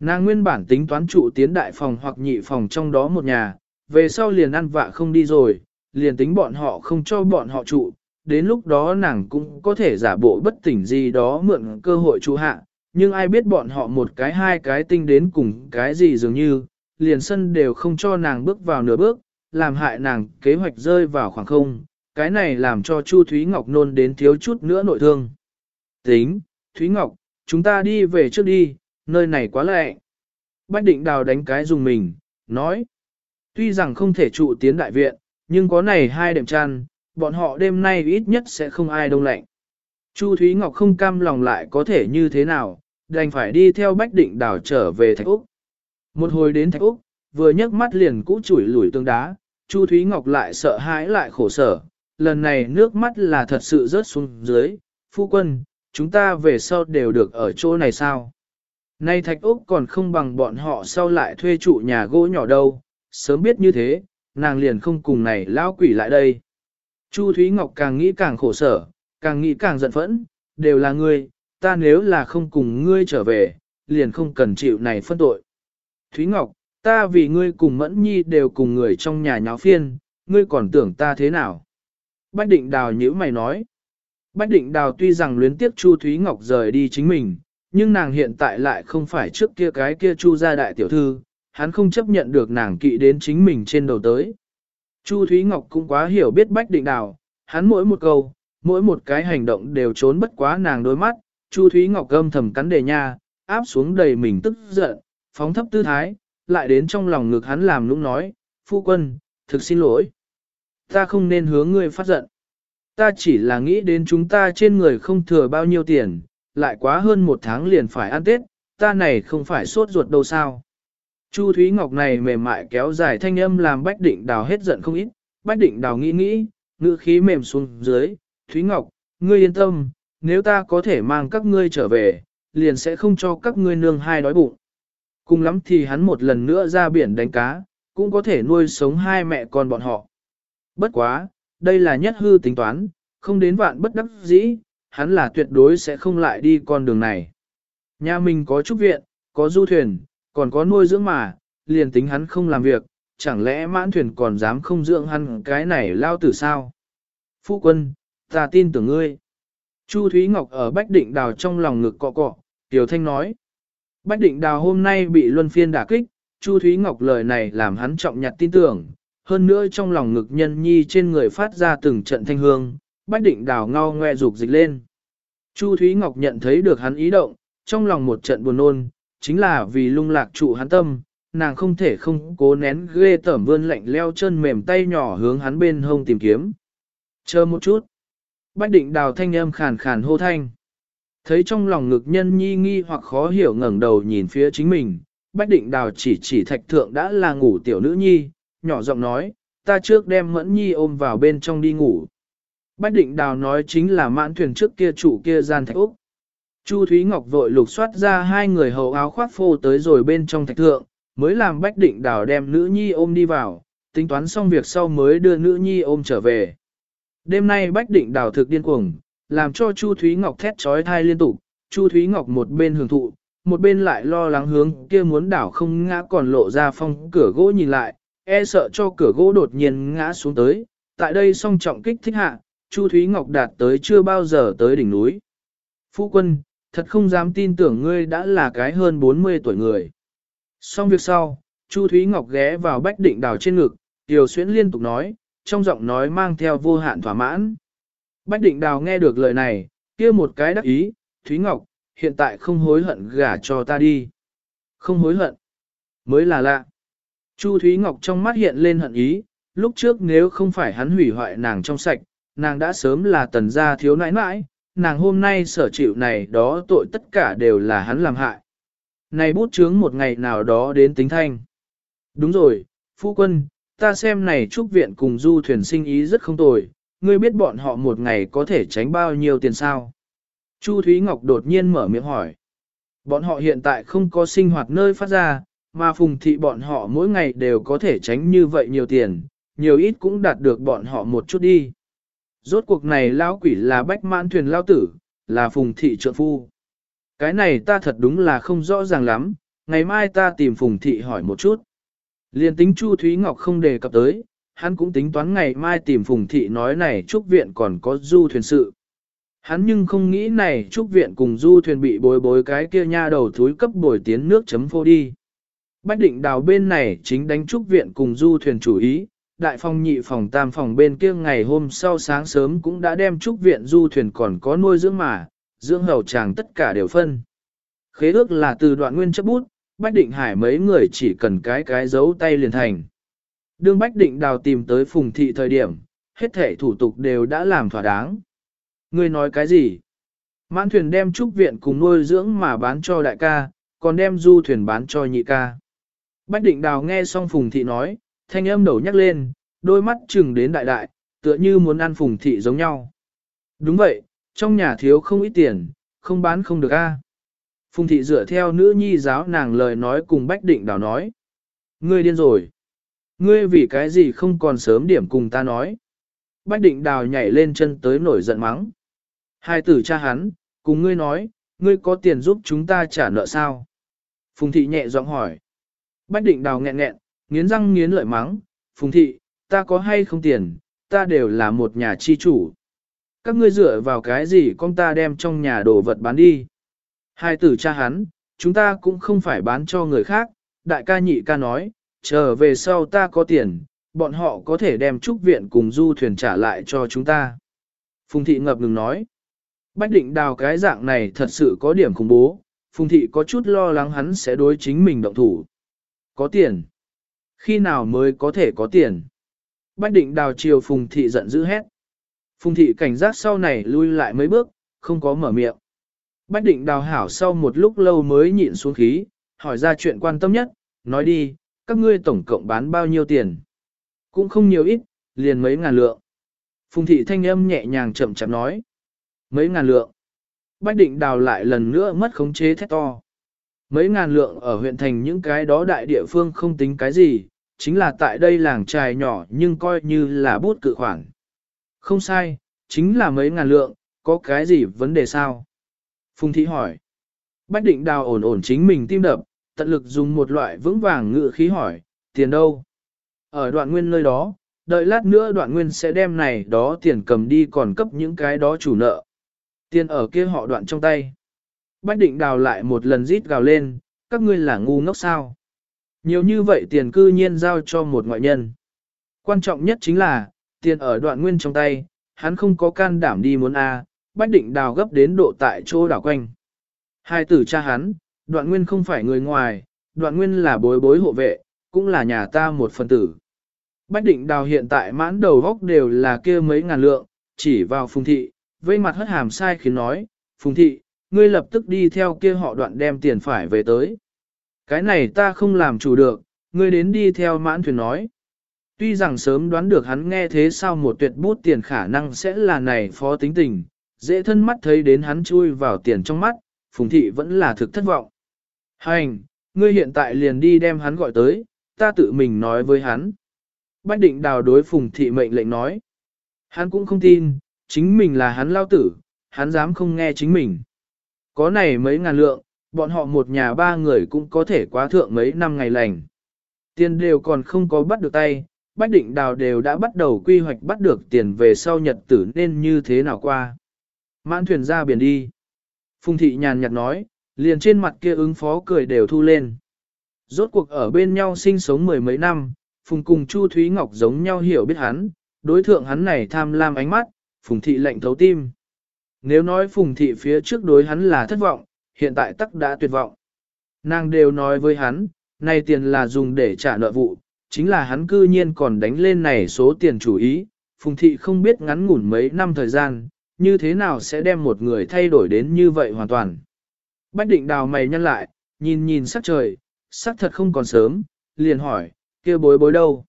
Nàng nguyên bản tính toán trụ tiến đại phòng hoặc nhị phòng trong đó một nhà, về sau liền ăn vạ không đi rồi, liền tính bọn họ không cho bọn họ trụ, đến lúc đó nàng cũng có thể giả bộ bất tỉnh gì đó mượn cơ hội trụ hạ, nhưng ai biết bọn họ một cái hai cái tinh đến cùng cái gì dường như, liền sân đều không cho nàng bước vào nửa bước, làm hại nàng kế hoạch rơi vào khoảng không, cái này làm cho Chu Thúy Ngọc nôn đến thiếu chút nữa nội thương. Tính, Thúy Ngọc, chúng ta đi về trước đi, nơi này quá lệ. Bách định đào đánh cái dùng mình, nói. Tuy rằng không thể trụ tiến đại viện, nhưng có này hai đệm chăn, bọn họ đêm nay ít nhất sẽ không ai đông lạnh. Chu Thúy Ngọc không cam lòng lại có thể như thế nào, đành phải đi theo Bách Định đảo trở về Thạch Úc. Một hồi đến Thạch Úc, vừa nhấc mắt liền cũ chủi lủi tương đá, Chu Thúy Ngọc lại sợ hãi lại khổ sở, lần này nước mắt là thật sự rớt xuống dưới, phu quân, chúng ta về sau đều được ở chỗ này sao? Nay Thạch Úc còn không bằng bọn họ sau lại thuê trụ nhà gỗ nhỏ đâu, sớm biết như thế, nàng liền không cùng này lão quỷ lại đây. Chu Thúy Ngọc càng nghĩ càng khổ sở, càng nghĩ càng giận phẫn, đều là ngươi, ta nếu là không cùng ngươi trở về, liền không cần chịu này phân tội. Thúy Ngọc, ta vì ngươi cùng Mẫn Nhi đều cùng người trong nhà nháo phiên, ngươi còn tưởng ta thế nào? Bách định đào nhữ mày nói. Bách định đào tuy rằng luyến tiếc Chu Thúy Ngọc rời đi chính mình, nhưng nàng hiện tại lại không phải trước kia cái kia Chu gia đại tiểu thư, hắn không chấp nhận được nàng kỵ đến chính mình trên đầu tới. Chu Thúy Ngọc cũng quá hiểu biết Bách Định Đào, hắn mỗi một câu, mỗi một cái hành động đều trốn bất quá nàng đôi mắt, Chu Thúy Ngọc gâm thầm cắn đề nha, áp xuống đầy mình tức giận, phóng thấp tư thái, lại đến trong lòng ngực hắn làm nũng nói, phu quân, thực xin lỗi. Ta không nên hướng ngươi phát giận. Ta chỉ là nghĩ đến chúng ta trên người không thừa bao nhiêu tiền, lại quá hơn một tháng liền phải ăn Tết, ta này không phải sốt ruột đâu sao. Chu Thúy Ngọc này mềm mại kéo dài thanh âm làm Bách Định Đào hết giận không ít, Bách Định Đào nghĩ nghĩ, ngữ khí mềm xuống dưới, Thúy Ngọc, ngươi yên tâm, nếu ta có thể mang các ngươi trở về, liền sẽ không cho các ngươi nương hai đói bụng. Cùng lắm thì hắn một lần nữa ra biển đánh cá, cũng có thể nuôi sống hai mẹ con bọn họ. Bất quá, đây là nhất hư tính toán, không đến vạn bất đắc dĩ, hắn là tuyệt đối sẽ không lại đi con đường này. Nhà mình có trúc viện, có du thuyền, còn có nuôi dưỡng mà, liền tính hắn không làm việc, chẳng lẽ mãn thuyền còn dám không dưỡng hắn cái này lao tử sao? Phu quân, ta tin tưởng ngươi. Chu Thúy Ngọc ở Bách Định Đào trong lòng ngực cọ cọ, Tiểu Thanh nói. Bách Định Đào hôm nay bị luân phiên đả kích, Chu Thúy Ngọc lời này làm hắn trọng nhặt tin tưởng, hơn nữa trong lòng ngực nhân nhi trên người phát ra từng trận thanh hương, Bách Định Đào ngao ngoe dục dịch lên. Chu Thúy Ngọc nhận thấy được hắn ý động, trong lòng một trận buồn nôn, chính là vì lung lạc trụ hắn tâm, nàng không thể không cố nén ghê tởm vươn lạnh leo chân mềm tay nhỏ hướng hắn bên hông tìm kiếm. Chờ một chút. Bách định đào thanh âm khàn khàn hô thanh. Thấy trong lòng ngực nhân nhi nghi hoặc khó hiểu ngẩng đầu nhìn phía chính mình, Bách định đào chỉ chỉ thạch thượng đã là ngủ tiểu nữ nhi, nhỏ giọng nói, ta trước đem mẫn nhi ôm vào bên trong đi ngủ. Bách định đào nói chính là mãn thuyền trước kia chủ kia gian thạch Úc. Chu Thúy Ngọc vội lục soát ra hai người hầu áo khoác phô tới rồi bên trong thạch thượng, mới làm Bách định đào đem nữ nhi ôm đi vào, tính toán xong việc sau mới đưa nữ nhi ôm trở về. Đêm nay Bách Định đào thực điên cuồng, làm cho Chu Thúy Ngọc thét trói thai liên tục, Chu Thúy Ngọc một bên hưởng thụ, một bên lại lo lắng hướng kia muốn đảo không ngã còn lộ ra phong cửa gỗ nhìn lại, e sợ cho cửa gỗ đột nhiên ngã xuống tới. Tại đây song trọng kích thích hạ, Chu Thúy Ngọc đạt tới chưa bao giờ tới đỉnh núi. Phu quân, thật không dám tin tưởng ngươi đã là cái hơn 40 tuổi người. Xong việc sau, Chu Thúy Ngọc ghé vào Bách Định đào trên ngực, Tiểu Xuyến liên tục nói, trong giọng nói mang theo vô hạn thỏa mãn. Bách định đào nghe được lời này, kia một cái đắc ý, Thúy Ngọc, hiện tại không hối hận gả cho ta đi. Không hối hận, mới là lạ. Chu Thúy Ngọc trong mắt hiện lên hận ý, lúc trước nếu không phải hắn hủy hoại nàng trong sạch, nàng đã sớm là tần gia thiếu nãi nãi, nàng hôm nay sở chịu này đó tội tất cả đều là hắn làm hại. Này bút chướng một ngày nào đó đến tính thanh. Đúng rồi, phu quân, ta xem này trúc viện cùng du thuyền sinh ý rất không tồi, ngươi biết bọn họ một ngày có thể tránh bao nhiêu tiền sao? Chu Thúy Ngọc đột nhiên mở miệng hỏi. Bọn họ hiện tại không có sinh hoạt nơi phát ra, mà phùng thị bọn họ mỗi ngày đều có thể tránh như vậy nhiều tiền, nhiều ít cũng đạt được bọn họ một chút đi. Rốt cuộc này lão quỷ là bách mãn thuyền lao tử, là phùng thị trợ phu. Cái này ta thật đúng là không rõ ràng lắm, ngày mai ta tìm phùng thị hỏi một chút. Liên tính Chu Thúy Ngọc không đề cập tới, hắn cũng tính toán ngày mai tìm Phùng Thị nói này Trúc Viện còn có du thuyền sự. Hắn nhưng không nghĩ này Trúc Viện cùng du thuyền bị bối bối cái kia nha đầu thúi cấp bồi tiến nước chấm phô đi. Bách định đào bên này chính đánh Trúc Viện cùng du thuyền chủ ý, đại phòng nhị phòng tam phòng bên kia ngày hôm sau sáng sớm cũng đã đem Trúc Viện du thuyền còn có nuôi dưỡng mà, dưỡng hầu chàng tất cả đều phân. Khế ước là từ đoạn nguyên chấp bút, Bách Định Hải mấy người chỉ cần cái cái giấu tay liền thành. Đương Bách Định Đào tìm tới Phùng Thị thời điểm, hết thể thủ tục đều đã làm thỏa đáng. Ngươi nói cái gì? Mãn thuyền đem trúc viện cùng nuôi dưỡng mà bán cho đại ca, còn đem du thuyền bán cho nhị ca. Bách Định Đào nghe xong Phùng Thị nói, thanh âm đầu nhắc lên, đôi mắt chừng đến đại đại, tựa như muốn ăn Phùng Thị giống nhau. Đúng vậy, trong nhà thiếu không ít tiền, không bán không được a. Phùng thị dựa theo nữ nhi giáo nàng lời nói cùng Bách Định Đào nói. Ngươi điên rồi. Ngươi vì cái gì không còn sớm điểm cùng ta nói. Bách Định Đào nhảy lên chân tới nổi giận mắng. Hai tử cha hắn, cùng ngươi nói, ngươi có tiền giúp chúng ta trả nợ sao? Phùng thị nhẹ giọng hỏi. Bách Định Đào nghẹn nghẹn, nghiến răng nghiến lợi mắng. Phùng thị, ta có hay không tiền, ta đều là một nhà chi chủ. Các ngươi dựa vào cái gì con ta đem trong nhà đồ vật bán đi? Hai tử cha hắn, chúng ta cũng không phải bán cho người khác, đại ca nhị ca nói, chờ về sau ta có tiền, bọn họ có thể đem trúc viện cùng du thuyền trả lại cho chúng ta. Phùng thị ngập ngừng nói, Bách định đào cái dạng này thật sự có điểm khủng bố, Phùng thị có chút lo lắng hắn sẽ đối chính mình động thủ. Có tiền. Khi nào mới có thể có tiền? Bách định đào chiều phùng thị giận dữ hét. Phùng thị cảnh giác sau này lui lại mấy bước, không có mở miệng. Bách định đào hảo sau một lúc lâu mới nhịn xuống khí, hỏi ra chuyện quan tâm nhất, nói đi, các ngươi tổng cộng bán bao nhiêu tiền? Cũng không nhiều ít, liền mấy ngàn lượng. Phùng thị thanh âm nhẹ nhàng chậm chậm nói. Mấy ngàn lượng. Bách định đào lại lần nữa mất khống chế thét to. Mấy ngàn lượng ở huyện thành những cái đó đại địa phương không tính cái gì, chính là tại đây làng trài nhỏ nhưng coi như là bút cự khoản. Không sai, chính là mấy ngàn lượng, có cái gì vấn đề sao? Phùng thị hỏi. Bách định đào ổn ổn chính mình tim đập, tận lực dùng một loại vững vàng ngự khí hỏi, tiền đâu? Ở đoạn nguyên nơi đó, đợi lát nữa đoạn nguyên sẽ đem này đó tiền cầm đi còn cấp những cái đó chủ nợ. Tiền ở kia họ đoạn trong tay. Bách định đào lại một lần rít gào lên, các ngươi là ngu ngốc sao? Nhiều như vậy tiền cư nhiên giao cho một ngoại nhân. Quan trọng nhất chính là, tiền ở đoạn nguyên trong tay, hắn không có can đảm đi muốn A, bách định đào gấp đến độ tại chỗ đảo quanh. Hai tử cha hắn, đoạn nguyên không phải người ngoài, đoạn nguyên là bối bối hộ vệ, cũng là nhà ta một phần tử. Bách định đào hiện tại mãn đầu góc đều là kia mấy ngàn lượng, chỉ vào phùng thị, vây mặt hất hàm sai khiến nói, phùng thị, ngươi lập tức đi theo kia họ đoạn đem tiền phải về tới. Cái này ta không làm chủ được, ngươi đến đi theo mãn thuyền nói. Tuy rằng sớm đoán được hắn nghe thế sao một tuyệt bút tiền khả năng sẽ là này phó tính tình, dễ thân mắt thấy đến hắn chui vào tiền trong mắt, phùng thị vẫn là thực thất vọng. Hành, ngươi hiện tại liền đi đem hắn gọi tới, ta tự mình nói với hắn. Bách định đào đối phùng thị mệnh lệnh nói. Hắn cũng không tin, chính mình là hắn lao tử, hắn dám không nghe chính mình. Có này mấy ngàn lượng, bọn họ một nhà ba người cũng có thể quá thượng mấy năm ngày lành. Tiền đều còn không có bắt được tay, Bách Định Đào đều đã bắt đầu quy hoạch bắt được tiền về sau nhật tử nên như thế nào qua. Mãn thuyền ra biển đi. Phùng thị nhàn nhạt nói, liền trên mặt kia ứng phó cười đều thu lên. Rốt cuộc ở bên nhau sinh sống mười mấy năm, Phùng cùng Chu Thúy Ngọc giống nhau hiểu biết hắn, đối thượng hắn này tham lam ánh mắt, Phùng thị lệnh thấu tim. Nếu nói Phùng thị phía trước đối hắn là thất vọng, hiện tại tắc đã tuyệt vọng. Nàng đều nói với hắn, này tiền là dùng để trả nợ vụ, chính là hắn cư nhiên còn đánh lên này số tiền chủ ý, Phùng thị không biết ngắn ngủn mấy năm thời gian, như thế nào sẽ đem một người thay đổi đến như vậy hoàn toàn. Bách định đào mày nhăn lại, nhìn nhìn sắc trời, sắc thật không còn sớm, liền hỏi, kia bối bối đâu?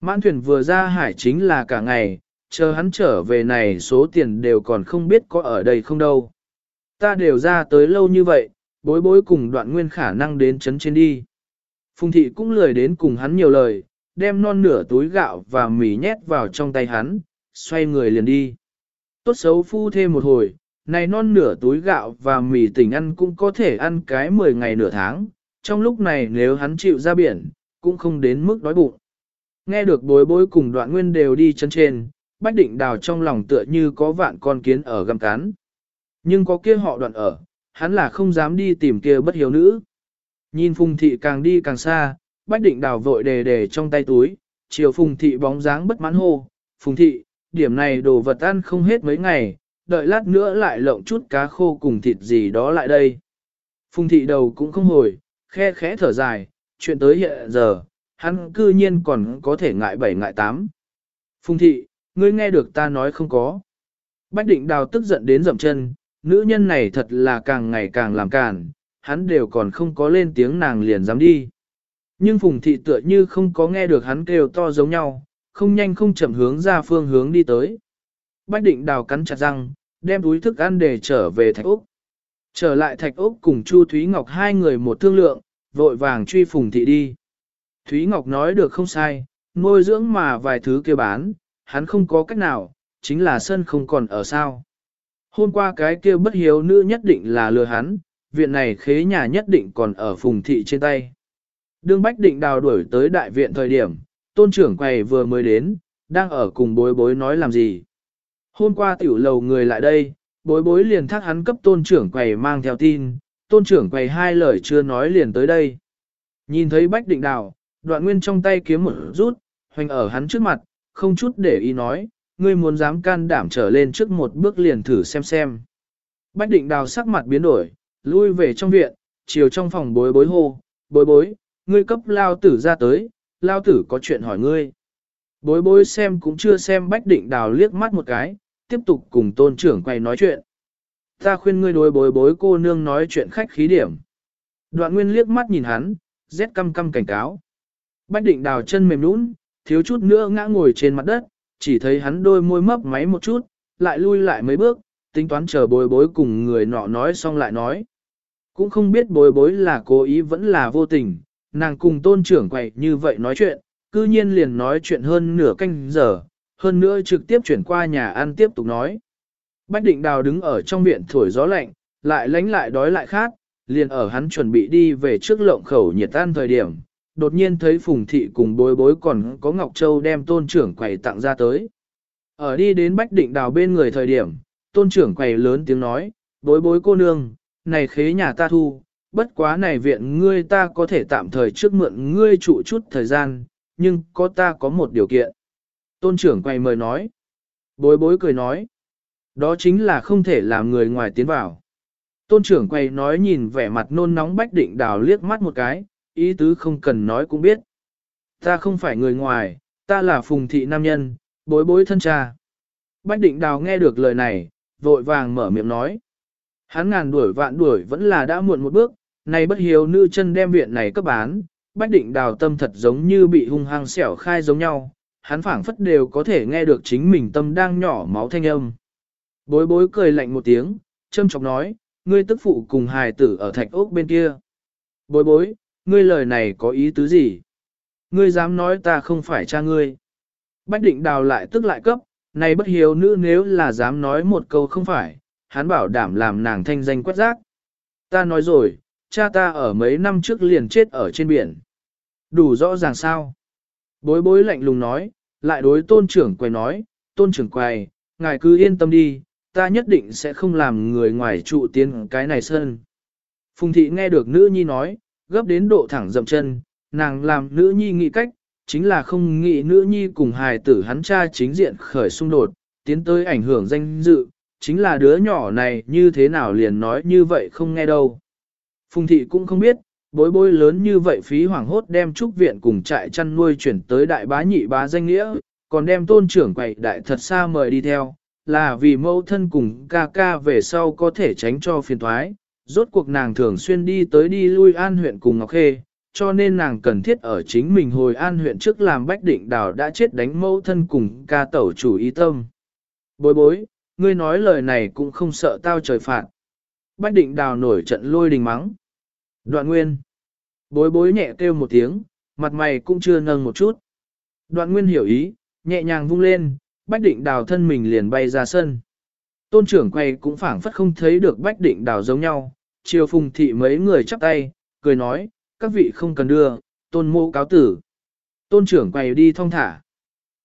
Mãn thuyền vừa ra hải chính là cả ngày, chờ hắn trở về này số tiền đều còn không biết có ở đây không đâu. Ta đều ra tới lâu như vậy, bối bối cùng đoạn nguyên khả năng đến chấn trên đi. Phùng thị cũng lười đến cùng hắn nhiều lời, đem non nửa túi gạo và mì nhét vào trong tay hắn, xoay người liền đi. Tốt xấu phu thêm một hồi, này non nửa túi gạo và mì tỉnh ăn cũng có thể ăn cái 10 ngày nửa tháng, trong lúc này nếu hắn chịu ra biển, cũng không đến mức đói bụng. Nghe được bối bối cùng đoạn nguyên đều đi chân trên, bách định đào trong lòng tựa như có vạn con kiến ở găm cán. Nhưng có kia họ đoạn ở, hắn là không dám đi tìm kia bất hiếu nữ. Nhìn phùng thị càng đi càng xa, bách định đào vội đề đề trong tay túi, chiều phùng thị bóng dáng bất mãn hô, phùng thị, điểm này đồ vật ăn không hết mấy ngày, đợi lát nữa lại lộng chút cá khô cùng thịt gì đó lại đây. Phùng thị đầu cũng không hồi, khe khẽ thở dài, chuyện tới hiện giờ, hắn cư nhiên còn có thể ngại bảy ngại tám. Phùng thị, ngươi nghe được ta nói không có. Bách định đào tức giận đến dậm chân, nữ nhân này thật là càng ngày càng làm càn, hắn đều còn không có lên tiếng nàng liền dám đi. Nhưng phùng thị tựa như không có nghe được hắn kêu to giống nhau, không nhanh không chậm hướng ra phương hướng đi tới. Bách định đào cắn chặt răng, đem túi thức ăn để trở về thạch úc. Trở lại thạch úc cùng Chu Thúy Ngọc hai người một thương lượng, vội vàng truy phùng thị đi. Thúy Ngọc nói được không sai, nuôi dưỡng mà vài thứ kia bán, hắn không có cách nào, chính là sân không còn ở sao. Hôm qua cái kia bất hiếu nữ nhất định là lừa hắn, viện này khế nhà nhất định còn ở phùng thị trên tay. Đương Bách định đào đuổi tới đại viện thời điểm, tôn trưởng quầy vừa mới đến, đang ở cùng bối bối nói làm gì. Hôm qua tiểu lầu người lại đây, bối bối liền thác hắn cấp tôn trưởng quầy mang theo tin, tôn trưởng quầy hai lời chưa nói liền tới đây. Nhìn thấy Bách định đào, đoạn nguyên trong tay kiếm một rút, hoành ở hắn trước mặt, không chút để ý nói, ngươi muốn dám can đảm trở lên trước một bước liền thử xem xem. Bách định đào sắc mặt biến đổi, lui về trong viện, chiều trong phòng bối bối hô, bối bối, ngươi cấp lao tử ra tới, lao tử có chuyện hỏi ngươi. Bối bối xem cũng chưa xem bách định đào liếc mắt một cái, tiếp tục cùng tôn trưởng quay nói chuyện. Ta khuyên ngươi đối bối bối cô nương nói chuyện khách khí điểm. Đoạn nguyên liếc mắt nhìn hắn, rét căm căm cảnh cáo. Bách định đào chân mềm nũng, thiếu chút nữa ngã ngồi trên mặt đất, chỉ thấy hắn đôi môi mấp máy một chút, lại lui lại mấy bước, tính toán chờ bối bối cùng người nọ nói xong lại nói. Cũng không biết bối bối là cố ý vẫn là vô tình, nàng cùng tôn trưởng quậy như vậy nói chuyện, cư nhiên liền nói chuyện hơn nửa canh giờ, hơn nữa trực tiếp chuyển qua nhà ăn tiếp tục nói. Bách định đào đứng ở trong viện thổi gió lạnh, lại lánh lại đói lại khát, liền ở hắn chuẩn bị đi về trước lộng khẩu nhiệt tan thời điểm, đột nhiên thấy Phùng Thị cùng bối bối còn có Ngọc Châu đem tôn trưởng quầy tặng ra tới. Ở đi đến Bách Định Đào bên người thời điểm, tôn trưởng quầy lớn tiếng nói, bối bối cô nương, này khế nhà ta thu, bất quá này viện ngươi ta có thể tạm thời trước mượn ngươi trụ chút thời gian, nhưng có ta có một điều kiện. Tôn trưởng quay mời nói, bối bối cười nói, đó chính là không thể làm người ngoài tiến vào. Tôn trưởng quay nói nhìn vẻ mặt nôn nóng Bách Định Đào liếc mắt một cái, ý tứ không cần nói cũng biết. Ta không phải người ngoài, ta là phùng thị nam nhân, bối bối thân cha. Bách định đào nghe được lời này, vội vàng mở miệng nói. Hắn ngàn đuổi vạn đuổi vẫn là đã muộn một bước, này bất hiếu nữ chân đem viện này cấp bán, bách định đào tâm thật giống như bị hung hăng xẻo khai giống nhau, hắn phảng phất đều có thể nghe được chính mình tâm đang nhỏ máu thanh âm. Bối bối cười lạnh một tiếng, châm chọc nói, ngươi tức phụ cùng hài tử ở thạch ốc bên kia. Bối bối, ngươi lời này có ý tứ gì? Ngươi dám nói ta không phải cha ngươi. Bách định đào lại tức lại cấp, này bất hiếu nữ nếu là dám nói một câu không phải, hắn bảo đảm làm nàng thanh danh quét rác. Ta nói rồi, cha ta ở mấy năm trước liền chết ở trên biển. Đủ rõ ràng sao? Bối bối lạnh lùng nói, lại đối tôn trưởng quầy nói, tôn trưởng quầy, ngài cứ yên tâm đi, ta nhất định sẽ không làm người ngoài trụ tiến cái này sơn. Phùng thị nghe được nữ nhi nói, gấp đến độ thẳng dậm chân, nàng làm nữ nhi nghĩ cách, chính là không nghĩ nữ nhi cùng hài tử hắn cha chính diện khởi xung đột, tiến tới ảnh hưởng danh dự, chính là đứa nhỏ này như thế nào liền nói như vậy không nghe đâu. Phùng thị cũng không biết, bối bối lớn như vậy phí hoảng hốt đem trúc viện cùng trại chăn nuôi chuyển tới đại bá nhị bá danh nghĩa, còn đem tôn trưởng quậy đại thật xa mời đi theo, là vì mẫu thân cùng ca ca về sau có thể tránh cho phiền thoái, rốt cuộc nàng thường xuyên đi tới đi lui an huyện cùng Ngọc Khê, cho nên nàng cần thiết ở chính mình hồi an huyện trước làm bách định đảo đã chết đánh mẫu thân cùng ca tẩu chủ ý tâm. Bối bối, ngươi nói lời này cũng không sợ tao trời phạt. Bách định đào nổi trận lôi đình mắng. Đoạn nguyên. Bối bối nhẹ kêu một tiếng, mặt mày cũng chưa nâng một chút. Đoạn nguyên hiểu ý, nhẹ nhàng vung lên, bách định đào thân mình liền bay ra sân. Tôn trưởng quay cũng phảng phất không thấy được bách định đào giống nhau, chiều phùng thị mấy người chắp tay, cười nói, các vị không cần đưa, tôn mô cáo tử. Tôn trưởng quay đi thong thả.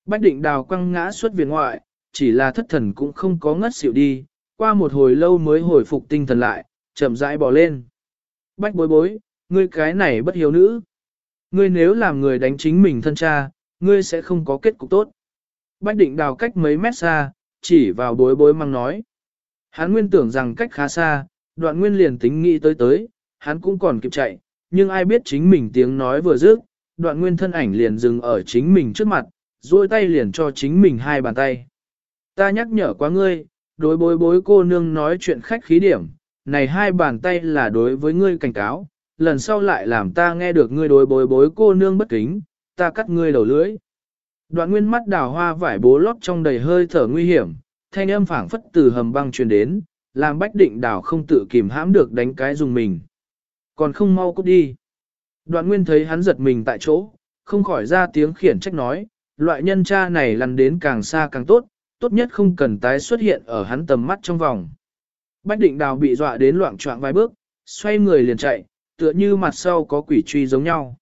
Bách định đào quăng ngã xuất viện ngoại, chỉ là thất thần cũng không có ngất xỉu đi, qua một hồi lâu mới hồi phục tinh thần lại, chậm rãi bỏ lên. Bách bối bối, ngươi cái này bất hiếu nữ. Ngươi nếu làm người đánh chính mình thân cha, ngươi sẽ không có kết cục tốt. Bách định đào cách mấy mét xa, chỉ vào bối bối mang nói. Hắn nguyên tưởng rằng cách khá xa, đoạn nguyên liền tính nghĩ tới tới, hắn cũng còn kịp chạy, nhưng ai biết chính mình tiếng nói vừa dứt, đoạn nguyên thân ảnh liền dừng ở chính mình trước mặt, duỗi tay liền cho chính mình hai bàn tay. Ta nhắc nhở quá ngươi, đối bối bối cô nương nói chuyện khách khí điểm, này hai bàn tay là đối với ngươi cảnh cáo, lần sau lại làm ta nghe được ngươi đối bối bối cô nương bất kính, ta cắt ngươi đầu lưỡi. Đoạn nguyên mắt đào hoa vải bố lót trong đầy hơi thở nguy hiểm, thanh âm phảng phất từ hầm băng truyền đến, làm bách định đào không tự kìm hãm được đánh cái dùng mình. Còn không mau cút đi. Đoạn nguyên thấy hắn giật mình tại chỗ, không khỏi ra tiếng khiển trách nói, loại nhân cha này lăn đến càng xa càng tốt, tốt nhất không cần tái xuất hiện ở hắn tầm mắt trong vòng. Bách định đào bị dọa đến loạn trọng vài bước, xoay người liền chạy, tựa như mặt sau có quỷ truy giống nhau.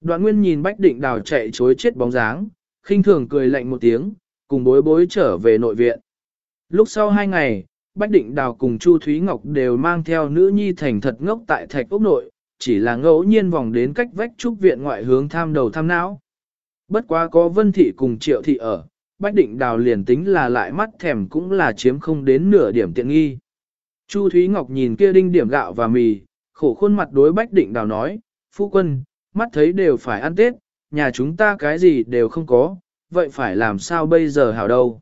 Đoạn nguyên nhìn bách định đào chạy chối chết bóng dáng, khinh thường cười lạnh một tiếng, cùng bối bối trở về nội viện. Lúc sau hai ngày, Bách Định Đào cùng Chu Thúy Ngọc đều mang theo nữ nhi thành thật ngốc tại thạch ốc nội, chỉ là ngẫu nhiên vòng đến cách vách trúc viện ngoại hướng tham đầu tham não. Bất quá có Vân Thị cùng Triệu Thị ở, Bách Định Đào liền tính là lại mắt thèm cũng là chiếm không đến nửa điểm tiện nghi. Chu Thúy Ngọc nhìn kia đinh điểm gạo và mì, khổ khuôn mặt đối Bách Định Đào nói, Phu quân, mắt thấy đều phải ăn Tết, nhà chúng ta cái gì đều không có, vậy phải làm sao bây giờ hảo đâu.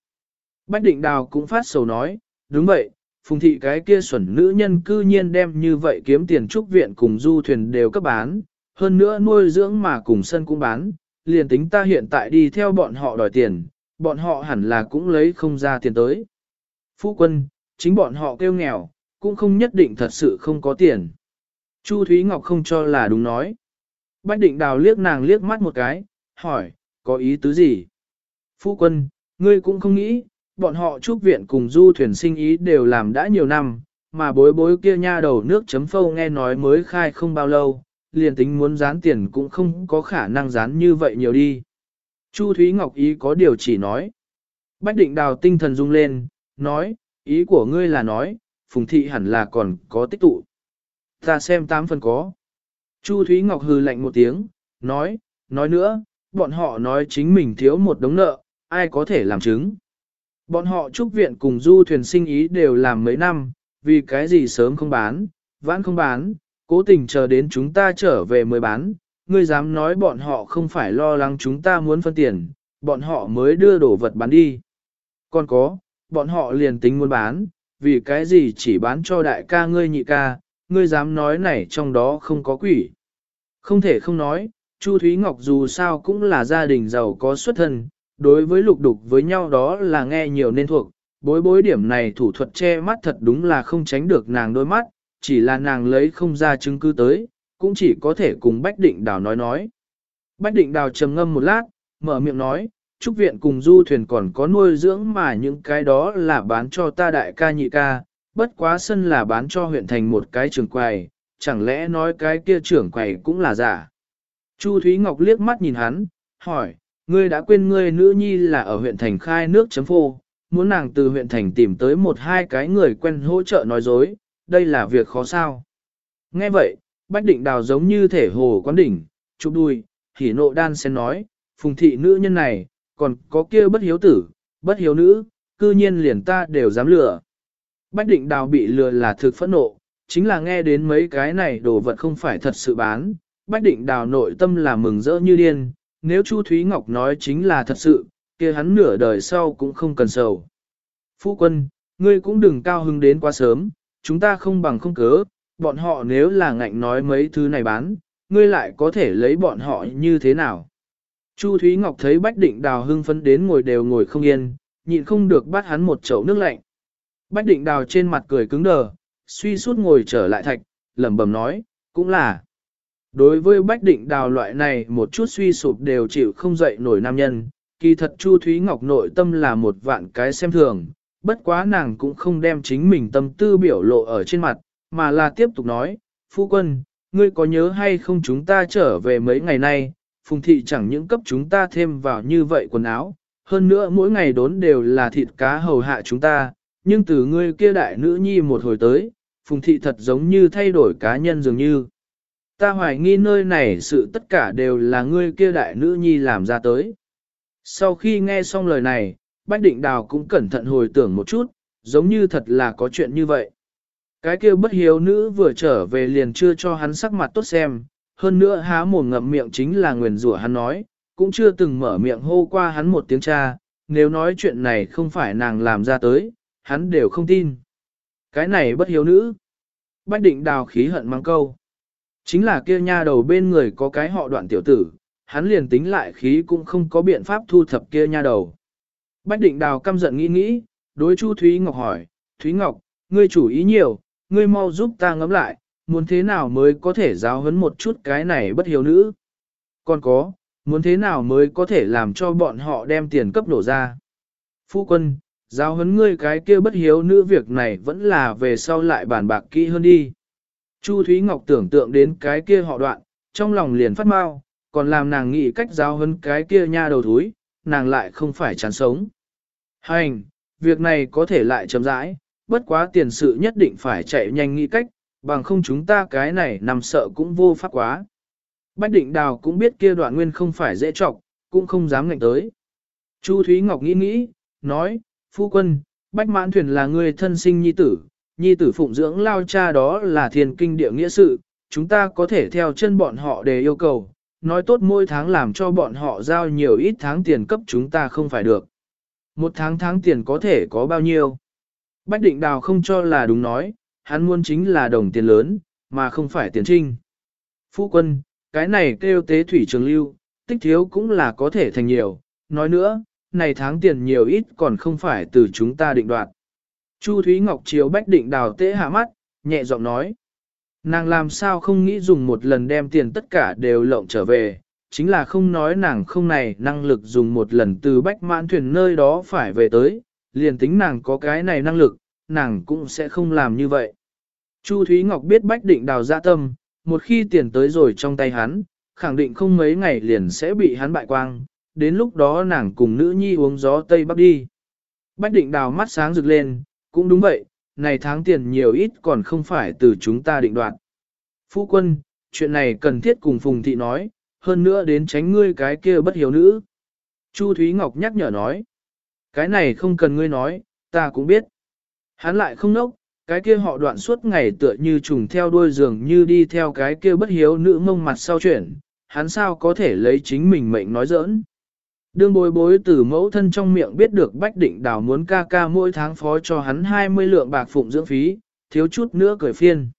Bách định đào cũng phát sầu nói, đúng vậy, phùng thị cái kia xuẩn nữ nhân cư nhiên đem như vậy kiếm tiền trúc viện cùng du thuyền đều cấp bán, hơn nữa nuôi dưỡng mà cùng sân cũng bán, liền tính ta hiện tại đi theo bọn họ đòi tiền, bọn họ hẳn là cũng lấy không ra tiền tới. Phu quân, chính bọn họ kêu nghèo, cũng không nhất định thật sự không có tiền. Chu Thúy Ngọc không cho là đúng nói. Bách định đào liếc nàng liếc mắt một cái, hỏi, có ý tứ gì? Phu quân, ngươi cũng không nghĩ, bọn họ trúc viện cùng du thuyền sinh ý đều làm đã nhiều năm, mà bối bối kia nha đầu nước chấm phâu nghe nói mới khai không bao lâu, liền tính muốn dán tiền cũng không có khả năng dán như vậy nhiều đi. Chu Thúy Ngọc ý có điều chỉ nói. Bách định đào tinh thần rung lên, nói, ý của ngươi là nói, phùng thị hẳn là còn có tích tụ. Ta xem tám phần có. Chu Thúy Ngọc hừ lạnh một tiếng, nói, nói nữa, bọn họ nói chính mình thiếu một đống nợ, ai có thể làm chứng. Bọn họ trúc viện cùng du thuyền sinh ý đều làm mấy năm, vì cái gì sớm không bán, vãn không bán, cố tình chờ đến chúng ta trở về mới bán, ngươi dám nói bọn họ không phải lo lắng chúng ta muốn phân tiền, bọn họ mới đưa đồ vật bán đi. Còn có, bọn họ liền tính muốn bán, vì cái gì chỉ bán cho đại ca ngươi nhị ca, ngươi dám nói này trong đó không có quỷ. Không thể không nói, Chu Thúy Ngọc dù sao cũng là gia đình giàu có xuất thân, đối với lục đục với nhau đó là nghe nhiều nên thuộc, bối bối điểm này thủ thuật che mắt thật đúng là không tránh được nàng đôi mắt, chỉ là nàng lấy không ra chứng cứ tới, cũng chỉ có thể cùng Bách Định Đào nói nói. Bách Định Đào trầm ngâm một lát, mở miệng nói, Trúc Viện cùng du thuyền còn có nuôi dưỡng mà những cái đó là bán cho ta đại ca nhị ca, bất quá sân là bán cho huyện thành một cái trường quầy, chẳng lẽ nói cái kia trưởng quầy cũng là giả. Chu Thúy Ngọc liếc mắt nhìn hắn, hỏi, ngươi đã quên ngươi nữ nhi là ở huyện thành khai nước chấm phô, muốn nàng từ huyện thành tìm tới một hai cái người quen hỗ trợ nói dối, đây là việc khó sao. Nghe vậy, Bách Định Đào giống như thể hồ quán đỉnh, chụp đuôi, hỉ nộ đan sen nói, phùng thị nữ nhân này, còn có kia bất hiếu tử, bất hiếu nữ, cư nhiên liền ta đều dám lừa. Bách Định Đào bị lừa là thực phẫn nộ, chính là nghe đến mấy cái này đồ vật không phải thật sự bán. Bách Định Đào nội tâm là mừng rỡ như điên, nếu Chu Thúy Ngọc nói chính là thật sự, kia hắn nửa đời sau cũng không cần sầu. Phu quân, ngươi cũng đừng cao hứng đến quá sớm, chúng ta không bằng không cớ, bọn họ nếu là ngạnh nói mấy thứ này bán, ngươi lại có thể lấy bọn họ như thế nào. Chu Thúy Ngọc thấy Bách Định Đào hưng phấn đến ngồi đều ngồi không yên, nhịn không được bắt hắn một chậu nước lạnh. Bách Định Đào trên mặt cười cứng đờ, suy suốt ngồi trở lại thạch, lẩm bẩm nói, cũng là. Đối với Bách Định Đào loại này một chút suy sụp đều chịu không dậy nổi nam nhân, kỳ thật Chu Thúy Ngọc nội tâm là một vạn cái xem thường, bất quá nàng cũng không đem chính mình tâm tư biểu lộ ở trên mặt, mà là tiếp tục nói, Phu quân, ngươi có nhớ hay không chúng ta trở về mấy ngày nay, Phùng Thị chẳng những cấp chúng ta thêm vào như vậy quần áo, hơn nữa mỗi ngày đốn đều là thịt cá hầu hạ chúng ta, nhưng từ ngươi kia đại nữ nhi một hồi tới, Phùng Thị thật giống như thay đổi cá nhân dường như. Ta hoài nghi nơi này sự tất cả đều là ngươi kia đại nữ nhi làm ra tới. Sau khi nghe xong lời này, Bách Định Đào cũng cẩn thận hồi tưởng một chút, giống như thật là có chuyện như vậy. Cái kia bất hiếu nữ vừa trở về liền chưa cho hắn sắc mặt tốt xem, hơn nữa há mồm ngậm miệng chính là nguyền rủa hắn nói, cũng chưa từng mở miệng hô qua hắn một tiếng cha, nếu nói chuyện này không phải nàng làm ra tới, hắn đều không tin. Cái này bất hiếu nữ. Bách định đào khí hận mang câu. Chính là kia nha đầu bên người có cái họ đoạn tiểu tử, hắn liền tính lại khí cũng không có biện pháp thu thập kia nha đầu. Bách định đào căm giận nghĩ nghĩ, đối Chu Thúy Ngọc hỏi, Thúy Ngọc, ngươi chủ ý nhiều, ngươi mau giúp ta ngẫm lại, muốn thế nào mới có thể giáo huấn một chút cái này bất hiếu nữ. Còn có, muốn thế nào mới có thể làm cho bọn họ đem tiền cấp đổ ra. Phu quân, giáo huấn ngươi cái kia bất hiếu nữ việc này vẫn là về sau lại bàn bạc kỹ hơn đi. Chu Thúy Ngọc tưởng tượng đến cái kia họ đoạn, trong lòng liền phát mau, còn làm nàng nghĩ cách giáo huấn cái kia nha đầu thúi, nàng lại không phải chán sống. Hành, việc này có thể lại chấm rãi, bất quá tiền sự nhất định phải chạy nhanh nghĩ cách, bằng không chúng ta cái này nằm sợ cũng vô pháp quá. Bách định đào cũng biết kia đoạn nguyên không phải dễ trọc, cũng không dám ngạnh tới. Chu Thúy Ngọc nghĩ nghĩ, nói, phu quân, bách mãn thuyền là người thân sinh nhi tử, nhi tử phụng dưỡng lao cha đó là thiền kinh địa nghĩa sự, chúng ta có thể theo chân bọn họ để yêu cầu, nói tốt mỗi tháng làm cho bọn họ giao nhiều ít tháng tiền cấp chúng ta không phải được. Một tháng tháng tiền có thể có bao nhiêu? Bách định đào không cho là đúng nói, hắn muốn chính là đồng tiền lớn, mà không phải tiền trinh. Phu quân, cái này kêu tế thủy trường lưu, tích thiếu cũng là có thể thành nhiều, nói nữa, này tháng tiền nhiều ít còn không phải từ chúng ta định đoạt. Chu Thúy Ngọc chiếu bách định đào tế hạ mắt, nhẹ giọng nói. Nàng làm sao không nghĩ dùng một lần đem tiền tất cả đều lộng trở về, chính là không nói nàng không này năng lực dùng một lần từ bách mãn thuyền nơi đó phải về tới, liền tính nàng có cái này năng lực, nàng cũng sẽ không làm như vậy. Chu Thúy Ngọc biết bách định đào dạ tâm, một khi tiền tới rồi trong tay hắn, khẳng định không mấy ngày liền sẽ bị hắn bại quang, đến lúc đó nàng cùng nữ nhi uống gió Tây Bắc đi. Bách định đào mắt sáng rực lên, cũng đúng vậy, này tháng tiền nhiều ít còn không phải từ chúng ta định đoạt. Phu quân, chuyện này cần thiết cùng Phùng Thị nói, hơn nữa đến tránh ngươi cái kia bất hiểu nữ. Chu Thúy Ngọc nhắc nhở nói, cái này không cần ngươi nói, ta cũng biết. Hắn lại không nốc, cái kia họ đoạn suốt ngày tựa như trùng theo đuôi giường như đi theo cái kia bất hiếu nữ mông mặt sau chuyển, hắn sao có thể lấy chính mình mệnh nói giỡn. Đương bối bối từ mẫu thân trong miệng biết được Bách Định Đào muốn ca ca mỗi tháng phó cho hắn 20 lượng bạc phụng dưỡng phí, thiếu chút nữa cười phiên.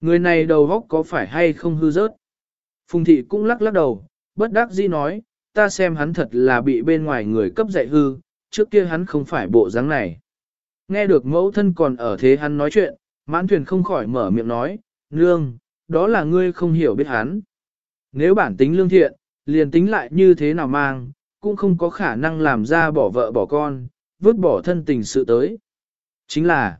Người này đầu góc có phải hay không hư rớt? Phùng thị cũng lắc lắc đầu, bất đắc dĩ nói, ta xem hắn thật là bị bên ngoài người cấp dạy hư, trước kia hắn không phải bộ dáng này. Nghe được mẫu thân còn ở thế hắn nói chuyện, mãn thuyền không khỏi mở miệng nói, nương, đó là ngươi không hiểu biết hắn. Nếu bản tính lương thiện, liền tính lại như thế nào mang, cũng không có khả năng làm ra bỏ vợ bỏ con, vứt bỏ thân tình sự tới. Chính là,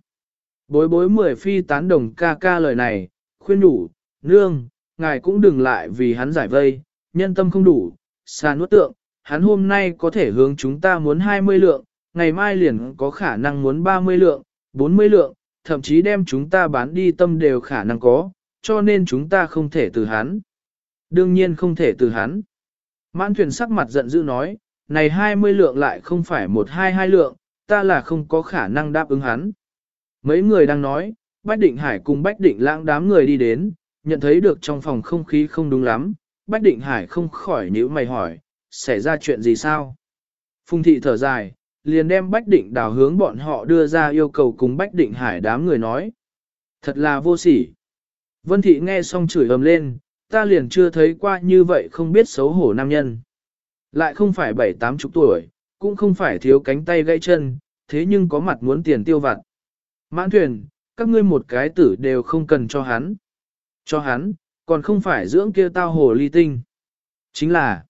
bối bối mười phi tán đồng ca ca lời này, khuyên đủ, nương, ngài cũng đừng lại vì hắn giải vây, nhân tâm không đủ, xa nuốt tượng, hắn hôm nay có thể hướng chúng ta muốn 20 lượng, ngày mai liền có khả năng muốn 30 lượng, 40 lượng, thậm chí đem chúng ta bán đi tâm đều khả năng có, cho nên chúng ta không thể từ hắn. Đương nhiên không thể từ hắn. Mãn thuyền sắc mặt giận dữ nói, này 20 lượng lại không phải một hai hai lượng, ta là không có khả năng đáp ứng hắn. Mấy người đang nói, Bách Định Hải cùng Bách Định lãng đám người đi đến, nhận thấy được trong phòng không khí không đúng lắm, Bách Định Hải không khỏi nhíu mày hỏi, xảy ra chuyện gì sao? Phùng thị thở dài, liền đem Bách Định đào hướng bọn họ đưa ra yêu cầu cùng Bách Định Hải đám người nói. Thật là vô sỉ. Vân thị nghe xong chửi ầm lên, ta liền chưa thấy qua như vậy không biết xấu hổ nam nhân. Lại không phải bảy tám chục tuổi, cũng không phải thiếu cánh tay gãy chân, thế nhưng có mặt muốn tiền tiêu vặt. Mãn thuyền, các ngươi một cái tử đều không cần cho hắn. Cho hắn, còn không phải dưỡng kia tao hồ ly tinh. Chính là,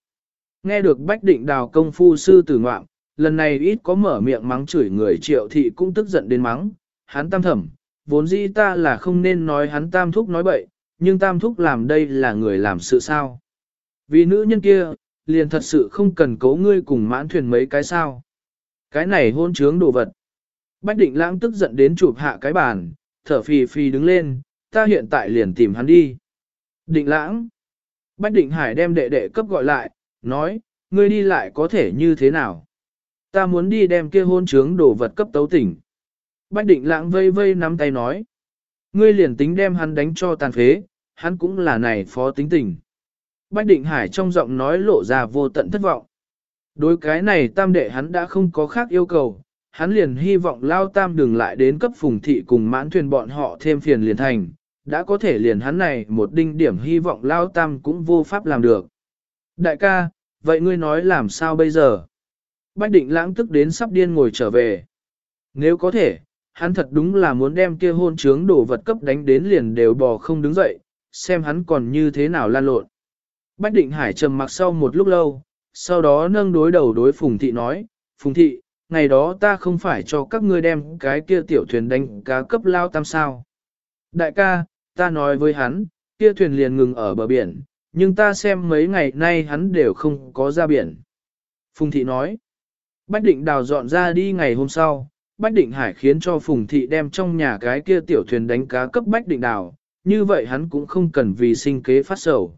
nghe được bách định đào công phu sư tử ngoạm, lần này ít có mở miệng mắng chửi người triệu thị cũng tức giận đến mắng, hắn tam thẩm, vốn dĩ ta là không nên nói hắn tam thúc nói bậy, nhưng tam thúc làm đây là người làm sự sao. Vì nữ nhân kia, liền thật sự không cần cố ngươi cùng mãn thuyền mấy cái sao. Cái này hôn trướng đồ vật. Bách định lãng tức giận đến chụp hạ cái bàn, thở phì phì đứng lên, ta hiện tại liền tìm hắn đi. Định lãng. Bách định hải đem đệ đệ cấp gọi lại, nói, ngươi đi lại có thể như thế nào? Ta muốn đi đem kia hôn trướng đồ vật cấp tấu tỉnh. Bách định lãng vây vây nắm tay nói. Ngươi liền tính đem hắn đánh cho tàn phế, hắn cũng là này phó tính tình. Bách định hải trong giọng nói lộ ra vô tận thất vọng. Đối cái này tam đệ hắn đã không có khác yêu cầu, hắn liền hy vọng lao tam đừng lại đến cấp phùng thị cùng mãn thuyền bọn họ thêm phiền liền thành, đã có thể liền hắn này một đinh điểm hy vọng lao tam cũng vô pháp làm được. Đại ca, vậy ngươi nói làm sao bây giờ? Bách định lãng tức đến sắp điên ngồi trở về. Nếu có thể, hắn thật đúng là muốn đem kia hôn trướng đổ vật cấp đánh đến liền đều bò không đứng dậy, xem hắn còn như thế nào lan lộn. Bách định hải trầm mặc sau một lúc lâu, sau đó nâng đối đầu đối Phùng Thị nói, Phùng Thị, ngày đó ta không phải cho các ngươi đem cái kia tiểu thuyền đánh cá cấp lao tam sao. Đại ca, ta nói với hắn, kia thuyền liền ngừng ở bờ biển, nhưng ta xem mấy ngày nay hắn đều không có ra biển. Phùng Thị nói, Bách Định đào dọn ra đi ngày hôm sau, Bách Định Hải khiến cho Phùng Thị đem trong nhà cái kia tiểu thuyền đánh cá cấp Bách Định đào, như vậy hắn cũng không cần vì sinh kế phát sầu.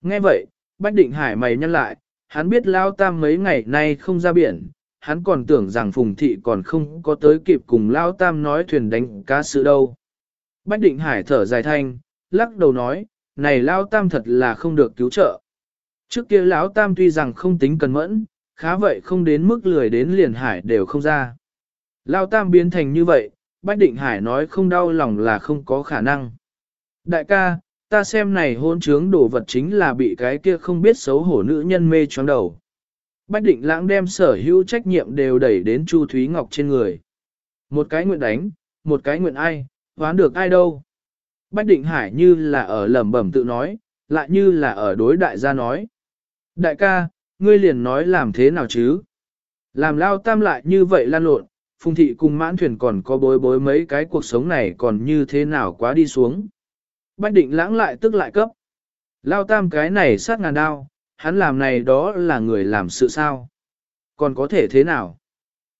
Nghe vậy, Bách Định Hải mày nhăn lại, hắn biết Lao Tam mấy ngày nay không ra biển, hắn còn tưởng rằng Phùng Thị còn không có tới kịp cùng Lao Tam nói thuyền đánh cá sự đâu. Bách Định Hải thở dài thanh, lắc đầu nói, này Lão Tam thật là không được cứu trợ. Trước kia lão tam tuy rằng không tính cần mẫn, khá vậy không đến mức lười đến liền hải đều không ra. Lão tam biến thành như vậy, Bách Định Hải nói không đau lòng là không có khả năng. Đại ca, ta xem này hôn trướng đồ vật chính là bị cái kia không biết xấu hổ nữ nhân mê choáng đầu. Bách Định Lãng đem sở hữu trách nhiệm đều đẩy đến Chu Thúy Ngọc trên người. Một cái nguyện đánh, một cái nguyện ai, hoán được ai đâu. Bách Định Hải như là ở lẩm bẩm tự nói, lại như là ở đối đại gia nói. Đại ca, ngươi liền nói làm thế nào chứ? Làm lao tam lại như vậy lan lộn, phùng thị cùng mãn thuyền còn có bối bối mấy cái cuộc sống này còn như thế nào quá đi xuống. Bách định lãng lại tức lại cấp. Lao tam cái này sát ngàn đao, hắn làm này đó là người làm sự sao. Còn có thể thế nào?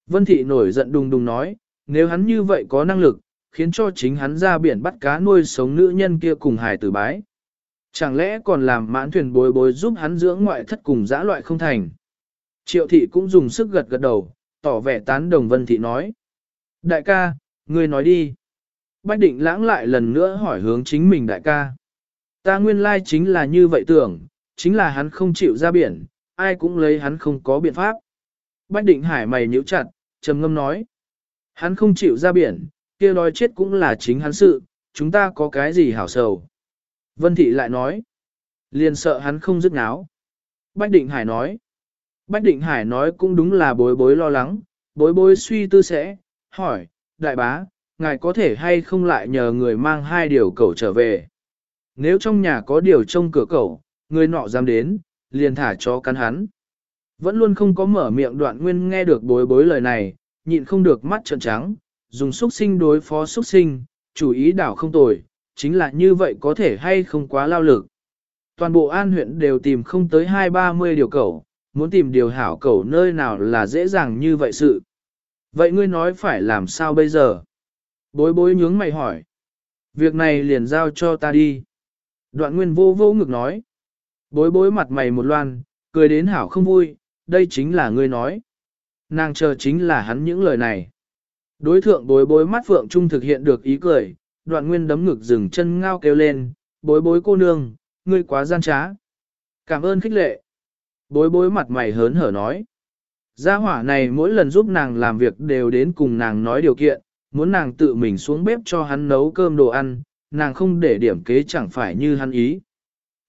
Vân thị nổi giận đùng đùng nói, nếu hắn như vậy có năng lực, khiến cho chính hắn ra biển bắt cá nuôi sống nữ nhân kia cùng hải tử bái. Chẳng lẽ còn làm mãn thuyền bối bối giúp hắn dưỡng ngoại thất cùng dã loại không thành? Triệu thị cũng dùng sức gật gật đầu, tỏ vẻ tán đồng vân thị nói. Đại ca, ngươi nói đi. Bách định lãng lại lần nữa hỏi hướng chính mình đại ca. Ta nguyên lai chính là như vậy tưởng, chính là hắn không chịu ra biển, ai cũng lấy hắn không có biện pháp. Bách định hải mày nhíu chặt, trầm ngâm nói. Hắn không chịu ra biển, kia đói chết cũng là chính hắn sự, chúng ta có cái gì hảo sầu. Vân Thị lại nói, liền sợ hắn không dứt náo. Bách Định Hải nói, Bách Định Hải nói cũng đúng là bối bối lo lắng, bối bối suy tư sẽ, hỏi, đại bá, ngài có thể hay không lại nhờ người mang hai điều cẩu trở về. Nếu trong nhà có điều trông cửa cẩu, người nọ dám đến, liền thả cho cắn hắn. Vẫn luôn không có mở miệng đoạn nguyên nghe được bối bối lời này, nhịn không được mắt trợn trắng, dùng xúc sinh đối phó xúc sinh, chủ ý đảo không tồi, chính là như vậy có thể hay không quá lao lực. Toàn bộ an huyện đều tìm không tới hai ba mươi điều cầu, muốn tìm điều hảo cầu nơi nào là dễ dàng như vậy sự. Vậy ngươi nói phải làm sao bây giờ? Bối bối nhướng mày hỏi. Việc này liền giao cho ta đi. Đoạn nguyên vô vô ngực nói. Bối bối mặt mày một loan, cười đến hảo không vui, đây chính là ngươi nói. Nàng chờ chính là hắn những lời này. Đối thượng bối bối mắt phượng trung thực hiện được ý cười, đoạn nguyên đấm ngực dừng chân ngao kêu lên, bối bối cô nương, ngươi quá gian trá. Cảm ơn khích lệ. Bối bối mặt mày hớn hở nói. Gia hỏa này mỗi lần giúp nàng làm việc đều đến cùng nàng nói điều kiện, muốn nàng tự mình xuống bếp cho hắn nấu cơm đồ ăn, nàng không để điểm kế chẳng phải như hắn ý.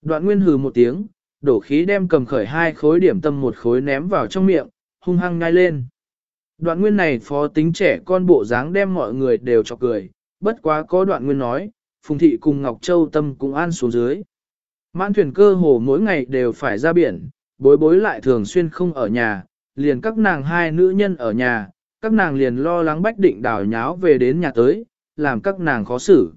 Đoạn nguyên hừ một tiếng, đổ khí đem cầm khởi hai khối điểm tâm một khối ném vào trong miệng, hung hăng ngay lên. Đoạn nguyên này phó tính trẻ con bộ dáng đem mọi người đều cho cười, bất quá có đoạn nguyên nói, Phùng Thị cùng Ngọc Châu Tâm cũng an xuống dưới. Mãn thuyền cơ hồ mỗi ngày đều phải ra biển, bối bối lại thường xuyên không ở nhà, liền các nàng hai nữ nhân ở nhà, các nàng liền lo lắng bách định đảo nháo về đến nhà tới, làm các nàng khó xử.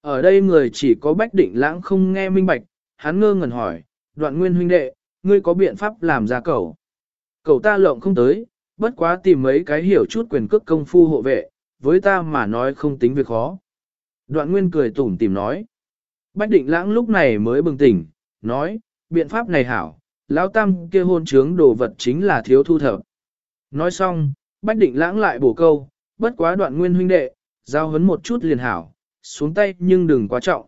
Ở đây người chỉ có bách định lãng không nghe minh bạch, hắn ngơ ngẩn hỏi, đoạn nguyên huynh đệ, ngươi có biện pháp làm ra cầu. Cầu ta lộng không tới, bất quá tìm mấy cái hiểu chút quyền cước công phu hộ vệ, với ta mà nói không tính việc khó. Đoạn nguyên cười tủm tìm nói. Bách định lãng lúc này mới bừng tỉnh, nói, biện pháp này hảo, lão tam kia hôn trướng đồ vật chính là thiếu thu thập. Nói xong, bách định lãng lại bổ câu, bất quá đoạn nguyên huynh đệ, giao hấn một chút liền hảo, xuống tay nhưng đừng quá trọng.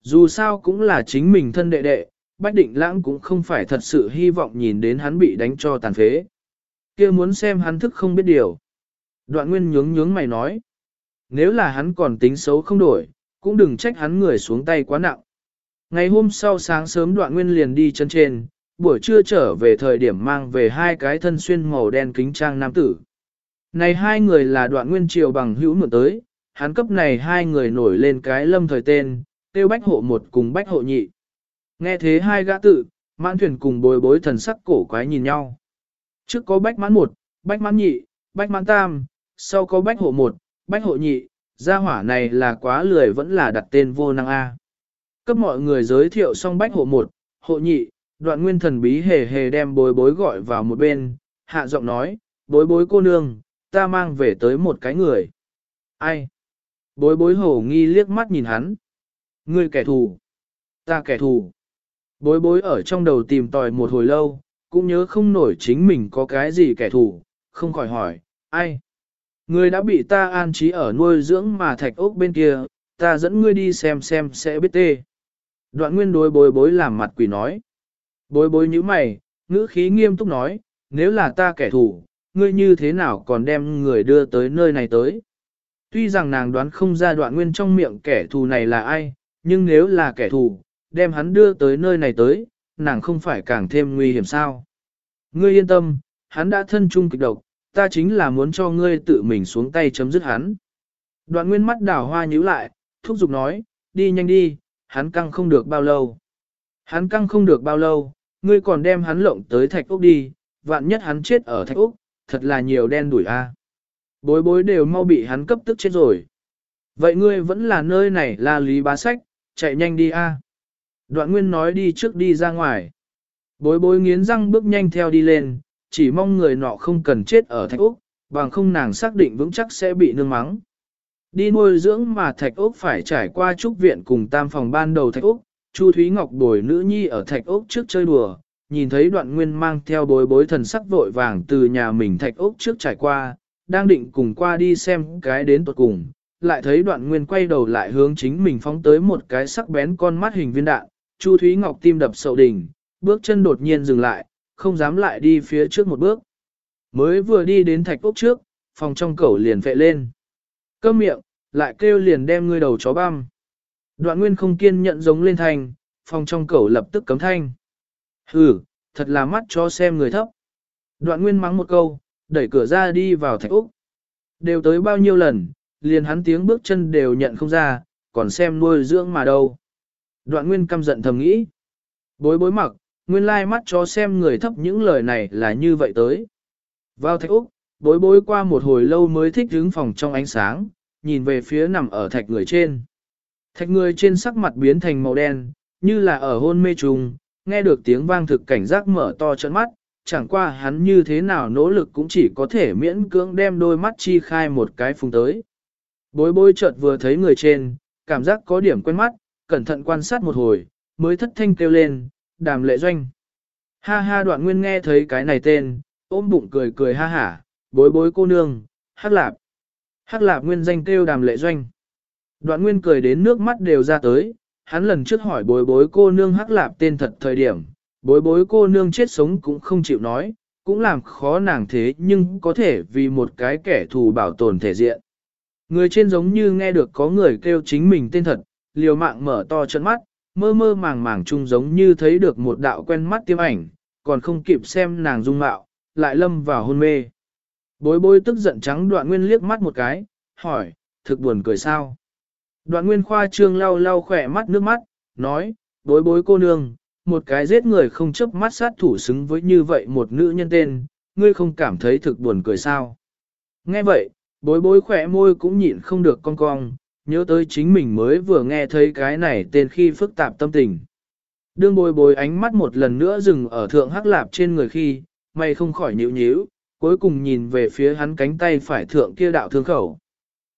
Dù sao cũng là chính mình thân đệ đệ, bách định lãng cũng không phải thật sự hy vọng nhìn đến hắn bị đánh cho tàn phế kia muốn xem hắn thức không biết điều. Đoạn nguyên nhướng nhướng mày nói. Nếu là hắn còn tính xấu không đổi, cũng đừng trách hắn người xuống tay quá nặng. Ngày hôm sau sáng sớm đoạn nguyên liền đi chân trên, buổi trưa trở về thời điểm mang về hai cái thân xuyên màu đen kính trang nam tử. Này hai người là đoạn nguyên triều bằng hữu mượn tới, hắn cấp này hai người nổi lên cái lâm thời tên, tiêu bách hộ một cùng bách hộ nhị. Nghe thế hai gã tự, mãn thuyền cùng bồi bối thần sắc cổ quái nhìn nhau. Trước có bách mãn một, bách mãn nhị, bách mãn tam, sau có bách hộ một, bách hộ nhị, gia hỏa này là quá lười vẫn là đặt tên vô năng A. Cấp mọi người giới thiệu xong bách hộ một, hộ nhị, đoạn nguyên thần bí hề hề đem bối bối gọi vào một bên, hạ giọng nói, bối bối cô nương, ta mang về tới một cái người. Ai? Bối bối hổ nghi liếc mắt nhìn hắn. Ngươi kẻ thù. Ta kẻ thù. Bối bối ở trong đầu tìm tòi một hồi lâu, cũng nhớ không nổi chính mình có cái gì kẻ thù, không khỏi hỏi, ai? Ngươi đã bị ta an trí ở nuôi dưỡng mà thạch ốc bên kia, ta dẫn ngươi đi xem xem sẽ biết tê. Đoạn nguyên đối bối bối làm mặt quỷ nói. Bối bối như mày, ngữ khí nghiêm túc nói, nếu là ta kẻ thù, ngươi như thế nào còn đem người đưa tới nơi này tới. Tuy rằng nàng đoán không ra đoạn nguyên trong miệng kẻ thù này là ai, nhưng nếu là kẻ thù, đem hắn đưa tới nơi này tới, nàng không phải càng thêm nguy hiểm sao. Ngươi yên tâm, hắn đã thân chung kịch độc, ta chính là muốn cho ngươi tự mình xuống tay chấm dứt hắn. Đoạn nguyên mắt đảo hoa nhíu lại, thúc giục nói, đi nhanh đi, hắn căng không được bao lâu. Hắn căng không được bao lâu, ngươi còn đem hắn lộng tới thạch ốc đi, vạn nhất hắn chết ở thạch ốc, thật là nhiều đen đuổi a. Bối bối đều mau bị hắn cấp tức chết rồi. Vậy ngươi vẫn là nơi này là lý bá sách, chạy nhanh đi a. Đoạn nguyên nói đi trước đi ra ngoài. Bối bối nghiến răng bước nhanh theo đi lên, chỉ mong người nọ không cần chết ở thạch úc, bằng không nàng xác định vững chắc sẽ bị nương mắng. Đi nuôi dưỡng mà thạch úc phải trải qua trúc viện cùng tam phòng ban đầu thạch úc, Chu Thúy Ngọc bồi nữ nhi ở thạch úc trước chơi đùa, nhìn thấy đoạn nguyên mang theo bối bối thần sắc vội vàng từ nhà mình thạch úc trước trải qua, đang định cùng qua đi xem cái đến tuột cùng, lại thấy đoạn nguyên quay đầu lại hướng chính mình phóng tới một cái sắc bén con mắt hình viên đạn, Chu Thúy Ngọc tim đập sậu đỉnh, bước chân đột nhiên dừng lại, không dám lại đi phía trước một bước. Mới vừa đi đến thạch ốc trước, phòng trong cẩu liền vệ lên. Cơm miệng, lại kêu liền đem ngươi đầu chó băm. Đoạn nguyên không kiên nhận giống lên thành, phòng trong cẩu lập tức cấm thanh. Hừ, thật là mắt cho xem người thấp. Đoạn nguyên mắng một câu, đẩy cửa ra đi vào thạch úc. Đều tới bao nhiêu lần, liền hắn tiếng bước chân đều nhận không ra, còn xem nuôi dưỡng mà đâu. Đoạn nguyên căm giận thầm nghĩ. Bối bối mặc, nguyên lai mắt cho xem người thấp những lời này là như vậy tới. Vào thạch úc, bối bối qua một hồi lâu mới thích đứng phòng trong ánh sáng, nhìn về phía nằm ở thạch người trên. Thạch người trên sắc mặt biến thành màu đen, như là ở hôn mê trùng, nghe được tiếng vang thực cảnh giác mở to trận mắt, chẳng qua hắn như thế nào nỗ lực cũng chỉ có thể miễn cưỡng đem đôi mắt chi khai một cái phùng tới. Bối bối chợt vừa thấy người trên, cảm giác có điểm quen mắt, cẩn thận quan sát một hồi, mới thất thanh kêu lên, đàm lệ doanh. Ha ha đoạn nguyên nghe thấy cái này tên, ôm bụng cười cười ha hả, bối bối cô nương, hắc lạp. Hắc lạp nguyên danh kêu đàm lệ doanh. Đoạn nguyên cười đến nước mắt đều ra tới, hắn lần trước hỏi bối bối cô nương hắc lạp tên thật thời điểm, bối bối cô nương chết sống cũng không chịu nói, cũng làm khó nàng thế nhưng có thể vì một cái kẻ thù bảo tồn thể diện. Người trên giống như nghe được có người kêu chính mình tên thật, liều mạng mở to chân mắt, mơ mơ màng màng chung giống như thấy được một đạo quen mắt tiêm ảnh, còn không kịp xem nàng dung mạo, lại lâm vào hôn mê. Bối bối tức giận trắng đoạn nguyên liếc mắt một cái, hỏi, thực buồn cười sao? Đoạn nguyên khoa trương lau lau khỏe mắt nước mắt, nói, bối bối cô nương, một cái giết người không chấp mắt sát thủ xứng với như vậy một nữ nhân tên, ngươi không cảm thấy thực buồn cười sao? Nghe vậy, bối bối khỏe môi cũng nhịn không được cong cong, nhớ tới chính mình mới vừa nghe thấy cái này tên khi phức tạp tâm tình. Đương bối bối ánh mắt một lần nữa dừng ở thượng hắc lạp trên người khi, mày không khỏi nhíu nhíu, cuối cùng nhìn về phía hắn cánh tay phải thượng kia đạo thương khẩu.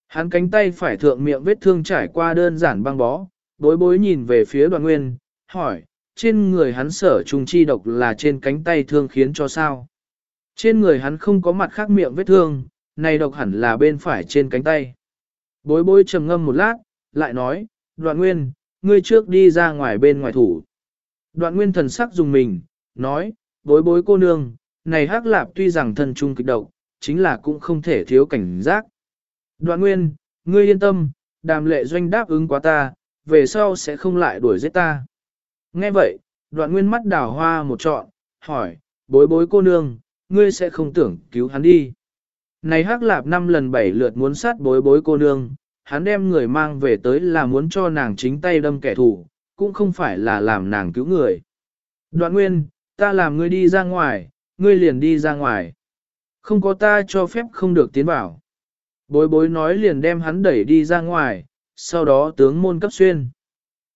Hắn cánh tay phải thượng miệng vết thương trải qua đơn giản băng bó, bối bối nhìn về phía đoàn nguyên, hỏi, trên người hắn sở trùng chi độc là trên cánh tay thương khiến cho sao? Trên người hắn không có mặt khác miệng vết thương, này độc hẳn là bên phải trên cánh tay. Bối bối trầm ngâm một lát, lại nói, đoạn nguyên, ngươi trước đi ra ngoài bên ngoài thủ. Đoạn nguyên thần sắc dùng mình, nói, bối bối cô nương, này hắc lạp tuy rằng thân trung kịch độc, chính là cũng không thể thiếu cảnh giác. Đoạn nguyên, ngươi yên tâm, đàm lệ doanh đáp ứng quá ta, về sau sẽ không lại đuổi giết ta. Nghe vậy, đoạn nguyên mắt đào hoa một trọn, hỏi, bối bối cô nương, ngươi sẽ không tưởng cứu hắn đi. Này hắc lạp năm lần bảy lượt muốn sát bối bối cô nương, hắn đem người mang về tới là muốn cho nàng chính tay đâm kẻ thù, cũng không phải là làm nàng cứu người. Đoạn nguyên, ta làm ngươi đi ra ngoài, ngươi liền đi ra ngoài. Không có ta cho phép không được tiến vào. Bối bối nói liền đem hắn đẩy đi ra ngoài, sau đó tướng môn cấp xuyên.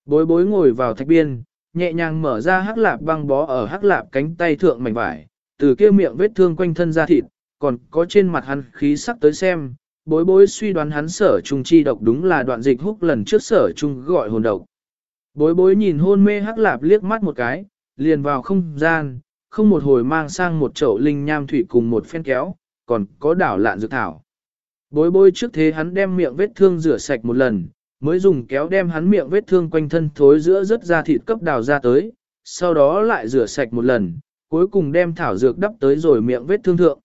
Bối bối ngồi vào thạch biên, nhẹ nhàng mở ra hắc lạp băng bó ở hắc lạp cánh tay thượng mảnh vải, từ kia miệng vết thương quanh thân ra thịt, còn có trên mặt hắn khí sắc tới xem, bối bối suy đoán hắn sở trung chi độc đúng là đoạn dịch húc lần trước sở trung gọi hồn độc. Bối bối nhìn hôn mê hắc lạp liếc mắt một cái, liền vào không gian, không một hồi mang sang một chậu linh nham thủy cùng một phen kéo, còn có đảo lạn dược thảo. Bối bối trước thế hắn đem miệng vết thương rửa sạch một lần, mới dùng kéo đem hắn miệng vết thương quanh thân thối giữa rất ra thịt cấp đào ra tới, sau đó lại rửa sạch một lần, cuối cùng đem thảo dược đắp tới rồi miệng vết thương thượng.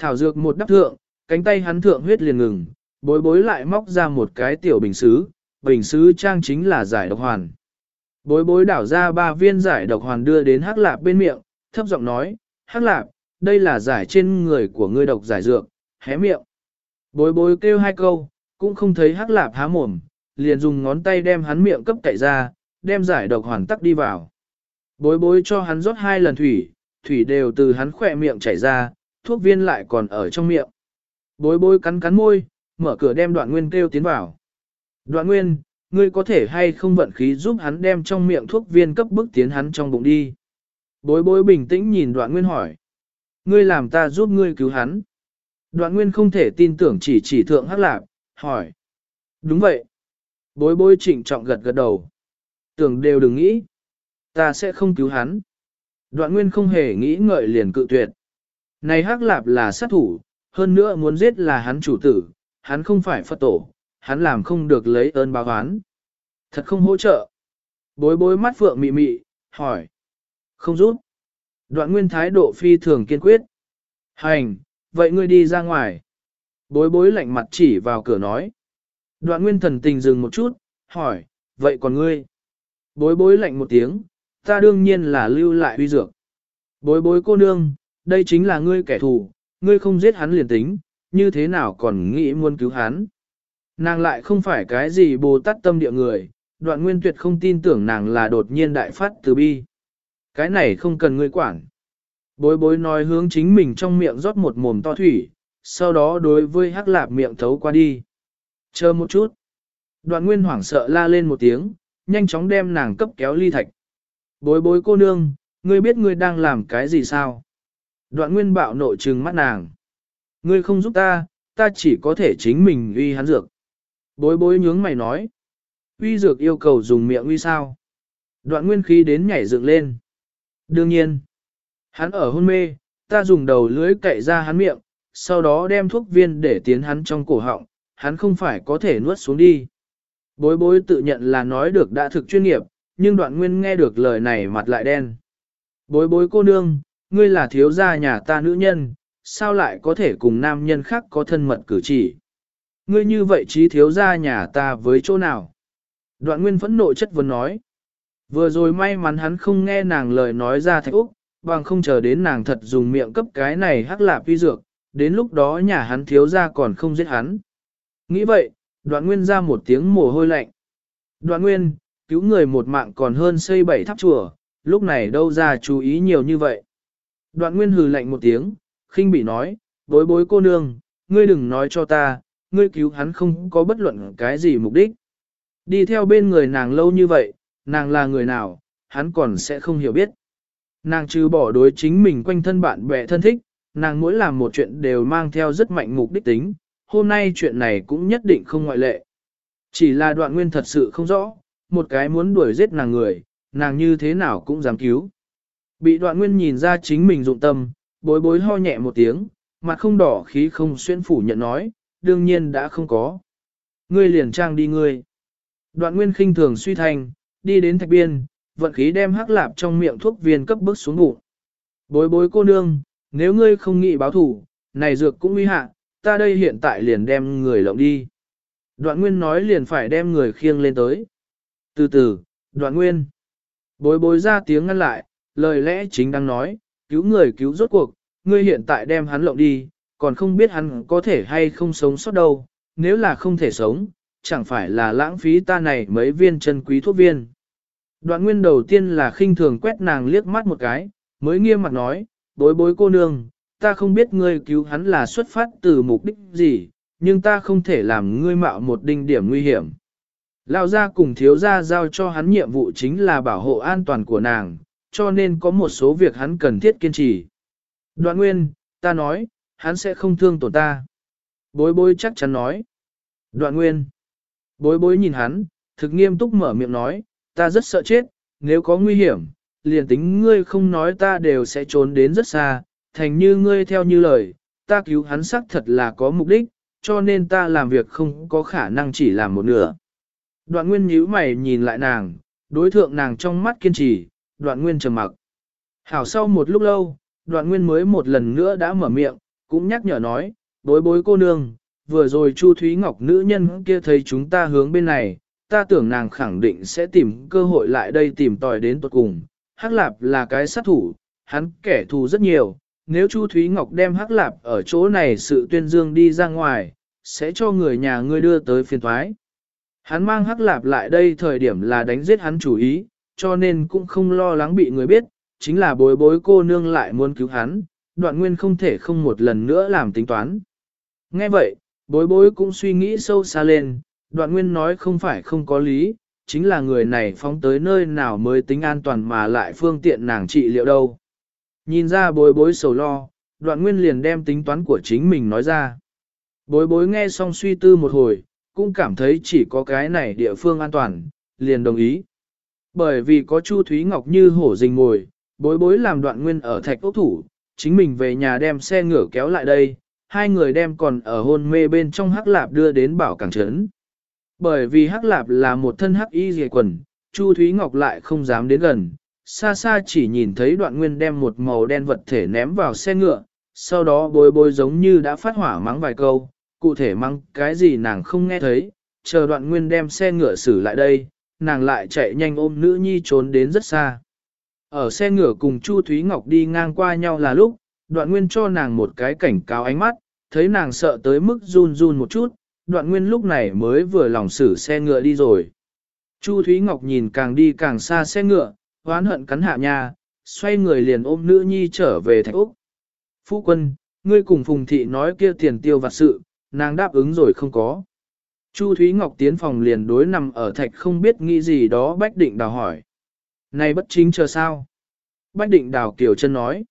Thảo dược một đắp thượng, cánh tay hắn thượng huyết liền ngừng, bối bối lại móc ra một cái tiểu bình xứ, bình xứ trang chính là giải độc hoàn. Bối bối đảo ra ba viên giải độc hoàn đưa đến hắc lạp bên miệng, thấp giọng nói, hắc lạp, đây là giải trên người của ngươi độc giải dược, hé miệng. Bối bối kêu hai câu, cũng không thấy hắc lạp há mồm, liền dùng ngón tay đem hắn miệng cấp cậy ra, đem giải độc hoàn tắc đi vào. Bối bối cho hắn rót hai lần thủy, thủy đều từ hắn khỏe miệng chảy ra, thuốc viên lại còn ở trong miệng. Bối bối cắn cắn môi, mở cửa đem đoạn nguyên kêu tiến vào. Đoạn nguyên, ngươi có thể hay không vận khí giúp hắn đem trong miệng thuốc viên cấp bức tiến hắn trong bụng đi. Bối bối bình tĩnh nhìn đoạn nguyên hỏi. Ngươi làm ta giúp ngươi cứu hắn. Đoạn nguyên không thể tin tưởng chỉ chỉ thượng hắc lạc, hỏi. Đúng vậy. Bối bối trịnh trọng gật gật đầu. Tưởng đều đừng nghĩ. Ta sẽ không cứu hắn. Đoạn nguyên không hề nghĩ ngợi liền cự tuyệt. Này hắc lạp là sát thủ, hơn nữa muốn giết là hắn chủ tử, hắn không phải Phật tổ, hắn làm không được lấy ơn báo oán. Thật không hỗ trợ. Bối bối mắt phượng mị mị, hỏi. Không rút. Đoạn nguyên thái độ phi thường kiên quyết. Hành, vậy ngươi đi ra ngoài. Bối bối lạnh mặt chỉ vào cửa nói. Đoạn nguyên thần tình dừng một chút, hỏi, vậy còn ngươi? Bối bối lạnh một tiếng, ta đương nhiên là lưu lại huy dược. Bối bối cô nương, đây chính là ngươi kẻ thù, ngươi không giết hắn liền tính, như thế nào còn nghĩ muốn cứu hắn. Nàng lại không phải cái gì bồ tát tâm địa người, đoạn nguyên tuyệt không tin tưởng nàng là đột nhiên đại phát từ bi. Cái này không cần ngươi quản. Bối bối nói hướng chính mình trong miệng rót một mồm to thủy, sau đó đối với hắc lạp miệng thấu qua đi. Chờ một chút. Đoạn nguyên hoảng sợ la lên một tiếng, nhanh chóng đem nàng cấp kéo ly thạch. Bối bối cô nương, ngươi biết ngươi đang làm cái gì sao? Đoạn nguyên bạo nội trừng mắt nàng. Ngươi không giúp ta, ta chỉ có thể chính mình uy hắn dược. Bối bối nhướng mày nói. Uy dược yêu cầu dùng miệng uy sao? Đoạn nguyên khí đến nhảy dựng lên. Đương nhiên. Hắn ở hôn mê, ta dùng đầu lưới cậy ra hắn miệng, sau đó đem thuốc viên để tiến hắn trong cổ họng, hắn không phải có thể nuốt xuống đi. Bối bối tự nhận là nói được đã thực chuyên nghiệp, nhưng đoạn nguyên nghe được lời này mặt lại đen. Bối bối cô nương, ngươi là thiếu gia nhà ta nữ nhân, sao lại có thể cùng nam nhân khác có thân mật cử chỉ? Ngươi như vậy trí thiếu gia nhà ta với chỗ nào? Đoạn nguyên phẫn nộ chất vấn nói. Vừa rồi may mắn hắn không nghe nàng lời nói ra thạch úc, bằng không chờ đến nàng thật dùng miệng cấp cái này hắc lạp vi dược, đến lúc đó nhà hắn thiếu gia còn không giết hắn. Nghĩ vậy, đoạn nguyên ra một tiếng mồ hôi lạnh. Đoạn nguyên, cứu người một mạng còn hơn xây bảy tháp chùa, lúc này đâu ra chú ý nhiều như vậy. Đoạn nguyên hừ lạnh một tiếng, khinh bị nói, bối bối cô nương, ngươi đừng nói cho ta, ngươi cứu hắn không có bất luận cái gì mục đích. Đi theo bên người nàng lâu như vậy, nàng là người nào, hắn còn sẽ không hiểu biết. Nàng trừ bỏ đối chính mình quanh thân bạn bè thân thích, nàng mỗi làm một chuyện đều mang theo rất mạnh mục đích tính, hôm nay chuyện này cũng nhất định không ngoại lệ. Chỉ là đoạn nguyên thật sự không rõ, một cái muốn đuổi giết nàng người, nàng như thế nào cũng dám cứu. Bị đoạn nguyên nhìn ra chính mình dụng tâm, bối bối ho nhẹ một tiếng, mặt không đỏ khí không xuyên phủ nhận nói, đương nhiên đã không có. Ngươi liền trang đi ngươi. Đoạn nguyên khinh thường suy thành, đi đến thạch biên, vận khí đem hắc lạp trong miệng thuốc viên cấp bước xuống bụng. Bối bối cô nương, nếu ngươi không nghĩ báo thủ, này dược cũng nguy hạ, ta đây hiện tại liền đem người lộng đi. Đoạn nguyên nói liền phải đem người khiêng lên tới. Từ từ, đoạn nguyên. Bối bối ra tiếng ngăn lại, lời lẽ chính đang nói, cứu người cứu rốt cuộc, ngươi hiện tại đem hắn lộng đi, còn không biết hắn có thể hay không sống sót đâu, nếu là không thể sống, chẳng phải là lãng phí ta này mấy viên chân quý thuốc viên. Đoạn nguyên đầu tiên là khinh thường quét nàng liếc mắt một cái, mới nghiêm mặt nói, bối bối cô nương, ta không biết ngươi cứu hắn là xuất phát từ mục đích gì, nhưng ta không thể làm ngươi mạo một đinh điểm nguy hiểm. Lão gia cùng thiếu gia giao cho hắn nhiệm vụ chính là bảo hộ an toàn của nàng, cho nên có một số việc hắn cần thiết kiên trì. Đoạn nguyên, ta nói, hắn sẽ không thương tổn ta. Bối bối chắc chắn nói. Đoạn nguyên. Bối bối nhìn hắn, thực nghiêm túc mở miệng nói, ta rất sợ chết, nếu có nguy hiểm, liền tính ngươi không nói ta đều sẽ trốn đến rất xa, thành như ngươi theo như lời, ta cứu hắn xác thật là có mục đích, cho nên ta làm việc không có khả năng chỉ làm một nửa. Đoạn nguyên nhíu mày nhìn lại nàng, đối thượng nàng trong mắt kiên trì, đoạn nguyên trầm mặc. Hảo sau một lúc lâu, đoạn nguyên mới một lần nữa đã mở miệng, cũng nhắc nhở nói, bối bối cô nương, vừa rồi Chu Thúy Ngọc nữ nhân kia thấy chúng ta hướng bên này, ta tưởng nàng khẳng định sẽ tìm cơ hội lại đây tìm tòi đến tuật cùng. Hắc Lạp là cái sát thủ, hắn kẻ thù rất nhiều, nếu Chu Thúy Ngọc đem Hắc Lạp ở chỗ này sự tuyên dương đi ra ngoài, sẽ cho người nhà ngươi đưa tới phiên thoái. Hắn mang Hắc Lạp lại đây thời điểm là đánh giết hắn chủ ý, cho nên cũng không lo lắng bị người biết, chính là bối bối cô nương lại muốn cứu hắn, đoạn nguyên không thể không một lần nữa làm tính toán. Nghe vậy, bối bối cũng suy nghĩ sâu xa lên, đoạn nguyên nói không phải không có lý, chính là người này phóng tới nơi nào mới tính an toàn mà lại phương tiện nàng trị liệu đâu. Nhìn ra bối bối sầu lo, đoạn nguyên liền đem tính toán của chính mình nói ra. Bối bối nghe xong suy tư một hồi, cũng cảm thấy chỉ có cái này địa phương an toàn, liền đồng ý. Bởi vì có Chu Thúy Ngọc như hổ rình ngồi, bối bối làm đoạn nguyên ở thạch ốc thủ, chính mình về nhà đem xe ngựa kéo lại đây, hai người đem còn ở hôn mê bên trong hắc lạp đưa đến bảo cảng trấn. Bởi vì hắc lạp là một thân hắc y dề quần, Chu Thúy Ngọc lại không dám đến gần, xa xa chỉ nhìn thấy đoạn nguyên đem một màu đen vật thể ném vào xe ngựa, sau đó bối bối giống như đã phát hỏa mắng vài câu, cụ thể mắng cái gì nàng không nghe thấy, chờ đoạn nguyên đem xe ngựa xử lại đây, nàng lại chạy nhanh ôm nữ nhi trốn đến rất xa. Ở xe ngựa cùng Chu Thúy Ngọc đi ngang qua nhau là lúc, đoạn nguyên cho nàng một cái cảnh cáo ánh mắt, thấy nàng sợ tới mức run run một chút, đoạn nguyên lúc này mới vừa lòng xử xe ngựa đi rồi. Chu Thúy Ngọc nhìn càng đi càng xa xe ngựa, hoán hận cắn hạ nha, xoay người liền ôm nữ nhi trở về Thạch Úc. Phu quân, ngươi cùng Phùng Thị nói kia tiền tiêu vặt sự, nàng đáp ứng rồi không có. Chu Thúy Ngọc tiến phòng liền đối nằm ở Thạch không biết nghĩ gì đó Bách Định Đào hỏi. Này bất chính chờ sao? Bách Định Đào Kiều chân nói.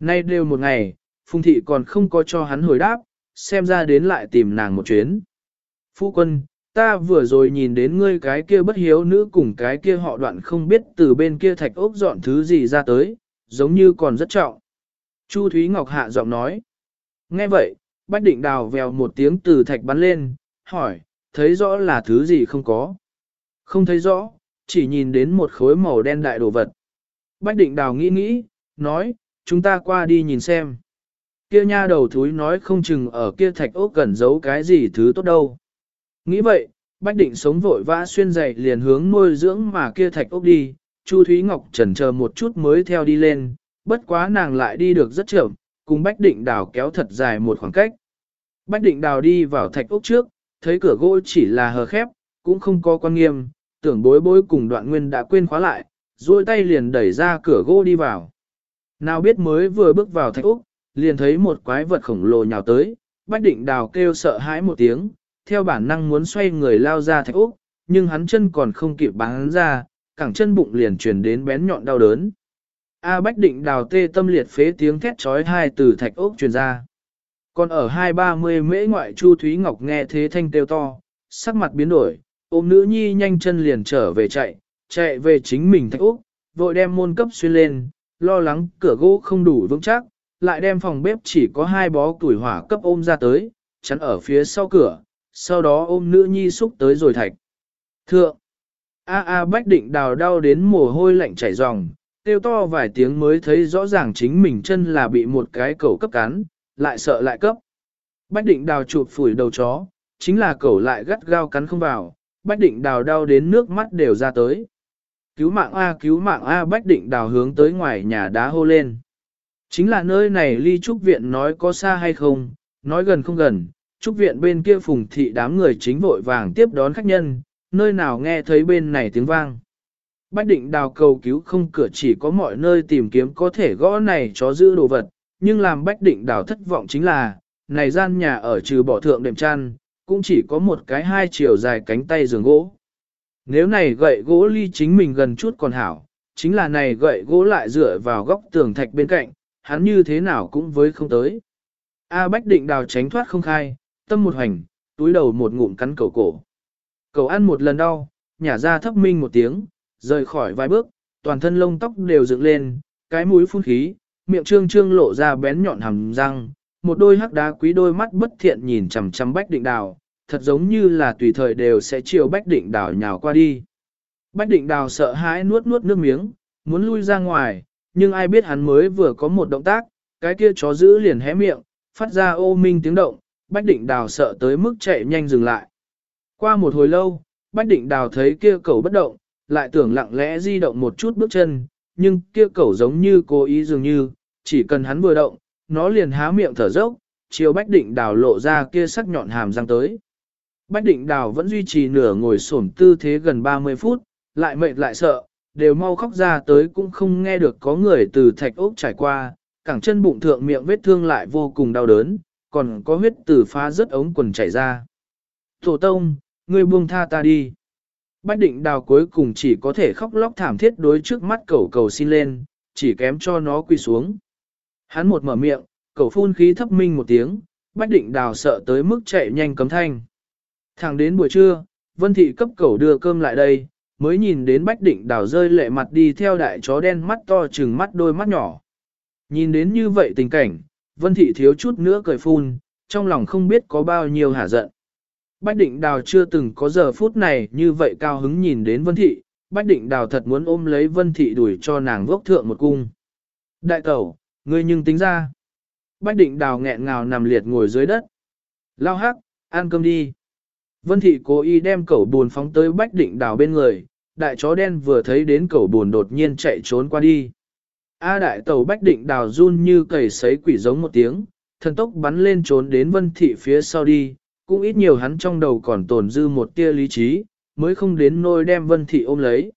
Nay đều một ngày, Phùng Thị còn không có cho hắn hồi đáp, xem ra đến lại tìm nàng một chuyến. Phu quân, ta vừa rồi nhìn đến ngươi cái kia bất hiếu nữ cùng cái kia họ đoạn không biết từ bên kia thạch ốc dọn thứ gì ra tới, giống như còn rất trọng. Chu Thúy Ngọc hạ giọng nói. Nghe vậy, Bách Định Đào vèo một tiếng từ thạch bắn lên, hỏi, thấy rõ là thứ gì không có. Không thấy rõ, chỉ nhìn đến một khối màu đen đại đồ vật. Bách Định Đào nghĩ nghĩ, nói, chúng ta qua đi nhìn xem. Kia nha đầu thúi nói không chừng ở kia thạch ốc gần giấu cái gì thứ tốt đâu. Nghĩ vậy, Bách Định sống vội vã xuyên dậy liền hướng nuôi dưỡng mà kia thạch ốc đi, Chu Thúy Ngọc chần chờ một chút mới theo đi lên, bất quá nàng lại đi được rất chậm, cùng Bách Định Đào kéo thật dài một khoảng cách. Bách Định Đào đi vào thạch ốc trước, thấy cửa gỗ chỉ là hờ khép, cũng không có quan nghiêm, tưởng bối bối cùng đoạn nguyên đã quên khóa lại, duỗi tay liền đẩy ra cửa gỗ đi vào. Nào biết mới vừa bước vào thạch úc liền thấy một quái vật khổng lồ nhào tới, Bách Định Đào kêu sợ hãi một tiếng, theo bản năng muốn xoay người lao ra thạch úc, nhưng hắn chân còn không kịp bắn ra, cẳng chân bụng liền truyền đến bén nhọn đau đớn. A Bách Định đào tê tâm liệt phế tiếng thét trói hai từ thạch ốc truyền ra. Còn ở hai ba mươi mễ ngoại Chu Thúy Ngọc nghe thế thanh kêu to, sắc mặt biến đổi, ôm nữ nhi nhanh chân liền trở về chạy, chạy về chính mình thạch úc, vội đem môn cấp xuyên lên, lo lắng cửa gỗ không đủ vững chắc, lại đem phòng bếp chỉ có hai bó tuổi hỏa cấp ôm ra tới, chắn ở phía sau cửa, sau đó ôm nữ nhi xúc tới rồi thạch. Thượng! A A Bách Định đào đau đến mồ hôi lạnh chảy ròng, tiêu to vài tiếng mới thấy rõ ràng chính mình chân là bị một cái cẩu cấp cắn, lại sợ lại cấp. Bách Định đào chụp phủi đầu chó, chính là cẩu lại gắt gao cắn không vào, Bách Định đào đau đến nước mắt đều ra tới. Cứu mạng A cứu mạng A Bách Định đào hướng tới ngoài nhà đá hô lên. Chính là nơi này ly trúc viện nói có xa hay không, nói gần không gần, trúc viện bên kia phùng thị đám người chính vội vàng tiếp đón khách nhân, nơi nào nghe thấy bên này tiếng vang. Bách định đào cầu cứu không cửa chỉ có mọi nơi tìm kiếm có thể gõ này chó giữ đồ vật, nhưng làm bách định đào thất vọng chính là, này gian nhà ở trừ bỏ thượng đệm chăn, cũng chỉ có một cái hai chiều dài cánh tay giường gỗ. Nếu này gậy gỗ ly chính mình gần chút còn hảo, chính là này gậy gỗ lại dựa vào góc tường thạch bên cạnh, hắn như thế nào cũng với không tới. A Bách định đào tránh thoát không khai, tâm một hành, túi đầu một ngụm cắn cầu cổ. Cầu ăn một lần đau, nhả ra thấp minh một tiếng, rời khỏi vài bước, toàn thân lông tóc đều dựng lên, cái mũi phun khí, miệng trương trương lộ ra bén nhọn hàm răng, một đôi hắc đá quý đôi mắt bất thiện nhìn chằm chằm Bách Định Đào, thật giống như là tùy thời đều sẽ chiều Bách Định Đào nhào qua đi. Bách Định Đào sợ hãi nuốt nuốt nước miếng, muốn lui ra ngoài, nhưng ai biết hắn mới vừa có một động tác, cái kia chó giữ liền hé miệng, phát ra ô minh tiếng động, Bách Định Đào sợ tới mức chạy nhanh dừng lại. Qua một hồi lâu, Bách Định Đào thấy kia cầu bất động, lại tưởng lặng lẽ di động một chút bước chân, nhưng kia cẩu giống như cố ý dường như, chỉ cần hắn vừa động, nó liền há miệng thở dốc, chiều Bách Định Đào lộ ra kia sắc nhọn hàm răng tới. Bách Định Đào vẫn duy trì nửa ngồi xổm tư thế gần 30 phút, lại mệt lại sợ, đều mau khóc ra tới cũng không nghe được có người từ thạch ốc trải qua, cẳng chân bụng thượng miệng vết thương lại vô cùng đau đớn, còn có huyết từ phá rất ống quần chảy ra. Tổ tông, ngươi buông tha ta đi. Bách định đào cuối cùng chỉ có thể khóc lóc thảm thiết đối trước mắt cẩu cầu xin lên, chỉ kém cho nó quỳ xuống. Hắn một mở miệng, cẩu phun khí thấp minh một tiếng, bách định đào sợ tới mức chạy nhanh cấm thanh. Thẳng đến buổi trưa, vân thị cấp cẩu đưa cơm lại đây, mới nhìn đến bách định đào rơi lệ mặt đi theo đại chó đen mắt to chừng mắt đôi mắt nhỏ. Nhìn đến như vậy tình cảnh, vân thị thiếu chút nữa cười phun, trong lòng không biết có bao nhiêu hả giận. Bách định đào chưa từng có giờ phút này như vậy cao hứng nhìn đến vân thị, bách định đào thật muốn ôm lấy vân thị đuổi cho nàng vốc thượng một cung. Đại tẩu, ngươi nhưng tính ra. Bách định đào nghẹn ngào nằm liệt ngồi dưới đất. Lao hắc, ăn cơm đi. Vân thị cố ý đem cẩu buồn phóng tới bách định đào bên người, đại chó đen vừa thấy đến cẩu buồn đột nhiên chạy trốn qua đi. A đại Tẩu bách định đào run như cầy sấy quỷ giống một tiếng, thần tốc bắn lên trốn đến vân thị phía sau đi, cũng ít nhiều hắn trong đầu còn tồn dư một tia lý trí, mới không đến nôi đem vân thị ôm lấy.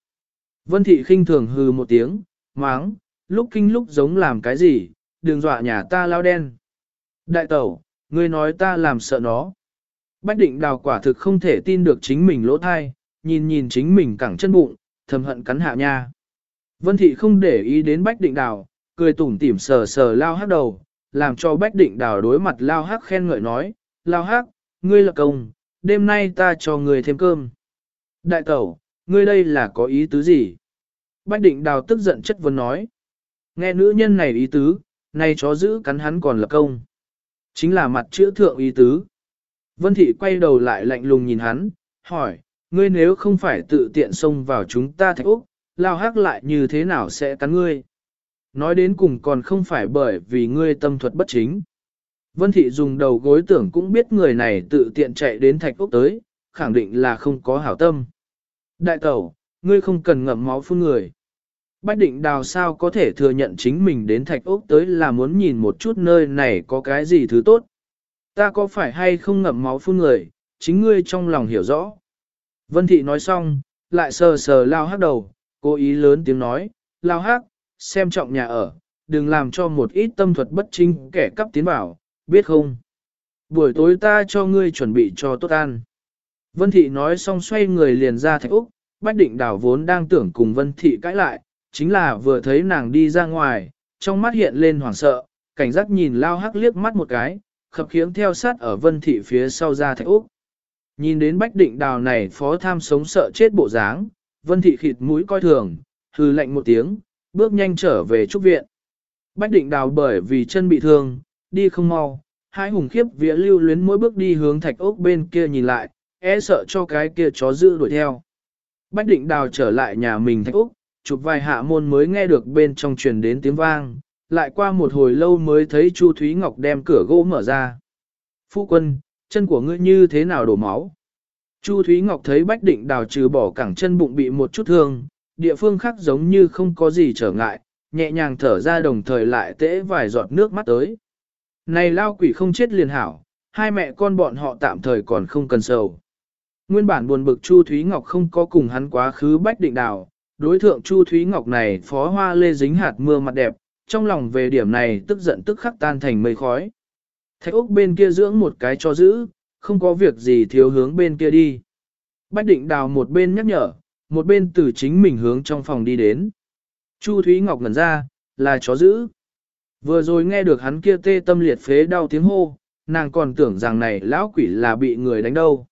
Vân thị khinh thường hừ một tiếng, máng, lúc kinh lúc giống làm cái gì, đừng dọa nhà ta lao đen. Đại tẩu, ngươi nói ta làm sợ nó. Bách định đào quả thực không thể tin được chính mình lỗ thai, nhìn nhìn chính mình cẳng chân bụng, thầm hận cắn hạ nha. Vân thị không để ý đến bách định đào, cười tủm tỉm sờ sờ lao hắc đầu, làm cho bách định đào đối mặt lao hắc khen ngợi nói, lao hắc, ngươi là công, đêm nay ta cho ngươi thêm cơm. Đại tẩu, ngươi đây là có ý tứ gì? Bách định đào tức giận chất vấn nói. Nghe nữ nhân này ý tứ, nay chó giữ cắn hắn còn là công. Chính là mặt chữa thượng ý tứ. Vân thị quay đầu lại lạnh lùng nhìn hắn, hỏi, ngươi nếu không phải tự tiện xông vào chúng ta thạch Úc, lao hắc lại như thế nào sẽ cắn ngươi? Nói đến cùng còn không phải bởi vì ngươi tâm thuật bất chính. Vân thị dùng đầu gối tưởng cũng biết người này tự tiện chạy đến thạch ốc tới, khẳng định là không có hảo tâm. Đại tẩu, ngươi không cần ngậm máu phun người. Bách định đào sao có thể thừa nhận chính mình đến thạch ốc tới là muốn nhìn một chút nơi này có cái gì thứ tốt. Ta có phải hay không ngậm máu phun người, chính ngươi trong lòng hiểu rõ. Vân thị nói xong, lại sờ sờ lao hắc đầu, cố ý lớn tiếng nói, lao hắc, xem trọng nhà ở, đừng làm cho một ít tâm thuật bất chính kẻ cắp tiến vào, biết không? Buổi tối ta cho ngươi chuẩn bị cho tốt ăn. Vân Thị nói xong xoay người liền ra thạch Úc, Bách Định Đào vốn đang tưởng cùng Vân Thị cãi lại, chính là vừa thấy nàng đi ra ngoài, trong mắt hiện lên hoảng sợ, cảnh giác nhìn lao hắc liếc mắt một cái, khập khiễng theo sát ở Vân Thị phía sau ra thạch Úc. Nhìn đến Bách Định Đào này phó tham sống sợ chết bộ dáng, Vân Thị khịt mũi coi thường, hư lạnh một tiếng, bước nhanh trở về trúc viện. Bách Định Đào bởi vì chân bị thương, đi không mau, hai hùng khiếp vía lưu luyến mỗi bước đi hướng thạch ốc bên kia nhìn lại, e sợ cho cái kia chó dữ đuổi theo. Bách định đào trở lại nhà mình thạch ốc, chụp vài hạ môn mới nghe được bên trong truyền đến tiếng vang, lại qua một hồi lâu mới thấy Chu Thúy Ngọc đem cửa gỗ mở ra. Phu quân, chân của ngươi như thế nào đổ máu? Chu Thúy Ngọc thấy Bách Định Đào trừ bỏ cẳng chân bụng bị một chút thương, địa phương khác giống như không có gì trở ngại, nhẹ nhàng thở ra đồng thời lại tễ vài giọt nước mắt tới. Này lao quỷ không chết liền hảo, hai mẹ con bọn họ tạm thời còn không cần sầu. Nguyên bản buồn bực Chu Thúy Ngọc không có cùng hắn quá khứ bách định đào, đối thượng Chu Thúy Ngọc này phó hoa lê dính hạt mưa mặt đẹp, trong lòng về điểm này tức giận tức khắc tan thành mây khói. Thạch Úc bên kia dưỡng một cái cho giữ, không có việc gì thiếu hướng bên kia đi. Bách định đào một bên nhắc nhở, một bên từ chính mình hướng trong phòng đi đến. Chu Thúy Ngọc ngẩn ra, là chó giữ. Vừa rồi nghe được hắn kia tê tâm liệt phế đau tiếng hô, nàng còn tưởng rằng này lão quỷ là bị người đánh đâu.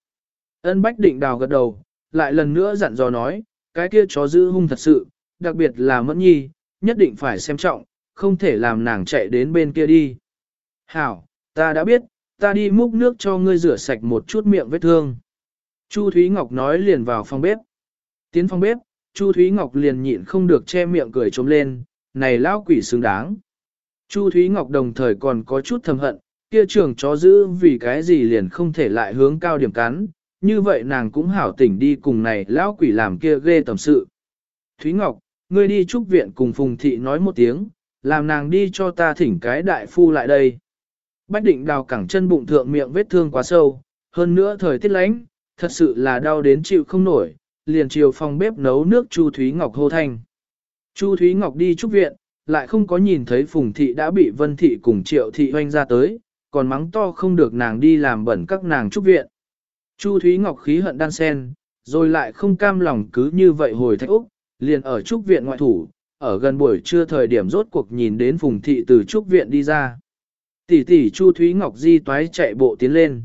Ân Bách định đào gật đầu, lại lần nữa dặn dò nói, cái kia chó giữ hung thật sự, đặc biệt là mẫn nhi, nhất định phải xem trọng, không thể làm nàng chạy đến bên kia đi. Hảo, ta đã biết, ta đi múc nước cho ngươi rửa sạch một chút miệng vết thương. Chu Thúy Ngọc nói liền vào phòng bếp. Tiến phòng bếp, Chu Thúy Ngọc liền nhịn không được che miệng cười trống lên, này lão quỷ xứng đáng. Chu Thúy Ngọc đồng thời còn có chút thầm hận, kia trường chó giữ vì cái gì liền không thể lại hướng cao điểm cắn, như vậy nàng cũng hảo tỉnh đi cùng này lão quỷ làm kia ghê tầm sự. Thúy Ngọc, ngươi đi trúc viện cùng Phùng Thị nói một tiếng, làm nàng đi cho ta thỉnh cái đại phu lại đây. Bách định đào cẳng chân bụng thượng miệng vết thương quá sâu, hơn nữa thời tiết lánh, thật sự là đau đến chịu không nổi, liền chiều phòng bếp nấu nước Chu Thúy Ngọc hô thanh. Chu Thúy Ngọc đi trúc viện, lại không có nhìn thấy Phùng Thị đã bị Vân Thị cùng Triệu Thị hoanh ra tới, còn mắng to không được nàng đi làm bẩn các nàng trúc viện. Chu Thúy Ngọc khí hận đan sen, rồi lại không cam lòng cứ như vậy hồi thách Úc, liền ở trúc viện ngoại thủ, ở gần buổi trưa thời điểm rốt cuộc nhìn đến Phùng Thị từ trúc viện đi ra. Tỷ tỷ Chu Thúy Ngọc di toái chạy bộ tiến lên.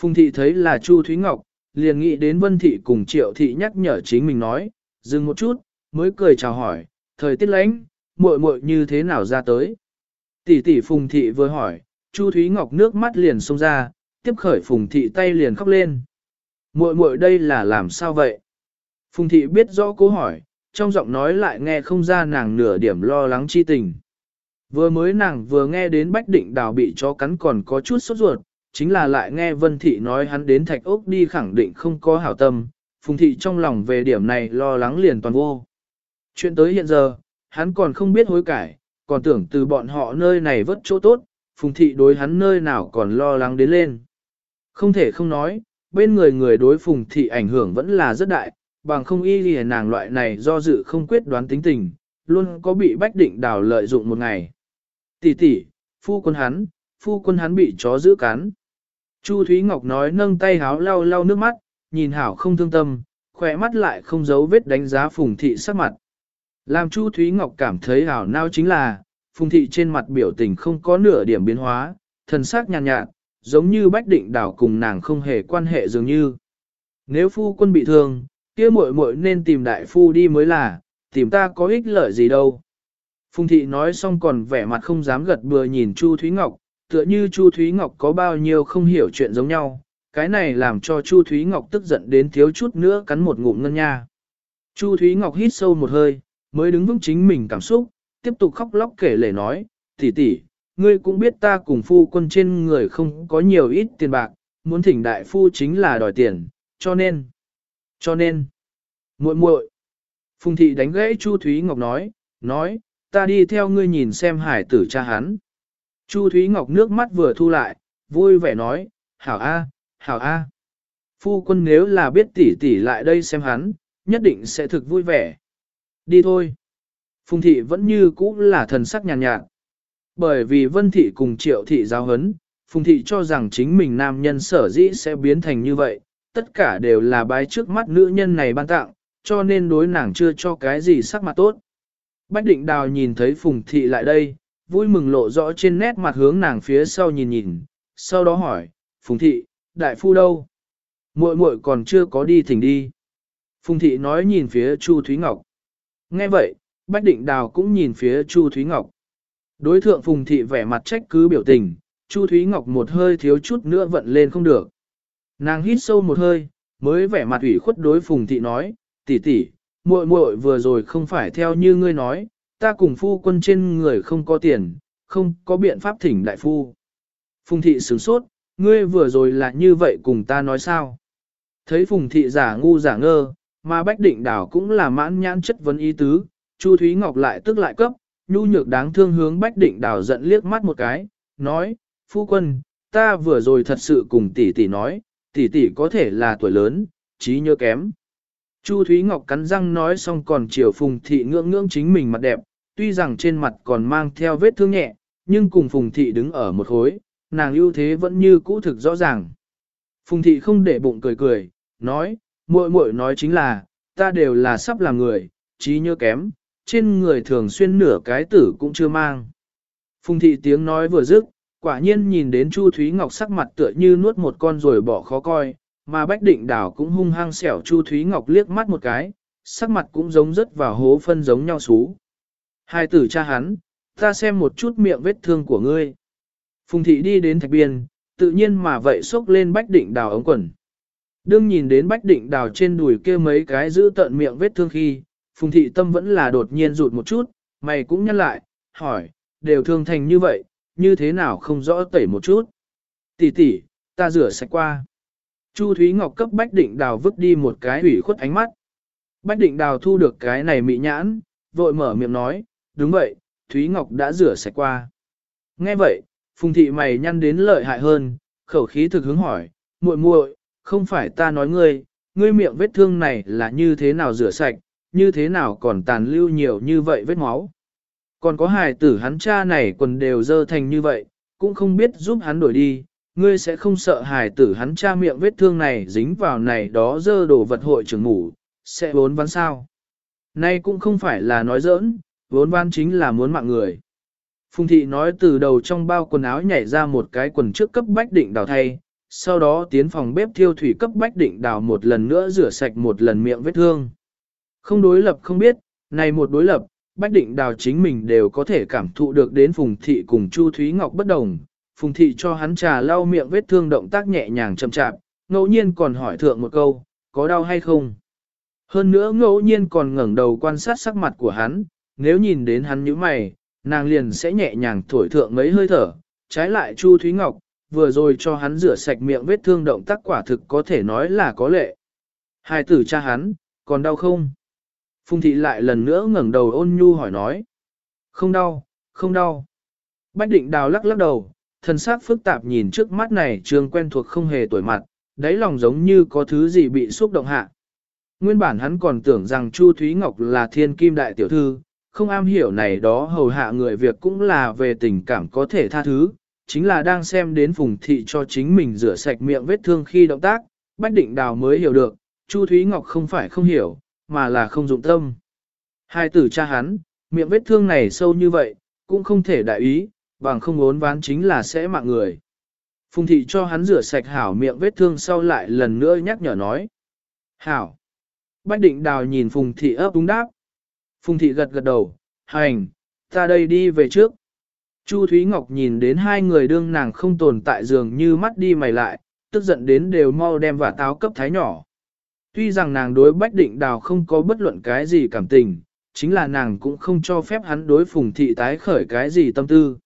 Phùng Thị thấy là Chu Thúy Ngọc, liền nghĩ đến Vân Thị cùng Triệu Thị nhắc nhở chính mình nói, dừng một chút, mới cười chào hỏi, thời tiết lánh, muội muội như thế nào ra tới. Tỷ tỷ Phùng Thị vừa hỏi, Chu Thúy Ngọc nước mắt liền xông ra, tiếp khởi Phùng Thị tay liền khóc lên. Muội muội đây là làm sao vậy? Phùng Thị biết rõ câu hỏi, trong giọng nói lại nghe không ra nàng nửa điểm lo lắng chi tình. Vừa mới nàng vừa nghe đến Bách Định Đào bị chó cắn còn có chút sốt ruột, chính là lại nghe Vân Thị nói hắn đến Thạch Ốc đi khẳng định không có hảo tâm, Phùng Thị trong lòng về điểm này lo lắng liền toàn vô. Chuyện tới hiện giờ, hắn còn không biết hối cải, còn tưởng từ bọn họ nơi này vất chỗ tốt, Phùng Thị đối hắn nơi nào còn lo lắng đến lên. Không thể không nói, bên người người đối Phùng Thị ảnh hưởng vẫn là rất đại, bằng không y lìa nàng loại này do dự không quyết đoán tính tình, luôn có bị bách định đào lợi dụng một ngày. Tỷ tỷ, phu quân hắn, phu quân hắn bị chó giữ cắn. Chu Thúy Ngọc nói nâng tay háo lau lau nước mắt, nhìn hảo không thương tâm, khỏe mắt lại không giấu vết đánh giá Phùng Thị sắc mặt. Làm Chu Thúy Ngọc cảm thấy hảo nao chính là, Phùng Thị trên mặt biểu tình không có nửa điểm biến hóa, thần sắc nhàn nhạt, nhạt, giống như Bách Định Đảo cùng nàng không hề quan hệ dường như. Nếu phu quân bị thương, kia muội muội nên tìm đại phu đi mới là, tìm ta có ích lợi gì đâu. Phùng Thị nói xong còn vẻ mặt không dám gật bừa nhìn Chu Thúy Ngọc, tựa như Chu Thúy Ngọc có bao nhiêu không hiểu chuyện giống nhau, cái này làm cho Chu Thúy Ngọc tức giận đến thiếu chút nữa cắn một ngụm ngân nha. Chu Thúy Ngọc hít sâu một hơi, mới đứng vững chính mình cảm xúc, tiếp tục khóc lóc kể lể nói, tỷ tỷ, ngươi cũng biết ta cùng phu quân trên người không có nhiều ít tiền bạc, muốn thỉnh đại phu chính là đòi tiền, cho nên, cho nên, muội muội. Phùng thị đánh gãy Chu Thúy Ngọc nói, nói, ta đi theo ngươi nhìn xem hải tử cha hắn. Chu Thúy Ngọc nước mắt vừa thu lại, vui vẻ nói, hảo a, hảo a. Phu quân nếu là biết tỷ tỷ lại đây xem hắn, nhất định sẽ thực vui vẻ. Đi thôi. Phùng thị vẫn như cũ là thần sắc nhàn nhạt, nhạt. Bởi vì vân thị cùng triệu thị giáo hấn, phùng thị cho rằng chính mình nam nhân sở dĩ sẽ biến thành như vậy, tất cả đều là bái trước mắt nữ nhân này ban tặng, cho nên đối nàng chưa cho cái gì sắc mặt tốt. Bách định đào nhìn thấy phùng thị lại đây, vui mừng lộ rõ trên nét mặt hướng nàng phía sau nhìn nhìn, sau đó hỏi, phùng thị, đại phu đâu? muội muội còn chưa có đi thỉnh đi. Phùng thị nói nhìn phía Chu Thúy Ngọc. Nghe vậy, Bách Định Đào cũng nhìn phía Chu Thúy Ngọc. Đối thượng Phùng thị vẻ mặt trách cứ biểu tình, Chu Thúy Ngọc một hơi thiếu chút nữa vận lên không được. Nàng hít sâu một hơi, mới vẻ mặt ủy khuất đối Phùng thị nói, tỷ tỷ, muội muội vừa rồi không phải theo như ngươi nói, ta cùng phu quân trên người không có tiền, không có biện pháp thỉnh đại phu. Phùng thị sửng sốt, ngươi vừa rồi là như vậy cùng ta nói sao? Thấy phùng thị giả ngu giả ngơ, mà bách định đảo cũng là mãn nhãn chất vấn ý tứ, Chu Thúy Ngọc lại tức lại cấp, nhu nhược đáng thương hướng bách định đảo giận liếc mắt một cái, nói, phu quân, ta vừa rồi thật sự cùng tỷ tỷ nói, tỷ tỷ có thể là tuổi lớn, trí nhớ kém. Chu Thúy Ngọc cắn răng nói xong còn chiều Phùng Thị ngưỡng ngưỡng chính mình mặt đẹp, tuy rằng trên mặt còn mang theo vết thương nhẹ, nhưng cùng Phùng Thị đứng ở một khối, nàng ưu thế vẫn như cũ thực rõ ràng. Phùng Thị không để bụng cười cười, nói, muội muội nói chính là, ta đều là sắp làm người, trí nhớ kém, trên người thường xuyên nửa cái tử cũng chưa mang. Phùng Thị tiếng nói vừa dứt, quả nhiên nhìn đến Chu Thúy Ngọc sắc mặt tựa như nuốt một con rồi bỏ khó coi, mà Bách Định Đảo cũng hung hăng xẻo Chu Thúy Ngọc liếc mắt một cái, sắc mặt cũng giống rất vào hố phân giống nhau xú. Hai tử cha hắn, ta xem một chút miệng vết thương của ngươi. Phùng thị đi đến thạch biên, tự nhiên mà vậy xốc lên Bách Định Đào ống quần. Đương nhìn đến Bách Định Đào trên đùi kia mấy cái giữ tận miệng vết thương khi, Phùng Thị Tâm vẫn là đột nhiên rụt một chút, mày cũng nhăn lại, hỏi, đều thương thành như vậy, như thế nào không rõ tẩy một chút. Tỷ tỷ, ta rửa sạch qua. Chu Thúy Ngọc cấp Bách Định Đào vứt đi một cái ủy khuất ánh mắt. Bách Định Đào thu được cái này mị nhãn, vội mở miệng nói, đúng vậy, Thúy Ngọc đã rửa sạch qua. Nghe vậy, Phùng Thị mày nhăn đến lợi hại hơn, khẩu khí thực hướng hỏi, muội muội, không phải ta nói ngươi, ngươi miệng vết thương này là như thế nào rửa sạch, như thế nào còn tàn lưu nhiều như vậy vết máu. Còn có hài tử hắn cha này quần đều dơ thành như vậy, cũng không biết giúp hắn đổi đi, ngươi sẽ không sợ hài tử hắn cha miệng vết thương này dính vào này đó dơ đồ vật hội trưởng ngủ, sẽ vốn ván sao. Nay cũng không phải là nói giỡn, vốn ván chính là muốn mạng người. Phùng thị nói từ đầu trong bao quần áo nhảy ra một cái quần trước cấp bách định đào thay, sau đó tiến phòng bếp thiêu thủy cấp bách định đào một lần nữa rửa sạch một lần miệng vết thương. Không đối lập không biết, này một đối lập, bách định đào chính mình đều có thể cảm thụ được đến Phùng thị cùng Chu Thúy Ngọc bất đồng. Phùng thị cho hắn trà lau miệng vết thương động tác nhẹ nhàng chậm chạp, ngẫu nhiên còn hỏi thượng một câu, có đau hay không? Hơn nữa ngẫu nhiên còn ngẩng đầu quan sát sắc mặt của hắn, nếu nhìn đến hắn như mày, nàng liền sẽ nhẹ nhàng thổi thượng mấy hơi thở, trái lại Chu Thúy Ngọc, vừa rồi cho hắn rửa sạch miệng vết thương động tác quả thực có thể nói là có lệ. Hai tử cha hắn, còn đau không? Phùng thị lại lần nữa ngẩng đầu ôn nhu hỏi nói. Không đau, không đau. Bách định đào lắc lắc đầu, thần sắc phức tạp nhìn trước mắt này trường quen thuộc không hề tuổi mặt, đáy lòng giống như có thứ gì bị xúc động hạ. Nguyên bản hắn còn tưởng rằng Chu Thúy Ngọc là thiên kim đại tiểu thư, không am hiểu này đó hầu hạ người việc cũng là về tình cảm có thể tha thứ, chính là đang xem đến phùng thị cho chính mình rửa sạch miệng vết thương khi động tác, Bách Định Đào mới hiểu được, Chu Thúy Ngọc không phải không hiểu, mà là không dụng tâm. Hai tử cha hắn, miệng vết thương này sâu như vậy, cũng không thể đại ý, bằng không ốn ván chính là sẽ mạng người. Phùng thị cho hắn rửa sạch hảo miệng vết thương sau lại lần nữa nhắc nhở nói. Hảo. Bách định đào nhìn Phùng thị ấp đúng đáp. Phùng thị gật gật đầu, hành, ta đây đi về trước. Chu Thúy Ngọc nhìn đến hai người đương nàng không tồn tại giường như mắt đi mày lại, tức giận đến đều mau đem và táo cấp thái nhỏ. Tuy rằng nàng đối Bách Định Đào không có bất luận cái gì cảm tình, chính là nàng cũng không cho phép hắn đối Phùng Thị tái khởi cái gì tâm tư.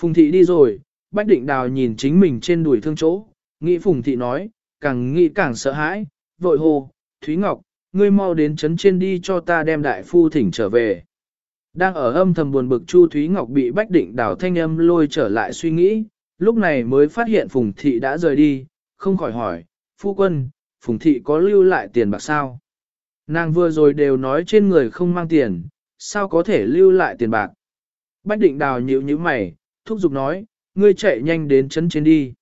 Phùng Thị đi rồi, Bách Định Đào nhìn chính mình trên đùi thương chỗ, nghĩ Phùng Thị nói, càng nghĩ càng sợ hãi, vội hồ, Thúy Ngọc, ngươi mau đến chấn trên đi cho ta đem đại phu thỉnh trở về. Đang ở âm thầm buồn bực Chu Thúy Ngọc bị Bách Định Đào thanh âm lôi trở lại suy nghĩ, lúc này mới phát hiện Phùng Thị đã rời đi, không khỏi hỏi, phu quân, Phùng Thị có lưu lại tiền bạc sao? Nàng vừa rồi đều nói trên người không mang tiền, sao có thể lưu lại tiền bạc? Bách định đào nhíu nhíu mày, thúc giục nói, ngươi chạy nhanh đến chấn trên đi.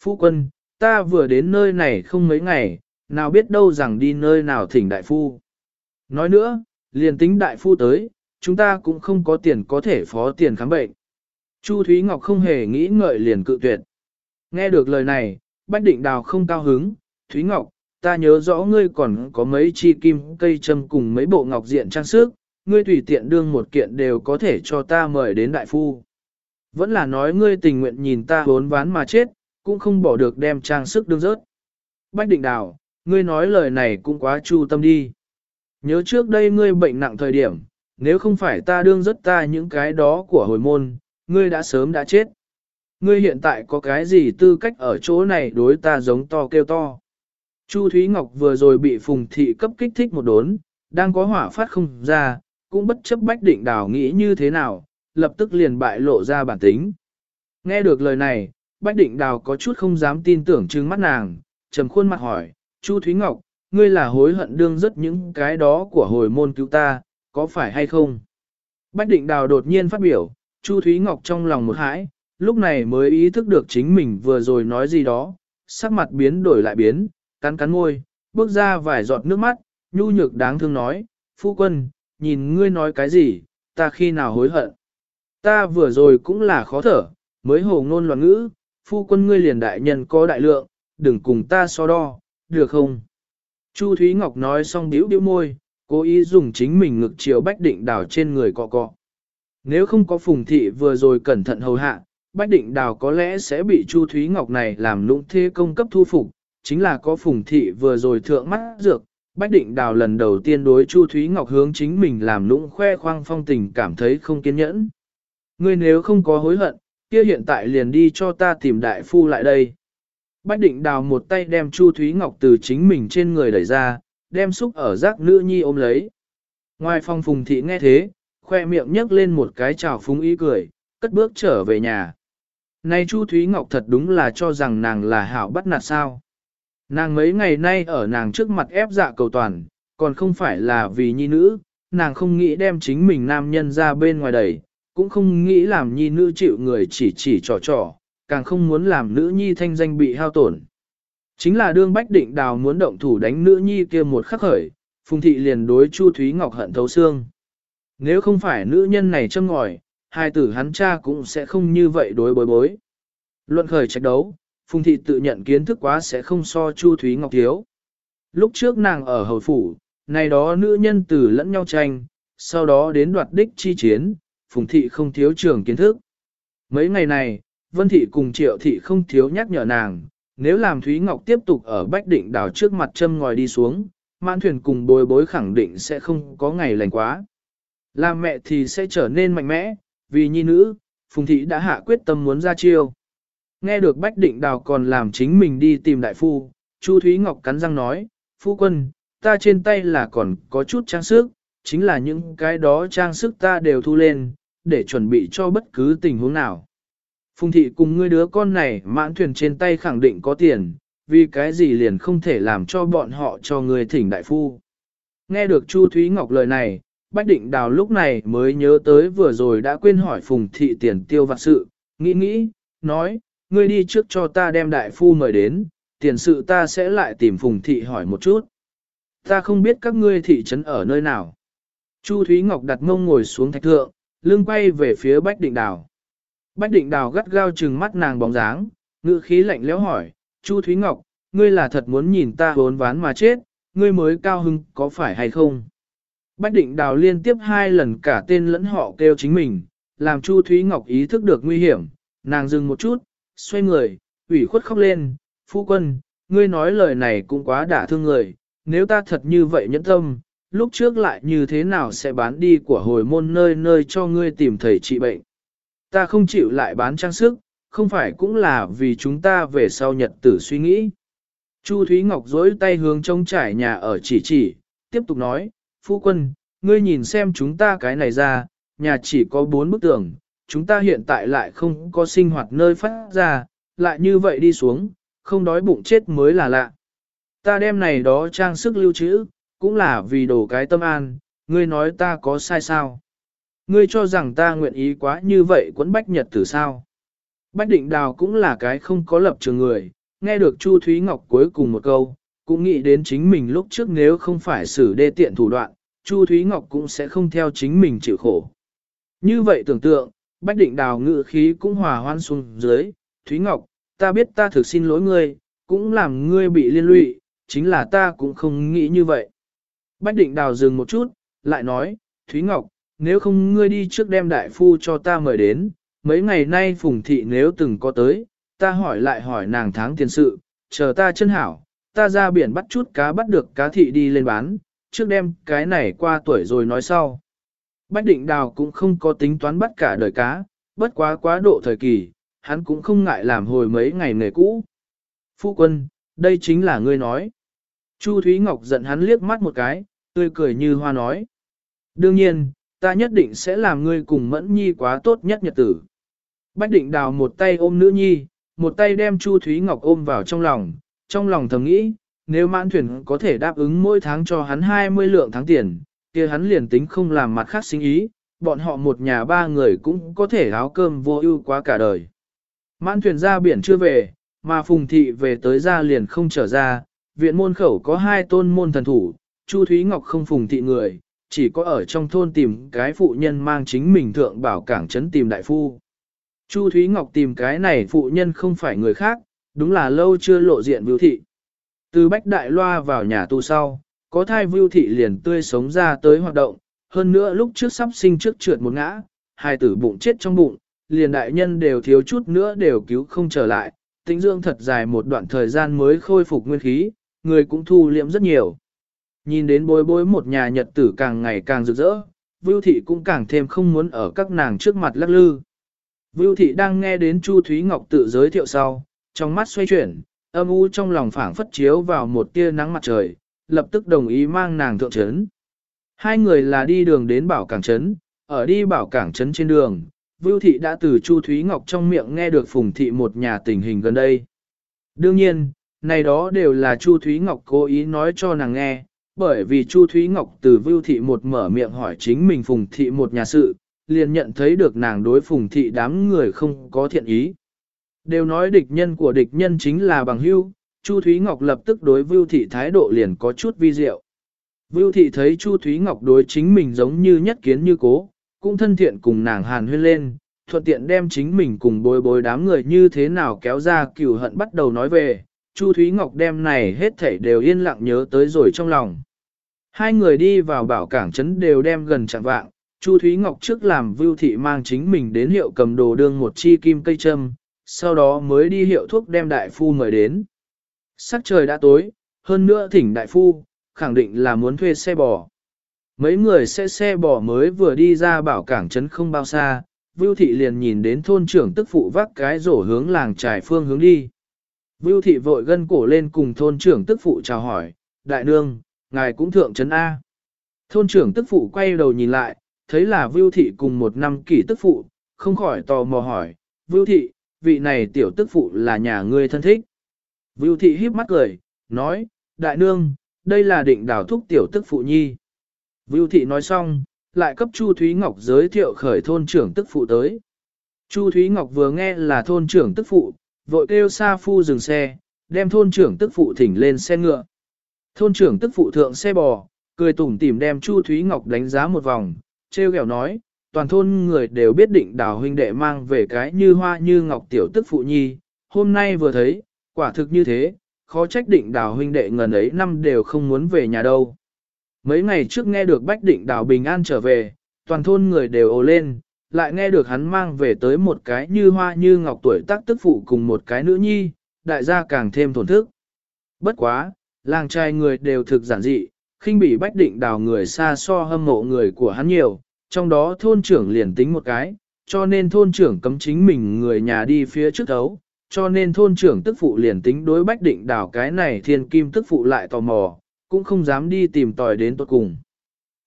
Phu quân, ta vừa đến nơi này không mấy ngày, nào biết đâu rằng đi nơi nào thỉnh đại phu. Nói nữa, liền tính đại phu tới, chúng ta cũng không có tiền có thể phó tiền khám bệnh. Chu Thúy Ngọc không hề nghĩ ngợi liền cự tuyệt. Nghe được lời này, Bách Định Đào không cao hứng, Thúy Ngọc, ta nhớ rõ ngươi còn có mấy chi kim cây châm cùng mấy bộ ngọc diện trang sức, ngươi tùy tiện đương một kiện đều có thể cho ta mời đến đại phu. Vẫn là nói ngươi tình nguyện nhìn ta bốn ván mà chết, cũng không bỏ được đem trang sức đương rớt. Bách định đào, ngươi nói lời này cũng quá chu tâm đi. Nhớ trước đây ngươi bệnh nặng thời điểm, nếu không phải ta đương rất ta những cái đó của hồi môn, ngươi đã sớm đã chết. Ngươi hiện tại có cái gì tư cách ở chỗ này đối ta giống to kêu to. Chu Thúy Ngọc vừa rồi bị Phùng Thị cấp kích thích một đốn, đang có hỏa phát không ra, cũng bất chấp Bách Định Đào nghĩ như thế nào, lập tức liền bại lộ ra bản tính. Nghe được lời này, Bách Định Đào có chút không dám tin tưởng trừng mắt nàng, trầm khuôn mặt hỏi, Chu Thúy Ngọc, ngươi là hối hận đương rất những cái đó của hồi môn cứu ta, có phải hay không? Bách Định Đào đột nhiên phát biểu, Chu Thúy Ngọc trong lòng một hãi, lúc này mới ý thức được chính mình vừa rồi nói gì đó, sắc mặt biến đổi lại biến, cắn cắn môi, bước ra vài giọt nước mắt, nhu nhược đáng thương nói, phu quân, nhìn ngươi nói cái gì, ta khi nào hối hận. Ta vừa rồi cũng là khó thở, mới hồ ngôn loạn ngữ, phu quân ngươi liền đại nhân có đại lượng, đừng cùng ta so đo, được không? Chu Thúy Ngọc nói xong điếu điếu môi, cố ý dùng chính mình ngực chiều Bách Định Đào trên người cọ cọ. Nếu không có Phùng Thị vừa rồi cẩn thận hầu hạ, Bách Định Đào có lẽ sẽ bị Chu Thúy Ngọc này làm lũng thế công cấp thu phục, chính là có phùng thị vừa rồi thượng mắt dược, Bách Định Đào lần đầu tiên đối Chu Thúy Ngọc hướng chính mình làm lũng khoe khoang phong tình cảm thấy không kiên nhẫn. Ngươi nếu không có hối hận, kia hiện tại liền đi cho ta tìm đại phu lại đây. Bách Định Đào một tay đem Chu Thúy Ngọc từ chính mình trên người đẩy ra, đem xúc ở giác nữ nhi ôm lấy. Ngoài phòng phùng thị nghe thế, khoe miệng nhấc lên một cái trào phúng ý cười, cất bước trở về nhà. Này Chu Thúy Ngọc thật đúng là cho rằng nàng là hảo bắt nạt sao. Nàng mấy ngày nay ở nàng trước mặt ép dạ cầu toàn, còn không phải là vì nhi nữ, nàng không nghĩ đem chính mình nam nhân ra bên ngoài đẩy, cũng không nghĩ làm nhi nữ chịu người chỉ chỉ trò trò, càng không muốn làm nữ nhi thanh danh bị hao tổn. Chính là đương Bách Định Đào muốn động thủ đánh nữ nhi kia một khắc khởi, Phùng Thị liền đối Chu Thúy Ngọc hận thấu xương. Nếu không phải nữ nhân này châm ngòi, hai tử hắn cha cũng sẽ không như vậy đối bối bối. Luận khởi trách đấu, Phùng Thị tự nhận kiến thức quá sẽ không so Chu Thúy Ngọc thiếu. Lúc trước nàng ở hầu phủ, này đó nữ nhân tử lẫn nhau tranh, sau đó đến đoạt đích chi chiến, Phùng Thị không thiếu trường kiến thức. Mấy ngày này, Vân Thị cùng Triệu Thị không thiếu nhắc nhở nàng, nếu làm Thúy Ngọc tiếp tục ở Bách Định đảo trước mặt châm ngòi đi xuống, mãn thuyền cùng bối bối khẳng định sẽ không có ngày lành quá. Làm mẹ thì sẽ trở nên mạnh mẽ, vì nhi nữ, Phùng Thị đã hạ quyết tâm muốn ra chiêu. Nghe được Bách Định Đào còn làm chính mình đi tìm đại phu, Chu Thúy Ngọc cắn răng nói, Phu quân, ta trên tay là còn có chút trang sức, chính là những cái đó trang sức ta đều thu lên, để chuẩn bị cho bất cứ tình huống nào. Phùng thị cùng ngươi đứa con này mãn thuyền trên tay khẳng định có tiền, vì cái gì liền không thể làm cho bọn họ cho người thỉnh đại phu. Nghe được Chu Thúy Ngọc lời này, Bách Định Đào lúc này mới nhớ tới vừa rồi đã quên hỏi Phùng thị tiền tiêu vặt sự, nghĩ nghĩ, nói, ngươi đi trước cho ta đem đại phu mời đến, tiền sự ta sẽ lại tìm Phùng thị hỏi một chút. Ta không biết các ngươi thị trấn ở nơi nào. Chu Thúy Ngọc đặt mông ngồi xuống thạch thượng, lưng quay về phía Bách Định Đào. Bách Định Đào gắt gao trừng mắt nàng bóng dáng, ngữ khí lạnh lẽo hỏi, Chu Thúy Ngọc, ngươi là thật muốn nhìn ta vốn ván mà chết, ngươi mới cao hưng có phải hay không? Bách Định Đào liên tiếp hai lần cả tên lẫn họ kêu chính mình, làm Chu Thúy Ngọc ý thức được nguy hiểm, nàng dừng một chút, xoay người, ủy khuất khóc lên, phu quân, ngươi nói lời này cũng quá đả thương người, nếu ta thật như vậy nhẫn tâm, lúc trước lại như thế nào sẽ bán đi của hồi môn nơi nơi cho ngươi tìm thầy trị bệnh. Ta không chịu lại bán trang sức, không phải cũng là vì chúng ta về sau nhật tử suy nghĩ. Chu Thúy Ngọc dối tay hướng trông trải nhà ở chỉ chỉ, tiếp tục nói, phu quân, ngươi nhìn xem chúng ta cái này ra, nhà chỉ có bốn bức tường, chúng ta hiện tại lại không có sinh hoạt nơi phát ra, lại như vậy đi xuống, không đói bụng chết mới là lạ. Ta đem này đó trang sức lưu trữ, cũng là vì đồ cái tâm an, ngươi nói ta có sai sao? Ngươi cho rằng ta nguyện ý quá như vậy quấn bách nhật tử sao? Bách định đào cũng là cái không có lập trường người, nghe được Chu Thúy Ngọc cuối cùng một câu, cũng nghĩ đến chính mình lúc trước nếu không phải xử đê tiện thủ đoạn, Chu Thúy Ngọc cũng sẽ không theo chính mình chịu khổ. Như vậy tưởng tượng, Bách định đào ngự khí cũng hòa hoan xuống dưới, Thúy Ngọc, ta biết ta thực xin lỗi ngươi, cũng làm ngươi bị liên lụy, chính là ta cũng không nghĩ như vậy. Bách định đào dừng một chút, lại nói, Thúy Ngọc, nếu không ngươi đi trước đem đại phu cho ta mời đến, mấy ngày nay phùng thị nếu từng có tới, ta hỏi lại hỏi nàng tháng tiền sự, chờ ta chân hảo, ta ra biển bắt chút cá bắt được cá thị đi lên bán, trước đem cái này qua tuổi rồi nói sau. Bách định đào cũng không có tính toán bắt cả đời cá, bất quá quá độ thời kỳ, hắn cũng không ngại làm hồi mấy ngày nghề cũ. Phu quân, đây chính là ngươi nói. Chu Thúy Ngọc giận hắn liếc mắt một cái, tươi cười như hoa nói. Đương nhiên, ta nhất định sẽ làm ngươi cùng mẫn nhi quá tốt nhất nhật tử. Bách định đào một tay ôm nữ nhi, một tay đem Chu Thúy Ngọc ôm vào trong lòng, trong lòng thầm nghĩ, nếu mãn thuyền có thể đáp ứng mỗi tháng cho hắn 20 lượng tháng tiền, kia hắn liền tính không làm mặt khác sinh ý, bọn họ một nhà ba người cũng có thể áo cơm vô ưu quá cả đời. Mãn thuyền ra biển chưa về, mà phùng thị về tới ra liền không trở ra, viện môn khẩu có hai tôn môn thần thủ, Chu Thúy Ngọc không phùng thị người, chỉ có ở trong thôn tìm cái phụ nhân mang chính mình thượng bảo cảng trấn tìm đại phu. Chu Thúy Ngọc tìm cái này phụ nhân không phải người khác, đúng là lâu chưa lộ diện vưu thị. Từ bách đại loa vào nhà tu sau, có thai vưu thị liền tươi sống ra tới hoạt động, hơn nữa lúc trước sắp sinh trước trượt một ngã, hai tử bụng chết trong bụng, liền đại nhân đều thiếu chút nữa đều cứu không trở lại, tĩnh dưỡng thật dài một đoạn thời gian mới khôi phục nguyên khí, người cũng thu liệm rất nhiều. Nhìn đến bối bối một nhà nhật tử càng ngày càng rực rỡ, Vưu Thị cũng càng thêm không muốn ở các nàng trước mặt lắc lư. Vưu Thị đang nghe đến Chu Thúy Ngọc tự giới thiệu sau, trong mắt xoay chuyển, âm u trong lòng phảng phất chiếu vào một tia nắng mặt trời, lập tức đồng ý mang nàng thượng trấn. Hai người là đi đường đến bảo cảng trấn, ở đi bảo cảng trấn trên đường, Vưu Thị đã từ Chu Thúy Ngọc trong miệng nghe được Phùng Thị một nhà tình hình gần đây. Đương nhiên, này đó đều là Chu Thúy Ngọc cố ý nói cho nàng nghe, bởi vì Chu Thúy Ngọc từ Vưu Thị một mở miệng hỏi chính mình Phùng Thị một nhà sự, liền nhận thấy được nàng đối Phùng Thị đám người không có thiện ý. Đều nói địch nhân của địch nhân chính là bằng hưu, Chu Thúy Ngọc lập tức đối Vưu Thị thái độ liền có chút vi diệu. Vưu Thị thấy Chu Thúy Ngọc đối chính mình giống như nhất kiến như cố, cũng thân thiện cùng nàng hàn huyên lên, thuận tiện đem chính mình cùng bối bối đám người như thế nào kéo ra cửu hận bắt đầu nói về, Chu Thúy Ngọc đem này hết thảy đều yên lặng nhớ tới rồi trong lòng. Hai người đi vào bảo cảng trấn đều đem gần chẳng vạng, Chu Thúy Ngọc trước làm vưu thị mang chính mình đến hiệu cầm đồ đương một chi kim cây châm, sau đó mới đi hiệu thuốc đem đại phu mời đến. Sắc trời đã tối, hơn nữa thỉnh đại phu, khẳng định là muốn thuê xe bò. Mấy người xe xe bò mới vừa đi ra bảo cảng trấn không bao xa, Vưu Thị liền nhìn đến thôn trưởng tức phụ vác cái rổ hướng làng trải phương hướng đi. Vưu Thị vội gân cổ lên cùng thôn trưởng tức phụ chào hỏi, đại nương, ngài cũng thượng trấn A. Thôn trưởng tức phụ quay đầu nhìn lại, thấy là Vưu Thị cùng một năm kỷ tức phụ, không khỏi tò mò hỏi, Vưu Thị, vị này tiểu tức phụ là nhà ngươi thân thích. Vưu Thị híp mắt cười, nói, đại nương, đây là định đảo thúc tiểu tức phụ nhi. Vưu Thị nói xong, lại cấp Chu Thúy Ngọc giới thiệu khởi thôn trưởng tức phụ tới. Chu Thúy Ngọc vừa nghe là thôn trưởng tức phụ, vội kêu Sa Phu dừng xe, đem thôn trưởng tức phụ thỉnh lên xe ngựa. Thôn trưởng tức phụ thượng xe bò, cười tủm tỉm đem Chu Thúy Ngọc đánh giá một vòng, treo kẹo nói, toàn thôn người đều biết định đảo huynh đệ mang về cái như hoa như ngọc tiểu tức phụ nhi, hôm nay vừa thấy, quả thực như thế, khó trách định đảo huynh đệ ngần ấy năm đều không muốn về nhà đâu. Mấy ngày trước nghe được Bách Định Đào Bình An trở về, toàn thôn người đều ồ lên, lại nghe được hắn mang về tới một cái như hoa như ngọc tuổi tác tức phụ cùng một cái nữ nhi, đại gia càng thêm thổn thức. Bất quá, làng trai người đều thực giản dị, khinh bị Bách Định Đào người xa so hâm mộ người của hắn nhiều, trong đó thôn trưởng liền tính một cái, cho nên thôn trưởng cấm chính mình người nhà đi phía trước thấu, cho nên thôn trưởng tức phụ liền tính đối Bách Định Đào cái này thiên kim tức phụ lại tò mò, cũng không dám đi tìm tòi đến tốt cùng.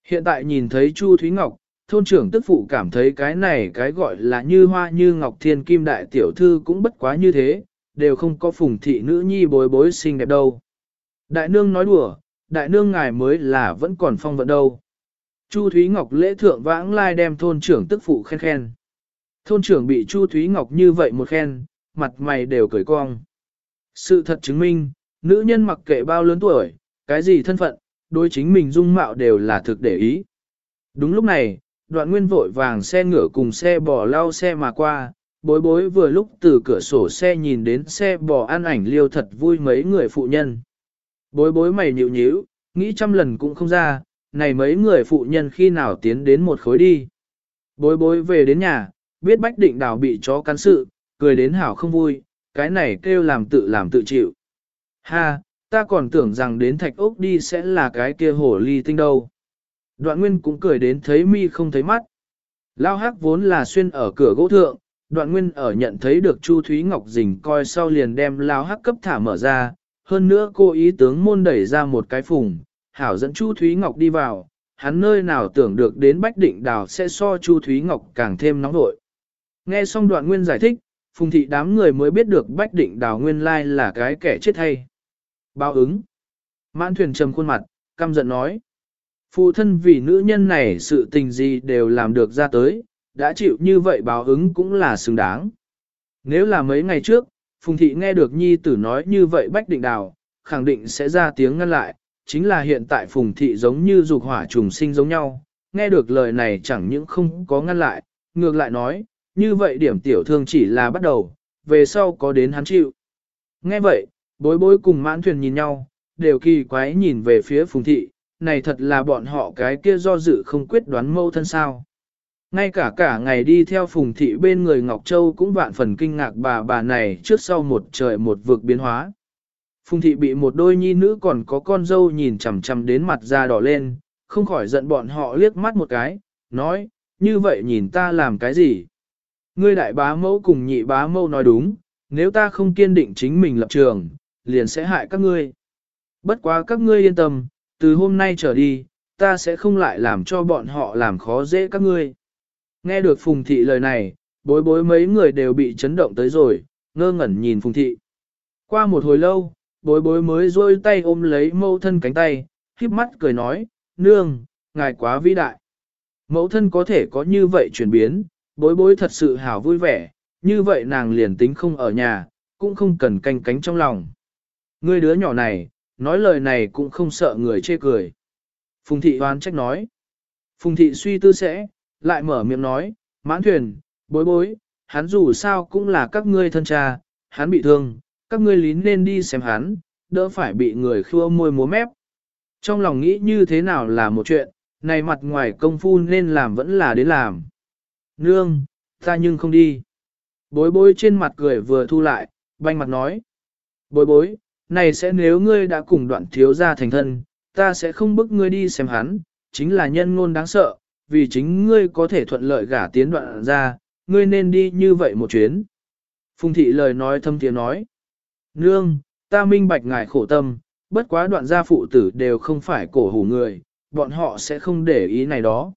Hiện tại nhìn thấy Chu Thúy Ngọc, thôn trưởng tức phụ cảm thấy cái này cái gọi là như hoa như ngọc thiên kim đại tiểu thư cũng bất quá như thế, đều không có phùng thị nữ nhi bối bối xinh đẹp đâu. Đại nương nói đùa, đại nương ngài mới là vẫn còn phong vận đâu. Chu Thúy Ngọc lễ thượng vãng lai đem thôn trưởng tức phụ khen khen. Thôn trưởng bị Chu Thúy Ngọc như vậy một khen, mặt mày đều cười cong. Sự thật chứng minh, nữ nhân mặc kệ bao lớn tuổi, cái gì thân phận, đối chính mình dung mạo đều là thực để ý. Đúng lúc này, đoạn nguyên vội vàng xe ngựa cùng xe bò lao xe mà qua, bối bối vừa lúc từ cửa sổ xe nhìn đến xe bò ăn ảnh liêu thật vui mấy người phụ nhân. Bối bối mày nhịu nhíu, nghĩ trăm lần cũng không ra, này mấy người phụ nhân khi nào tiến đến một khối đi. Bối bối về đến nhà, biết bách định đào bị chó cắn sự, cười đến hảo không vui, cái này kêu làm tự làm tự chịu. Ha, Ta còn tưởng rằng đến thạch ốc đi sẽ là cái kia hổ ly tinh đâu. Đoạn nguyên cũng cười đến thấy mi không thấy mắt. Lao hắc vốn là xuyên ở cửa gỗ thượng, đoạn nguyên ở nhận thấy được Chu Thúy Ngọc Dình coi sau liền đem lao hắc cấp thả mở ra, hơn nữa cô ý tướng môn đẩy ra một cái phùng, hảo dẫn Chu Thúy Ngọc đi vào, hắn nơi nào tưởng được đến Bách Định Đào sẽ so Chu Thúy Ngọc càng thêm nóng vội. Nghe xong đoạn nguyên giải thích, phùng thị đám người mới biết được Bách Định Đào nguyên lai là cái kẻ chết hay. Báo ứng. Mãn thuyền trầm khuôn mặt, căm giận nói. Phụ thân vì nữ nhân này sự tình gì đều làm được ra tới, đã chịu như vậy báo ứng cũng là xứng đáng. Nếu là mấy ngày trước, Phùng Thị nghe được Nhi tử nói như vậy Bách Định Đào, khẳng định sẽ ra tiếng ngăn lại, chính là hiện tại Phùng Thị giống như dục hỏa trùng sinh giống nhau, nghe được lời này chẳng những không có ngăn lại, ngược lại nói, như vậy điểm tiểu thương chỉ là bắt đầu, về sau có đến hắn chịu. Nghe vậy, Bối bối cùng mãn thuyền nhìn nhau, đều kỳ quái nhìn về phía phùng thị, này thật là bọn họ cái kia do dự không quyết đoán mâu thân sao. Ngay cả cả ngày đi theo phùng thị bên người Ngọc Châu cũng vạn phần kinh ngạc bà bà này trước sau một trời một vực biến hóa. Phùng thị bị một đôi nhi nữ còn có con dâu nhìn chằm chằm đến mặt da đỏ lên, không khỏi giận bọn họ liếc mắt một cái, nói, như vậy nhìn ta làm cái gì? Ngươi đại bá mẫu cùng nhị bá mẫu nói đúng, nếu ta không kiên định chính mình lập trường, liền sẽ hại các ngươi. Bất quá các ngươi yên tâm, từ hôm nay trở đi, ta sẽ không lại làm cho bọn họ làm khó dễ các ngươi. Nghe được Phùng Thị lời này, bối bối mấy người đều bị chấn động tới rồi, ngơ ngẩn nhìn Phùng Thị. Qua một hồi lâu, bối bối mới rôi tay ôm lấy mâu thân cánh tay, khiếp mắt cười nói, nương, ngài quá vĩ đại. Mẫu thân có thể có như vậy chuyển biến, bối bối thật sự hào vui vẻ, như vậy nàng liền tính không ở nhà, cũng không cần canh cánh trong lòng. Ngươi đứa nhỏ này, nói lời này cũng không sợ người chê cười. Phùng thị oán trách nói. Phùng thị suy tư sẽ, lại mở miệng nói, mãn thuyền, bối bối, hắn dù sao cũng là các ngươi thân cha, hắn bị thương, các ngươi lín nên đi xem hắn, đỡ phải bị người khua môi múa mép. Trong lòng nghĩ như thế nào là một chuyện, này mặt ngoài công phu nên làm vẫn là đến làm. Nương, ta nhưng không đi. Bối bối trên mặt cười vừa thu lại, banh mặt nói. Bối bối, này sẽ nếu ngươi đã cùng đoạn thiếu gia thành thân, ta sẽ không bức ngươi đi xem hắn, chính là nhân ngôn đáng sợ, vì chính ngươi có thể thuận lợi gả tiến đoạn ra, ngươi nên đi như vậy một chuyến. Phùng thị lời nói thâm tiếng nói. Nương, ta minh bạch ngài khổ tâm, bất quá đoạn gia phụ tử đều không phải cổ hủ người, bọn họ sẽ không để ý này đó.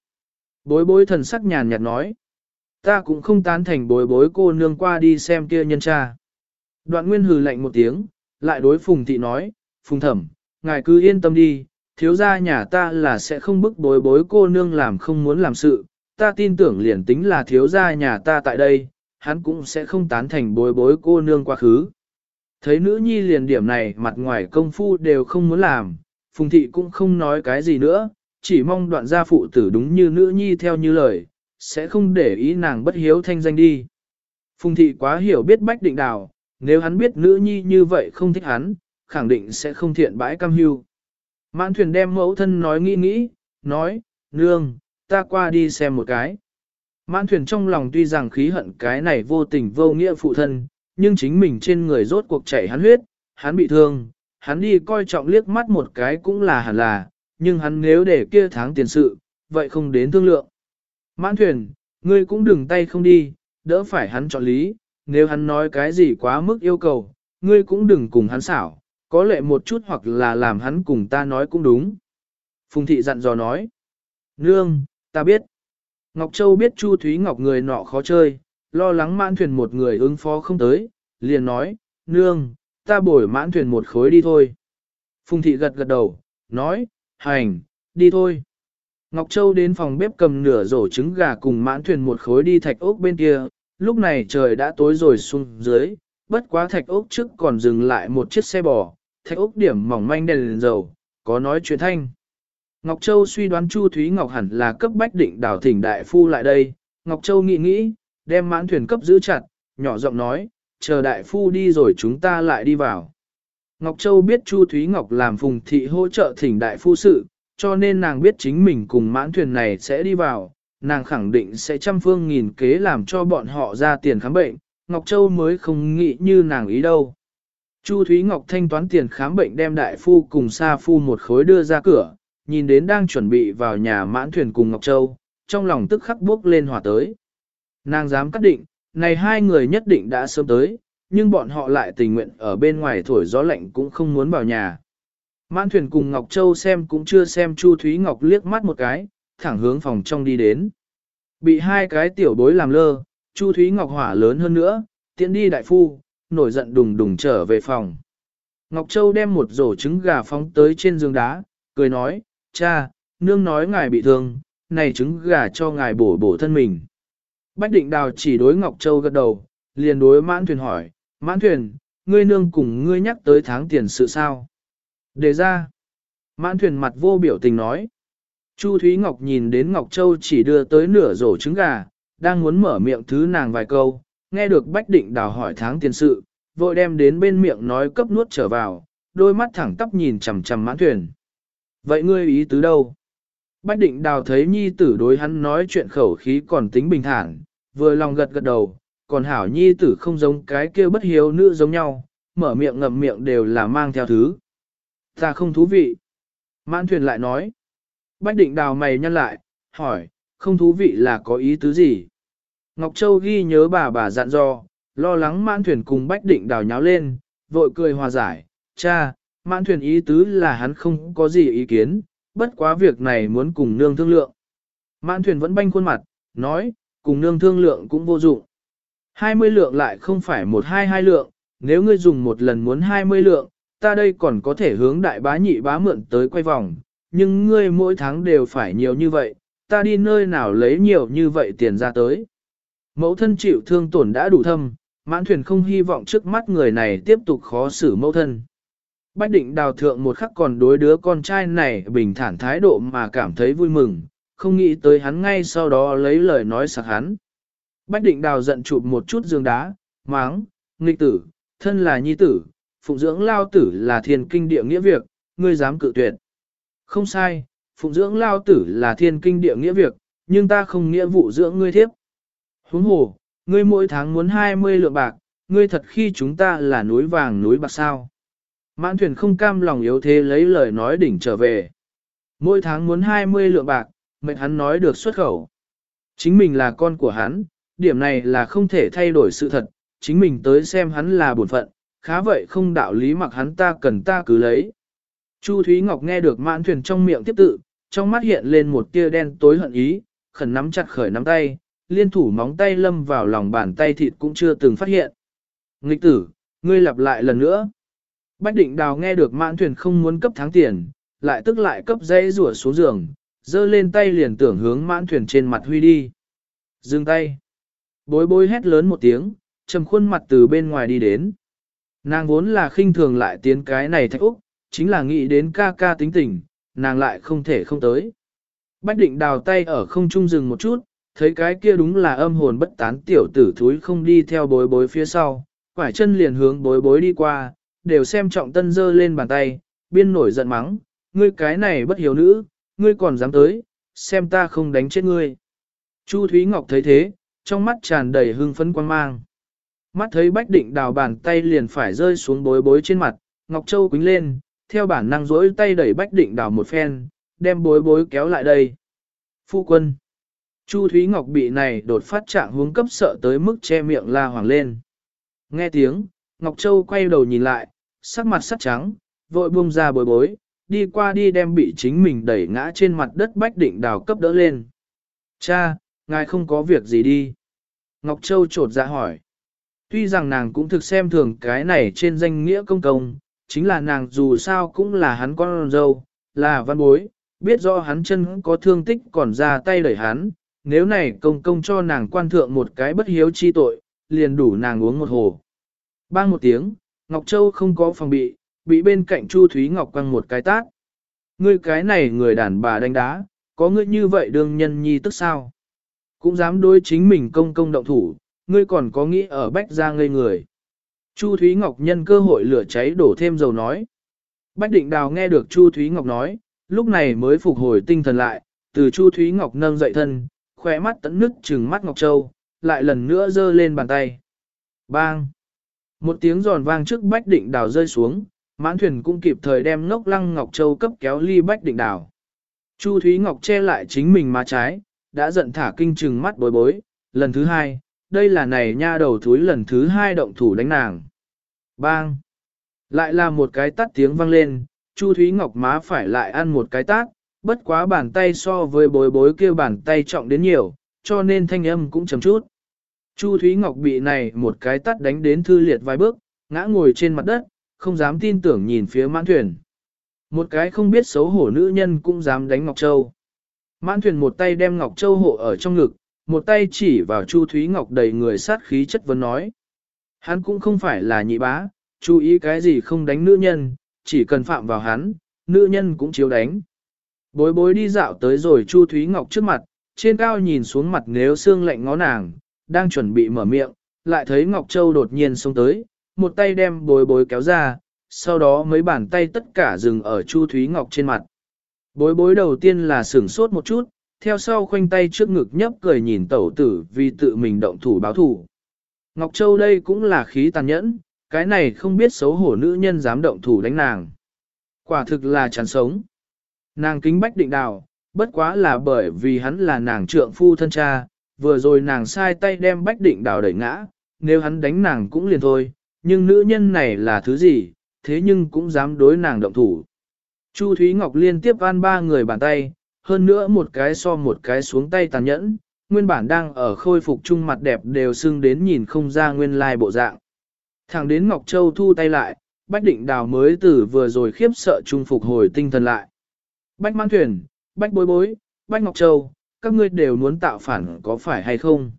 Bối bối thần sắc nhàn nhạt nói. Ta cũng không tán thành bối bối cô nương qua đi xem kia nhân cha. Đoạn nguyên hừ lạnh một tiếng, lại đối phùng thị nói, phùng thẩm, ngài cứ yên tâm đi, thiếu gia nhà ta là sẽ không bức bối bối cô nương làm không muốn làm sự, ta tin tưởng liền tính là thiếu gia nhà ta tại đây, hắn cũng sẽ không tán thành bối bối cô nương quá khứ. Thấy nữ nhi liền điểm này mặt ngoài công phu đều không muốn làm, phùng thị cũng không nói cái gì nữa, chỉ mong đoạn gia phụ tử đúng như nữ nhi theo như lời, sẽ không để ý nàng bất hiếu thanh danh đi. Phùng thị quá hiểu biết bách định đào, nếu hắn biết nữ nhi như vậy không thích hắn, khẳng định sẽ không thiện bãi cam hưu. Mãn thuyền đem mẫu thân nói nghĩ nghĩ, nói, nương, ta qua đi xem một cái. Mãn thuyền trong lòng tuy rằng khí hận cái này vô tình vô nghĩa phụ thân, nhưng chính mình trên người rốt cuộc chảy hắn huyết, hắn bị thương, hắn đi coi trọng liếc mắt một cái cũng là hẳn là, nhưng hắn nếu để kia tháng tiền sự, vậy không đến thương lượng. Mãn thuyền, ngươi cũng đừng tay không đi, đỡ phải hắn chọn lý, nếu hắn nói cái gì quá mức yêu cầu, ngươi cũng đừng cùng hắn xảo, có lệ một chút hoặc là làm hắn cùng ta nói cũng đúng. Phùng thị dặn dò nói, Nương, ta biết. Ngọc Châu biết Chu Thúy Ngọc người nọ khó chơi, lo lắng mãn thuyền một người ứng phó không tới, liền nói, Nương, ta bổi mãn thuyền một khối đi thôi. Phùng thị gật gật đầu, nói, hành, đi thôi. Ngọc Châu đến phòng bếp cầm nửa rổ trứng gà cùng mãn thuyền một khối đi thạch ốc bên kia, lúc này trời đã tối rồi xuống dưới, bất quá thạch ốc trước còn dừng lại một chiếc xe bò, thạch ốc điểm mỏng manh đèn, đèn dầu, có nói chuyện thanh. Ngọc Châu suy đoán Chu Thúy Ngọc hẳn là cấp bách định đảo thỉnh đại phu lại đây, Ngọc Châu nghĩ nghĩ, đem mãn thuyền cấp giữ chặt, nhỏ giọng nói, chờ đại phu đi rồi chúng ta lại đi vào. Ngọc Châu biết Chu Thúy Ngọc làm phùng thị hỗ trợ thỉnh đại phu sự, cho nên nàng biết chính mình cùng mãn thuyền này sẽ đi vào, nàng khẳng định sẽ trăm phương nghìn kế làm cho bọn họ ra tiền khám bệnh, Ngọc Châu mới không nghĩ như nàng ý đâu. Chu Thúy Ngọc thanh toán tiền khám bệnh đem đại phu cùng sa phu một khối đưa ra cửa, nhìn đến đang chuẩn bị vào nhà mãn thuyền cùng Ngọc Châu, trong lòng tức khắc bước lên hỏa tới. Nàng dám cắt định, này hai người nhất định đã sớm tới, nhưng bọn họ lại tình nguyện ở bên ngoài thổi gió lạnh cũng không muốn vào nhà. Mãn thuyền cùng Ngọc Châu xem cũng chưa xem Chu Thúy Ngọc liếc mắt một cái, thẳng hướng phòng trong đi đến. Bị hai cái tiểu bối làm lơ, Chu Thúy Ngọc hỏa lớn hơn nữa, tiện đi đại phu, nổi giận đùng đùng trở về phòng. Ngọc Châu đem một rổ trứng gà phóng tới trên giường đá, cười nói, cha, nương nói ngài bị thương, này trứng gà cho ngài bổ bổ thân mình. Bách định đào chỉ đối Ngọc Châu gật đầu, liền đối mãn thuyền hỏi, mãn thuyền, ngươi nương cùng ngươi nhắc tới tháng tiền sự sao? Đề ra, mãn thuyền mặt vô biểu tình nói. Chu Thúy Ngọc nhìn đến Ngọc Châu chỉ đưa tới nửa rổ trứng gà, đang muốn mở miệng thứ nàng vài câu, nghe được Bách Định Đào hỏi tháng tiền sự, vội đem đến bên miệng nói cấp nuốt trở vào, đôi mắt thẳng tắp nhìn chằm chằm mãn thuyền. Vậy ngươi ý tứ đâu? Bách định đào thấy nhi tử đối hắn nói chuyện khẩu khí còn tính bình thản, vừa lòng gật gật đầu, còn hảo nhi tử không giống cái kia bất hiếu nữ giống nhau, mở miệng ngậm miệng đều là mang theo thứ. Ta không thú vị. Mãn thuyền lại nói. Bách định đào mày nhăn lại, hỏi, không thú vị là có ý tứ gì? Ngọc Châu ghi nhớ bà bà dặn dò, lo lắng mãn thuyền cùng bách định đào nháo lên, vội cười hòa giải, cha, mãn thuyền ý tứ là hắn không có gì ý kiến, bất quá việc này muốn cùng nương thương lượng. Mãn thuyền vẫn banh khuôn mặt, nói, cùng nương thương lượng cũng vô dụng. 20 lượng lại không phải một hai hai lượng, nếu ngươi dùng một lần muốn 20 lượng, ta đây còn có thể hướng đại bá nhị bá mượn tới quay vòng, nhưng ngươi mỗi tháng đều phải nhiều như vậy, ta đi nơi nào lấy nhiều như vậy tiền ra tới. Mẫu thân chịu thương tổn đã đủ thâm, mãn thuyền không hy vọng trước mắt người này tiếp tục khó xử mẫu thân. Bách định đào thượng một khắc còn đối đứa con trai này bình thản thái độ mà cảm thấy vui mừng, không nghĩ tới hắn ngay sau đó lấy lời nói sạc hắn. Bách định đào giận chụp một chút giường đá, máng, nghịch tử, thân là nhi tử, phụng dưỡng lao tử là thiền kinh địa nghĩa việc, ngươi dám cự tuyệt. Không sai, phụng dưỡng lao tử là thiên kinh địa nghĩa việc, nhưng ta không nghĩa vụ dưỡng ngươi thiếp. Huống hồ, ngươi mỗi tháng muốn 20 lượng bạc, ngươi thật khi chúng ta là núi vàng núi bạc sao. Mãn thuyền không cam lòng yếu thế lấy lời nói đỉnh trở về. Mỗi tháng muốn 20 lượng bạc, mệnh hắn nói được xuất khẩu. Chính mình là con của hắn, điểm này là không thể thay đổi sự thật, chính mình tới xem hắn là bổn phận, khá vậy không đạo lý mặc hắn ta cần ta cứ lấy. Chu Thúy Ngọc nghe được mãn thuyền trong miệng tiếp tự, trong mắt hiện lên một tia đen tối hận ý, khẩn nắm chặt khởi nắm tay, liên thủ móng tay lâm vào lòng bàn tay thịt cũng chưa từng phát hiện. Nghịch tử, ngươi lặp lại lần nữa. Bách định đào nghe được mãn thuyền không muốn cấp tháng tiền, lại tức lại cấp dây rủa xuống giường, dơ lên tay liền tưởng hướng mãn thuyền trên mặt huy đi. Dừng tay. Bối bối hét lớn một tiếng, trầm khuôn mặt từ bên ngoài đi đến. Nàng vốn là khinh thường lại tiến cái này thạch úc, chính là nghĩ đến ca ca tính tình, nàng lại không thể không tới. Bách định đào tay ở không trung dừng một chút, thấy cái kia đúng là âm hồn bất tán tiểu tử thúi không đi theo bối bối phía sau, quải chân liền hướng bối bối đi qua, đều xem trọng tân dơ lên bàn tay, biên nổi giận mắng, ngươi cái này bất hiếu nữ, ngươi còn dám tới, xem ta không đánh chết ngươi. Chu Thúy Ngọc thấy thế, trong mắt tràn đầy hưng phấn quan mang. Mắt thấy Bách Định đào bàn tay liền phải rơi xuống bối bối trên mặt, Ngọc Châu quính lên, theo bản năng rỗi tay đẩy Bách Định đào một phen, đem bối bối kéo lại đây. Phu quân. Chu Thúy Ngọc bị này đột phát trạng hướng cấp sợ tới mức che miệng la hoàng lên. Nghe tiếng, Ngọc Châu quay đầu nhìn lại, sắc mặt sắc trắng, vội buông ra bối bối, đi qua đi đem bị chính mình đẩy ngã trên mặt đất Bách Định đào cấp đỡ lên. Cha, ngài không có việc gì đi. Ngọc Châu trột ra hỏi. Tuy rằng nàng cũng thực xem thường cái này trên danh nghĩa công công, chính là nàng dù sao cũng là hắn con dâu, là văn bối, biết rõ hắn chân có thương tích còn ra tay đẩy hắn, nếu này công công cho nàng quan thượng một cái bất hiếu chi tội, liền đủ nàng uống một hồ. Bang một tiếng, Ngọc Châu không có phòng bị, bị bên cạnh Chu Thúy Ngọc quăng một cái tát. Ngươi cái này người đàn bà đánh đá, có ngươi như vậy đương nhân nhi tức sao? Cũng dám đối chính mình công công động thủ, ngươi còn có nghĩ ở bách ra ngây người. Chu Thúy Ngọc nhân cơ hội lửa cháy đổ thêm dầu nói. Bách định đào nghe được Chu Thúy Ngọc nói, lúc này mới phục hồi tinh thần lại, từ Chu Thúy Ngọc nâng dậy thân, khóe mắt tận nứt trừng mắt Ngọc Châu, lại lần nữa giơ lên bàn tay. Bang! Một tiếng giòn vang trước Bách Định Đào rơi xuống, mãn thuyền cũng kịp thời đem ngốc lăng Ngọc Châu cấp kéo ly Bách Định Đào. Chu Thúy Ngọc che lại chính mình má trái, đã giận thả kinh trừng mắt bối bối, lần thứ hai, đây là này nha đầu thúi lần thứ hai động thủ đánh nàng. Bang! Lại là một cái tắt tiếng vang lên, Chu Thúy Ngọc má phải lại ăn một cái tát, bất quá bàn tay so với bối bối kia bàn tay trọng đến nhiều, cho nên thanh âm cũng chấm chút. Chu Thúy Ngọc bị này một cái tắt đánh đến thư liệt vài bước, ngã ngồi trên mặt đất, không dám tin tưởng nhìn phía mãn thuyền. Một cái không biết xấu hổ nữ nhân cũng dám đánh Ngọc Châu. Mãn thuyền một tay đem Ngọc Châu hộ ở trong ngực, một tay chỉ vào Chu Thúy Ngọc đầy người sát khí chất vấn nói. Hắn cũng không phải là nhị bá, chú ý cái gì không đánh nữ nhân, chỉ cần phạm vào hắn, nữ nhân cũng chiếu đánh. Bối bối đi dạo tới rồi Chu Thúy Ngọc trước mặt, trên cao nhìn xuống mặt nếu xương lạnh ngó nàng, đang chuẩn bị mở miệng, lại thấy Ngọc Châu đột nhiên xông tới, một tay đem bối bối kéo ra, sau đó mấy bàn tay tất cả dừng ở Chu Thúy Ngọc trên mặt. Bối bối đầu tiên là sửng sốt một chút, theo sau khoanh tay trước ngực nhấp cười nhìn tẩu tử vì tự mình động thủ báo thủ. Ngọc Châu đây cũng là khí tàn nhẫn, cái này không biết xấu hổ nữ nhân dám động thủ đánh nàng. Quả thực là chán sống. Nàng kính bách định đào, bất quá là bởi vì hắn là nàng trượng phu thân cha, vừa rồi nàng sai tay đem bách định đào đẩy ngã, nếu hắn đánh nàng cũng liền thôi, nhưng nữ nhân này là thứ gì, thế nhưng cũng dám đối nàng động thủ. Chu Thúy Ngọc liên tiếp van ba người bàn tay, hơn nữa một cái so một cái xuống tay tàn nhẫn, nguyên bản đang ở khôi phục chung mặt đẹp đều sưng đến nhìn không ra nguyên lai bộ dạng. Thẳng đến Ngọc Châu thu tay lại, Bách Định Đào mới từ vừa rồi khiếp sợ trung phục hồi tinh thần lại. Bách Mãn Thuyền, Bách Bối Bối, Bách Ngọc Châu, các ngươi đều muốn tạo phản có phải hay không?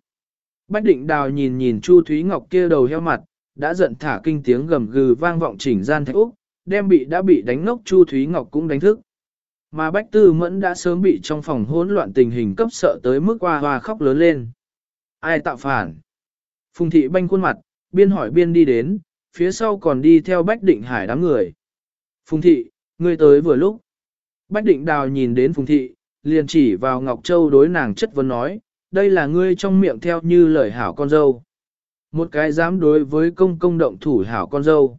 Bách Định Đào nhìn nhìn Chu Thúy Ngọc kia đầu heo mặt, đã giận thả kinh tiếng gầm gừ vang vọng chỉnh gian thạch Úc, đem bị đã bị đánh ngốc Chu Thúy Ngọc cũng đánh thức. Mà Bách Tư Mẫn đã sớm bị trong phòng hỗn loạn tình hình cấp sợ tới mức hoa hoa khóc lớn lên. Ai tạo phản? Phùng thị banh khuôn mặt, biên hỏi biên đi đến, phía sau còn đi theo Bách Định Hải đám người. Phùng thị, ngươi tới vừa lúc. Bách Định Đào nhìn đến Phùng thị, liền chỉ vào Ngọc Châu đối nàng chất vấn nói, đây là ngươi trong miệng theo như lời hảo con dâu. Một cái dám đối với công công động thủ hảo con dâu.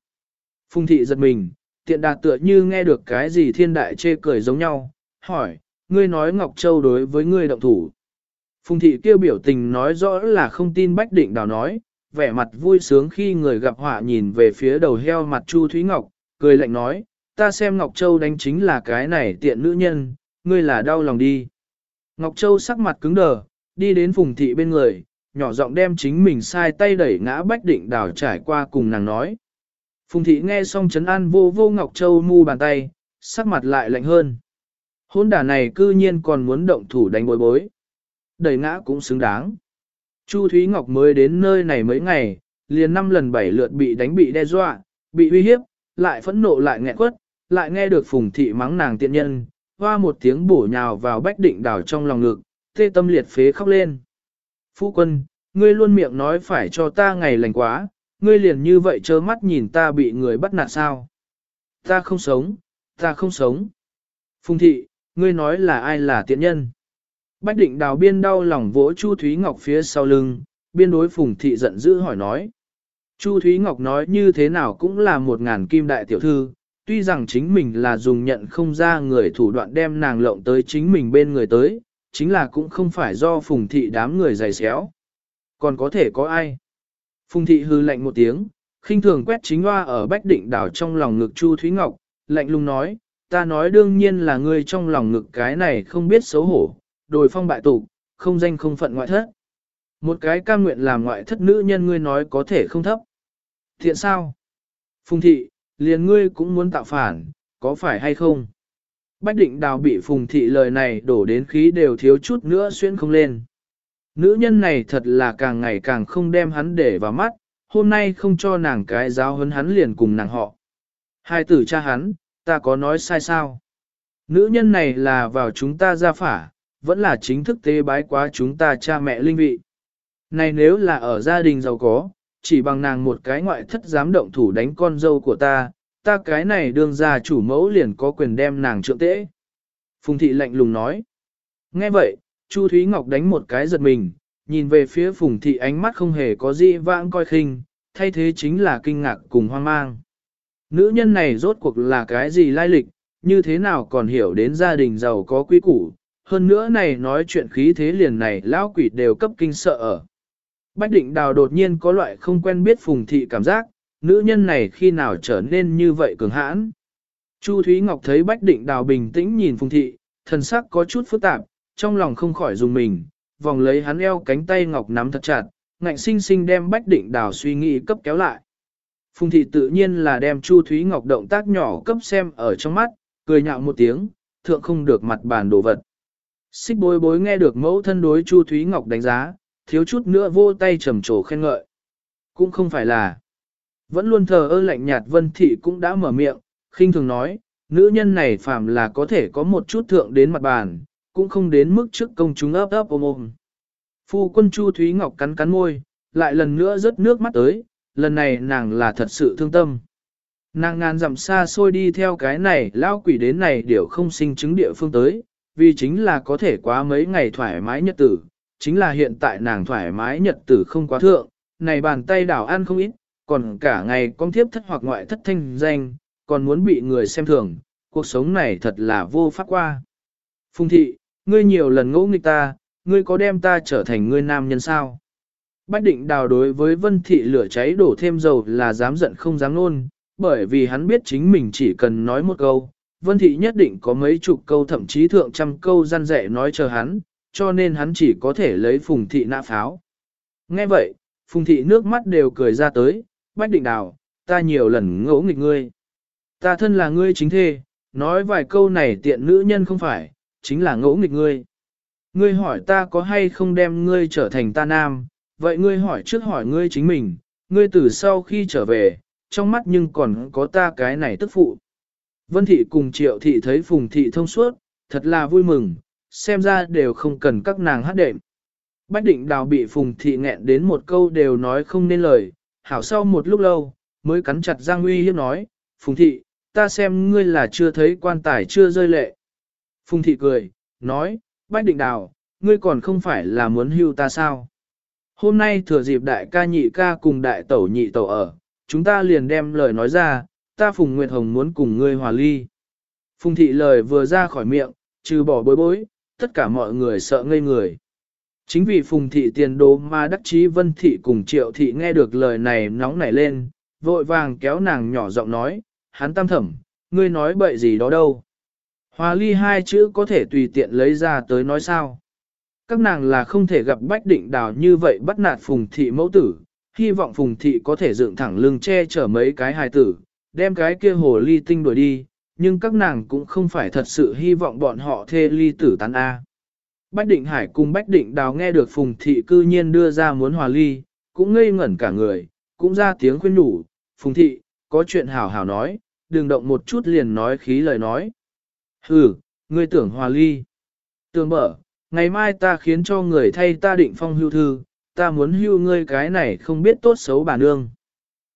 Phùng thị giật mình, tiện đạt tựa như nghe được cái gì thiên đại chê cười giống nhau, hỏi, ngươi nói Ngọc Châu đối với ngươi động thủ. Phùng thị kêu biểu tình nói rõ là không tin Bách Định Đào nói, vẻ mặt vui sướng khi người gặp họa nhìn về phía đầu heo mặt Chu Thúy Ngọc, cười lạnh nói, ta xem Ngọc Châu đánh chính là cái này tiện nữ nhân, ngươi là đau lòng đi. Ngọc Châu sắc mặt cứng đờ, đi đến Phùng thị bên người, nhỏ giọng đem chính mình sai tay đẩy ngã Bách Định Đào trải qua cùng nàng nói. Phùng thị nghe xong chấn an vô vô Ngọc Châu mu bàn tay, sắc mặt lại lạnh hơn. Hôn đả này cư nhiên còn muốn động thủ đánh bối bối. Đẩy ngã cũng xứng đáng. Chu Thúy Ngọc mới đến nơi này mấy ngày, liền năm lần bảy lượt bị đánh bị đe dọa, bị uy hiếp, lại phẫn nộ lại nghẹn quất, lại nghe được phùng thị mắng nàng tiện nhân, hoa một tiếng bổ nhào vào bách định đảo trong lòng ngực, tê tâm liệt phế khóc lên. Phu quân, ngươi luôn miệng nói phải cho ta ngày lành quá, ngươi liền như vậy trơ mắt nhìn ta bị người bắt nạt sao. Ta không sống, ta không sống. Phùng thị, ngươi nói là ai là tiện nhân. Bách định đào biên đau lòng vỗ Chu Thúy Ngọc phía sau lưng, biên đối Phùng thị giận dữ hỏi nói. Chu Thúy Ngọc nói như thế nào cũng là một ngàn kim đại tiểu thư, tuy rằng chính mình là dùng nhận không ra người thủ đoạn đem nàng lộng tới chính mình bên người tới, chính là cũng không phải do Phùng thị đám người dày xéo. Còn có thể có ai? Phùng thị hư lạnh một tiếng, khinh thường quét chính hoa ở bách định đảo trong lòng ngực Chu Thúy Ngọc, lạnh lùng nói, ta nói đương nhiên là ngươi trong lòng ngực cái này không biết xấu hổ, đồi phong bại tục, không danh không phận ngoại thất. Một cái cam nguyện làm ngoại thất nữ nhân ngươi nói có thể không thấp. Thiện sao? Phùng thị, liền ngươi cũng muốn tạo phản, có phải hay không? Bách định đào bị phùng thị lời này đổ đến khí đều thiếu chút nữa xuyên không lên. Nữ nhân này thật là càng ngày càng không đem hắn để vào mắt, hôm nay không cho nàng cái giáo hấn hắn liền cùng nàng họ. Hai tử cha hắn, ta có nói sai sao? Nữ nhân này là vào chúng ta ra phả, vẫn là chính thức tế bái quá chúng ta cha mẹ linh vị. Này nếu là ở gia đình giàu có, chỉ bằng nàng một cái ngoại thất dám động thủ đánh con dâu của ta, ta cái này đương ra chủ mẫu liền có quyền đem nàng trượng tễ. Phùng thị lạnh lùng nói. Nghe vậy, Chu Thúy Ngọc đánh một cái giật mình, nhìn về phía Phùng thị ánh mắt không hề có gì vãng coi khinh, thay thế chính là kinh ngạc cùng hoang mang. Nữ nhân này rốt cuộc là cái gì lai lịch, như thế nào còn hiểu đến gia đình giàu có quý củ, hơn nữa này nói chuyện khí thế liền này lão quỷ đều cấp kinh sợ ở. Bách định đào đột nhiên có loại không quen biết phùng thị cảm giác, nữ nhân này khi nào trở nên như vậy cường hãn. Chu Thúy Ngọc thấy Bách định đào bình tĩnh nhìn phùng thị, thần sắc có chút phức tạp, trong lòng không khỏi dùng mình, vòng lấy hắn eo cánh tay Ngọc nắm thật chặt, ngạnh sinh sinh đem Bách định đào suy nghĩ cấp kéo lại. Phùng thị tự nhiên là đem Chu Thúy Ngọc động tác nhỏ cấp xem ở trong mắt, cười nhạo một tiếng, thượng không được mặt bàn đồ vật. Xích bối bối nghe được mẫu thân đối Chu Thúy Ngọc đánh giá, thiếu chút nữa vô tay trầm trồ khen ngợi. Cũng không phải là. Vẫn luôn thờ ơ lạnh nhạt vân thị cũng đã mở miệng, khinh thường nói, nữ nhân này phàm là có thể có một chút thượng đến mặt bàn, cũng không đến mức trước công chúng ấp ấp ôm ôm. Phu quân Chu Thúy Ngọc cắn cắn môi, lại lần nữa rớt nước mắt tới, lần này nàng là thật sự thương tâm. Nàng ngàn dặm xa xôi đi theo cái này lao quỷ đến này đều không sinh chứng địa phương tới, vì chính là có thể quá mấy ngày thoải mái nhật tử, chính là hiện tại nàng thoải mái nhật tử không quá thượng, này bàn tay đảo ăn không ít, còn cả ngày con thiếp thất hoặc ngoại thất thanh danh, còn muốn bị người xem thường, cuộc sống này thật là vô pháp qua. Phùng thị, ngươi nhiều lần ngỗ nghịch ta, ngươi có đem ta trở thành ngươi nam nhân sao? Bách định đào đối với vân thị lửa cháy đổ thêm dầu là dám giận không dám nôn, bởi vì hắn biết chính mình chỉ cần nói một câu, vân thị nhất định có mấy chục câu thậm chí thượng trăm câu gian dạy nói chờ hắn, cho nên hắn chỉ có thể lấy phùng thị nã pháo. Nghe vậy, phùng thị nước mắt đều cười ra tới, bách định đào, ta nhiều lần ngỗ nghịch ngươi. Ta thân là ngươi chính thê, nói vài câu này tiện nữ nhân không phải, chính là ngỗ nghịch ngươi. Ngươi hỏi ta có hay không đem ngươi trở thành ta nam, vậy ngươi hỏi trước hỏi ngươi chính mình, ngươi từ sau khi trở về, trong mắt nhưng còn có ta cái này tức phụ. Vân thị cùng triệu thị thấy phùng thị thông suốt, thật là vui mừng, xem ra đều không cần các nàng hát đệm. Bách định đào bị phùng thị nghẹn đến một câu đều nói không nên lời, hảo sau một lúc lâu, mới cắn chặt răng uy hiếp nói, phùng thị, ta xem ngươi là chưa thấy quan tài chưa rơi lệ. Phùng thị cười, nói, Bách định đào, ngươi còn không phải là muốn hưu ta sao? Hôm nay thừa dịp đại ca nhị ca cùng đại tẩu nhị tẩu ở, chúng ta liền đem lời nói ra, ta Phùng Nguyệt Hồng muốn cùng ngươi hòa ly. Phùng thị lời vừa ra khỏi miệng, trừ bỏ bối bối, tất cả mọi người sợ ngây người. Chính vì Phùng thị tiền đồ mà đắc chí vân thị cùng triệu thị nghe được lời này nóng nảy lên, vội vàng kéo nàng nhỏ giọng nói, hắn tam thẩm, ngươi nói bậy gì đó đâu. Hòa ly hai chữ có thể tùy tiện lấy ra tới nói sao. Các nàng là không thể gặp bách định đào như vậy bắt nạt phùng thị mẫu tử, hy vọng phùng thị có thể dựng thẳng lưng che chở mấy cái hài tử, đem cái kia hồ ly tinh đuổi đi, nhưng các nàng cũng không phải thật sự hy vọng bọn họ thê ly tử tán A. Bách định hải cùng bách định đào nghe được phùng thị cư nhiên đưa ra muốn hòa ly, cũng ngây ngẩn cả người, cũng ra tiếng khuyên nhủ, phùng thị, có chuyện hảo hảo nói, đừng động một chút liền nói khí lời nói. Hừ, ngươi tưởng hòa ly. Tưởng mở, ngày mai ta khiến cho người thay ta định phong hưu thư, ta muốn hưu ngươi cái này không biết tốt xấu bà nương.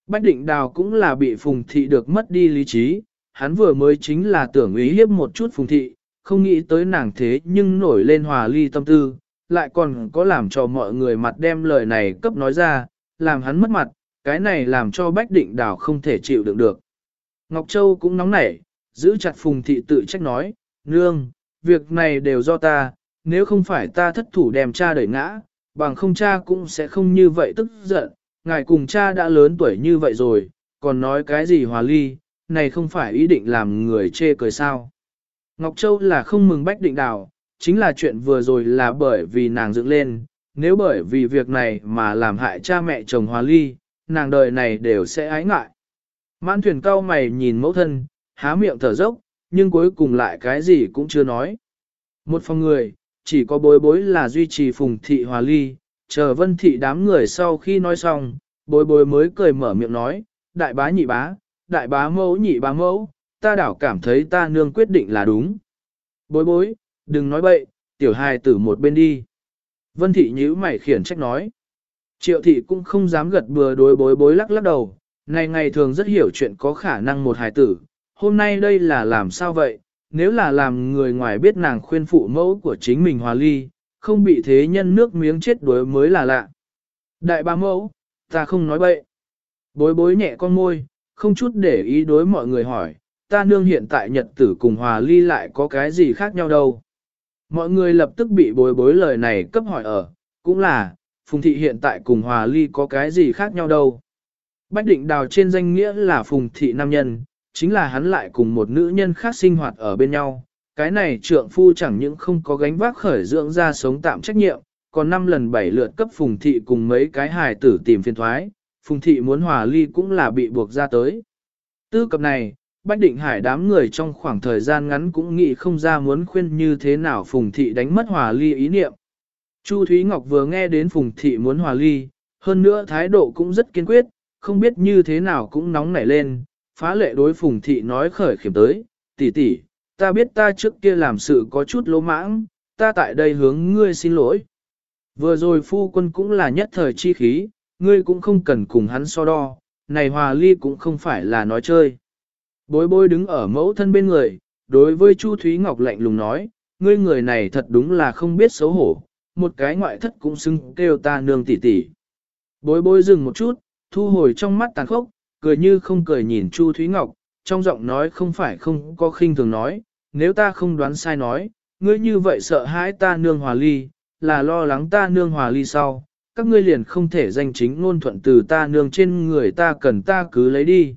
Bách định đào cũng là bị phùng thị được mất đi lý trí, hắn vừa mới chính là tưởng ý hiếp một chút phùng thị, không nghĩ tới nàng thế nhưng nổi lên hòa ly tâm tư, lại còn có làm cho mọi người mặt đem lời này cấp nói ra, làm hắn mất mặt, cái này làm cho bách định đào không thể chịu đựng được. Ngọc Châu cũng nóng nảy, giữ chặt phùng thị tự trách nói, nương, việc này đều do ta, nếu không phải ta thất thủ đem cha đẩy ngã, bằng không cha cũng sẽ không như vậy tức giận, ngài cùng cha đã lớn tuổi như vậy rồi, còn nói cái gì hòa ly, này không phải ý định làm người chê cười sao. Ngọc Châu là không mừng bách định đào, chính là chuyện vừa rồi là bởi vì nàng dựng lên, nếu bởi vì việc này mà làm hại cha mẹ chồng hòa ly, nàng đời này đều sẽ ái ngại. Mãn thuyền cao mày nhìn mẫu thân, há miệng thở dốc, nhưng cuối cùng lại cái gì cũng chưa nói. Một phòng người, chỉ có bối bối là duy trì phùng thị hòa ly, chờ vân thị đám người sau khi nói xong, bối bối mới cười mở miệng nói, đại bá nhị bá, đại bá mẫu nhị bá mẫu, ta đảo cảm thấy ta nương quyết định là đúng. Bối bối, đừng nói bậy, tiểu hài tử một bên đi. Vân thị nhíu mày khiển trách nói. Triệu thị cũng không dám gật bừa đối bối bối lắc lắc đầu, này ngày thường rất hiểu chuyện có khả năng một hài tử, hôm nay đây là làm sao vậy, nếu là làm người ngoài biết nàng khuyên phụ mẫu của chính mình hòa ly, không bị thế nhân nước miếng chết đuối mới là lạ. Đại ba mẫu, ta không nói bậy. Bối bối nhẹ con môi, không chút để ý đối mọi người hỏi, ta nương hiện tại nhật tử cùng hòa ly lại có cái gì khác nhau đâu. Mọi người lập tức bị bối bối lời này cấp hỏi ở, cũng là, Phùng Thị hiện tại cùng hòa ly có cái gì khác nhau đâu. Bách định đào trên danh nghĩa là Phùng Thị nam nhân, chính là hắn lại cùng một nữ nhân khác sinh hoạt ở bên nhau. Cái này trượng phu chẳng những không có gánh vác khởi dưỡng ra sống tạm trách nhiệm, còn năm lần bảy lượt cấp Phùng Thị cùng mấy cái hài tử tìm phiên thoái, Phùng Thị muốn hòa ly cũng là bị buộc ra tới. Tư cập này, Bách Định Hải đám người trong khoảng thời gian ngắn cũng nghĩ không ra muốn khuyên như thế nào Phùng Thị đánh mất hòa ly ý niệm. Chu Thúy Ngọc vừa nghe đến Phùng Thị muốn hòa ly, hơn nữa thái độ cũng rất kiên quyết, không biết như thế nào cũng nóng nảy lên, phá lệ đối Phùng Thị nói khởi khiểm tới, tỷ tỷ, ta biết ta trước kia làm sự có chút lỗ mãng, ta tại đây hướng ngươi xin lỗi. Vừa rồi phu quân cũng là nhất thời chi khí, ngươi cũng không cần cùng hắn so đo, này hòa ly cũng không phải là nói chơi. Bối bối đứng ở mẫu thân bên người, đối với Chu Thúy Ngọc lạnh lùng nói, ngươi người này thật đúng là không biết xấu hổ, một cái ngoại thất cũng xưng kêu ta nương tỷ tỷ. Bối bối dừng một chút, thu hồi trong mắt tàn khốc, cười như không cười nhìn Chu Thúy Ngọc, trong giọng nói không phải không có khinh thường nói, nếu ta không đoán sai nói, ngươi như vậy sợ hãi ta nương hòa ly, là lo lắng ta nương hòa ly sau, các ngươi liền không thể danh chính ngôn thuận từ ta nương trên người ta cần ta cứ lấy đi.